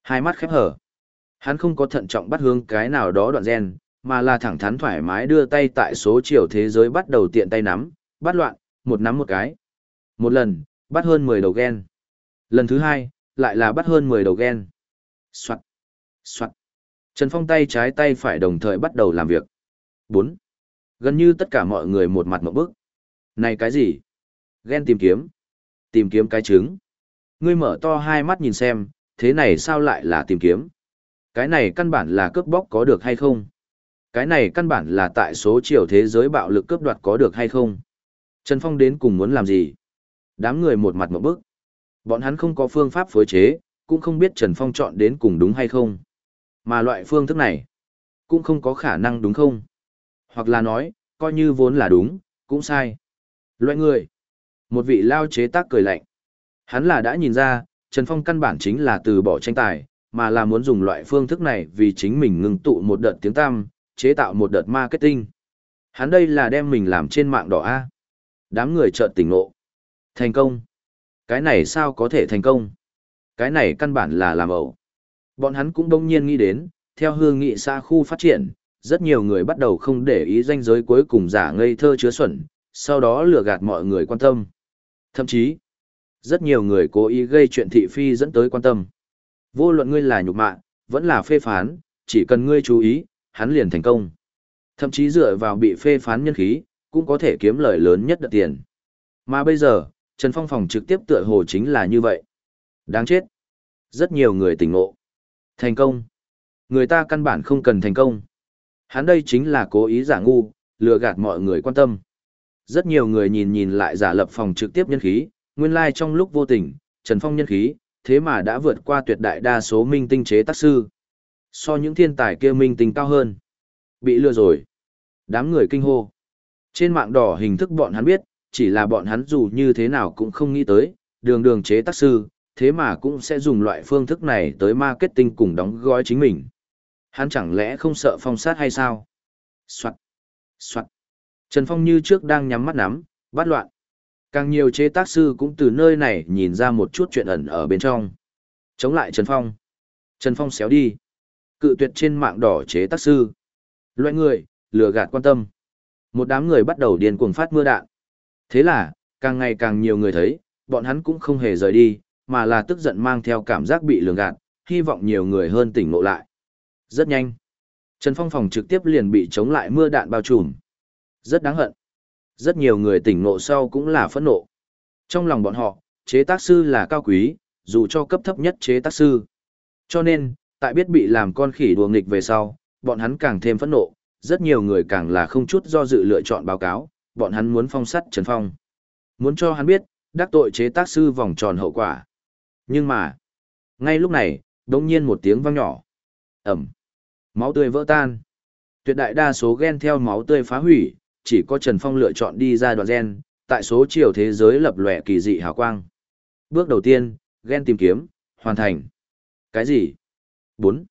Hai mắt khép hở. Hắn không có thận trọng bắt hướng cái nào đó đoạn gen, mà là thẳng thắn thoải mái đưa tay tại số chiều thế giới bắt đầu tiện tay nắm, bắt loạn, một nắm một cái. Một lần, bắt hơn 10 đầu gen. Lần thứ hai, lại là bắt hơn 10 đầu gen. Soạt. Soạt. Trần Phong tay trái tay phải đồng thời bắt đầu làm việc. 4. Gần như tất cả mọi người một mặt một bước. Này cái gì? Ghen tìm kiếm. Tìm kiếm cái trứng. Ngươi mở to hai mắt nhìn xem, thế này sao lại là tìm kiếm? Cái này căn bản là cướp bóc có được hay không? Cái này căn bản là tại số chiều thế giới bạo lực cướp đoạt có được hay không? Trần Phong đến cùng muốn làm gì? Đám người một mặt một bước, Bọn hắn không có phương pháp phối chế, cũng không biết Trần Phong chọn đến cùng đúng hay không. Mà loại phương thức này, cũng không có khả năng đúng không? Hoặc là nói, coi như vốn là đúng, cũng sai. Loại người. Một vị lao chế tác cười lạnh. Hắn là đã nhìn ra, Trần Phong căn bản chính là từ bỏ tranh tài, mà là muốn dùng loại phương thức này vì chính mình ngừng tụ một đợt tiếng tăm, chế tạo một đợt marketing. Hắn đây là đem mình làm trên mạng đỏ A. Đám người chợt tỉnh ngộ. Thành công. Cái này sao có thể thành công? Cái này căn bản là làm ẩu. Bọn hắn cũng đông nhiên nghĩ đến, theo hương nghị xa khu phát triển, rất nhiều người bắt đầu không để ý danh giới cuối cùng giả ngây thơ chứa xuẩn, sau đó lừa gạt mọi người quan tâm. Thậm chí, rất nhiều người cố ý gây chuyện thị phi dẫn tới quan tâm. Vô luận ngươi là nhục mạ, vẫn là phê phán, chỉ cần ngươi chú ý, hắn liền thành công. Thậm chí dựa vào bị phê phán nhân khí, cũng có thể kiếm lời lớn nhất đợt tiền. Mà bây giờ, Trần Phong phòng trực tiếp tựa hồ chính là như vậy. Đáng chết. Rất nhiều người tỉnh ngộ. Thành công. Người ta căn bản không cần thành công. Hắn đây chính là cố ý giả ngu, lừa gạt mọi người quan tâm. Rất nhiều người nhìn nhìn lại giả lập phòng trực tiếp nhân khí, nguyên lai like trong lúc vô tình, Trần Phong nhân khí, thế mà đã vượt qua tuyệt đại đa số minh tinh chế tác sư. So những thiên tài kia minh tinh cao hơn. Bị lừa rồi. Đám người kinh hô. Trên mạng đỏ hình thức bọn hắn biết, chỉ là bọn hắn dù như thế nào cũng không nghĩ tới, đường đường chế tác sư, thế mà cũng sẽ dùng loại phương thức này tới marketing cùng đóng gói chính mình. Hắn chẳng lẽ không sợ phong sát hay sao? Soạn. Soạn. Trần Phong như trước đang nhắm mắt nắm, bắt loạn. Càng nhiều chế tác sư cũng từ nơi này nhìn ra một chút chuyện ẩn ở bên trong. Chống lại Trần Phong. Trần Phong xéo đi. Cự tuyệt trên mạng đỏ chế tác sư. Loại người, lừa gạt quan tâm. Một đám người bắt đầu điên cuồng phát mưa đạn. Thế là, càng ngày càng nhiều người thấy, bọn hắn cũng không hề rời đi, mà là tức giận mang theo cảm giác bị lường gạt, hy vọng nhiều người hơn tỉnh ngộ lại. Rất nhanh. Trần Phong phòng trực tiếp liền bị chống lại mưa đạn bao trùm. Rất đáng hận. Rất nhiều người tỉnh ngộ sau cũng là phẫn nộ. Trong lòng bọn họ, chế tác sư là cao quý, dù cho cấp thấp nhất chế tác sư. Cho nên, tại biết bị làm con khỉ đùa nghịch về sau, bọn hắn càng thêm phẫn nộ, rất nhiều người càng là không chút do dự lựa chọn báo cáo, bọn hắn muốn phong sát Trần Phong. Muốn cho hắn biết, đắc tội chế tác sư vòng tròn hậu quả. Nhưng mà, ngay lúc này, đống nhiên một tiếng vang nhỏ. Ẩm. Máu tươi vỡ tan. Tuyệt đại đa số gen theo máu tươi phá hủy, chỉ có Trần Phong lựa chọn đi ra đoạn gen, tại số chiều thế giới lập lòe kỳ dị hào quang. Bước đầu tiên, gen tìm kiếm, hoàn thành. Cái gì? 4.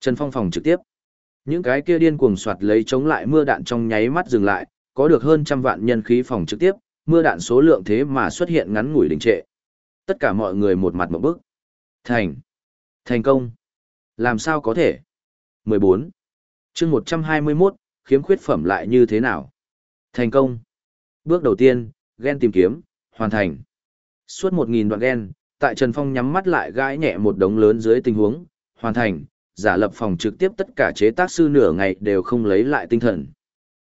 Trần Phong phòng trực tiếp. Những cái kia điên cuồng soạt lấy chống lại mưa đạn trong nháy mắt dừng lại, có được hơn trăm vạn nhân khí phòng trực tiếp, mưa đạn số lượng thế mà xuất hiện ngắn ngủi đình trệ. Tất cả mọi người một mặt một bức. Thành. Thành công. Làm sao có thể? 14. chương 121, khiếm khuyết phẩm lại như thế nào? Thành công. Bước đầu tiên, gen tìm kiếm, hoàn thành. Suốt 1.000 đoạn gen, tại Trần Phong nhắm mắt lại gãi nhẹ một đống lớn dưới tình huống, hoàn thành, giả lập phòng trực tiếp tất cả chế tác sư nửa ngày đều không lấy lại tinh thần.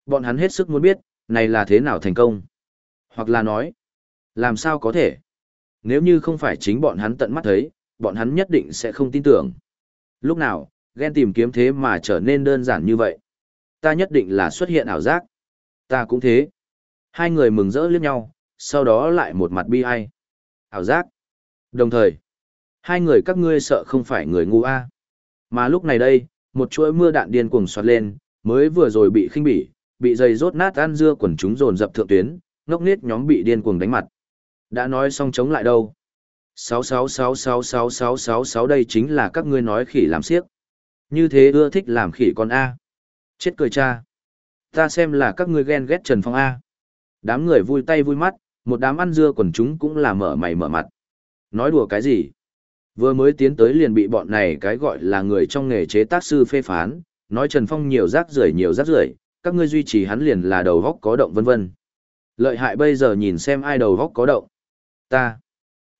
Bọn hắn hết sức muốn biết, này là thế nào thành công? Hoặc là nói, làm sao có thể? Nếu như không phải chính bọn hắn tận mắt thấy, bọn hắn nhất định sẽ không tin tưởng. Lúc nào, ghen tìm kiếm thế mà trở nên đơn giản như vậy. Ta nhất định là xuất hiện ảo giác. Ta cũng thế. Hai người mừng rỡ liếc nhau, sau đó lại một mặt bi ai. Ảo giác. Đồng thời, hai người các ngươi sợ không phải người ngu a. Mà lúc này đây, một chuỗi mưa đạn điên cuồng xoát lên, mới vừa rồi bị khinh bỉ, bị dày rốt nát ăn dưa quần chúng dồn dập thượng tuyến, ngốc nết nhóm bị điên cuồng đánh mặt. Đã nói xong chống lại đâu? 66666666 đây chính là các ngươi nói khỉ làm siếc. Như thế ưa thích làm khỉ con A. Chết cười cha. Ta xem là các ngươi ghen ghét Trần Phong A. Đám người vui tay vui mắt, một đám ăn dưa quần chúng cũng là mở mày mở mặt. Nói đùa cái gì? Vừa mới tiến tới liền bị bọn này cái gọi là người trong nghề chế tác sư phê phán, nói Trần Phong nhiều rác rưởi nhiều rác rưởi, các ngươi duy trì hắn liền là đầu góc có động vân vân. Lợi hại bây giờ nhìn xem ai đầu góc có động. Ta.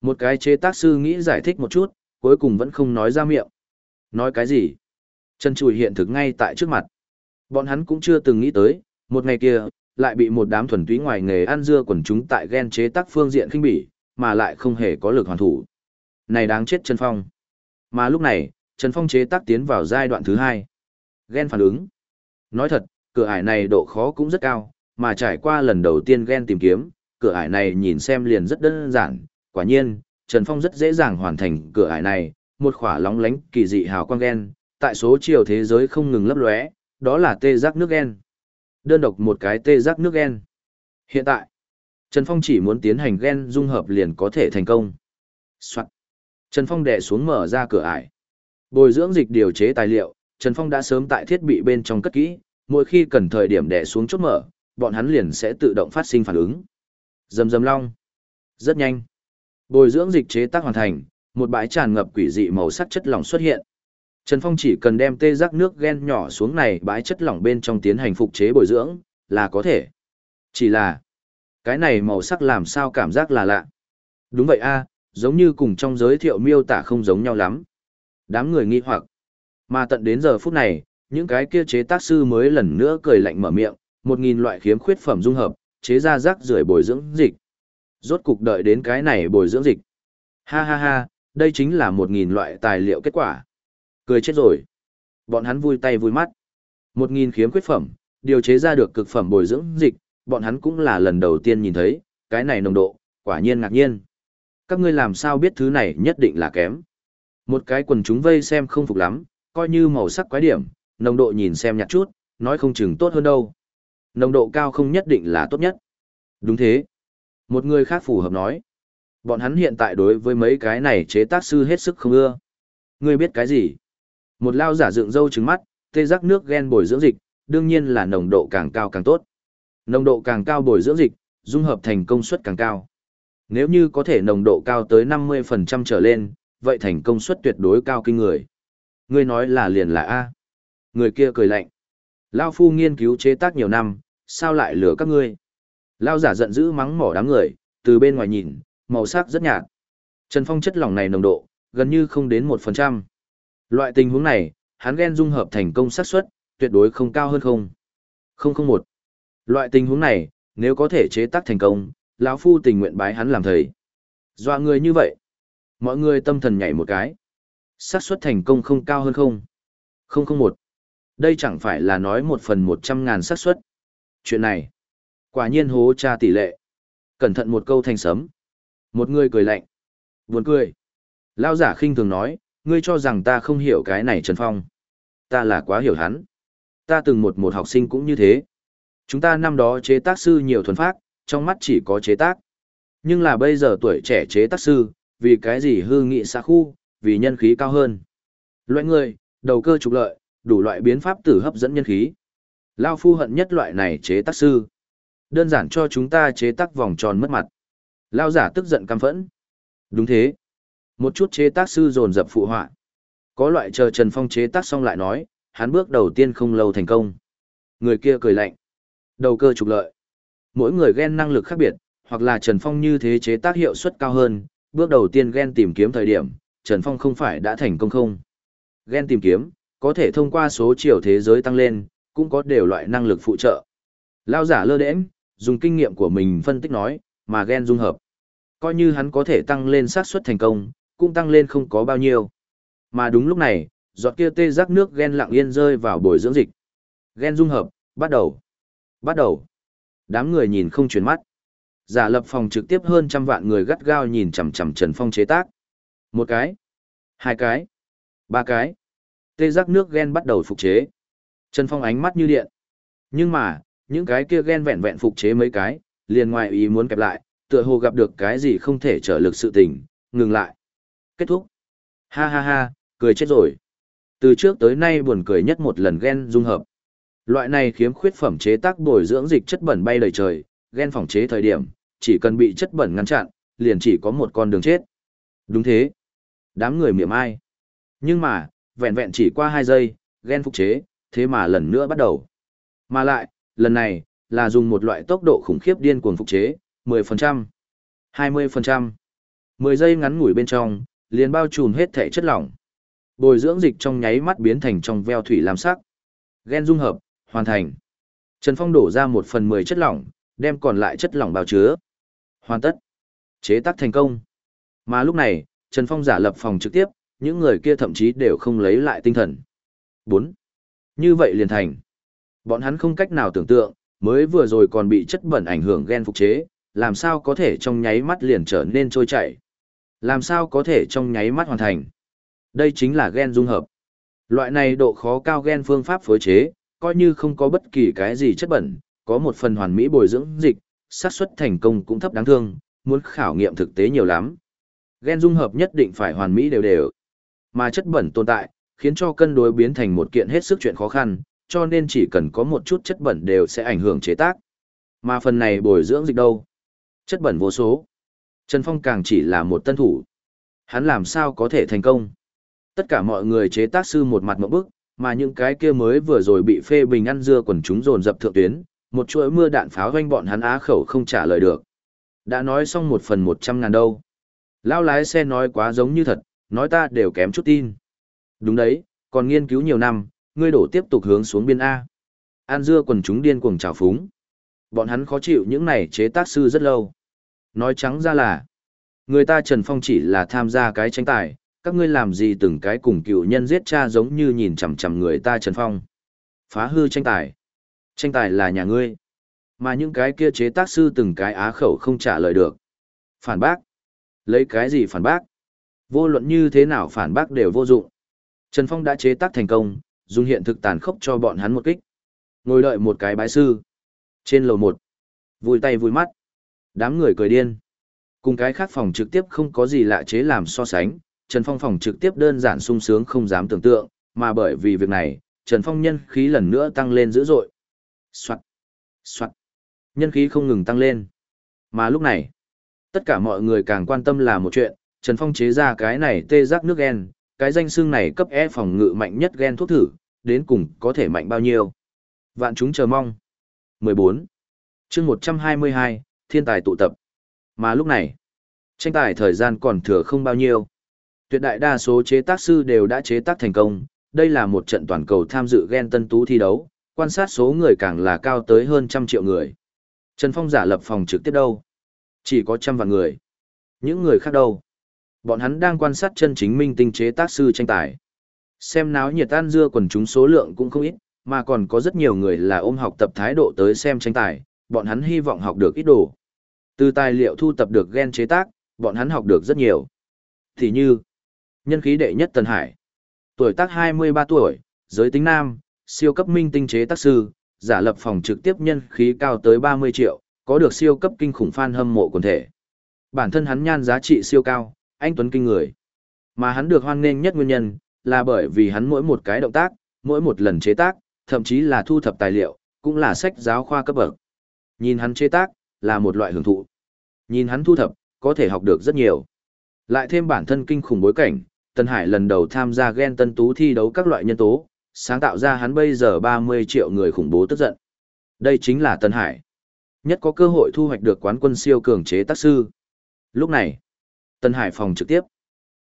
Một cái chế tác sư nghĩ giải thích một chút, cuối cùng vẫn không nói ra miệng. Nói cái gì? Chân chùi hiện thực ngay tại trước mặt. Bọn hắn cũng chưa từng nghĩ tới, một ngày kia, lại bị một đám thuần túy ngoài nghề ăn dưa quần chúng tại ghen chế tác phương diện khinh bỉ, mà lại không hề có lực hoàn thủ. Này đáng chết Trần Phong. Mà lúc này, Trần Phong chế tác tiến vào giai đoạn thứ hai. Ghen phản ứng. Nói thật, cửa ải này độ khó cũng rất cao, mà trải qua lần đầu tiên ghen tìm kiếm, cửa ải này nhìn xem liền rất đơn giản. Quả nhiên, Trần Phong rất dễ dàng hoàn thành cửa ải này, một khỏa lóng lánh kỳ dị hào quang ghen, tại số chiều thế giới không ngừng lấp lóe, đó là tê giác nước ghen. Đơn độc một cái tê giác nước ghen. Hiện tại, Trần Phong chỉ muốn tiến hành ghen dung hợp liền có thể thành công. Soạn. Trần Phong đè xuống mở ra cửa ải. Bồi dưỡng dịch điều chế tài liệu, Trần Phong đã sớm tại thiết bị bên trong cất kỹ, mỗi khi cần thời điểm đè xuống chốt mở, bọn hắn liền sẽ tự động phát sinh phản ứng. Dầm dầm long. Rất nhanh. Bồi dưỡng dịch chế tác hoàn thành, một bãi tràn ngập quỷ dị màu sắc chất lỏng xuất hiện. Trần Phong chỉ cần đem tê giác nước gen nhỏ xuống này bãi chất lỏng bên trong tiến hành phục chế bồi dưỡng, là có thể. Chỉ là, cái này màu sắc làm sao cảm giác là lạ. Đúng vậy a, giống như cùng trong giới thiệu miêu tả không giống nhau lắm. Đám người nghi hoặc. Mà tận đến giờ phút này, những cái kia chế tác sư mới lần nữa cười lạnh mở miệng, một nghìn loại khiếm khuyết phẩm dung hợp, chế ra rác rưởi bồi dưỡng dịch. Rốt cục đợi đến cái này bồi dưỡng dịch. Ha ha ha, đây chính là một nghìn loại tài liệu kết quả. Cười chết rồi. Bọn hắn vui tay vui mắt. Một nghìn khiếm quyết phẩm, điều chế ra được cực phẩm bồi dưỡng dịch, bọn hắn cũng là lần đầu tiên nhìn thấy, cái này nồng độ, quả nhiên ngạc nhiên. Các ngươi làm sao biết thứ này nhất định là kém. Một cái quần chúng vây xem không phục lắm, coi như màu sắc quái điểm, nồng độ nhìn xem nhạt chút, nói không chừng tốt hơn đâu. Nồng độ cao không nhất định là tốt nhất. Đúng thế. Một người khác phù hợp nói. Bọn hắn hiện tại đối với mấy cái này chế tác sư hết sức không ưa. Ngươi biết cái gì? Một lao giả dựng râu trứng mắt, tê giác nước ghen bồi dưỡng dịch, đương nhiên là nồng độ càng cao càng tốt. Nồng độ càng cao bồi dưỡng dịch, dung hợp thành công suất càng cao. Nếu như có thể nồng độ cao tới 50% trở lên, vậy thành công suất tuyệt đối cao kinh người. Ngươi nói là liền là A. Người kia cười lạnh. Lao phu nghiên cứu chế tác nhiều năm, sao lại lừa các ngươi? Lao giả giận dữ mắng mỏ đám người, từ bên ngoài nhìn, màu sắc rất nhạt. Trần Phong chất lỏng này nồng độ, gần như không đến 1%. Loại tình huống này, hắn ghen dung hợp thành công xác suất tuyệt đối không cao hơn không. Không không một. Loại tình huống này, nếu có thể chế tác thành công, lão phu tình nguyện bái hắn làm thầy. Dọa người như vậy, mọi người tâm thần nhảy một cái. xác suất thành công không cao hơn không. Không không một. Đây chẳng phải là nói một phần một trăm ngàn xác suất. Chuyện này, quả nhiên hố tra tỷ lệ. Cẩn thận một câu thành sấm. Một người cười lạnh. Buồn cười. Lao giả khinh thường nói, ngươi cho rằng ta không hiểu cái này Trần Phong. Ta là quá hiểu hắn. Ta từng một một học sinh cũng như thế. Chúng ta năm đó chế tác sư nhiều thuần phát, trong mắt chỉ có chế tác. Nhưng là bây giờ tuổi trẻ chế tác sư, vì cái gì hư nghị xa khu, vì nhân khí cao hơn. Loại người, đầu cơ trục lợi, đủ loại biến pháp tử hấp dẫn nhân khí. Lao phu hận nhất loại này chế tác sư. Đơn giản cho chúng ta chế tác vòng tròn mất mặt. Lao giả tức giận căm phẫn. Đúng thế. Một chút chế tác sư dồn dập phụ họa. Có loại chờ Trần Phong chế tác xong lại nói, hắn bước đầu tiên không lâu thành công. Người kia cười lạnh. Đầu cơ trục lợi. Mỗi người ghen năng lực khác biệt, hoặc là Trần Phong như thế chế tác hiệu suất cao hơn, bước đầu tiên ghen tìm kiếm thời điểm, Trần Phong không phải đã thành công không. Ghen tìm kiếm, có thể thông qua số chiều thế giới tăng lên, cũng có đều loại năng lực phụ trợ. Lao giả lơ đễnh, dùng kinh nghiệm của mình phân tích nói, mà gen dung hợp. Coi như hắn có thể tăng lên xác suất thành công, cũng tăng lên không có bao nhiêu. Mà đúng lúc này, giọt kia tê giác nước gen lặng yên rơi vào bồi dưỡng dịch. gen dung hợp, bắt đầu. Bắt đầu. Đám người nhìn không chuyển mắt. Giả lập phòng trực tiếp hơn trăm vạn người gắt gao nhìn chằm chằm Trần Phong chế tác. Một cái. Hai cái. Ba cái. Tê giác nước gen bắt đầu phục chế. Trần Phong ánh mắt như điện. Nhưng mà, những cái kia ghen vẹn vẹn phục chế mấy cái, liền ngoài ý muốn kẹp lại, tựa hồ gặp được cái gì không thể trở lực sự tình, ngừng lại. Kết thúc. Ha ha ha, cười chết rồi. Từ trước tới nay buồn cười nhất một lần ghen dung hợp. Loại này khiếm khuyết phẩm chế tác bồi dưỡng dịch chất bẩn bay lời trời, ghen phòng chế thời điểm, chỉ cần bị chất bẩn ngăn chặn, liền chỉ có một con đường chết. Đúng thế. Đám người miệng ai. Nhưng mà, vẹn vẹn chỉ qua 2 giây, ghen phục chế, thế mà lần nữa bắt đầu. Mà lại, lần này, là dùng một loại tốc độ khủng khiếp điên cuồng phục chế, 10%, 20%. 10 giây ngắn ngủi bên trong, liền bao trùm hết thể chất lỏng. Bồi dưỡng dịch trong nháy mắt biến thành trong veo thủy lam sắc. Gen dung hợp, hoàn thành. Trần Phong đổ ra một phần mười chất lỏng, đem còn lại chất lỏng bao chứa. Hoàn tất. Chế tác thành công. Mà lúc này, Trần Phong giả lập phòng trực tiếp, những người kia thậm chí đều không lấy lại tinh thần. 4. Như vậy liền thành. Bọn hắn không cách nào tưởng tượng, mới vừa rồi còn bị chất bẩn ảnh hưởng gen phục chế, làm sao có thể trong nháy mắt liền trở nên trôi chảy. Làm sao có thể trong nháy mắt hoàn thành. Đây chính là gen dung hợp. Loại này độ khó cao gen phương pháp phối chế, coi như không có bất kỳ cái gì chất bẩn, có một phần hoàn mỹ bồi dưỡng dịch, xác suất thành công cũng thấp đáng thương, muốn khảo nghiệm thực tế nhiều lắm. Gen dung hợp nhất định phải hoàn mỹ đều đều. Mà chất bẩn tồn tại, khiến cho cân đối biến thành một kiện hết sức chuyện khó khăn, cho nên chỉ cần có một chút chất bẩn đều sẽ ảnh hưởng chế tác. Mà phần này bồi dưỡng dịch đâu? Chất bẩn vô số. Trần Phong càng chỉ là một tân thủ. Hắn làm sao có thể thành công? Tất cả mọi người chế tác sư một mặt mẫu bức, mà những cái kia mới vừa rồi bị phê bình ăn dưa quần chúng dồn dập thượng tuyến, một chuỗi mưa đạn pháo doanh bọn hắn á khẩu không trả lời được. Đã nói xong một phần một trăm ngàn đâu. Lao lái xe nói quá giống như thật, nói ta đều kém chút tin. Đúng đấy, còn nghiên cứu nhiều năm, ngươi đổ tiếp tục hướng xuống biên A. An dưa quần chúng điên cuồng trào phúng. Bọn hắn khó chịu những này chế tác sư rất lâu. Nói trắng ra là, người ta Trần Phong chỉ là tham gia cái tranh tài, các ngươi làm gì từng cái cùng cựu nhân giết cha giống như nhìn chằm chằm người ta Trần Phong. Phá hư tranh tài. Tranh tài là nhà ngươi. Mà những cái kia chế tác sư từng cái á khẩu không trả lời được. Phản bác. Lấy cái gì phản bác? Vô luận như thế nào phản bác đều vô dụng. Trần Phong đã chế tác thành công, dùng hiện thực tàn khốc cho bọn hắn một kích. Ngồi đợi một cái bái sư. Trên lầu một, vui tay vui mắt. Đám người cười điên. Cùng cái khác phòng trực tiếp không có gì lạ chế làm so sánh, Trần Phong phòng trực tiếp đơn giản sung sướng không dám tưởng tượng, mà bởi vì việc này, Trần Phong nhân khí lần nữa tăng lên dữ dội. Soạt, soạt, nhân khí không ngừng tăng lên. Mà lúc này, tất cả mọi người càng quan tâm là một chuyện, Trần Phong chế ra cái này tê giác nước gen, cái danh xương này cấp E phòng ngự mạnh nhất gen thuốc thử, đến cùng có thể mạnh bao nhiêu. Vạn chúng chờ mong. 14. chương 122, thiên tài tụ tập. Mà lúc này, tranh tài thời gian còn thừa không bao nhiêu. Tuyệt đại đa số chế tác sư đều đã chế tác thành công, đây là một trận toàn cầu tham dự gen tân tú thi đấu, quan sát số người càng là cao tới hơn trăm triệu người. Trần Phong giả lập phòng trực tiếp đâu? Chỉ có trăm vạn người. Những người khác đâu? Bọn hắn đang quan sát chân chính minh tinh chế tác sư tranh tài. Xem náo nhiệt tan dưa quần chúng số lượng cũng không ít, mà còn có rất nhiều người là ôm học tập thái độ tới xem tranh tài, bọn hắn hy vọng học được ít đồ. Từ tài liệu thu tập được gen chế tác, bọn hắn học được rất nhiều. Thì như, nhân khí đệ nhất Tần Hải, tuổi tác 23 tuổi, giới tính nam, siêu cấp minh tinh chế tác sư, giả lập phòng trực tiếp nhân khí cao tới 30 triệu, có được siêu cấp kinh khủng fan hâm mộ quần thể. Bản thân hắn nhan giá trị siêu cao, anh Tuấn kinh người. Mà hắn được hoan nghênh nhất nguyên nhân, là bởi vì hắn mỗi một cái động tác, mỗi một lần chế tác, thậm chí là thu thập tài liệu, cũng là sách giáo khoa cấp bậc. Nhìn hắn chế tác, là một loại hưởng thụ. Nhìn hắn thu thập, có thể học được rất nhiều. Lại thêm bản thân kinh khủng bối cảnh, Tân Hải lần đầu tham gia ghen tân tú thi đấu các loại nhân tố, sáng tạo ra hắn bây giờ 30 triệu người khủng bố tức giận. Đây chính là Tân Hải. Nhất có cơ hội thu hoạch được quán quân siêu cường chế tác sư. Lúc này, Tân Hải phòng trực tiếp.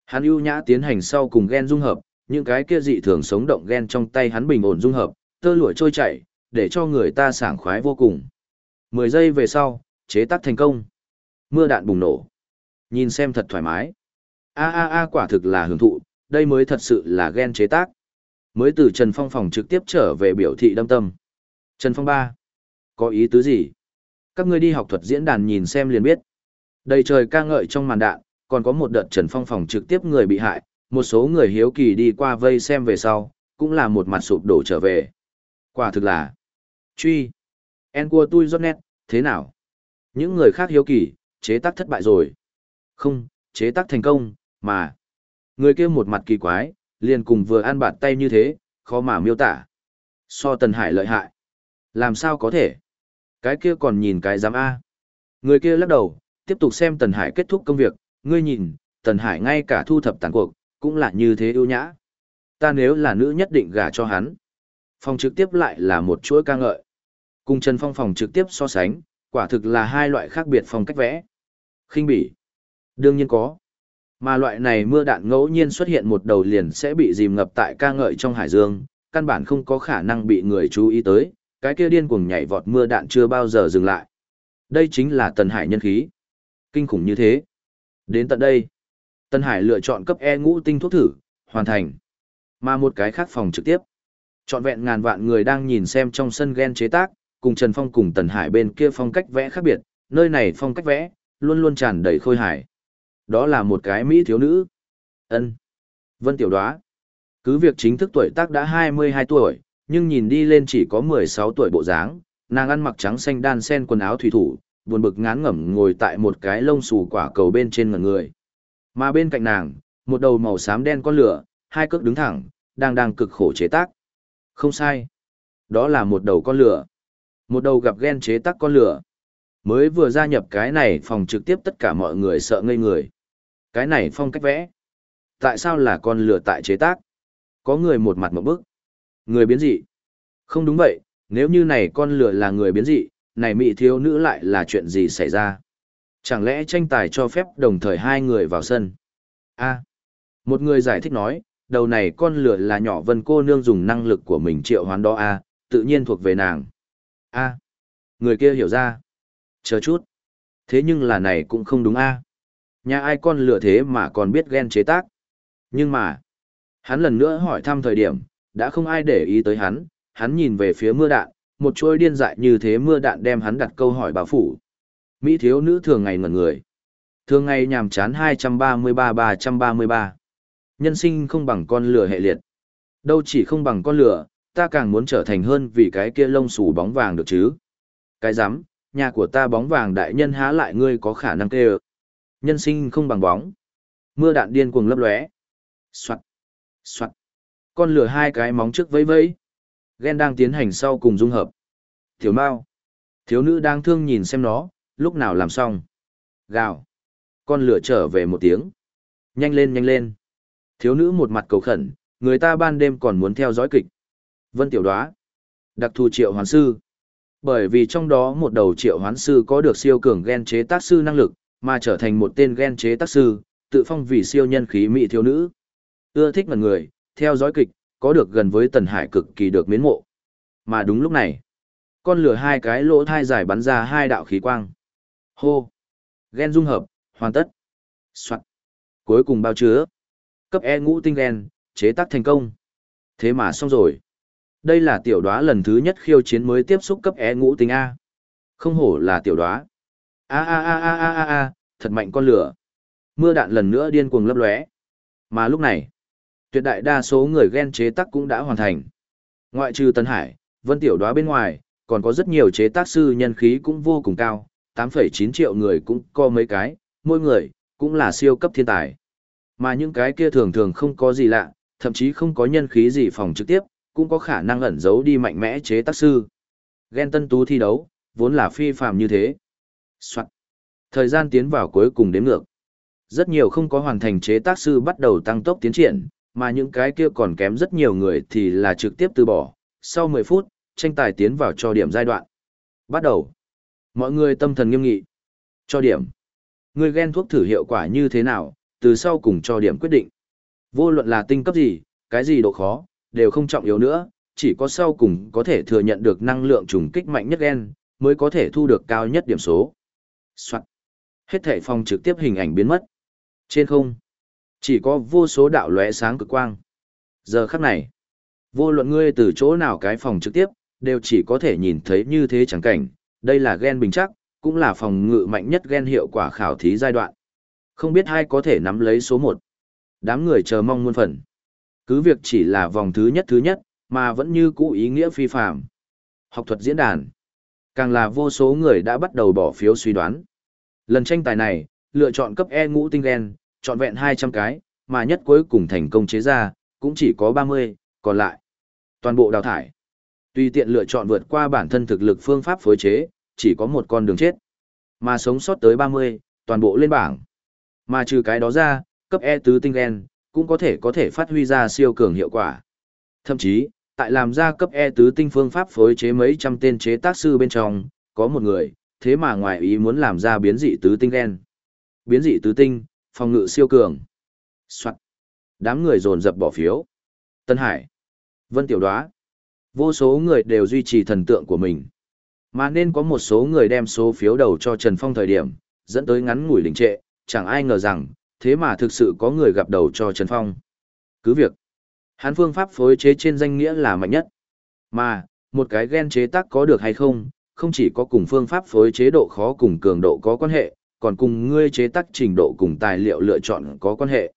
Hắn ưu nhã tiến hành sau cùng gen dung hợp, những cái kia dị thường sống động gen trong tay hắn bình ổn dung hợp, tơ lụa trôi chảy, để cho người ta sảng khoái vô cùng. 10 giây về sau, chế tác thành công. Mưa đạn bùng nổ. Nhìn xem thật thoải mái. A a a quả thực là hưởng thụ, đây mới thật sự là gen chế tác. Mới từ Trần Phong phòng trực tiếp trở về biểu thị đâm tâm. Trần Phong ba, Có ý tứ gì? Các ngươi đi học thuật diễn đàn nhìn xem liền biết. Đầy trời ca ngợi trong màn đạn, còn có một đợt Trần Phong phòng trực tiếp người bị hại, một số người hiếu kỳ đi qua vây xem về sau, cũng là một mặt sụp đổ trở về. Quả thực là, truy, en cua tui rót nét, thế nào? Những người khác hiếu kỳ, chế tác thất bại rồi. Không, chế tác thành công, mà. Người kia một mặt kỳ quái, liền cùng vừa ăn bạt tay như thế, khó mà miêu tả. So Tần Hải lợi hại. Làm sao có thể? Cái kia còn nhìn cái giám A. Người kia lắc đầu, tiếp tục xem Tần Hải kết thúc công việc, ngươi nhìn, Tần Hải ngay cả thu thập tàn cuộc, cũng là như thế ưu nhã. Ta nếu là nữ nhất định gả cho hắn. Phòng trực tiếp lại là một chuỗi ca ngợi. Cùng Trần Phong phòng trực tiếp so sánh, quả thực là hai loại khác biệt phong cách vẽ. khinh bỉ. Đương nhiên có. Mà loại này mưa đạn ngẫu nhiên xuất hiện một đầu liền sẽ bị dìm ngập tại ca ngợi trong hải dương, căn bản không có khả năng bị người chú ý tới, cái kia điên cuồng nhảy vọt mưa đạn chưa bao giờ dừng lại. Đây chính là Tần Hải nhân khí. Kinh khủng như thế. Đến tận đây, Tần Hải lựa chọn cấp E ngũ tinh thuốc thử, hoàn thành. Mà một cái khác phòng trực tiếp. Chọn vẹn ngàn vạn người đang nhìn xem trong sân gen chế tác, cùng Trần Phong cùng Tần Hải bên kia phong cách vẽ khác biệt, nơi này phong cách vẽ, luôn luôn tràn đầy khôi hài. Đó là một cái Mỹ thiếu nữ. ân Vân Tiểu Đoá. Cứ việc chính thức tuổi tác đã 22 tuổi, nhưng nhìn đi lên chỉ có 16 tuổi bộ dáng, nàng ăn mặc trắng xanh đan sen quần áo thủy thủ, buồn bực ngán ngẩm ngồi tại một cái lông xù quả cầu bên trên ngẩn người. Mà bên cạnh nàng, một đầu màu xám đen con lửa, hai cước đứng thẳng, đang đang cực khổ chế tác. Không sai. Đó là một đầu con lửa. Một đầu gặp ghen chế tác con lửa. Mới vừa gia nhập cái này phòng trực tiếp tất cả mọi người sợ ngây người. Cái này phong cách vẽ. Tại sao là con lửa tại chế tác? Có người một mặt một bức. Người biến dị. Không đúng vậy, nếu như này con lửa là người biến dị, này mỹ thiếu nữ lại là chuyện gì xảy ra? Chẳng lẽ tranh tài cho phép đồng thời hai người vào sân? a một người giải thích nói, đầu này con lửa là nhỏ vân cô nương dùng năng lực của mình triệu hoán đó a tự nhiên thuộc về nàng. a người kia hiểu ra. Chờ chút. Thế nhưng là này cũng không đúng a Nhà ai con lửa thế mà còn biết ghen chế tác. Nhưng mà, hắn lần nữa hỏi thăm thời điểm, đã không ai để ý tới hắn, hắn nhìn về phía mưa đạn, một chuôi điên dại như thế mưa đạn đem hắn đặt câu hỏi bảo phủ. Mỹ thiếu nữ thường ngày ngẩn người. Thường ngày nhàm chán 233-333. Nhân sinh không bằng con lửa hệ liệt. Đâu chỉ không bằng con lửa, ta càng muốn trở thành hơn vì cái kia lông xù bóng vàng được chứ. Cái rắm nhà của ta bóng vàng đại nhân há lại ngươi có khả năng kêu. Nhân sinh không bằng bóng. Mưa đạn điên cuồng lấp lóe. Soạt. Soạt. Con lửa hai cái móng trước vẫy vẫy. Ghen đang tiến hành sau cùng dung hợp. Tiểu Mao. Thiếu nữ đang thương nhìn xem nó, lúc nào làm xong. Gào. Con lửa trở về một tiếng. Nhanh lên nhanh lên. Thiếu nữ một mặt cầu khẩn, người ta ban đêm còn muốn theo dõi kịch. Vân Tiểu Đoá. Đặc thù triệu hoán sư. Bởi vì trong đó một đầu triệu hoán sư có được siêu cường gen chế tác sư năng lực, mà trở thành một tên gen chế tác sư, tự phong vì siêu nhân khí mỹ thiếu nữ. Ưa thích mặt người, theo dõi kịch, có được gần với Tần Hải cực kỳ được miến mộ. Mà đúng lúc này, con lửa hai cái lỗ thai dài bắn ra hai đạo khí quang. Hô! Gen dung hợp, hoàn tất. Soạn. Cuối cùng bao chứa. Cấp E ngũ tinh gen, chế tác thành công. Thế mà xong rồi. Đây là tiểu đoá lần thứ nhất khiêu chiến mới tiếp xúc cấp E ngũ tinh A. Không hổ là tiểu đoá. A a a a a a a, thật mạnh con lửa. Mưa đạn lần nữa điên cuồng lấp lóe. Mà lúc này, tuyệt đại đa số người ghen chế tác cũng đã hoàn thành. Ngoại trừ Tân Hải, Vân Tiểu Đoá bên ngoài, còn có rất nhiều chế tác sư nhân khí cũng vô cùng cao, 8,9 triệu người cũng có mấy cái, mỗi người, cũng là siêu cấp thiên tài. Mà những cái kia thường thường không có gì lạ, thậm chí không có nhân khí gì phòng trực tiếp, cũng có khả năng ẩn giấu đi mạnh mẽ chế tác sư. Ghen tân tú thi đấu, vốn là phi phàm như thế. Soạn. Thời gian tiến vào cuối cùng đếm ngược. Rất nhiều không có hoàn thành chế tác sư bắt đầu tăng tốc tiến triển, mà những cái kia còn kém rất nhiều người thì là trực tiếp từ bỏ. Sau 10 phút, tranh tài tiến vào cho điểm giai đoạn. Bắt đầu. Mọi người tâm thần nghiêm nghị. Cho điểm. Người ghen thuốc thử hiệu quả như thế nào, từ sau cùng cho điểm quyết định. Vô luận là tinh cấp gì, cái gì độ khó, đều không trọng yếu nữa, chỉ có sau cùng có thể thừa nhận được năng lượng trùng kích mạnh nhất gen, mới có thể thu được cao nhất điểm số. Soạn. Hết thể phòng trực tiếp hình ảnh biến mất. Trên không, chỉ có vô số đạo lóe sáng cực quang. Giờ khắc này, vô luận ngươi từ chỗ nào cái phòng trực tiếp, đều chỉ có thể nhìn thấy như thế chẳng cảnh, đây là gen bình chắc, cũng là phòng ngự mạnh nhất gen hiệu quả khảo thí giai đoạn. Không biết ai có thể nắm lấy số 1. Đám người chờ mong muôn phần. Cứ việc chỉ là vòng thứ nhất thứ nhất, mà vẫn như cũ ý nghĩa phi phạm. Học thuật diễn đàn. Càng là vô số người đã bắt đầu bỏ phiếu suy đoán. Lần tranh tài này, lựa chọn cấp E ngũ tinh gen, chọn vẹn 200 cái, mà nhất cuối cùng thành công chế ra, cũng chỉ có 30, còn lại. Toàn bộ đào thải. Tùy tiện lựa chọn vượt qua bản thân thực lực phương pháp phối chế, chỉ có một con đường chết. Mà sống sót tới 30, toàn bộ lên bảng. Mà trừ cái đó ra, cấp E tứ tinh gen, cũng có thể có thể phát huy ra siêu cường hiệu quả. Thậm chí, tại làm ra cấp E tứ tinh phương pháp phối chế mấy trăm tên chế tác sư bên trong, có một người, thế mà ngoài ý muốn làm ra biến dị tứ tinh gen. Biến dị tứ tinh, phòng ngự siêu cường. Soạn. Đám người dồn dập bỏ phiếu. Tân Hải. Vân Tiểu Đoá. Vô số người đều duy trì thần tượng của mình. Mà nên có một số người đem số phiếu đầu cho Trần Phong thời điểm, dẫn tới ngắn ngủi đình trệ, chẳng ai ngờ rằng, thế mà thực sự có người gặp đầu cho Trần Phong. Cứ việc, hắn phương pháp phối chế trên danh nghĩa là mạnh nhất. Mà, một cái gen chế tác có được hay không, không chỉ có cùng phương pháp phối chế độ khó cùng cường độ có quan hệ, còn cùng ngươi chế tác trình độ cùng tài liệu lựa chọn có quan hệ.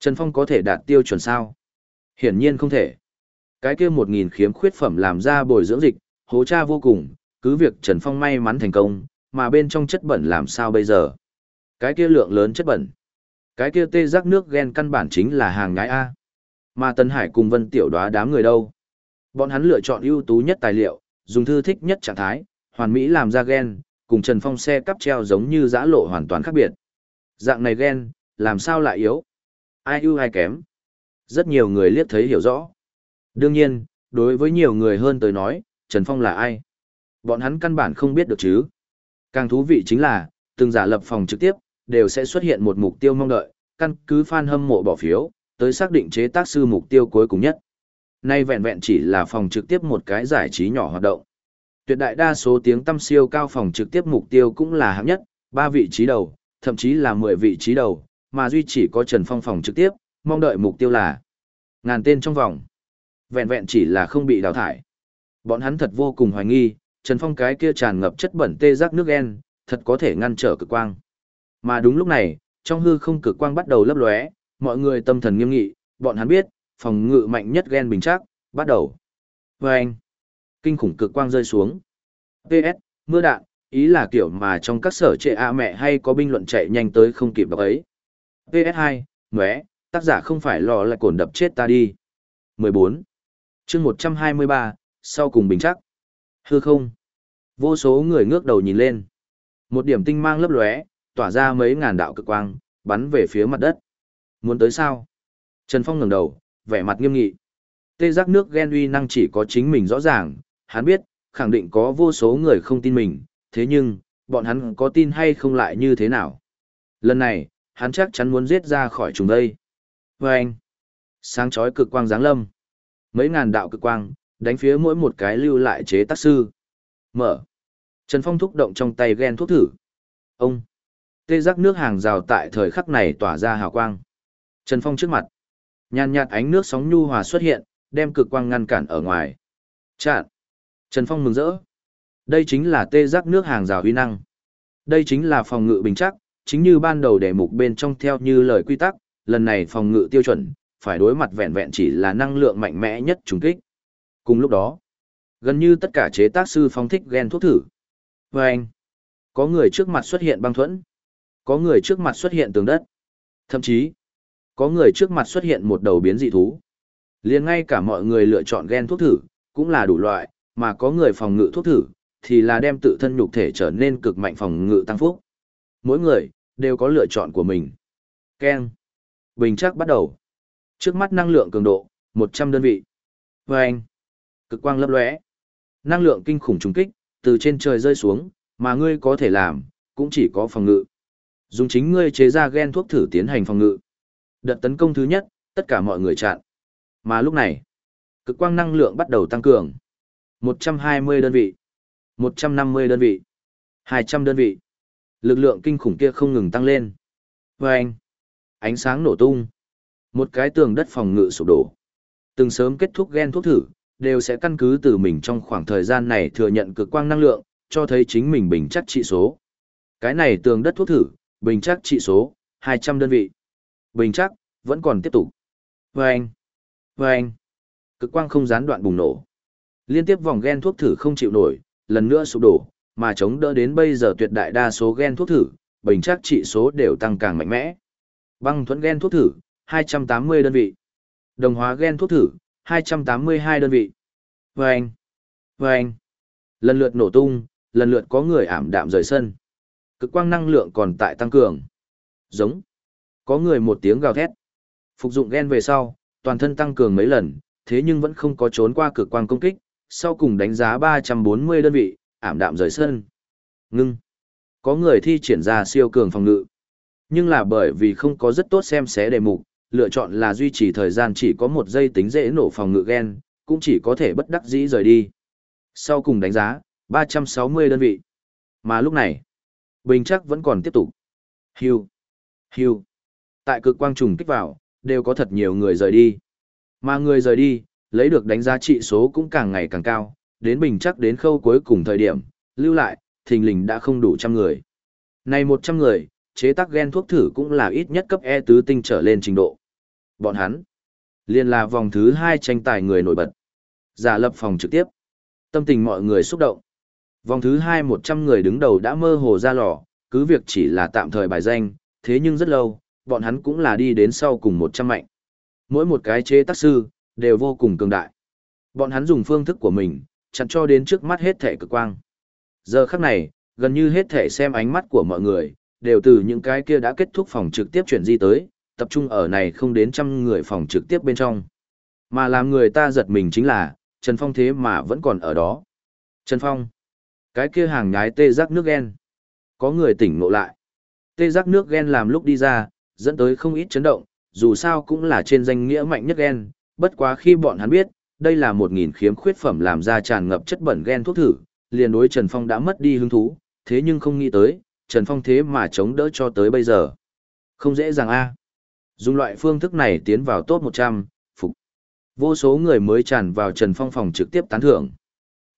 Trần Phong có thể đạt tiêu chuẩn sao? Hiển nhiên không thể. Cái kia một nghìn khiếm khuyết phẩm làm ra bồi dưỡng dịch, hố cha vô cùng, cứ việc Trần Phong may mắn thành công, mà bên trong chất bẩn làm sao bây giờ? Cái kia lượng lớn chất bẩn. Cái kia tê giác nước ghen căn bản chính là hàng nhái A. Mà Tân Hải cùng Vân Tiểu đoá đám người đâu? Bọn hắn lựa chọn ưu tú nhất tài liệu, dùng thư thích nhất trạng thái, hoàn mỹ làm ra ghen, cùng Trần Phong xe cắp treo giống như giã lộ hoàn toàn khác biệt. Dạng này ghen, làm sao lại yếu? Ai ưu ai kém? Rất nhiều người liếc thấy hiểu rõ. Đương nhiên, đối với nhiều người hơn tới nói, Trần Phong là ai? Bọn hắn căn bản không biết được chứ. Càng thú vị chính là, từng giả lập phòng trực tiếp, đều sẽ xuất hiện một mục tiêu mong đợi, căn cứ fan hâm mộ bỏ phiếu, tới xác định chế tác sư mục tiêu cuối cùng nhất. Nay vẹn vẹn chỉ là phòng trực tiếp một cái giải trí nhỏ hoạt động. Tuyệt đại đa số tiếng tâm siêu cao phòng trực tiếp mục tiêu cũng là hạng nhất, ba vị trí đầu, thậm chí là 10 vị trí đầu, mà duy chỉ có Trần Phong phòng trực tiếp, mong đợi mục tiêu là ngàn tên trong vòng. Vẹn vẹn chỉ là không bị đào thải. Bọn hắn thật vô cùng hoài nghi, Trần Phong cái kia tràn ngập chất bẩn tê giác nước en, thật có thể ngăn trở cực quang. Mà đúng lúc này, trong hư không cực quang bắt đầu lấp lóe, mọi người tâm thần nghiêm nghị, bọn hắn biết, phòng ngự mạnh nhất gen bình chắc, bắt đầu. Vâng! anh, kinh khủng cực quang rơi xuống. PS, mưa đạn, ý là kiểu mà trong các sở trệ a mẹ hay có binh luận chạy nhanh tới không kịp đọc ấy. PS2, mẹ, tác giả không phải lò lại cồn đập chết ta đi. 14. chương 123, sau cùng bình chắc. Hư không. Vô số người ngước đầu nhìn lên. Một điểm tinh mang lấp lóe, tỏa ra mấy ngàn đạo cực quang, bắn về phía mặt đất. Muốn tới sao? Trần Phong ngẩng đầu, vẻ mặt nghiêm nghị. Tê giác nước ghen uy năng chỉ có chính mình rõ ràng, hắn biết, khẳng định có vô số người không tin mình, thế nhưng, bọn hắn có tin hay không lại như thế nào? Lần này, hắn chắc chắn muốn giết ra khỏi chúng đây. Và anh, sáng chói cực quang giáng lâm. Mấy ngàn đạo cực quang, đánh phía mỗi một cái lưu lại chế tác sư. Mở. Trần Phong thúc động trong tay ghen thuốc thử. Ông. Tê giác nước hàng rào tại thời khắc này tỏa ra hào quang. Trần Phong trước mặt. Nhàn nhạt ánh nước sóng nhu hòa xuất hiện, đem cực quang ngăn cản ở ngoài. Chạn. Trần Phong mừng rỡ. Đây chính là tê giác nước hàng rào huy năng. Đây chính là phòng ngự bình chắc, chính như ban đầu đề mục bên trong theo như lời quy tắc, lần này phòng ngự tiêu chuẩn, phải đối mặt vẹn vẹn chỉ là năng lượng mạnh mẽ nhất trùng kích. Cùng lúc đó, gần như tất cả chế tác sư phóng thích gen thuốc thử. Và anh, có người trước mặt xuất hiện băng thuẫn, có người trước mặt xuất hiện tường đất, thậm chí, có người trước mặt xuất hiện một đầu biến dị thú. liền ngay cả mọi người lựa chọn gen thuốc thử, cũng là đủ loại, mà có người phòng ngự thuốc thử, thì là đem tự thân nhục thể trở nên cực mạnh phòng ngự tăng phúc. Mỗi người, đều có lựa chọn của mình. Ken. Bình chắc bắt đầu. Trước mắt năng lượng cường độ, 100 đơn vị. Vâng. Cực quang lấp lóe. Năng lượng kinh khủng trùng kích, từ trên trời rơi xuống, mà ngươi có thể làm, cũng chỉ có phòng ngự. Dùng chính ngươi chế ra gen thuốc thử tiến hành phòng ngự. Đợt tấn công thứ nhất, tất cả mọi người chặn. Mà lúc này, cực quang năng lượng bắt đầu tăng cường. 120 đơn vị, 150 đơn vị, 200 đơn vị. Lực lượng kinh khủng kia không ngừng tăng lên. Và anh, ánh sáng nổ tung. Một cái tường đất phòng ngự sụp đổ. Từng sớm kết thúc gen thuốc thử, đều sẽ căn cứ từ mình trong khoảng thời gian này thừa nhận cực quang năng lượng, cho thấy chính mình bình chắc trị số. Cái này tường đất thuốc thử, bình chắc trị số, 200 đơn vị. Bình chắc, vẫn còn tiếp tục. Vâng! Vâng! Cực quang không gián đoạn bùng nổ. Liên tiếp vòng gen thuốc thử không chịu nổi, lần nữa sụp đổ, mà chống đỡ đến bây giờ tuyệt đại đa số gen thuốc thử, bình chắc trị số đều tăng càng mạnh mẽ. Băng thuẫn gen thuốc thử, 280 đơn vị. Đồng hóa gen thuốc thử, 282 đơn vị. Vâng! Vâng! Lần lượt nổ tung, lần lượt có người ảm đạm rời sân. Cực quang năng lượng còn tại tăng cường. Giống. Có người một tiếng gào thét. Phục dụng gen về sau, toàn thân tăng cường mấy lần, thế nhưng vẫn không có trốn qua cực quang công kích, sau cùng đánh giá 340 đơn vị, ảm đạm rời sân. Ngưng. Có người thi triển ra siêu cường phòng ngự. Nhưng là bởi vì không có rất tốt xem xé đề mục, lựa chọn là duy trì thời gian chỉ có một giây tính dễ nổ phòng ngự gen, cũng chỉ có thể bất đắc dĩ rời đi. Sau cùng đánh giá, 360 đơn vị. Mà lúc này, bình chắc vẫn còn tiếp tục. Hưu, hưu. Tại cực quang trùng kích vào, đều có thật nhiều người rời đi. Mà người rời đi, lấy được đánh giá trị số cũng càng ngày càng cao, đến bình chắc đến khâu cuối cùng thời điểm, lưu lại, thình lình đã không đủ trăm người. Này 100 người, chế tác gen thuốc thử cũng là ít nhất cấp E tứ tinh trở lên trình độ. Bọn hắn, liền là vòng thứ 2 tranh tài người nổi bật. Giả lập phòng trực tiếp. Tâm tình mọi người xúc động. Vòng thứ 2 100 người đứng đầu đã mơ hồ ra lò, cứ việc chỉ là tạm thời bài danh, thế nhưng rất lâu, bọn hắn cũng là đi đến sau cùng 100 mạnh. Mỗi một cái chế tác sư, đều vô cùng cường đại. Bọn hắn dùng phương thức của mình, chặn cho đến trước mắt hết thể cực quang. Giờ khắc này, gần như hết thể xem ánh mắt của mọi người, đều từ những cái kia đã kết thúc phòng trực tiếp chuyển di tới, tập trung ở này không đến trăm người phòng trực tiếp bên trong. Mà làm người ta giật mình chính là, Trần Phong thế mà vẫn còn ở đó. Trần Phong, cái kia hàng nhái tê giác nước ghen. Có người tỉnh ngộ lại. Tê giác nước ghen làm lúc đi ra, dẫn tới không ít chấn động, dù sao cũng là trên danh nghĩa mạnh nhất ghen, bất quá khi bọn hắn biết, đây là một nghìn khiếm khuyết phẩm làm ra tràn ngập chất bẩn ghen thuốc thử, liền đối Trần Phong đã mất đi hứng thú, thế nhưng không nghĩ tới, Trần Phong thế mà chống đỡ cho tới bây giờ. Không dễ dàng a. Dùng loại phương thức này tiến vào top 100, phục. Vô số người mới tràn vào Trần Phong phòng trực tiếp tán thưởng.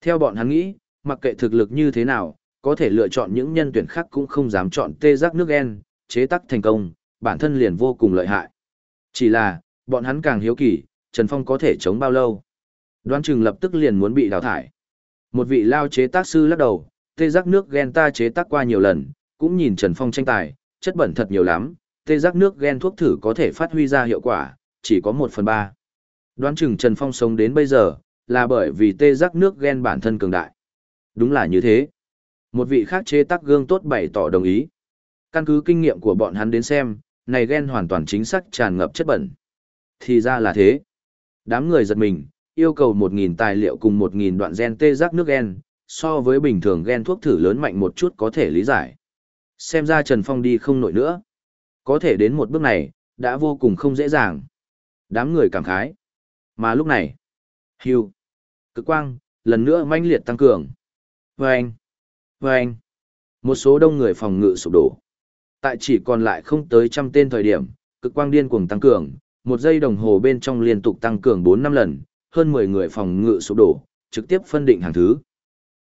Theo bọn hắn nghĩ, mặc kệ thực lực như thế nào, có thể lựa chọn những nhân tuyển khác cũng không dám chọn tê giác nước en, chế tác thành công, bản thân liền vô cùng lợi hại. Chỉ là, bọn hắn càng hiếu kỳ, Trần Phong có thể chống bao lâu. Đoán chừng lập tức liền muốn bị đào thải. Một vị lao chế tác sư lắc đầu, tê giác nước gen ta chế tác qua nhiều lần, cũng nhìn Trần Phong tranh tài, chất bẩn thật nhiều lắm, tê giác nước gen thuốc thử có thể phát huy ra hiệu quả, chỉ có một phần ba. Đoán chừng Trần Phong sống đến bây giờ, là bởi vì tê giác nước gen bản thân cường đại. Đúng là như thế. Một vị khác chế tác gương tốt bày tỏ đồng ý. Căn cứ kinh nghiệm của bọn hắn đến xem, này gen hoàn toàn chính xác tràn ngập chất bẩn. Thì ra là thế. Đám người giật mình, yêu cầu 1.000 tài liệu cùng 1.000 đoạn gen tê giác nước gen, so với bình thường gen thuốc thử lớn mạnh một chút có thể lý giải. Xem ra Trần Phong đi không nổi nữa. Có thể đến một bước này, đã vô cùng không dễ dàng. Đám người cảm khái. Mà lúc này, hưu, cực quang, lần nữa manh liệt tăng cường. Vâng, vâng, một số đông người phòng ngự sụp đổ. Tại chỉ còn lại không tới trăm tên thời điểm, cực quang điên cuồng tăng cường, một giây đồng hồ bên trong liên tục tăng cường 4 năm lần, hơn 10 người phòng ngự sụp đổ, trực tiếp phân định hàng thứ.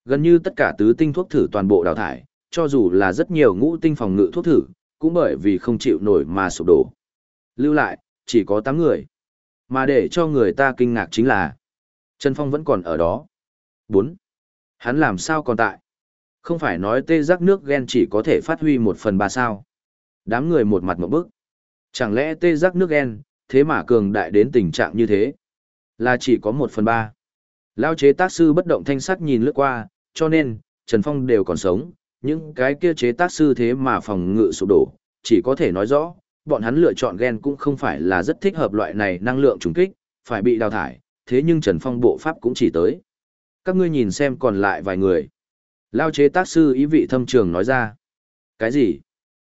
Gần như tất cả tứ tinh thuốc thử toàn bộ đào thải, cho dù là rất nhiều ngũ tinh phòng ngự thuốc thử, cũng bởi vì không chịu nổi mà sụp đổ. Lưu lại, chỉ có 8 người. Mà để cho người ta kinh ngạc chính là, Trần Phong vẫn còn ở đó. 4. Hắn làm sao còn tại? Không phải nói tê giác nước ghen chỉ có thể phát huy một phần ba sao. Đám người một mặt một bức. Chẳng lẽ tê giác nước ghen, thế mà cường đại đến tình trạng như thế? Là chỉ có một phần ba. Lao chế tác sư bất động thanh sắc nhìn lướt qua, cho nên, Trần Phong đều còn sống, những cái kia chế tác sư thế mà phòng ngự sụp đổ, chỉ có thể nói rõ, bọn hắn lựa chọn gen cũng không phải là rất thích hợp loại này năng lượng trùng kích, phải bị đào thải, thế nhưng Trần Phong bộ pháp cũng chỉ tới. Các ngươi nhìn xem còn lại vài người. Lao chế tác sư ý vị thâm trường nói ra. Cái gì?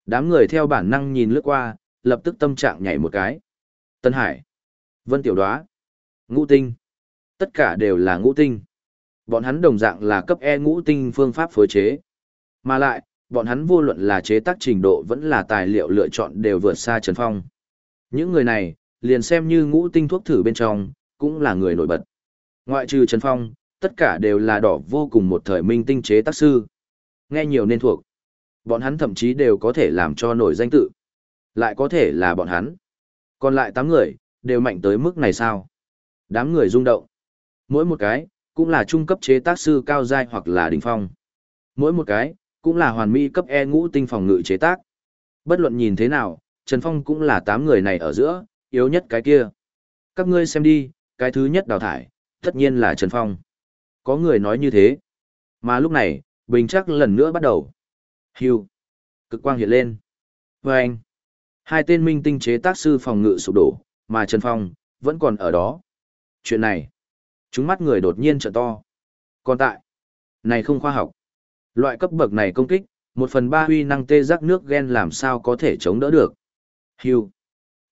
Đám người theo bản năng nhìn lướt qua, lập tức tâm trạng nhảy một cái. Tân Hải. Vân Tiểu Đoá. Ngũ Tinh. Tất cả đều là ngũ tinh. Bọn hắn đồng dạng là cấp E ngũ tinh phương pháp phối chế. Mà lại, bọn hắn vô luận là chế tác trình độ vẫn là tài liệu lựa chọn đều vượt xa Trần Phong. Những người này, liền xem như ngũ tinh thuốc thử bên trong, cũng là người nổi bật. Ngoại trừ Trần Phong, tất cả đều là đỏ vô cùng một thời minh tinh chế tác sư. Nghe nhiều nên thuộc. Bọn hắn thậm chí đều có thể làm cho nổi danh tự. Lại có thể là bọn hắn. Còn lại 8 người, đều mạnh tới mức này sao? Đám người rung động. Mỗi một cái, cũng là trung cấp chế tác sư cao giai hoặc là đỉnh phong. Mỗi một cái, cũng là hoàn mỹ cấp E ngũ tinh phòng ngự chế tác. Bất luận nhìn thế nào, Trần Phong cũng là 8 người này ở giữa, yếu nhất cái kia. Các ngươi xem đi, cái thứ nhất đào thải, tất nhiên là Trần Phong. Có người nói như thế. Mà lúc này, bình chắc lần nữa bắt đầu. Hưu. Cực quang hiện lên. Và anh. Hai tên minh tinh chế tác sư phòng ngự sụp đổ, mà Trần Phong, vẫn còn ở đó. Chuyện này. Chúng mắt người đột nhiên trợ to. Còn tại. Này không khoa học. Loại cấp bậc này công kích, một phần ba huy năng tê giác nước gen làm sao có thể chống đỡ được. Hưu.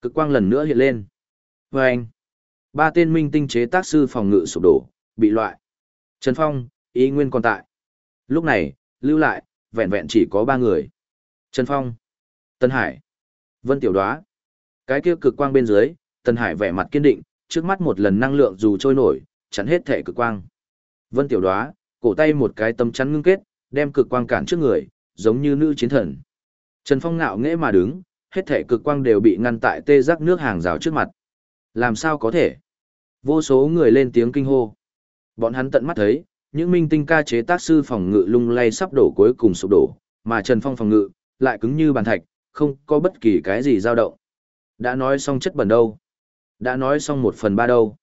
Cực quang lần nữa hiện lên. Và anh, ba tên minh tinh chế tác sư phòng ngự sụp đổ, bị loại. Trần Phong, ý nguyên còn tại. Lúc này, lưu lại, vẹn vẹn chỉ có ba người. Trần Phong, Tân Hải, Vân Tiểu Đóa, Cái kia cực quang bên dưới, Tần Hải vẻ mặt kiên định, trước mắt một lần năng lượng dù trôi nổi, chắn hết thể cực quang. Vân Tiểu Đóa, cổ tay một cái tấm chắn ngưng kết, đem cực quang cản trước người, giống như nữ chiến thần. Trần Phong ngạo nghễ mà đứng, hết thể cực quang đều bị ngăn tại tê giác nước hàng rào trước mặt. Làm sao có thể? Vô số người lên tiếng kinh hô. Bọn hắn tận mắt thấy, những minh tinh ca chế tác sư phòng ngự lung lay sắp đổ cuối cùng sụp đổ, mà Trần Phong phòng ngự lại cứng như bàn thạch, không có bất kỳ cái gì dao động. Đã nói xong chất bẩn đâu? Đã nói xong một phần ba đâu?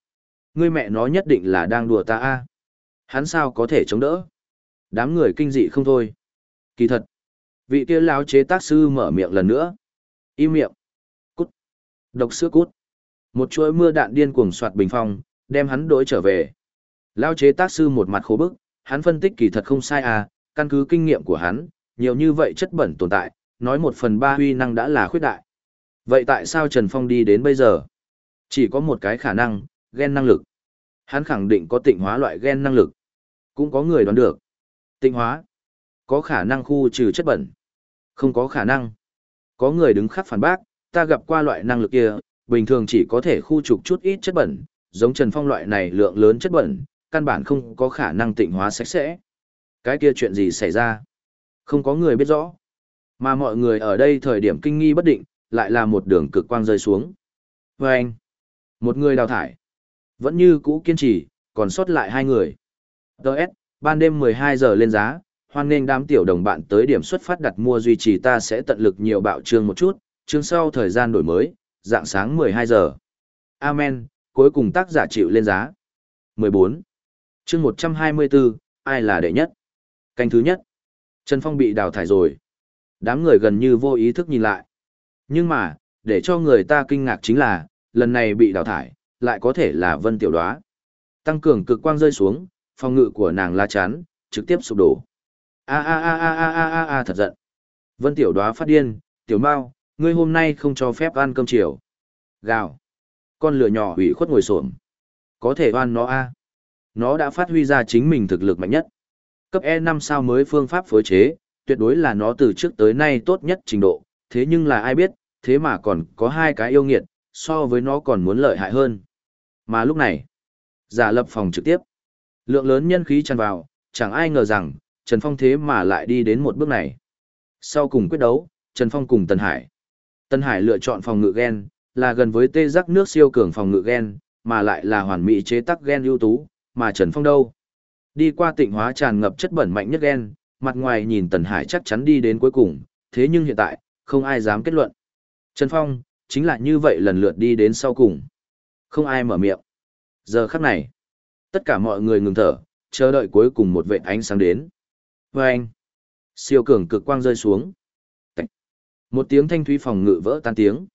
Ngươi mẹ nó nhất định là đang đùa ta a. Hắn sao có thể chống đỡ? Đám người kinh dị không thôi. Kỳ thật, vị kia lão chế tác sư mở miệng lần nữa. Im miệng. Cút. Độc sữa cút. Một chuỗi mưa đạn điên cuồng soạt bình phong, đem hắn đối trở về. Lao chế tác sư một mặt khổ bức, hắn phân tích kỳ thật không sai à, căn cứ kinh nghiệm của hắn, nhiều như vậy chất bẩn tồn tại, nói một phần ba huy năng đã là khuyết đại. Vậy tại sao Trần Phong đi đến bây giờ? Chỉ có một cái khả năng, gen năng lực. Hắn khẳng định có tịnh hóa loại gen năng lực. Cũng có người đoán được. Tịnh hóa. Có khả năng khu trừ chất bẩn. Không có khả năng. Có người đứng khắc phản bác, ta gặp qua loại năng lực kia, bình thường chỉ có thể khu trục chút ít chất bẩn, giống Trần Phong loại này lượng lớn chất bẩn, căn bản không có khả năng tịnh hóa sạch sẽ. Cái kia chuyện gì xảy ra? Không có người biết rõ. Mà mọi người ở đây thời điểm kinh nghi bất định, lại là một đường cực quang rơi xuống. Và anh, một người đào thải. Vẫn như cũ kiên trì, còn sót lại hai người. Đợt, ban đêm 12 giờ lên giá, hoan nghênh đám tiểu đồng bạn tới điểm xuất phát đặt mua duy trì ta sẽ tận lực nhiều bạo chương một chút, chương sau thời gian đổi mới, dạng sáng 12 giờ. Amen, cuối cùng tác giả chịu lên giá. 14. chương 124, ai là đệ nhất? Canh thứ nhất. Trần Phong bị đào thải rồi. Đám người gần như vô ý thức nhìn lại. Nhưng mà, để cho người ta kinh ngạc chính là, lần này bị đào thải, lại có thể là Vân Tiểu Đoá. Tăng cường cực quang rơi xuống, phòng ngự của nàng la chán, trực tiếp sụp đổ. A a a a a a a a thật giận. Vân Tiểu Đoá phát điên, Tiểu Mao, ngươi hôm nay không cho phép ăn cơm chiều. Gào. Con lửa nhỏ ủy khuất ngồi xổm. Có thể oan nó a. Nó đã phát huy ra chính mình thực lực mạnh nhất. Cấp E năm sao mới phương pháp phối chế, tuyệt đối là nó từ trước tới nay tốt nhất trình độ, thế nhưng là ai biết, thế mà còn có hai cái yêu nghiệt, so với nó còn muốn lợi hại hơn. Mà lúc này, giả lập phòng trực tiếp. Lượng lớn nhân khí tràn vào, chẳng ai ngờ rằng, Trần Phong thế mà lại đi đến một bước này. Sau cùng quyết đấu, Trần Phong cùng Tần Hải. Tân Hải lựa chọn phòng ngự gen, là gần với tê giác nước siêu cường phòng ngự gen, mà lại là hoàn mỹ chế tác gen ưu tú, mà Trần Phong đâu? Đi qua tịnh hóa tràn ngập chất bẩn mạnh nhất gen, mặt ngoài nhìn Tần Hải chắc chắn đi đến cuối cùng, thế nhưng hiện tại, không ai dám kết luận. Trần Phong, chính là như vậy lần lượt đi đến sau cùng. Không ai mở miệng. Giờ khắc này, tất cả mọi người ngừng thở, chờ đợi cuối cùng một vệ ánh sáng đến. Và anh, siêu cường cực quang rơi xuống. Một tiếng thanh thúy phòng ngự vỡ tan tiếng.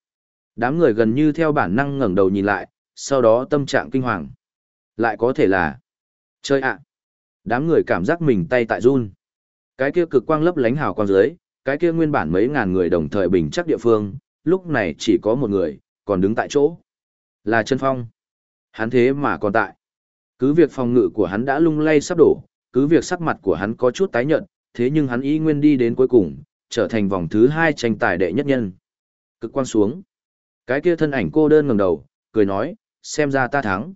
Đám người gần như theo bản năng ngẩng đầu nhìn lại, sau đó tâm trạng kinh hoàng. Lại có thể là... Chơi ạ! Đám người cảm giác mình tay tại run. Cái kia cực quang lấp lánh hào quang dưới, cái kia nguyên bản mấy ngàn người đồng thời bình chắc địa phương, lúc này chỉ có một người, còn đứng tại chỗ. Là chân phong. Hắn thế mà còn tại. Cứ việc phòng ngự của hắn đã lung lay sắp đổ, cứ việc sắc mặt của hắn có chút tái nhợt, thế nhưng hắn ý nguyên đi đến cuối cùng, trở thành vòng thứ hai tranh tài đệ nhất nhân. Cực quang xuống. Cái kia thân ảnh cô đơn ngẩng đầu, cười nói, xem ra ta thắng.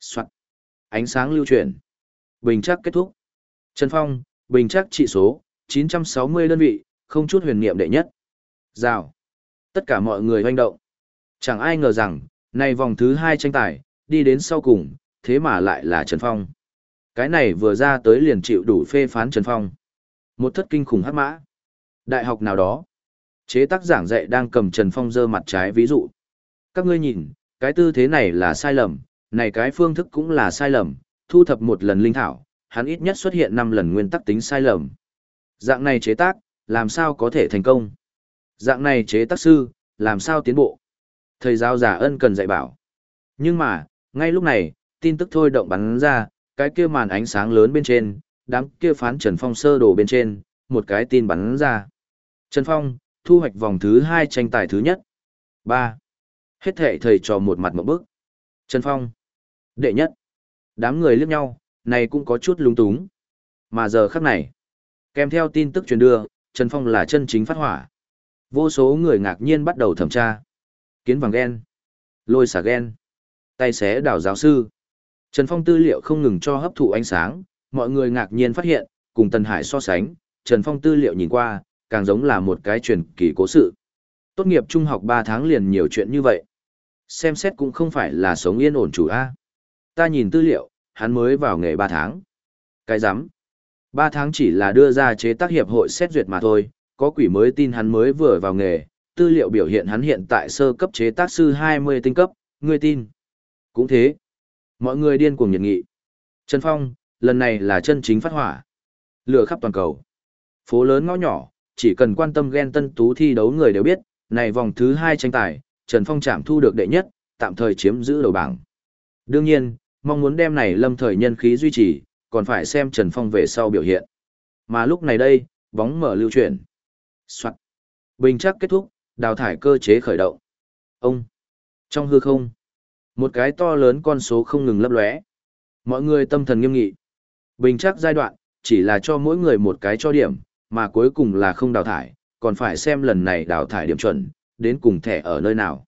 Soạn. Ánh sáng lưu chuyển. Bình chắc kết thúc. Trần Phong, bình chắc trị số, 960 đơn vị, không chút huyền niệm đệ nhất. Rào. Tất cả mọi người hoành động. Chẳng ai ngờ rằng, nay vòng thứ hai tranh tài, đi đến sau cùng, thế mà lại là Trần Phong. Cái này vừa ra tới liền chịu đủ phê phán Trần Phong. Một thất kinh khủng hắc mã. Đại học nào đó, chế tác giảng dạy đang cầm Trần Phong dơ mặt trái ví dụ. Các ngươi nhìn, cái tư thế này là sai lầm, này cái phương thức cũng là sai lầm, thu thập một lần linh thảo, hắn ít nhất xuất hiện 5 lần nguyên tắc tính sai lầm. Dạng này chế tác, làm sao có thể thành công? Dạng này chế tác sư, làm sao tiến bộ? Thầy giáo giả ân cần dạy bảo. Nhưng mà, ngay lúc này, tin tức thôi động bắn ra, cái kia màn ánh sáng lớn bên trên, đám kia phán Trần Phong sơ đồ bên trên, một cái tin bắn ra. Trần Phong, thu hoạch vòng thứ hai tranh tài thứ nhất. 3. Hết thệ thầy trò một mặt một bước. Trần Phong. Đệ nhất. Đám người liếc nhau, này cũng có chút lung túng. Mà giờ khắc này, kèm theo tin tức truyền đưa, Trần Phong là chân chính phát hỏa. Vô số người ngạc nhiên bắt đầu thẩm tra. Kiến vàng ghen. Lôi xả ghen. Tay xé đảo giáo sư. Trần Phong tư liệu không ngừng cho hấp thụ ánh sáng, mọi người ngạc nhiên phát hiện, cùng Tần Hải so sánh, Trần Phong tư liệu nhìn qua, càng giống là một cái truyền kỳ cố sự. Tốt nghiệp trung học 3 tháng liền nhiều chuyện như vậy. Xem xét cũng không phải là sống yên ổn chủ A. Ta nhìn tư liệu, hắn mới vào nghề 3 tháng. Cái rắm 3 tháng chỉ là đưa ra chế tác hiệp hội xét duyệt mà thôi, có quỷ mới tin hắn mới vừa vào nghề, tư liệu biểu hiện hắn hiện tại sơ cấp chế tác sư 20 tinh cấp, người tin. Cũng thế. Mọi người điên cuồng nhiệt nghị. Trần Phong, lần này là chân chính phát hỏa. Lửa khắp toàn cầu. Phố lớn ngõ nhỏ, chỉ cần quan tâm ghen tân tú thi đấu người đều biết, này vòng thứ hai tranh tài, Trần Phong chạm thu được đệ nhất, tạm thời chiếm giữ đầu bảng. Đương nhiên, mong muốn đem này lâm thời nhân khí duy trì, còn phải xem Trần Phong về sau biểu hiện. Mà lúc này đây, bóng mở lưu chuyển. Soạn. Bình chắc kết thúc, đào thải cơ chế khởi động. Ông. Trong hư không, một cái to lớn con số không ngừng lấp lóe. Mọi người tâm thần nghiêm nghị. Bình chắc giai đoạn, chỉ là cho mỗi người một cái cho điểm, mà cuối cùng là không đào thải, còn phải xem lần này đào thải điểm chuẩn, đến cùng thẻ ở nơi nào.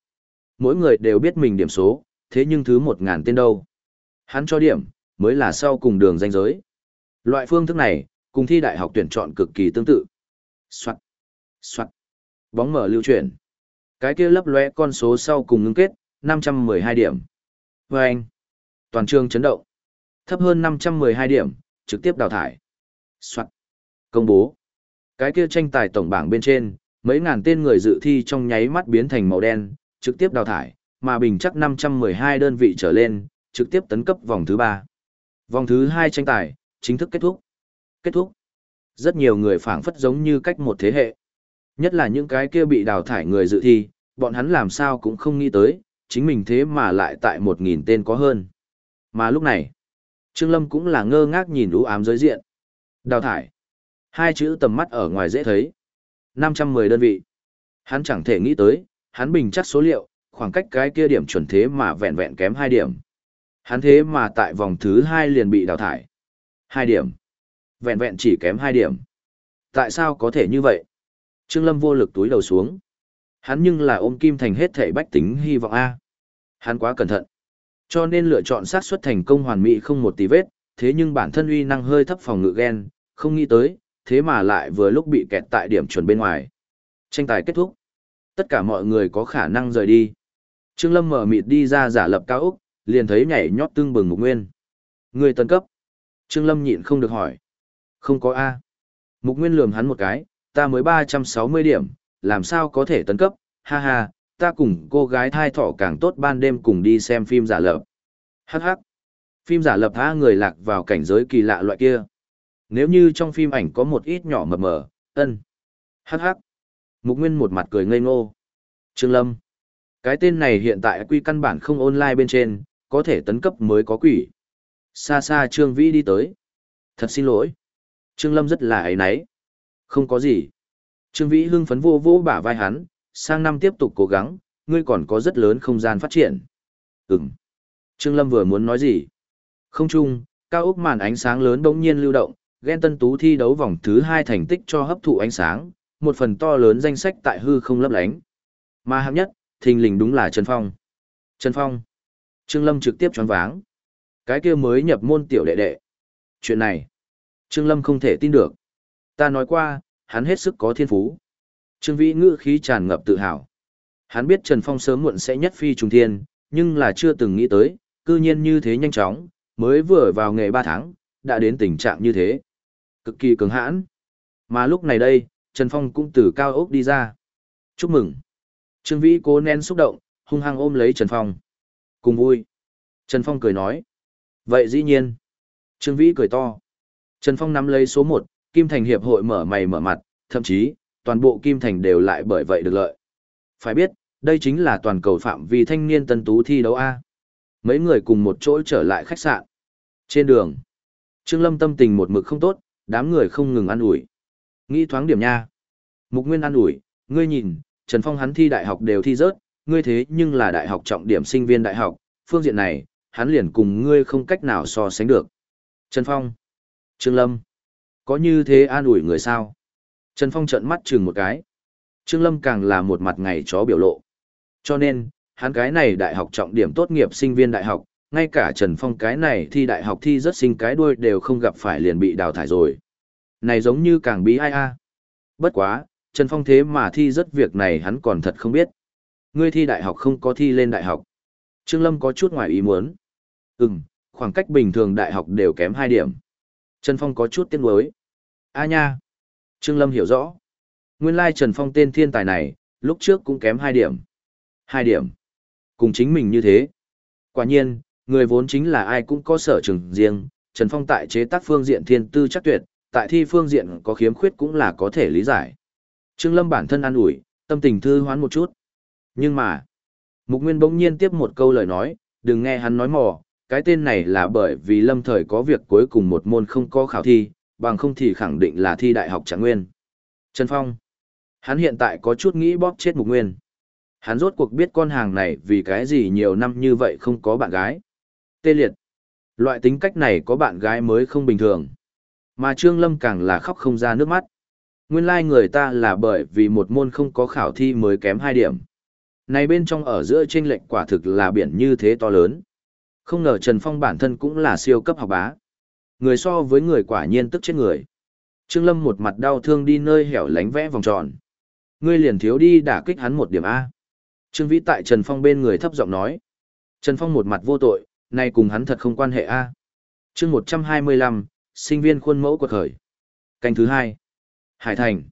Mỗi người đều biết mình điểm số, thế nhưng thứ một ngàn tên đâu. Hắn cho điểm, mới là sau cùng đường danh giới. Loại phương thức này, cùng thi đại học tuyển chọn cực kỳ tương tự. Soạn, soạn, bóng mở lưu chuyển. Cái kia lấp lóe con số sau cùng ngưng kết, 512 điểm. Và anh, toàn trường chấn động. Thấp hơn 512 điểm, trực tiếp đào thải. Soạn, công bố. Cái kia tranh tài tổng bảng bên trên, mấy ngàn tên người dự thi trong nháy mắt biến thành màu đen, trực tiếp đào thải, mà bình chắc 512 đơn vị trở lên, trực tiếp tấn cấp vòng thứ 3. Vòng thứ 2 tranh tài, chính thức kết thúc. Kết thúc. Rất nhiều người phảng phất giống như cách một thế hệ. Nhất là những cái kia bị đào thải người dự thi, bọn hắn làm sao cũng không nghĩ tới, chính mình thế mà lại tại 1.000 tên có hơn. Mà lúc này, Trương Lâm cũng là ngơ ngác nhìn ú ám giới diện. Đào thải. Hai chữ tầm mắt ở ngoài dễ thấy. 510 đơn vị. Hắn chẳng thể nghĩ tới, hắn bình chắc số liệu, khoảng cách cái kia điểm chuẩn thế mà vẹn vẹn kém 2 điểm. Hắn thế mà tại vòng thứ hai liền bị đào thải. hai điểm. Vẹn vẹn chỉ kém hai điểm. Tại sao có thể như vậy? Trương Lâm vô lực túi đầu xuống. Hắn nhưng là ôm kim thành hết thể bách tính hy vọng A. Hắn quá cẩn thận. Cho nên lựa chọn xác suất thành công hoàn mỹ không một tí vết, thế nhưng bản thân uy năng hơi thấp phòng ngự ghen, không nghĩ tới, thế mà lại vừa lúc bị kẹt tại điểm chuẩn bên ngoài. Tranh tài kết thúc. Tất cả mọi người có khả năng rời đi. Trương Lâm mở mịt đi ra giả lập cao Úc, liền thấy nhảy nhót tương bừng Mục Nguyên. Người tấn cấp. Trương Lâm nhịn không được hỏi. Không có A. Mục Nguyên lườm hắn một cái, ta mới 360 điểm, làm sao có thể tấn cấp, ha ha, ta cùng cô gái thai thỏ càng tốt ban đêm cùng đi xem phim giả lập. Hắc hắc. Phim giả lập tha người lạc vào cảnh giới kỳ lạ loại kia. Nếu như trong phim ảnh có một ít nhỏ mập mờ, ân. Hắc hắc. Mục Nguyên một mặt cười ngây ngô. Trương Lâm. Cái tên này hiện tại quy căn bản không online bên trên, có thể tấn cấp mới có quỷ. Xa xa Trương Vĩ đi tới. Thật xin lỗi. Trương Lâm rất là ấy náy. Không có gì. Trương Vĩ hưng phấn vô vô bả vai hắn, sang năm tiếp tục cố gắng, ngươi còn có rất lớn không gian phát triển. Ừm. Trương Lâm vừa muốn nói gì? Không chung, cao ốc màn ánh sáng lớn bỗng nhiên lưu động, ghen tân tú thi đấu vòng thứ hai thành tích cho hấp thụ ánh sáng, một phần to lớn danh sách tại hư không lấp lánh. Mà hạng nhất, thình lình đúng là Trần Phong. Trần Phong. Trương Lâm trực tiếp choáng váng. Cái kia mới nhập môn tiểu đệ đệ. Chuyện này, Trương Lâm không thể tin được. Ta nói qua, hắn hết sức có thiên phú. Trương Vĩ ngữ khí tràn ngập tự hào. Hắn biết Trần Phong sớm muộn sẽ nhất phi trùng thiên, nhưng là chưa từng nghĩ tới, cư nhiên như thế nhanh chóng, mới vừa vào nghề 3 tháng, đã đến tình trạng như thế. Cực kỳ cứng hãn. Mà lúc này đây, Trần Phong cũng từ cao ốc đi ra. Chúc mừng. Trương Vĩ cố nén xúc động, hung hăng ôm lấy Trần Phong. Cùng vui. Trần Phong cười nói. Vậy dĩ nhiên. Trương Vĩ cười to. Trần Phong nắm lấy số 1, Kim Thành Hiệp hội mở mày mở mặt, thậm chí, toàn bộ Kim Thành đều lại bởi vậy được lợi. Phải biết, đây chính là toàn cầu phạm vi thanh niên tân tú thi đấu A. Mấy người cùng một chỗ trở lại khách sạn. Trên đường, Trương Lâm tâm tình một mực không tốt, đám người không ngừng ăn ủi. Nghĩ thoáng điểm nha. Mục Nguyên ăn ủi, ngươi nhìn, Trần Phong hắn thi đại học đều thi rớt, ngươi thế nhưng là đại học trọng điểm sinh viên đại học, phương diện này, hắn liền cùng ngươi không cách nào so sánh được. Trần Phong, Trương Lâm, có như thế an ủi người sao? Trần Phong trợn mắt chừng một cái. Trương Lâm càng là một mặt ngày chó biểu lộ. Cho nên, hắn cái này đại học trọng điểm tốt nghiệp sinh viên đại học, ngay cả Trần Phong cái này thi đại học thi rất sinh cái đuôi đều không gặp phải liền bị đào thải rồi. Này giống như càng bí ai a. Bất quá, Trần Phong thế mà thi rất việc này hắn còn thật không biết. Ngươi thi đại học không có thi lên đại học. Trương Lâm có chút ngoài ý muốn. Ừm, khoảng cách bình thường đại học đều kém 2 điểm. Trần Phong có chút tiếc nuối. A nha. Trương Lâm hiểu rõ. Nguyên lai Trần Phong tên thiên tài này, lúc trước cũng kém 2 điểm. 2 điểm. Cùng chính mình như thế. Quả nhiên, người vốn chính là ai cũng có sở trường riêng, Trần Phong tại chế tác phương diện thiên tư chắc tuyệt, tại thi phương diện có khiếm khuyết cũng là có thể lý giải. Trương Lâm bản thân an ủi, tâm tình thư hoán một chút. Nhưng mà, Mục Nguyên bỗng nhiên tiếp một câu lời nói, đừng nghe hắn nói mò, cái tên này là bởi vì lâm thời có việc cuối cùng một môn không có khảo thi, bằng không thì khẳng định là thi đại học trạng nguyên. Trần Phong, hắn hiện tại có chút nghĩ bóp chết Mục Nguyên. Hắn rốt cuộc biết con hàng này vì cái gì nhiều năm như vậy không có bạn gái. Tê liệt. Loại tính cách này có bạn gái mới không bình thường. Mà Trương Lâm càng là khóc không ra nước mắt. Nguyên lai like người ta là bởi vì một môn không có khảo thi mới kém 2 điểm. Này bên trong ở giữa trên lệch quả thực là biển như thế to lớn. Không ngờ Trần Phong bản thân cũng là siêu cấp học bá. Người so với người quả nhiên tức chết người. Trương Lâm một mặt đau thương đi nơi hẻo lánh vẽ vòng tròn. Ngươi liền thiếu đi đả kích hắn một điểm A. Trương Vĩ tại Trần Phong bên người thấp giọng nói. Trần Phong một mặt vô tội, này cùng hắn thật không quan hệ A. chương 125, sinh viên khuôn mẫu quật khởi. Canh thứ hai. Hải Thành.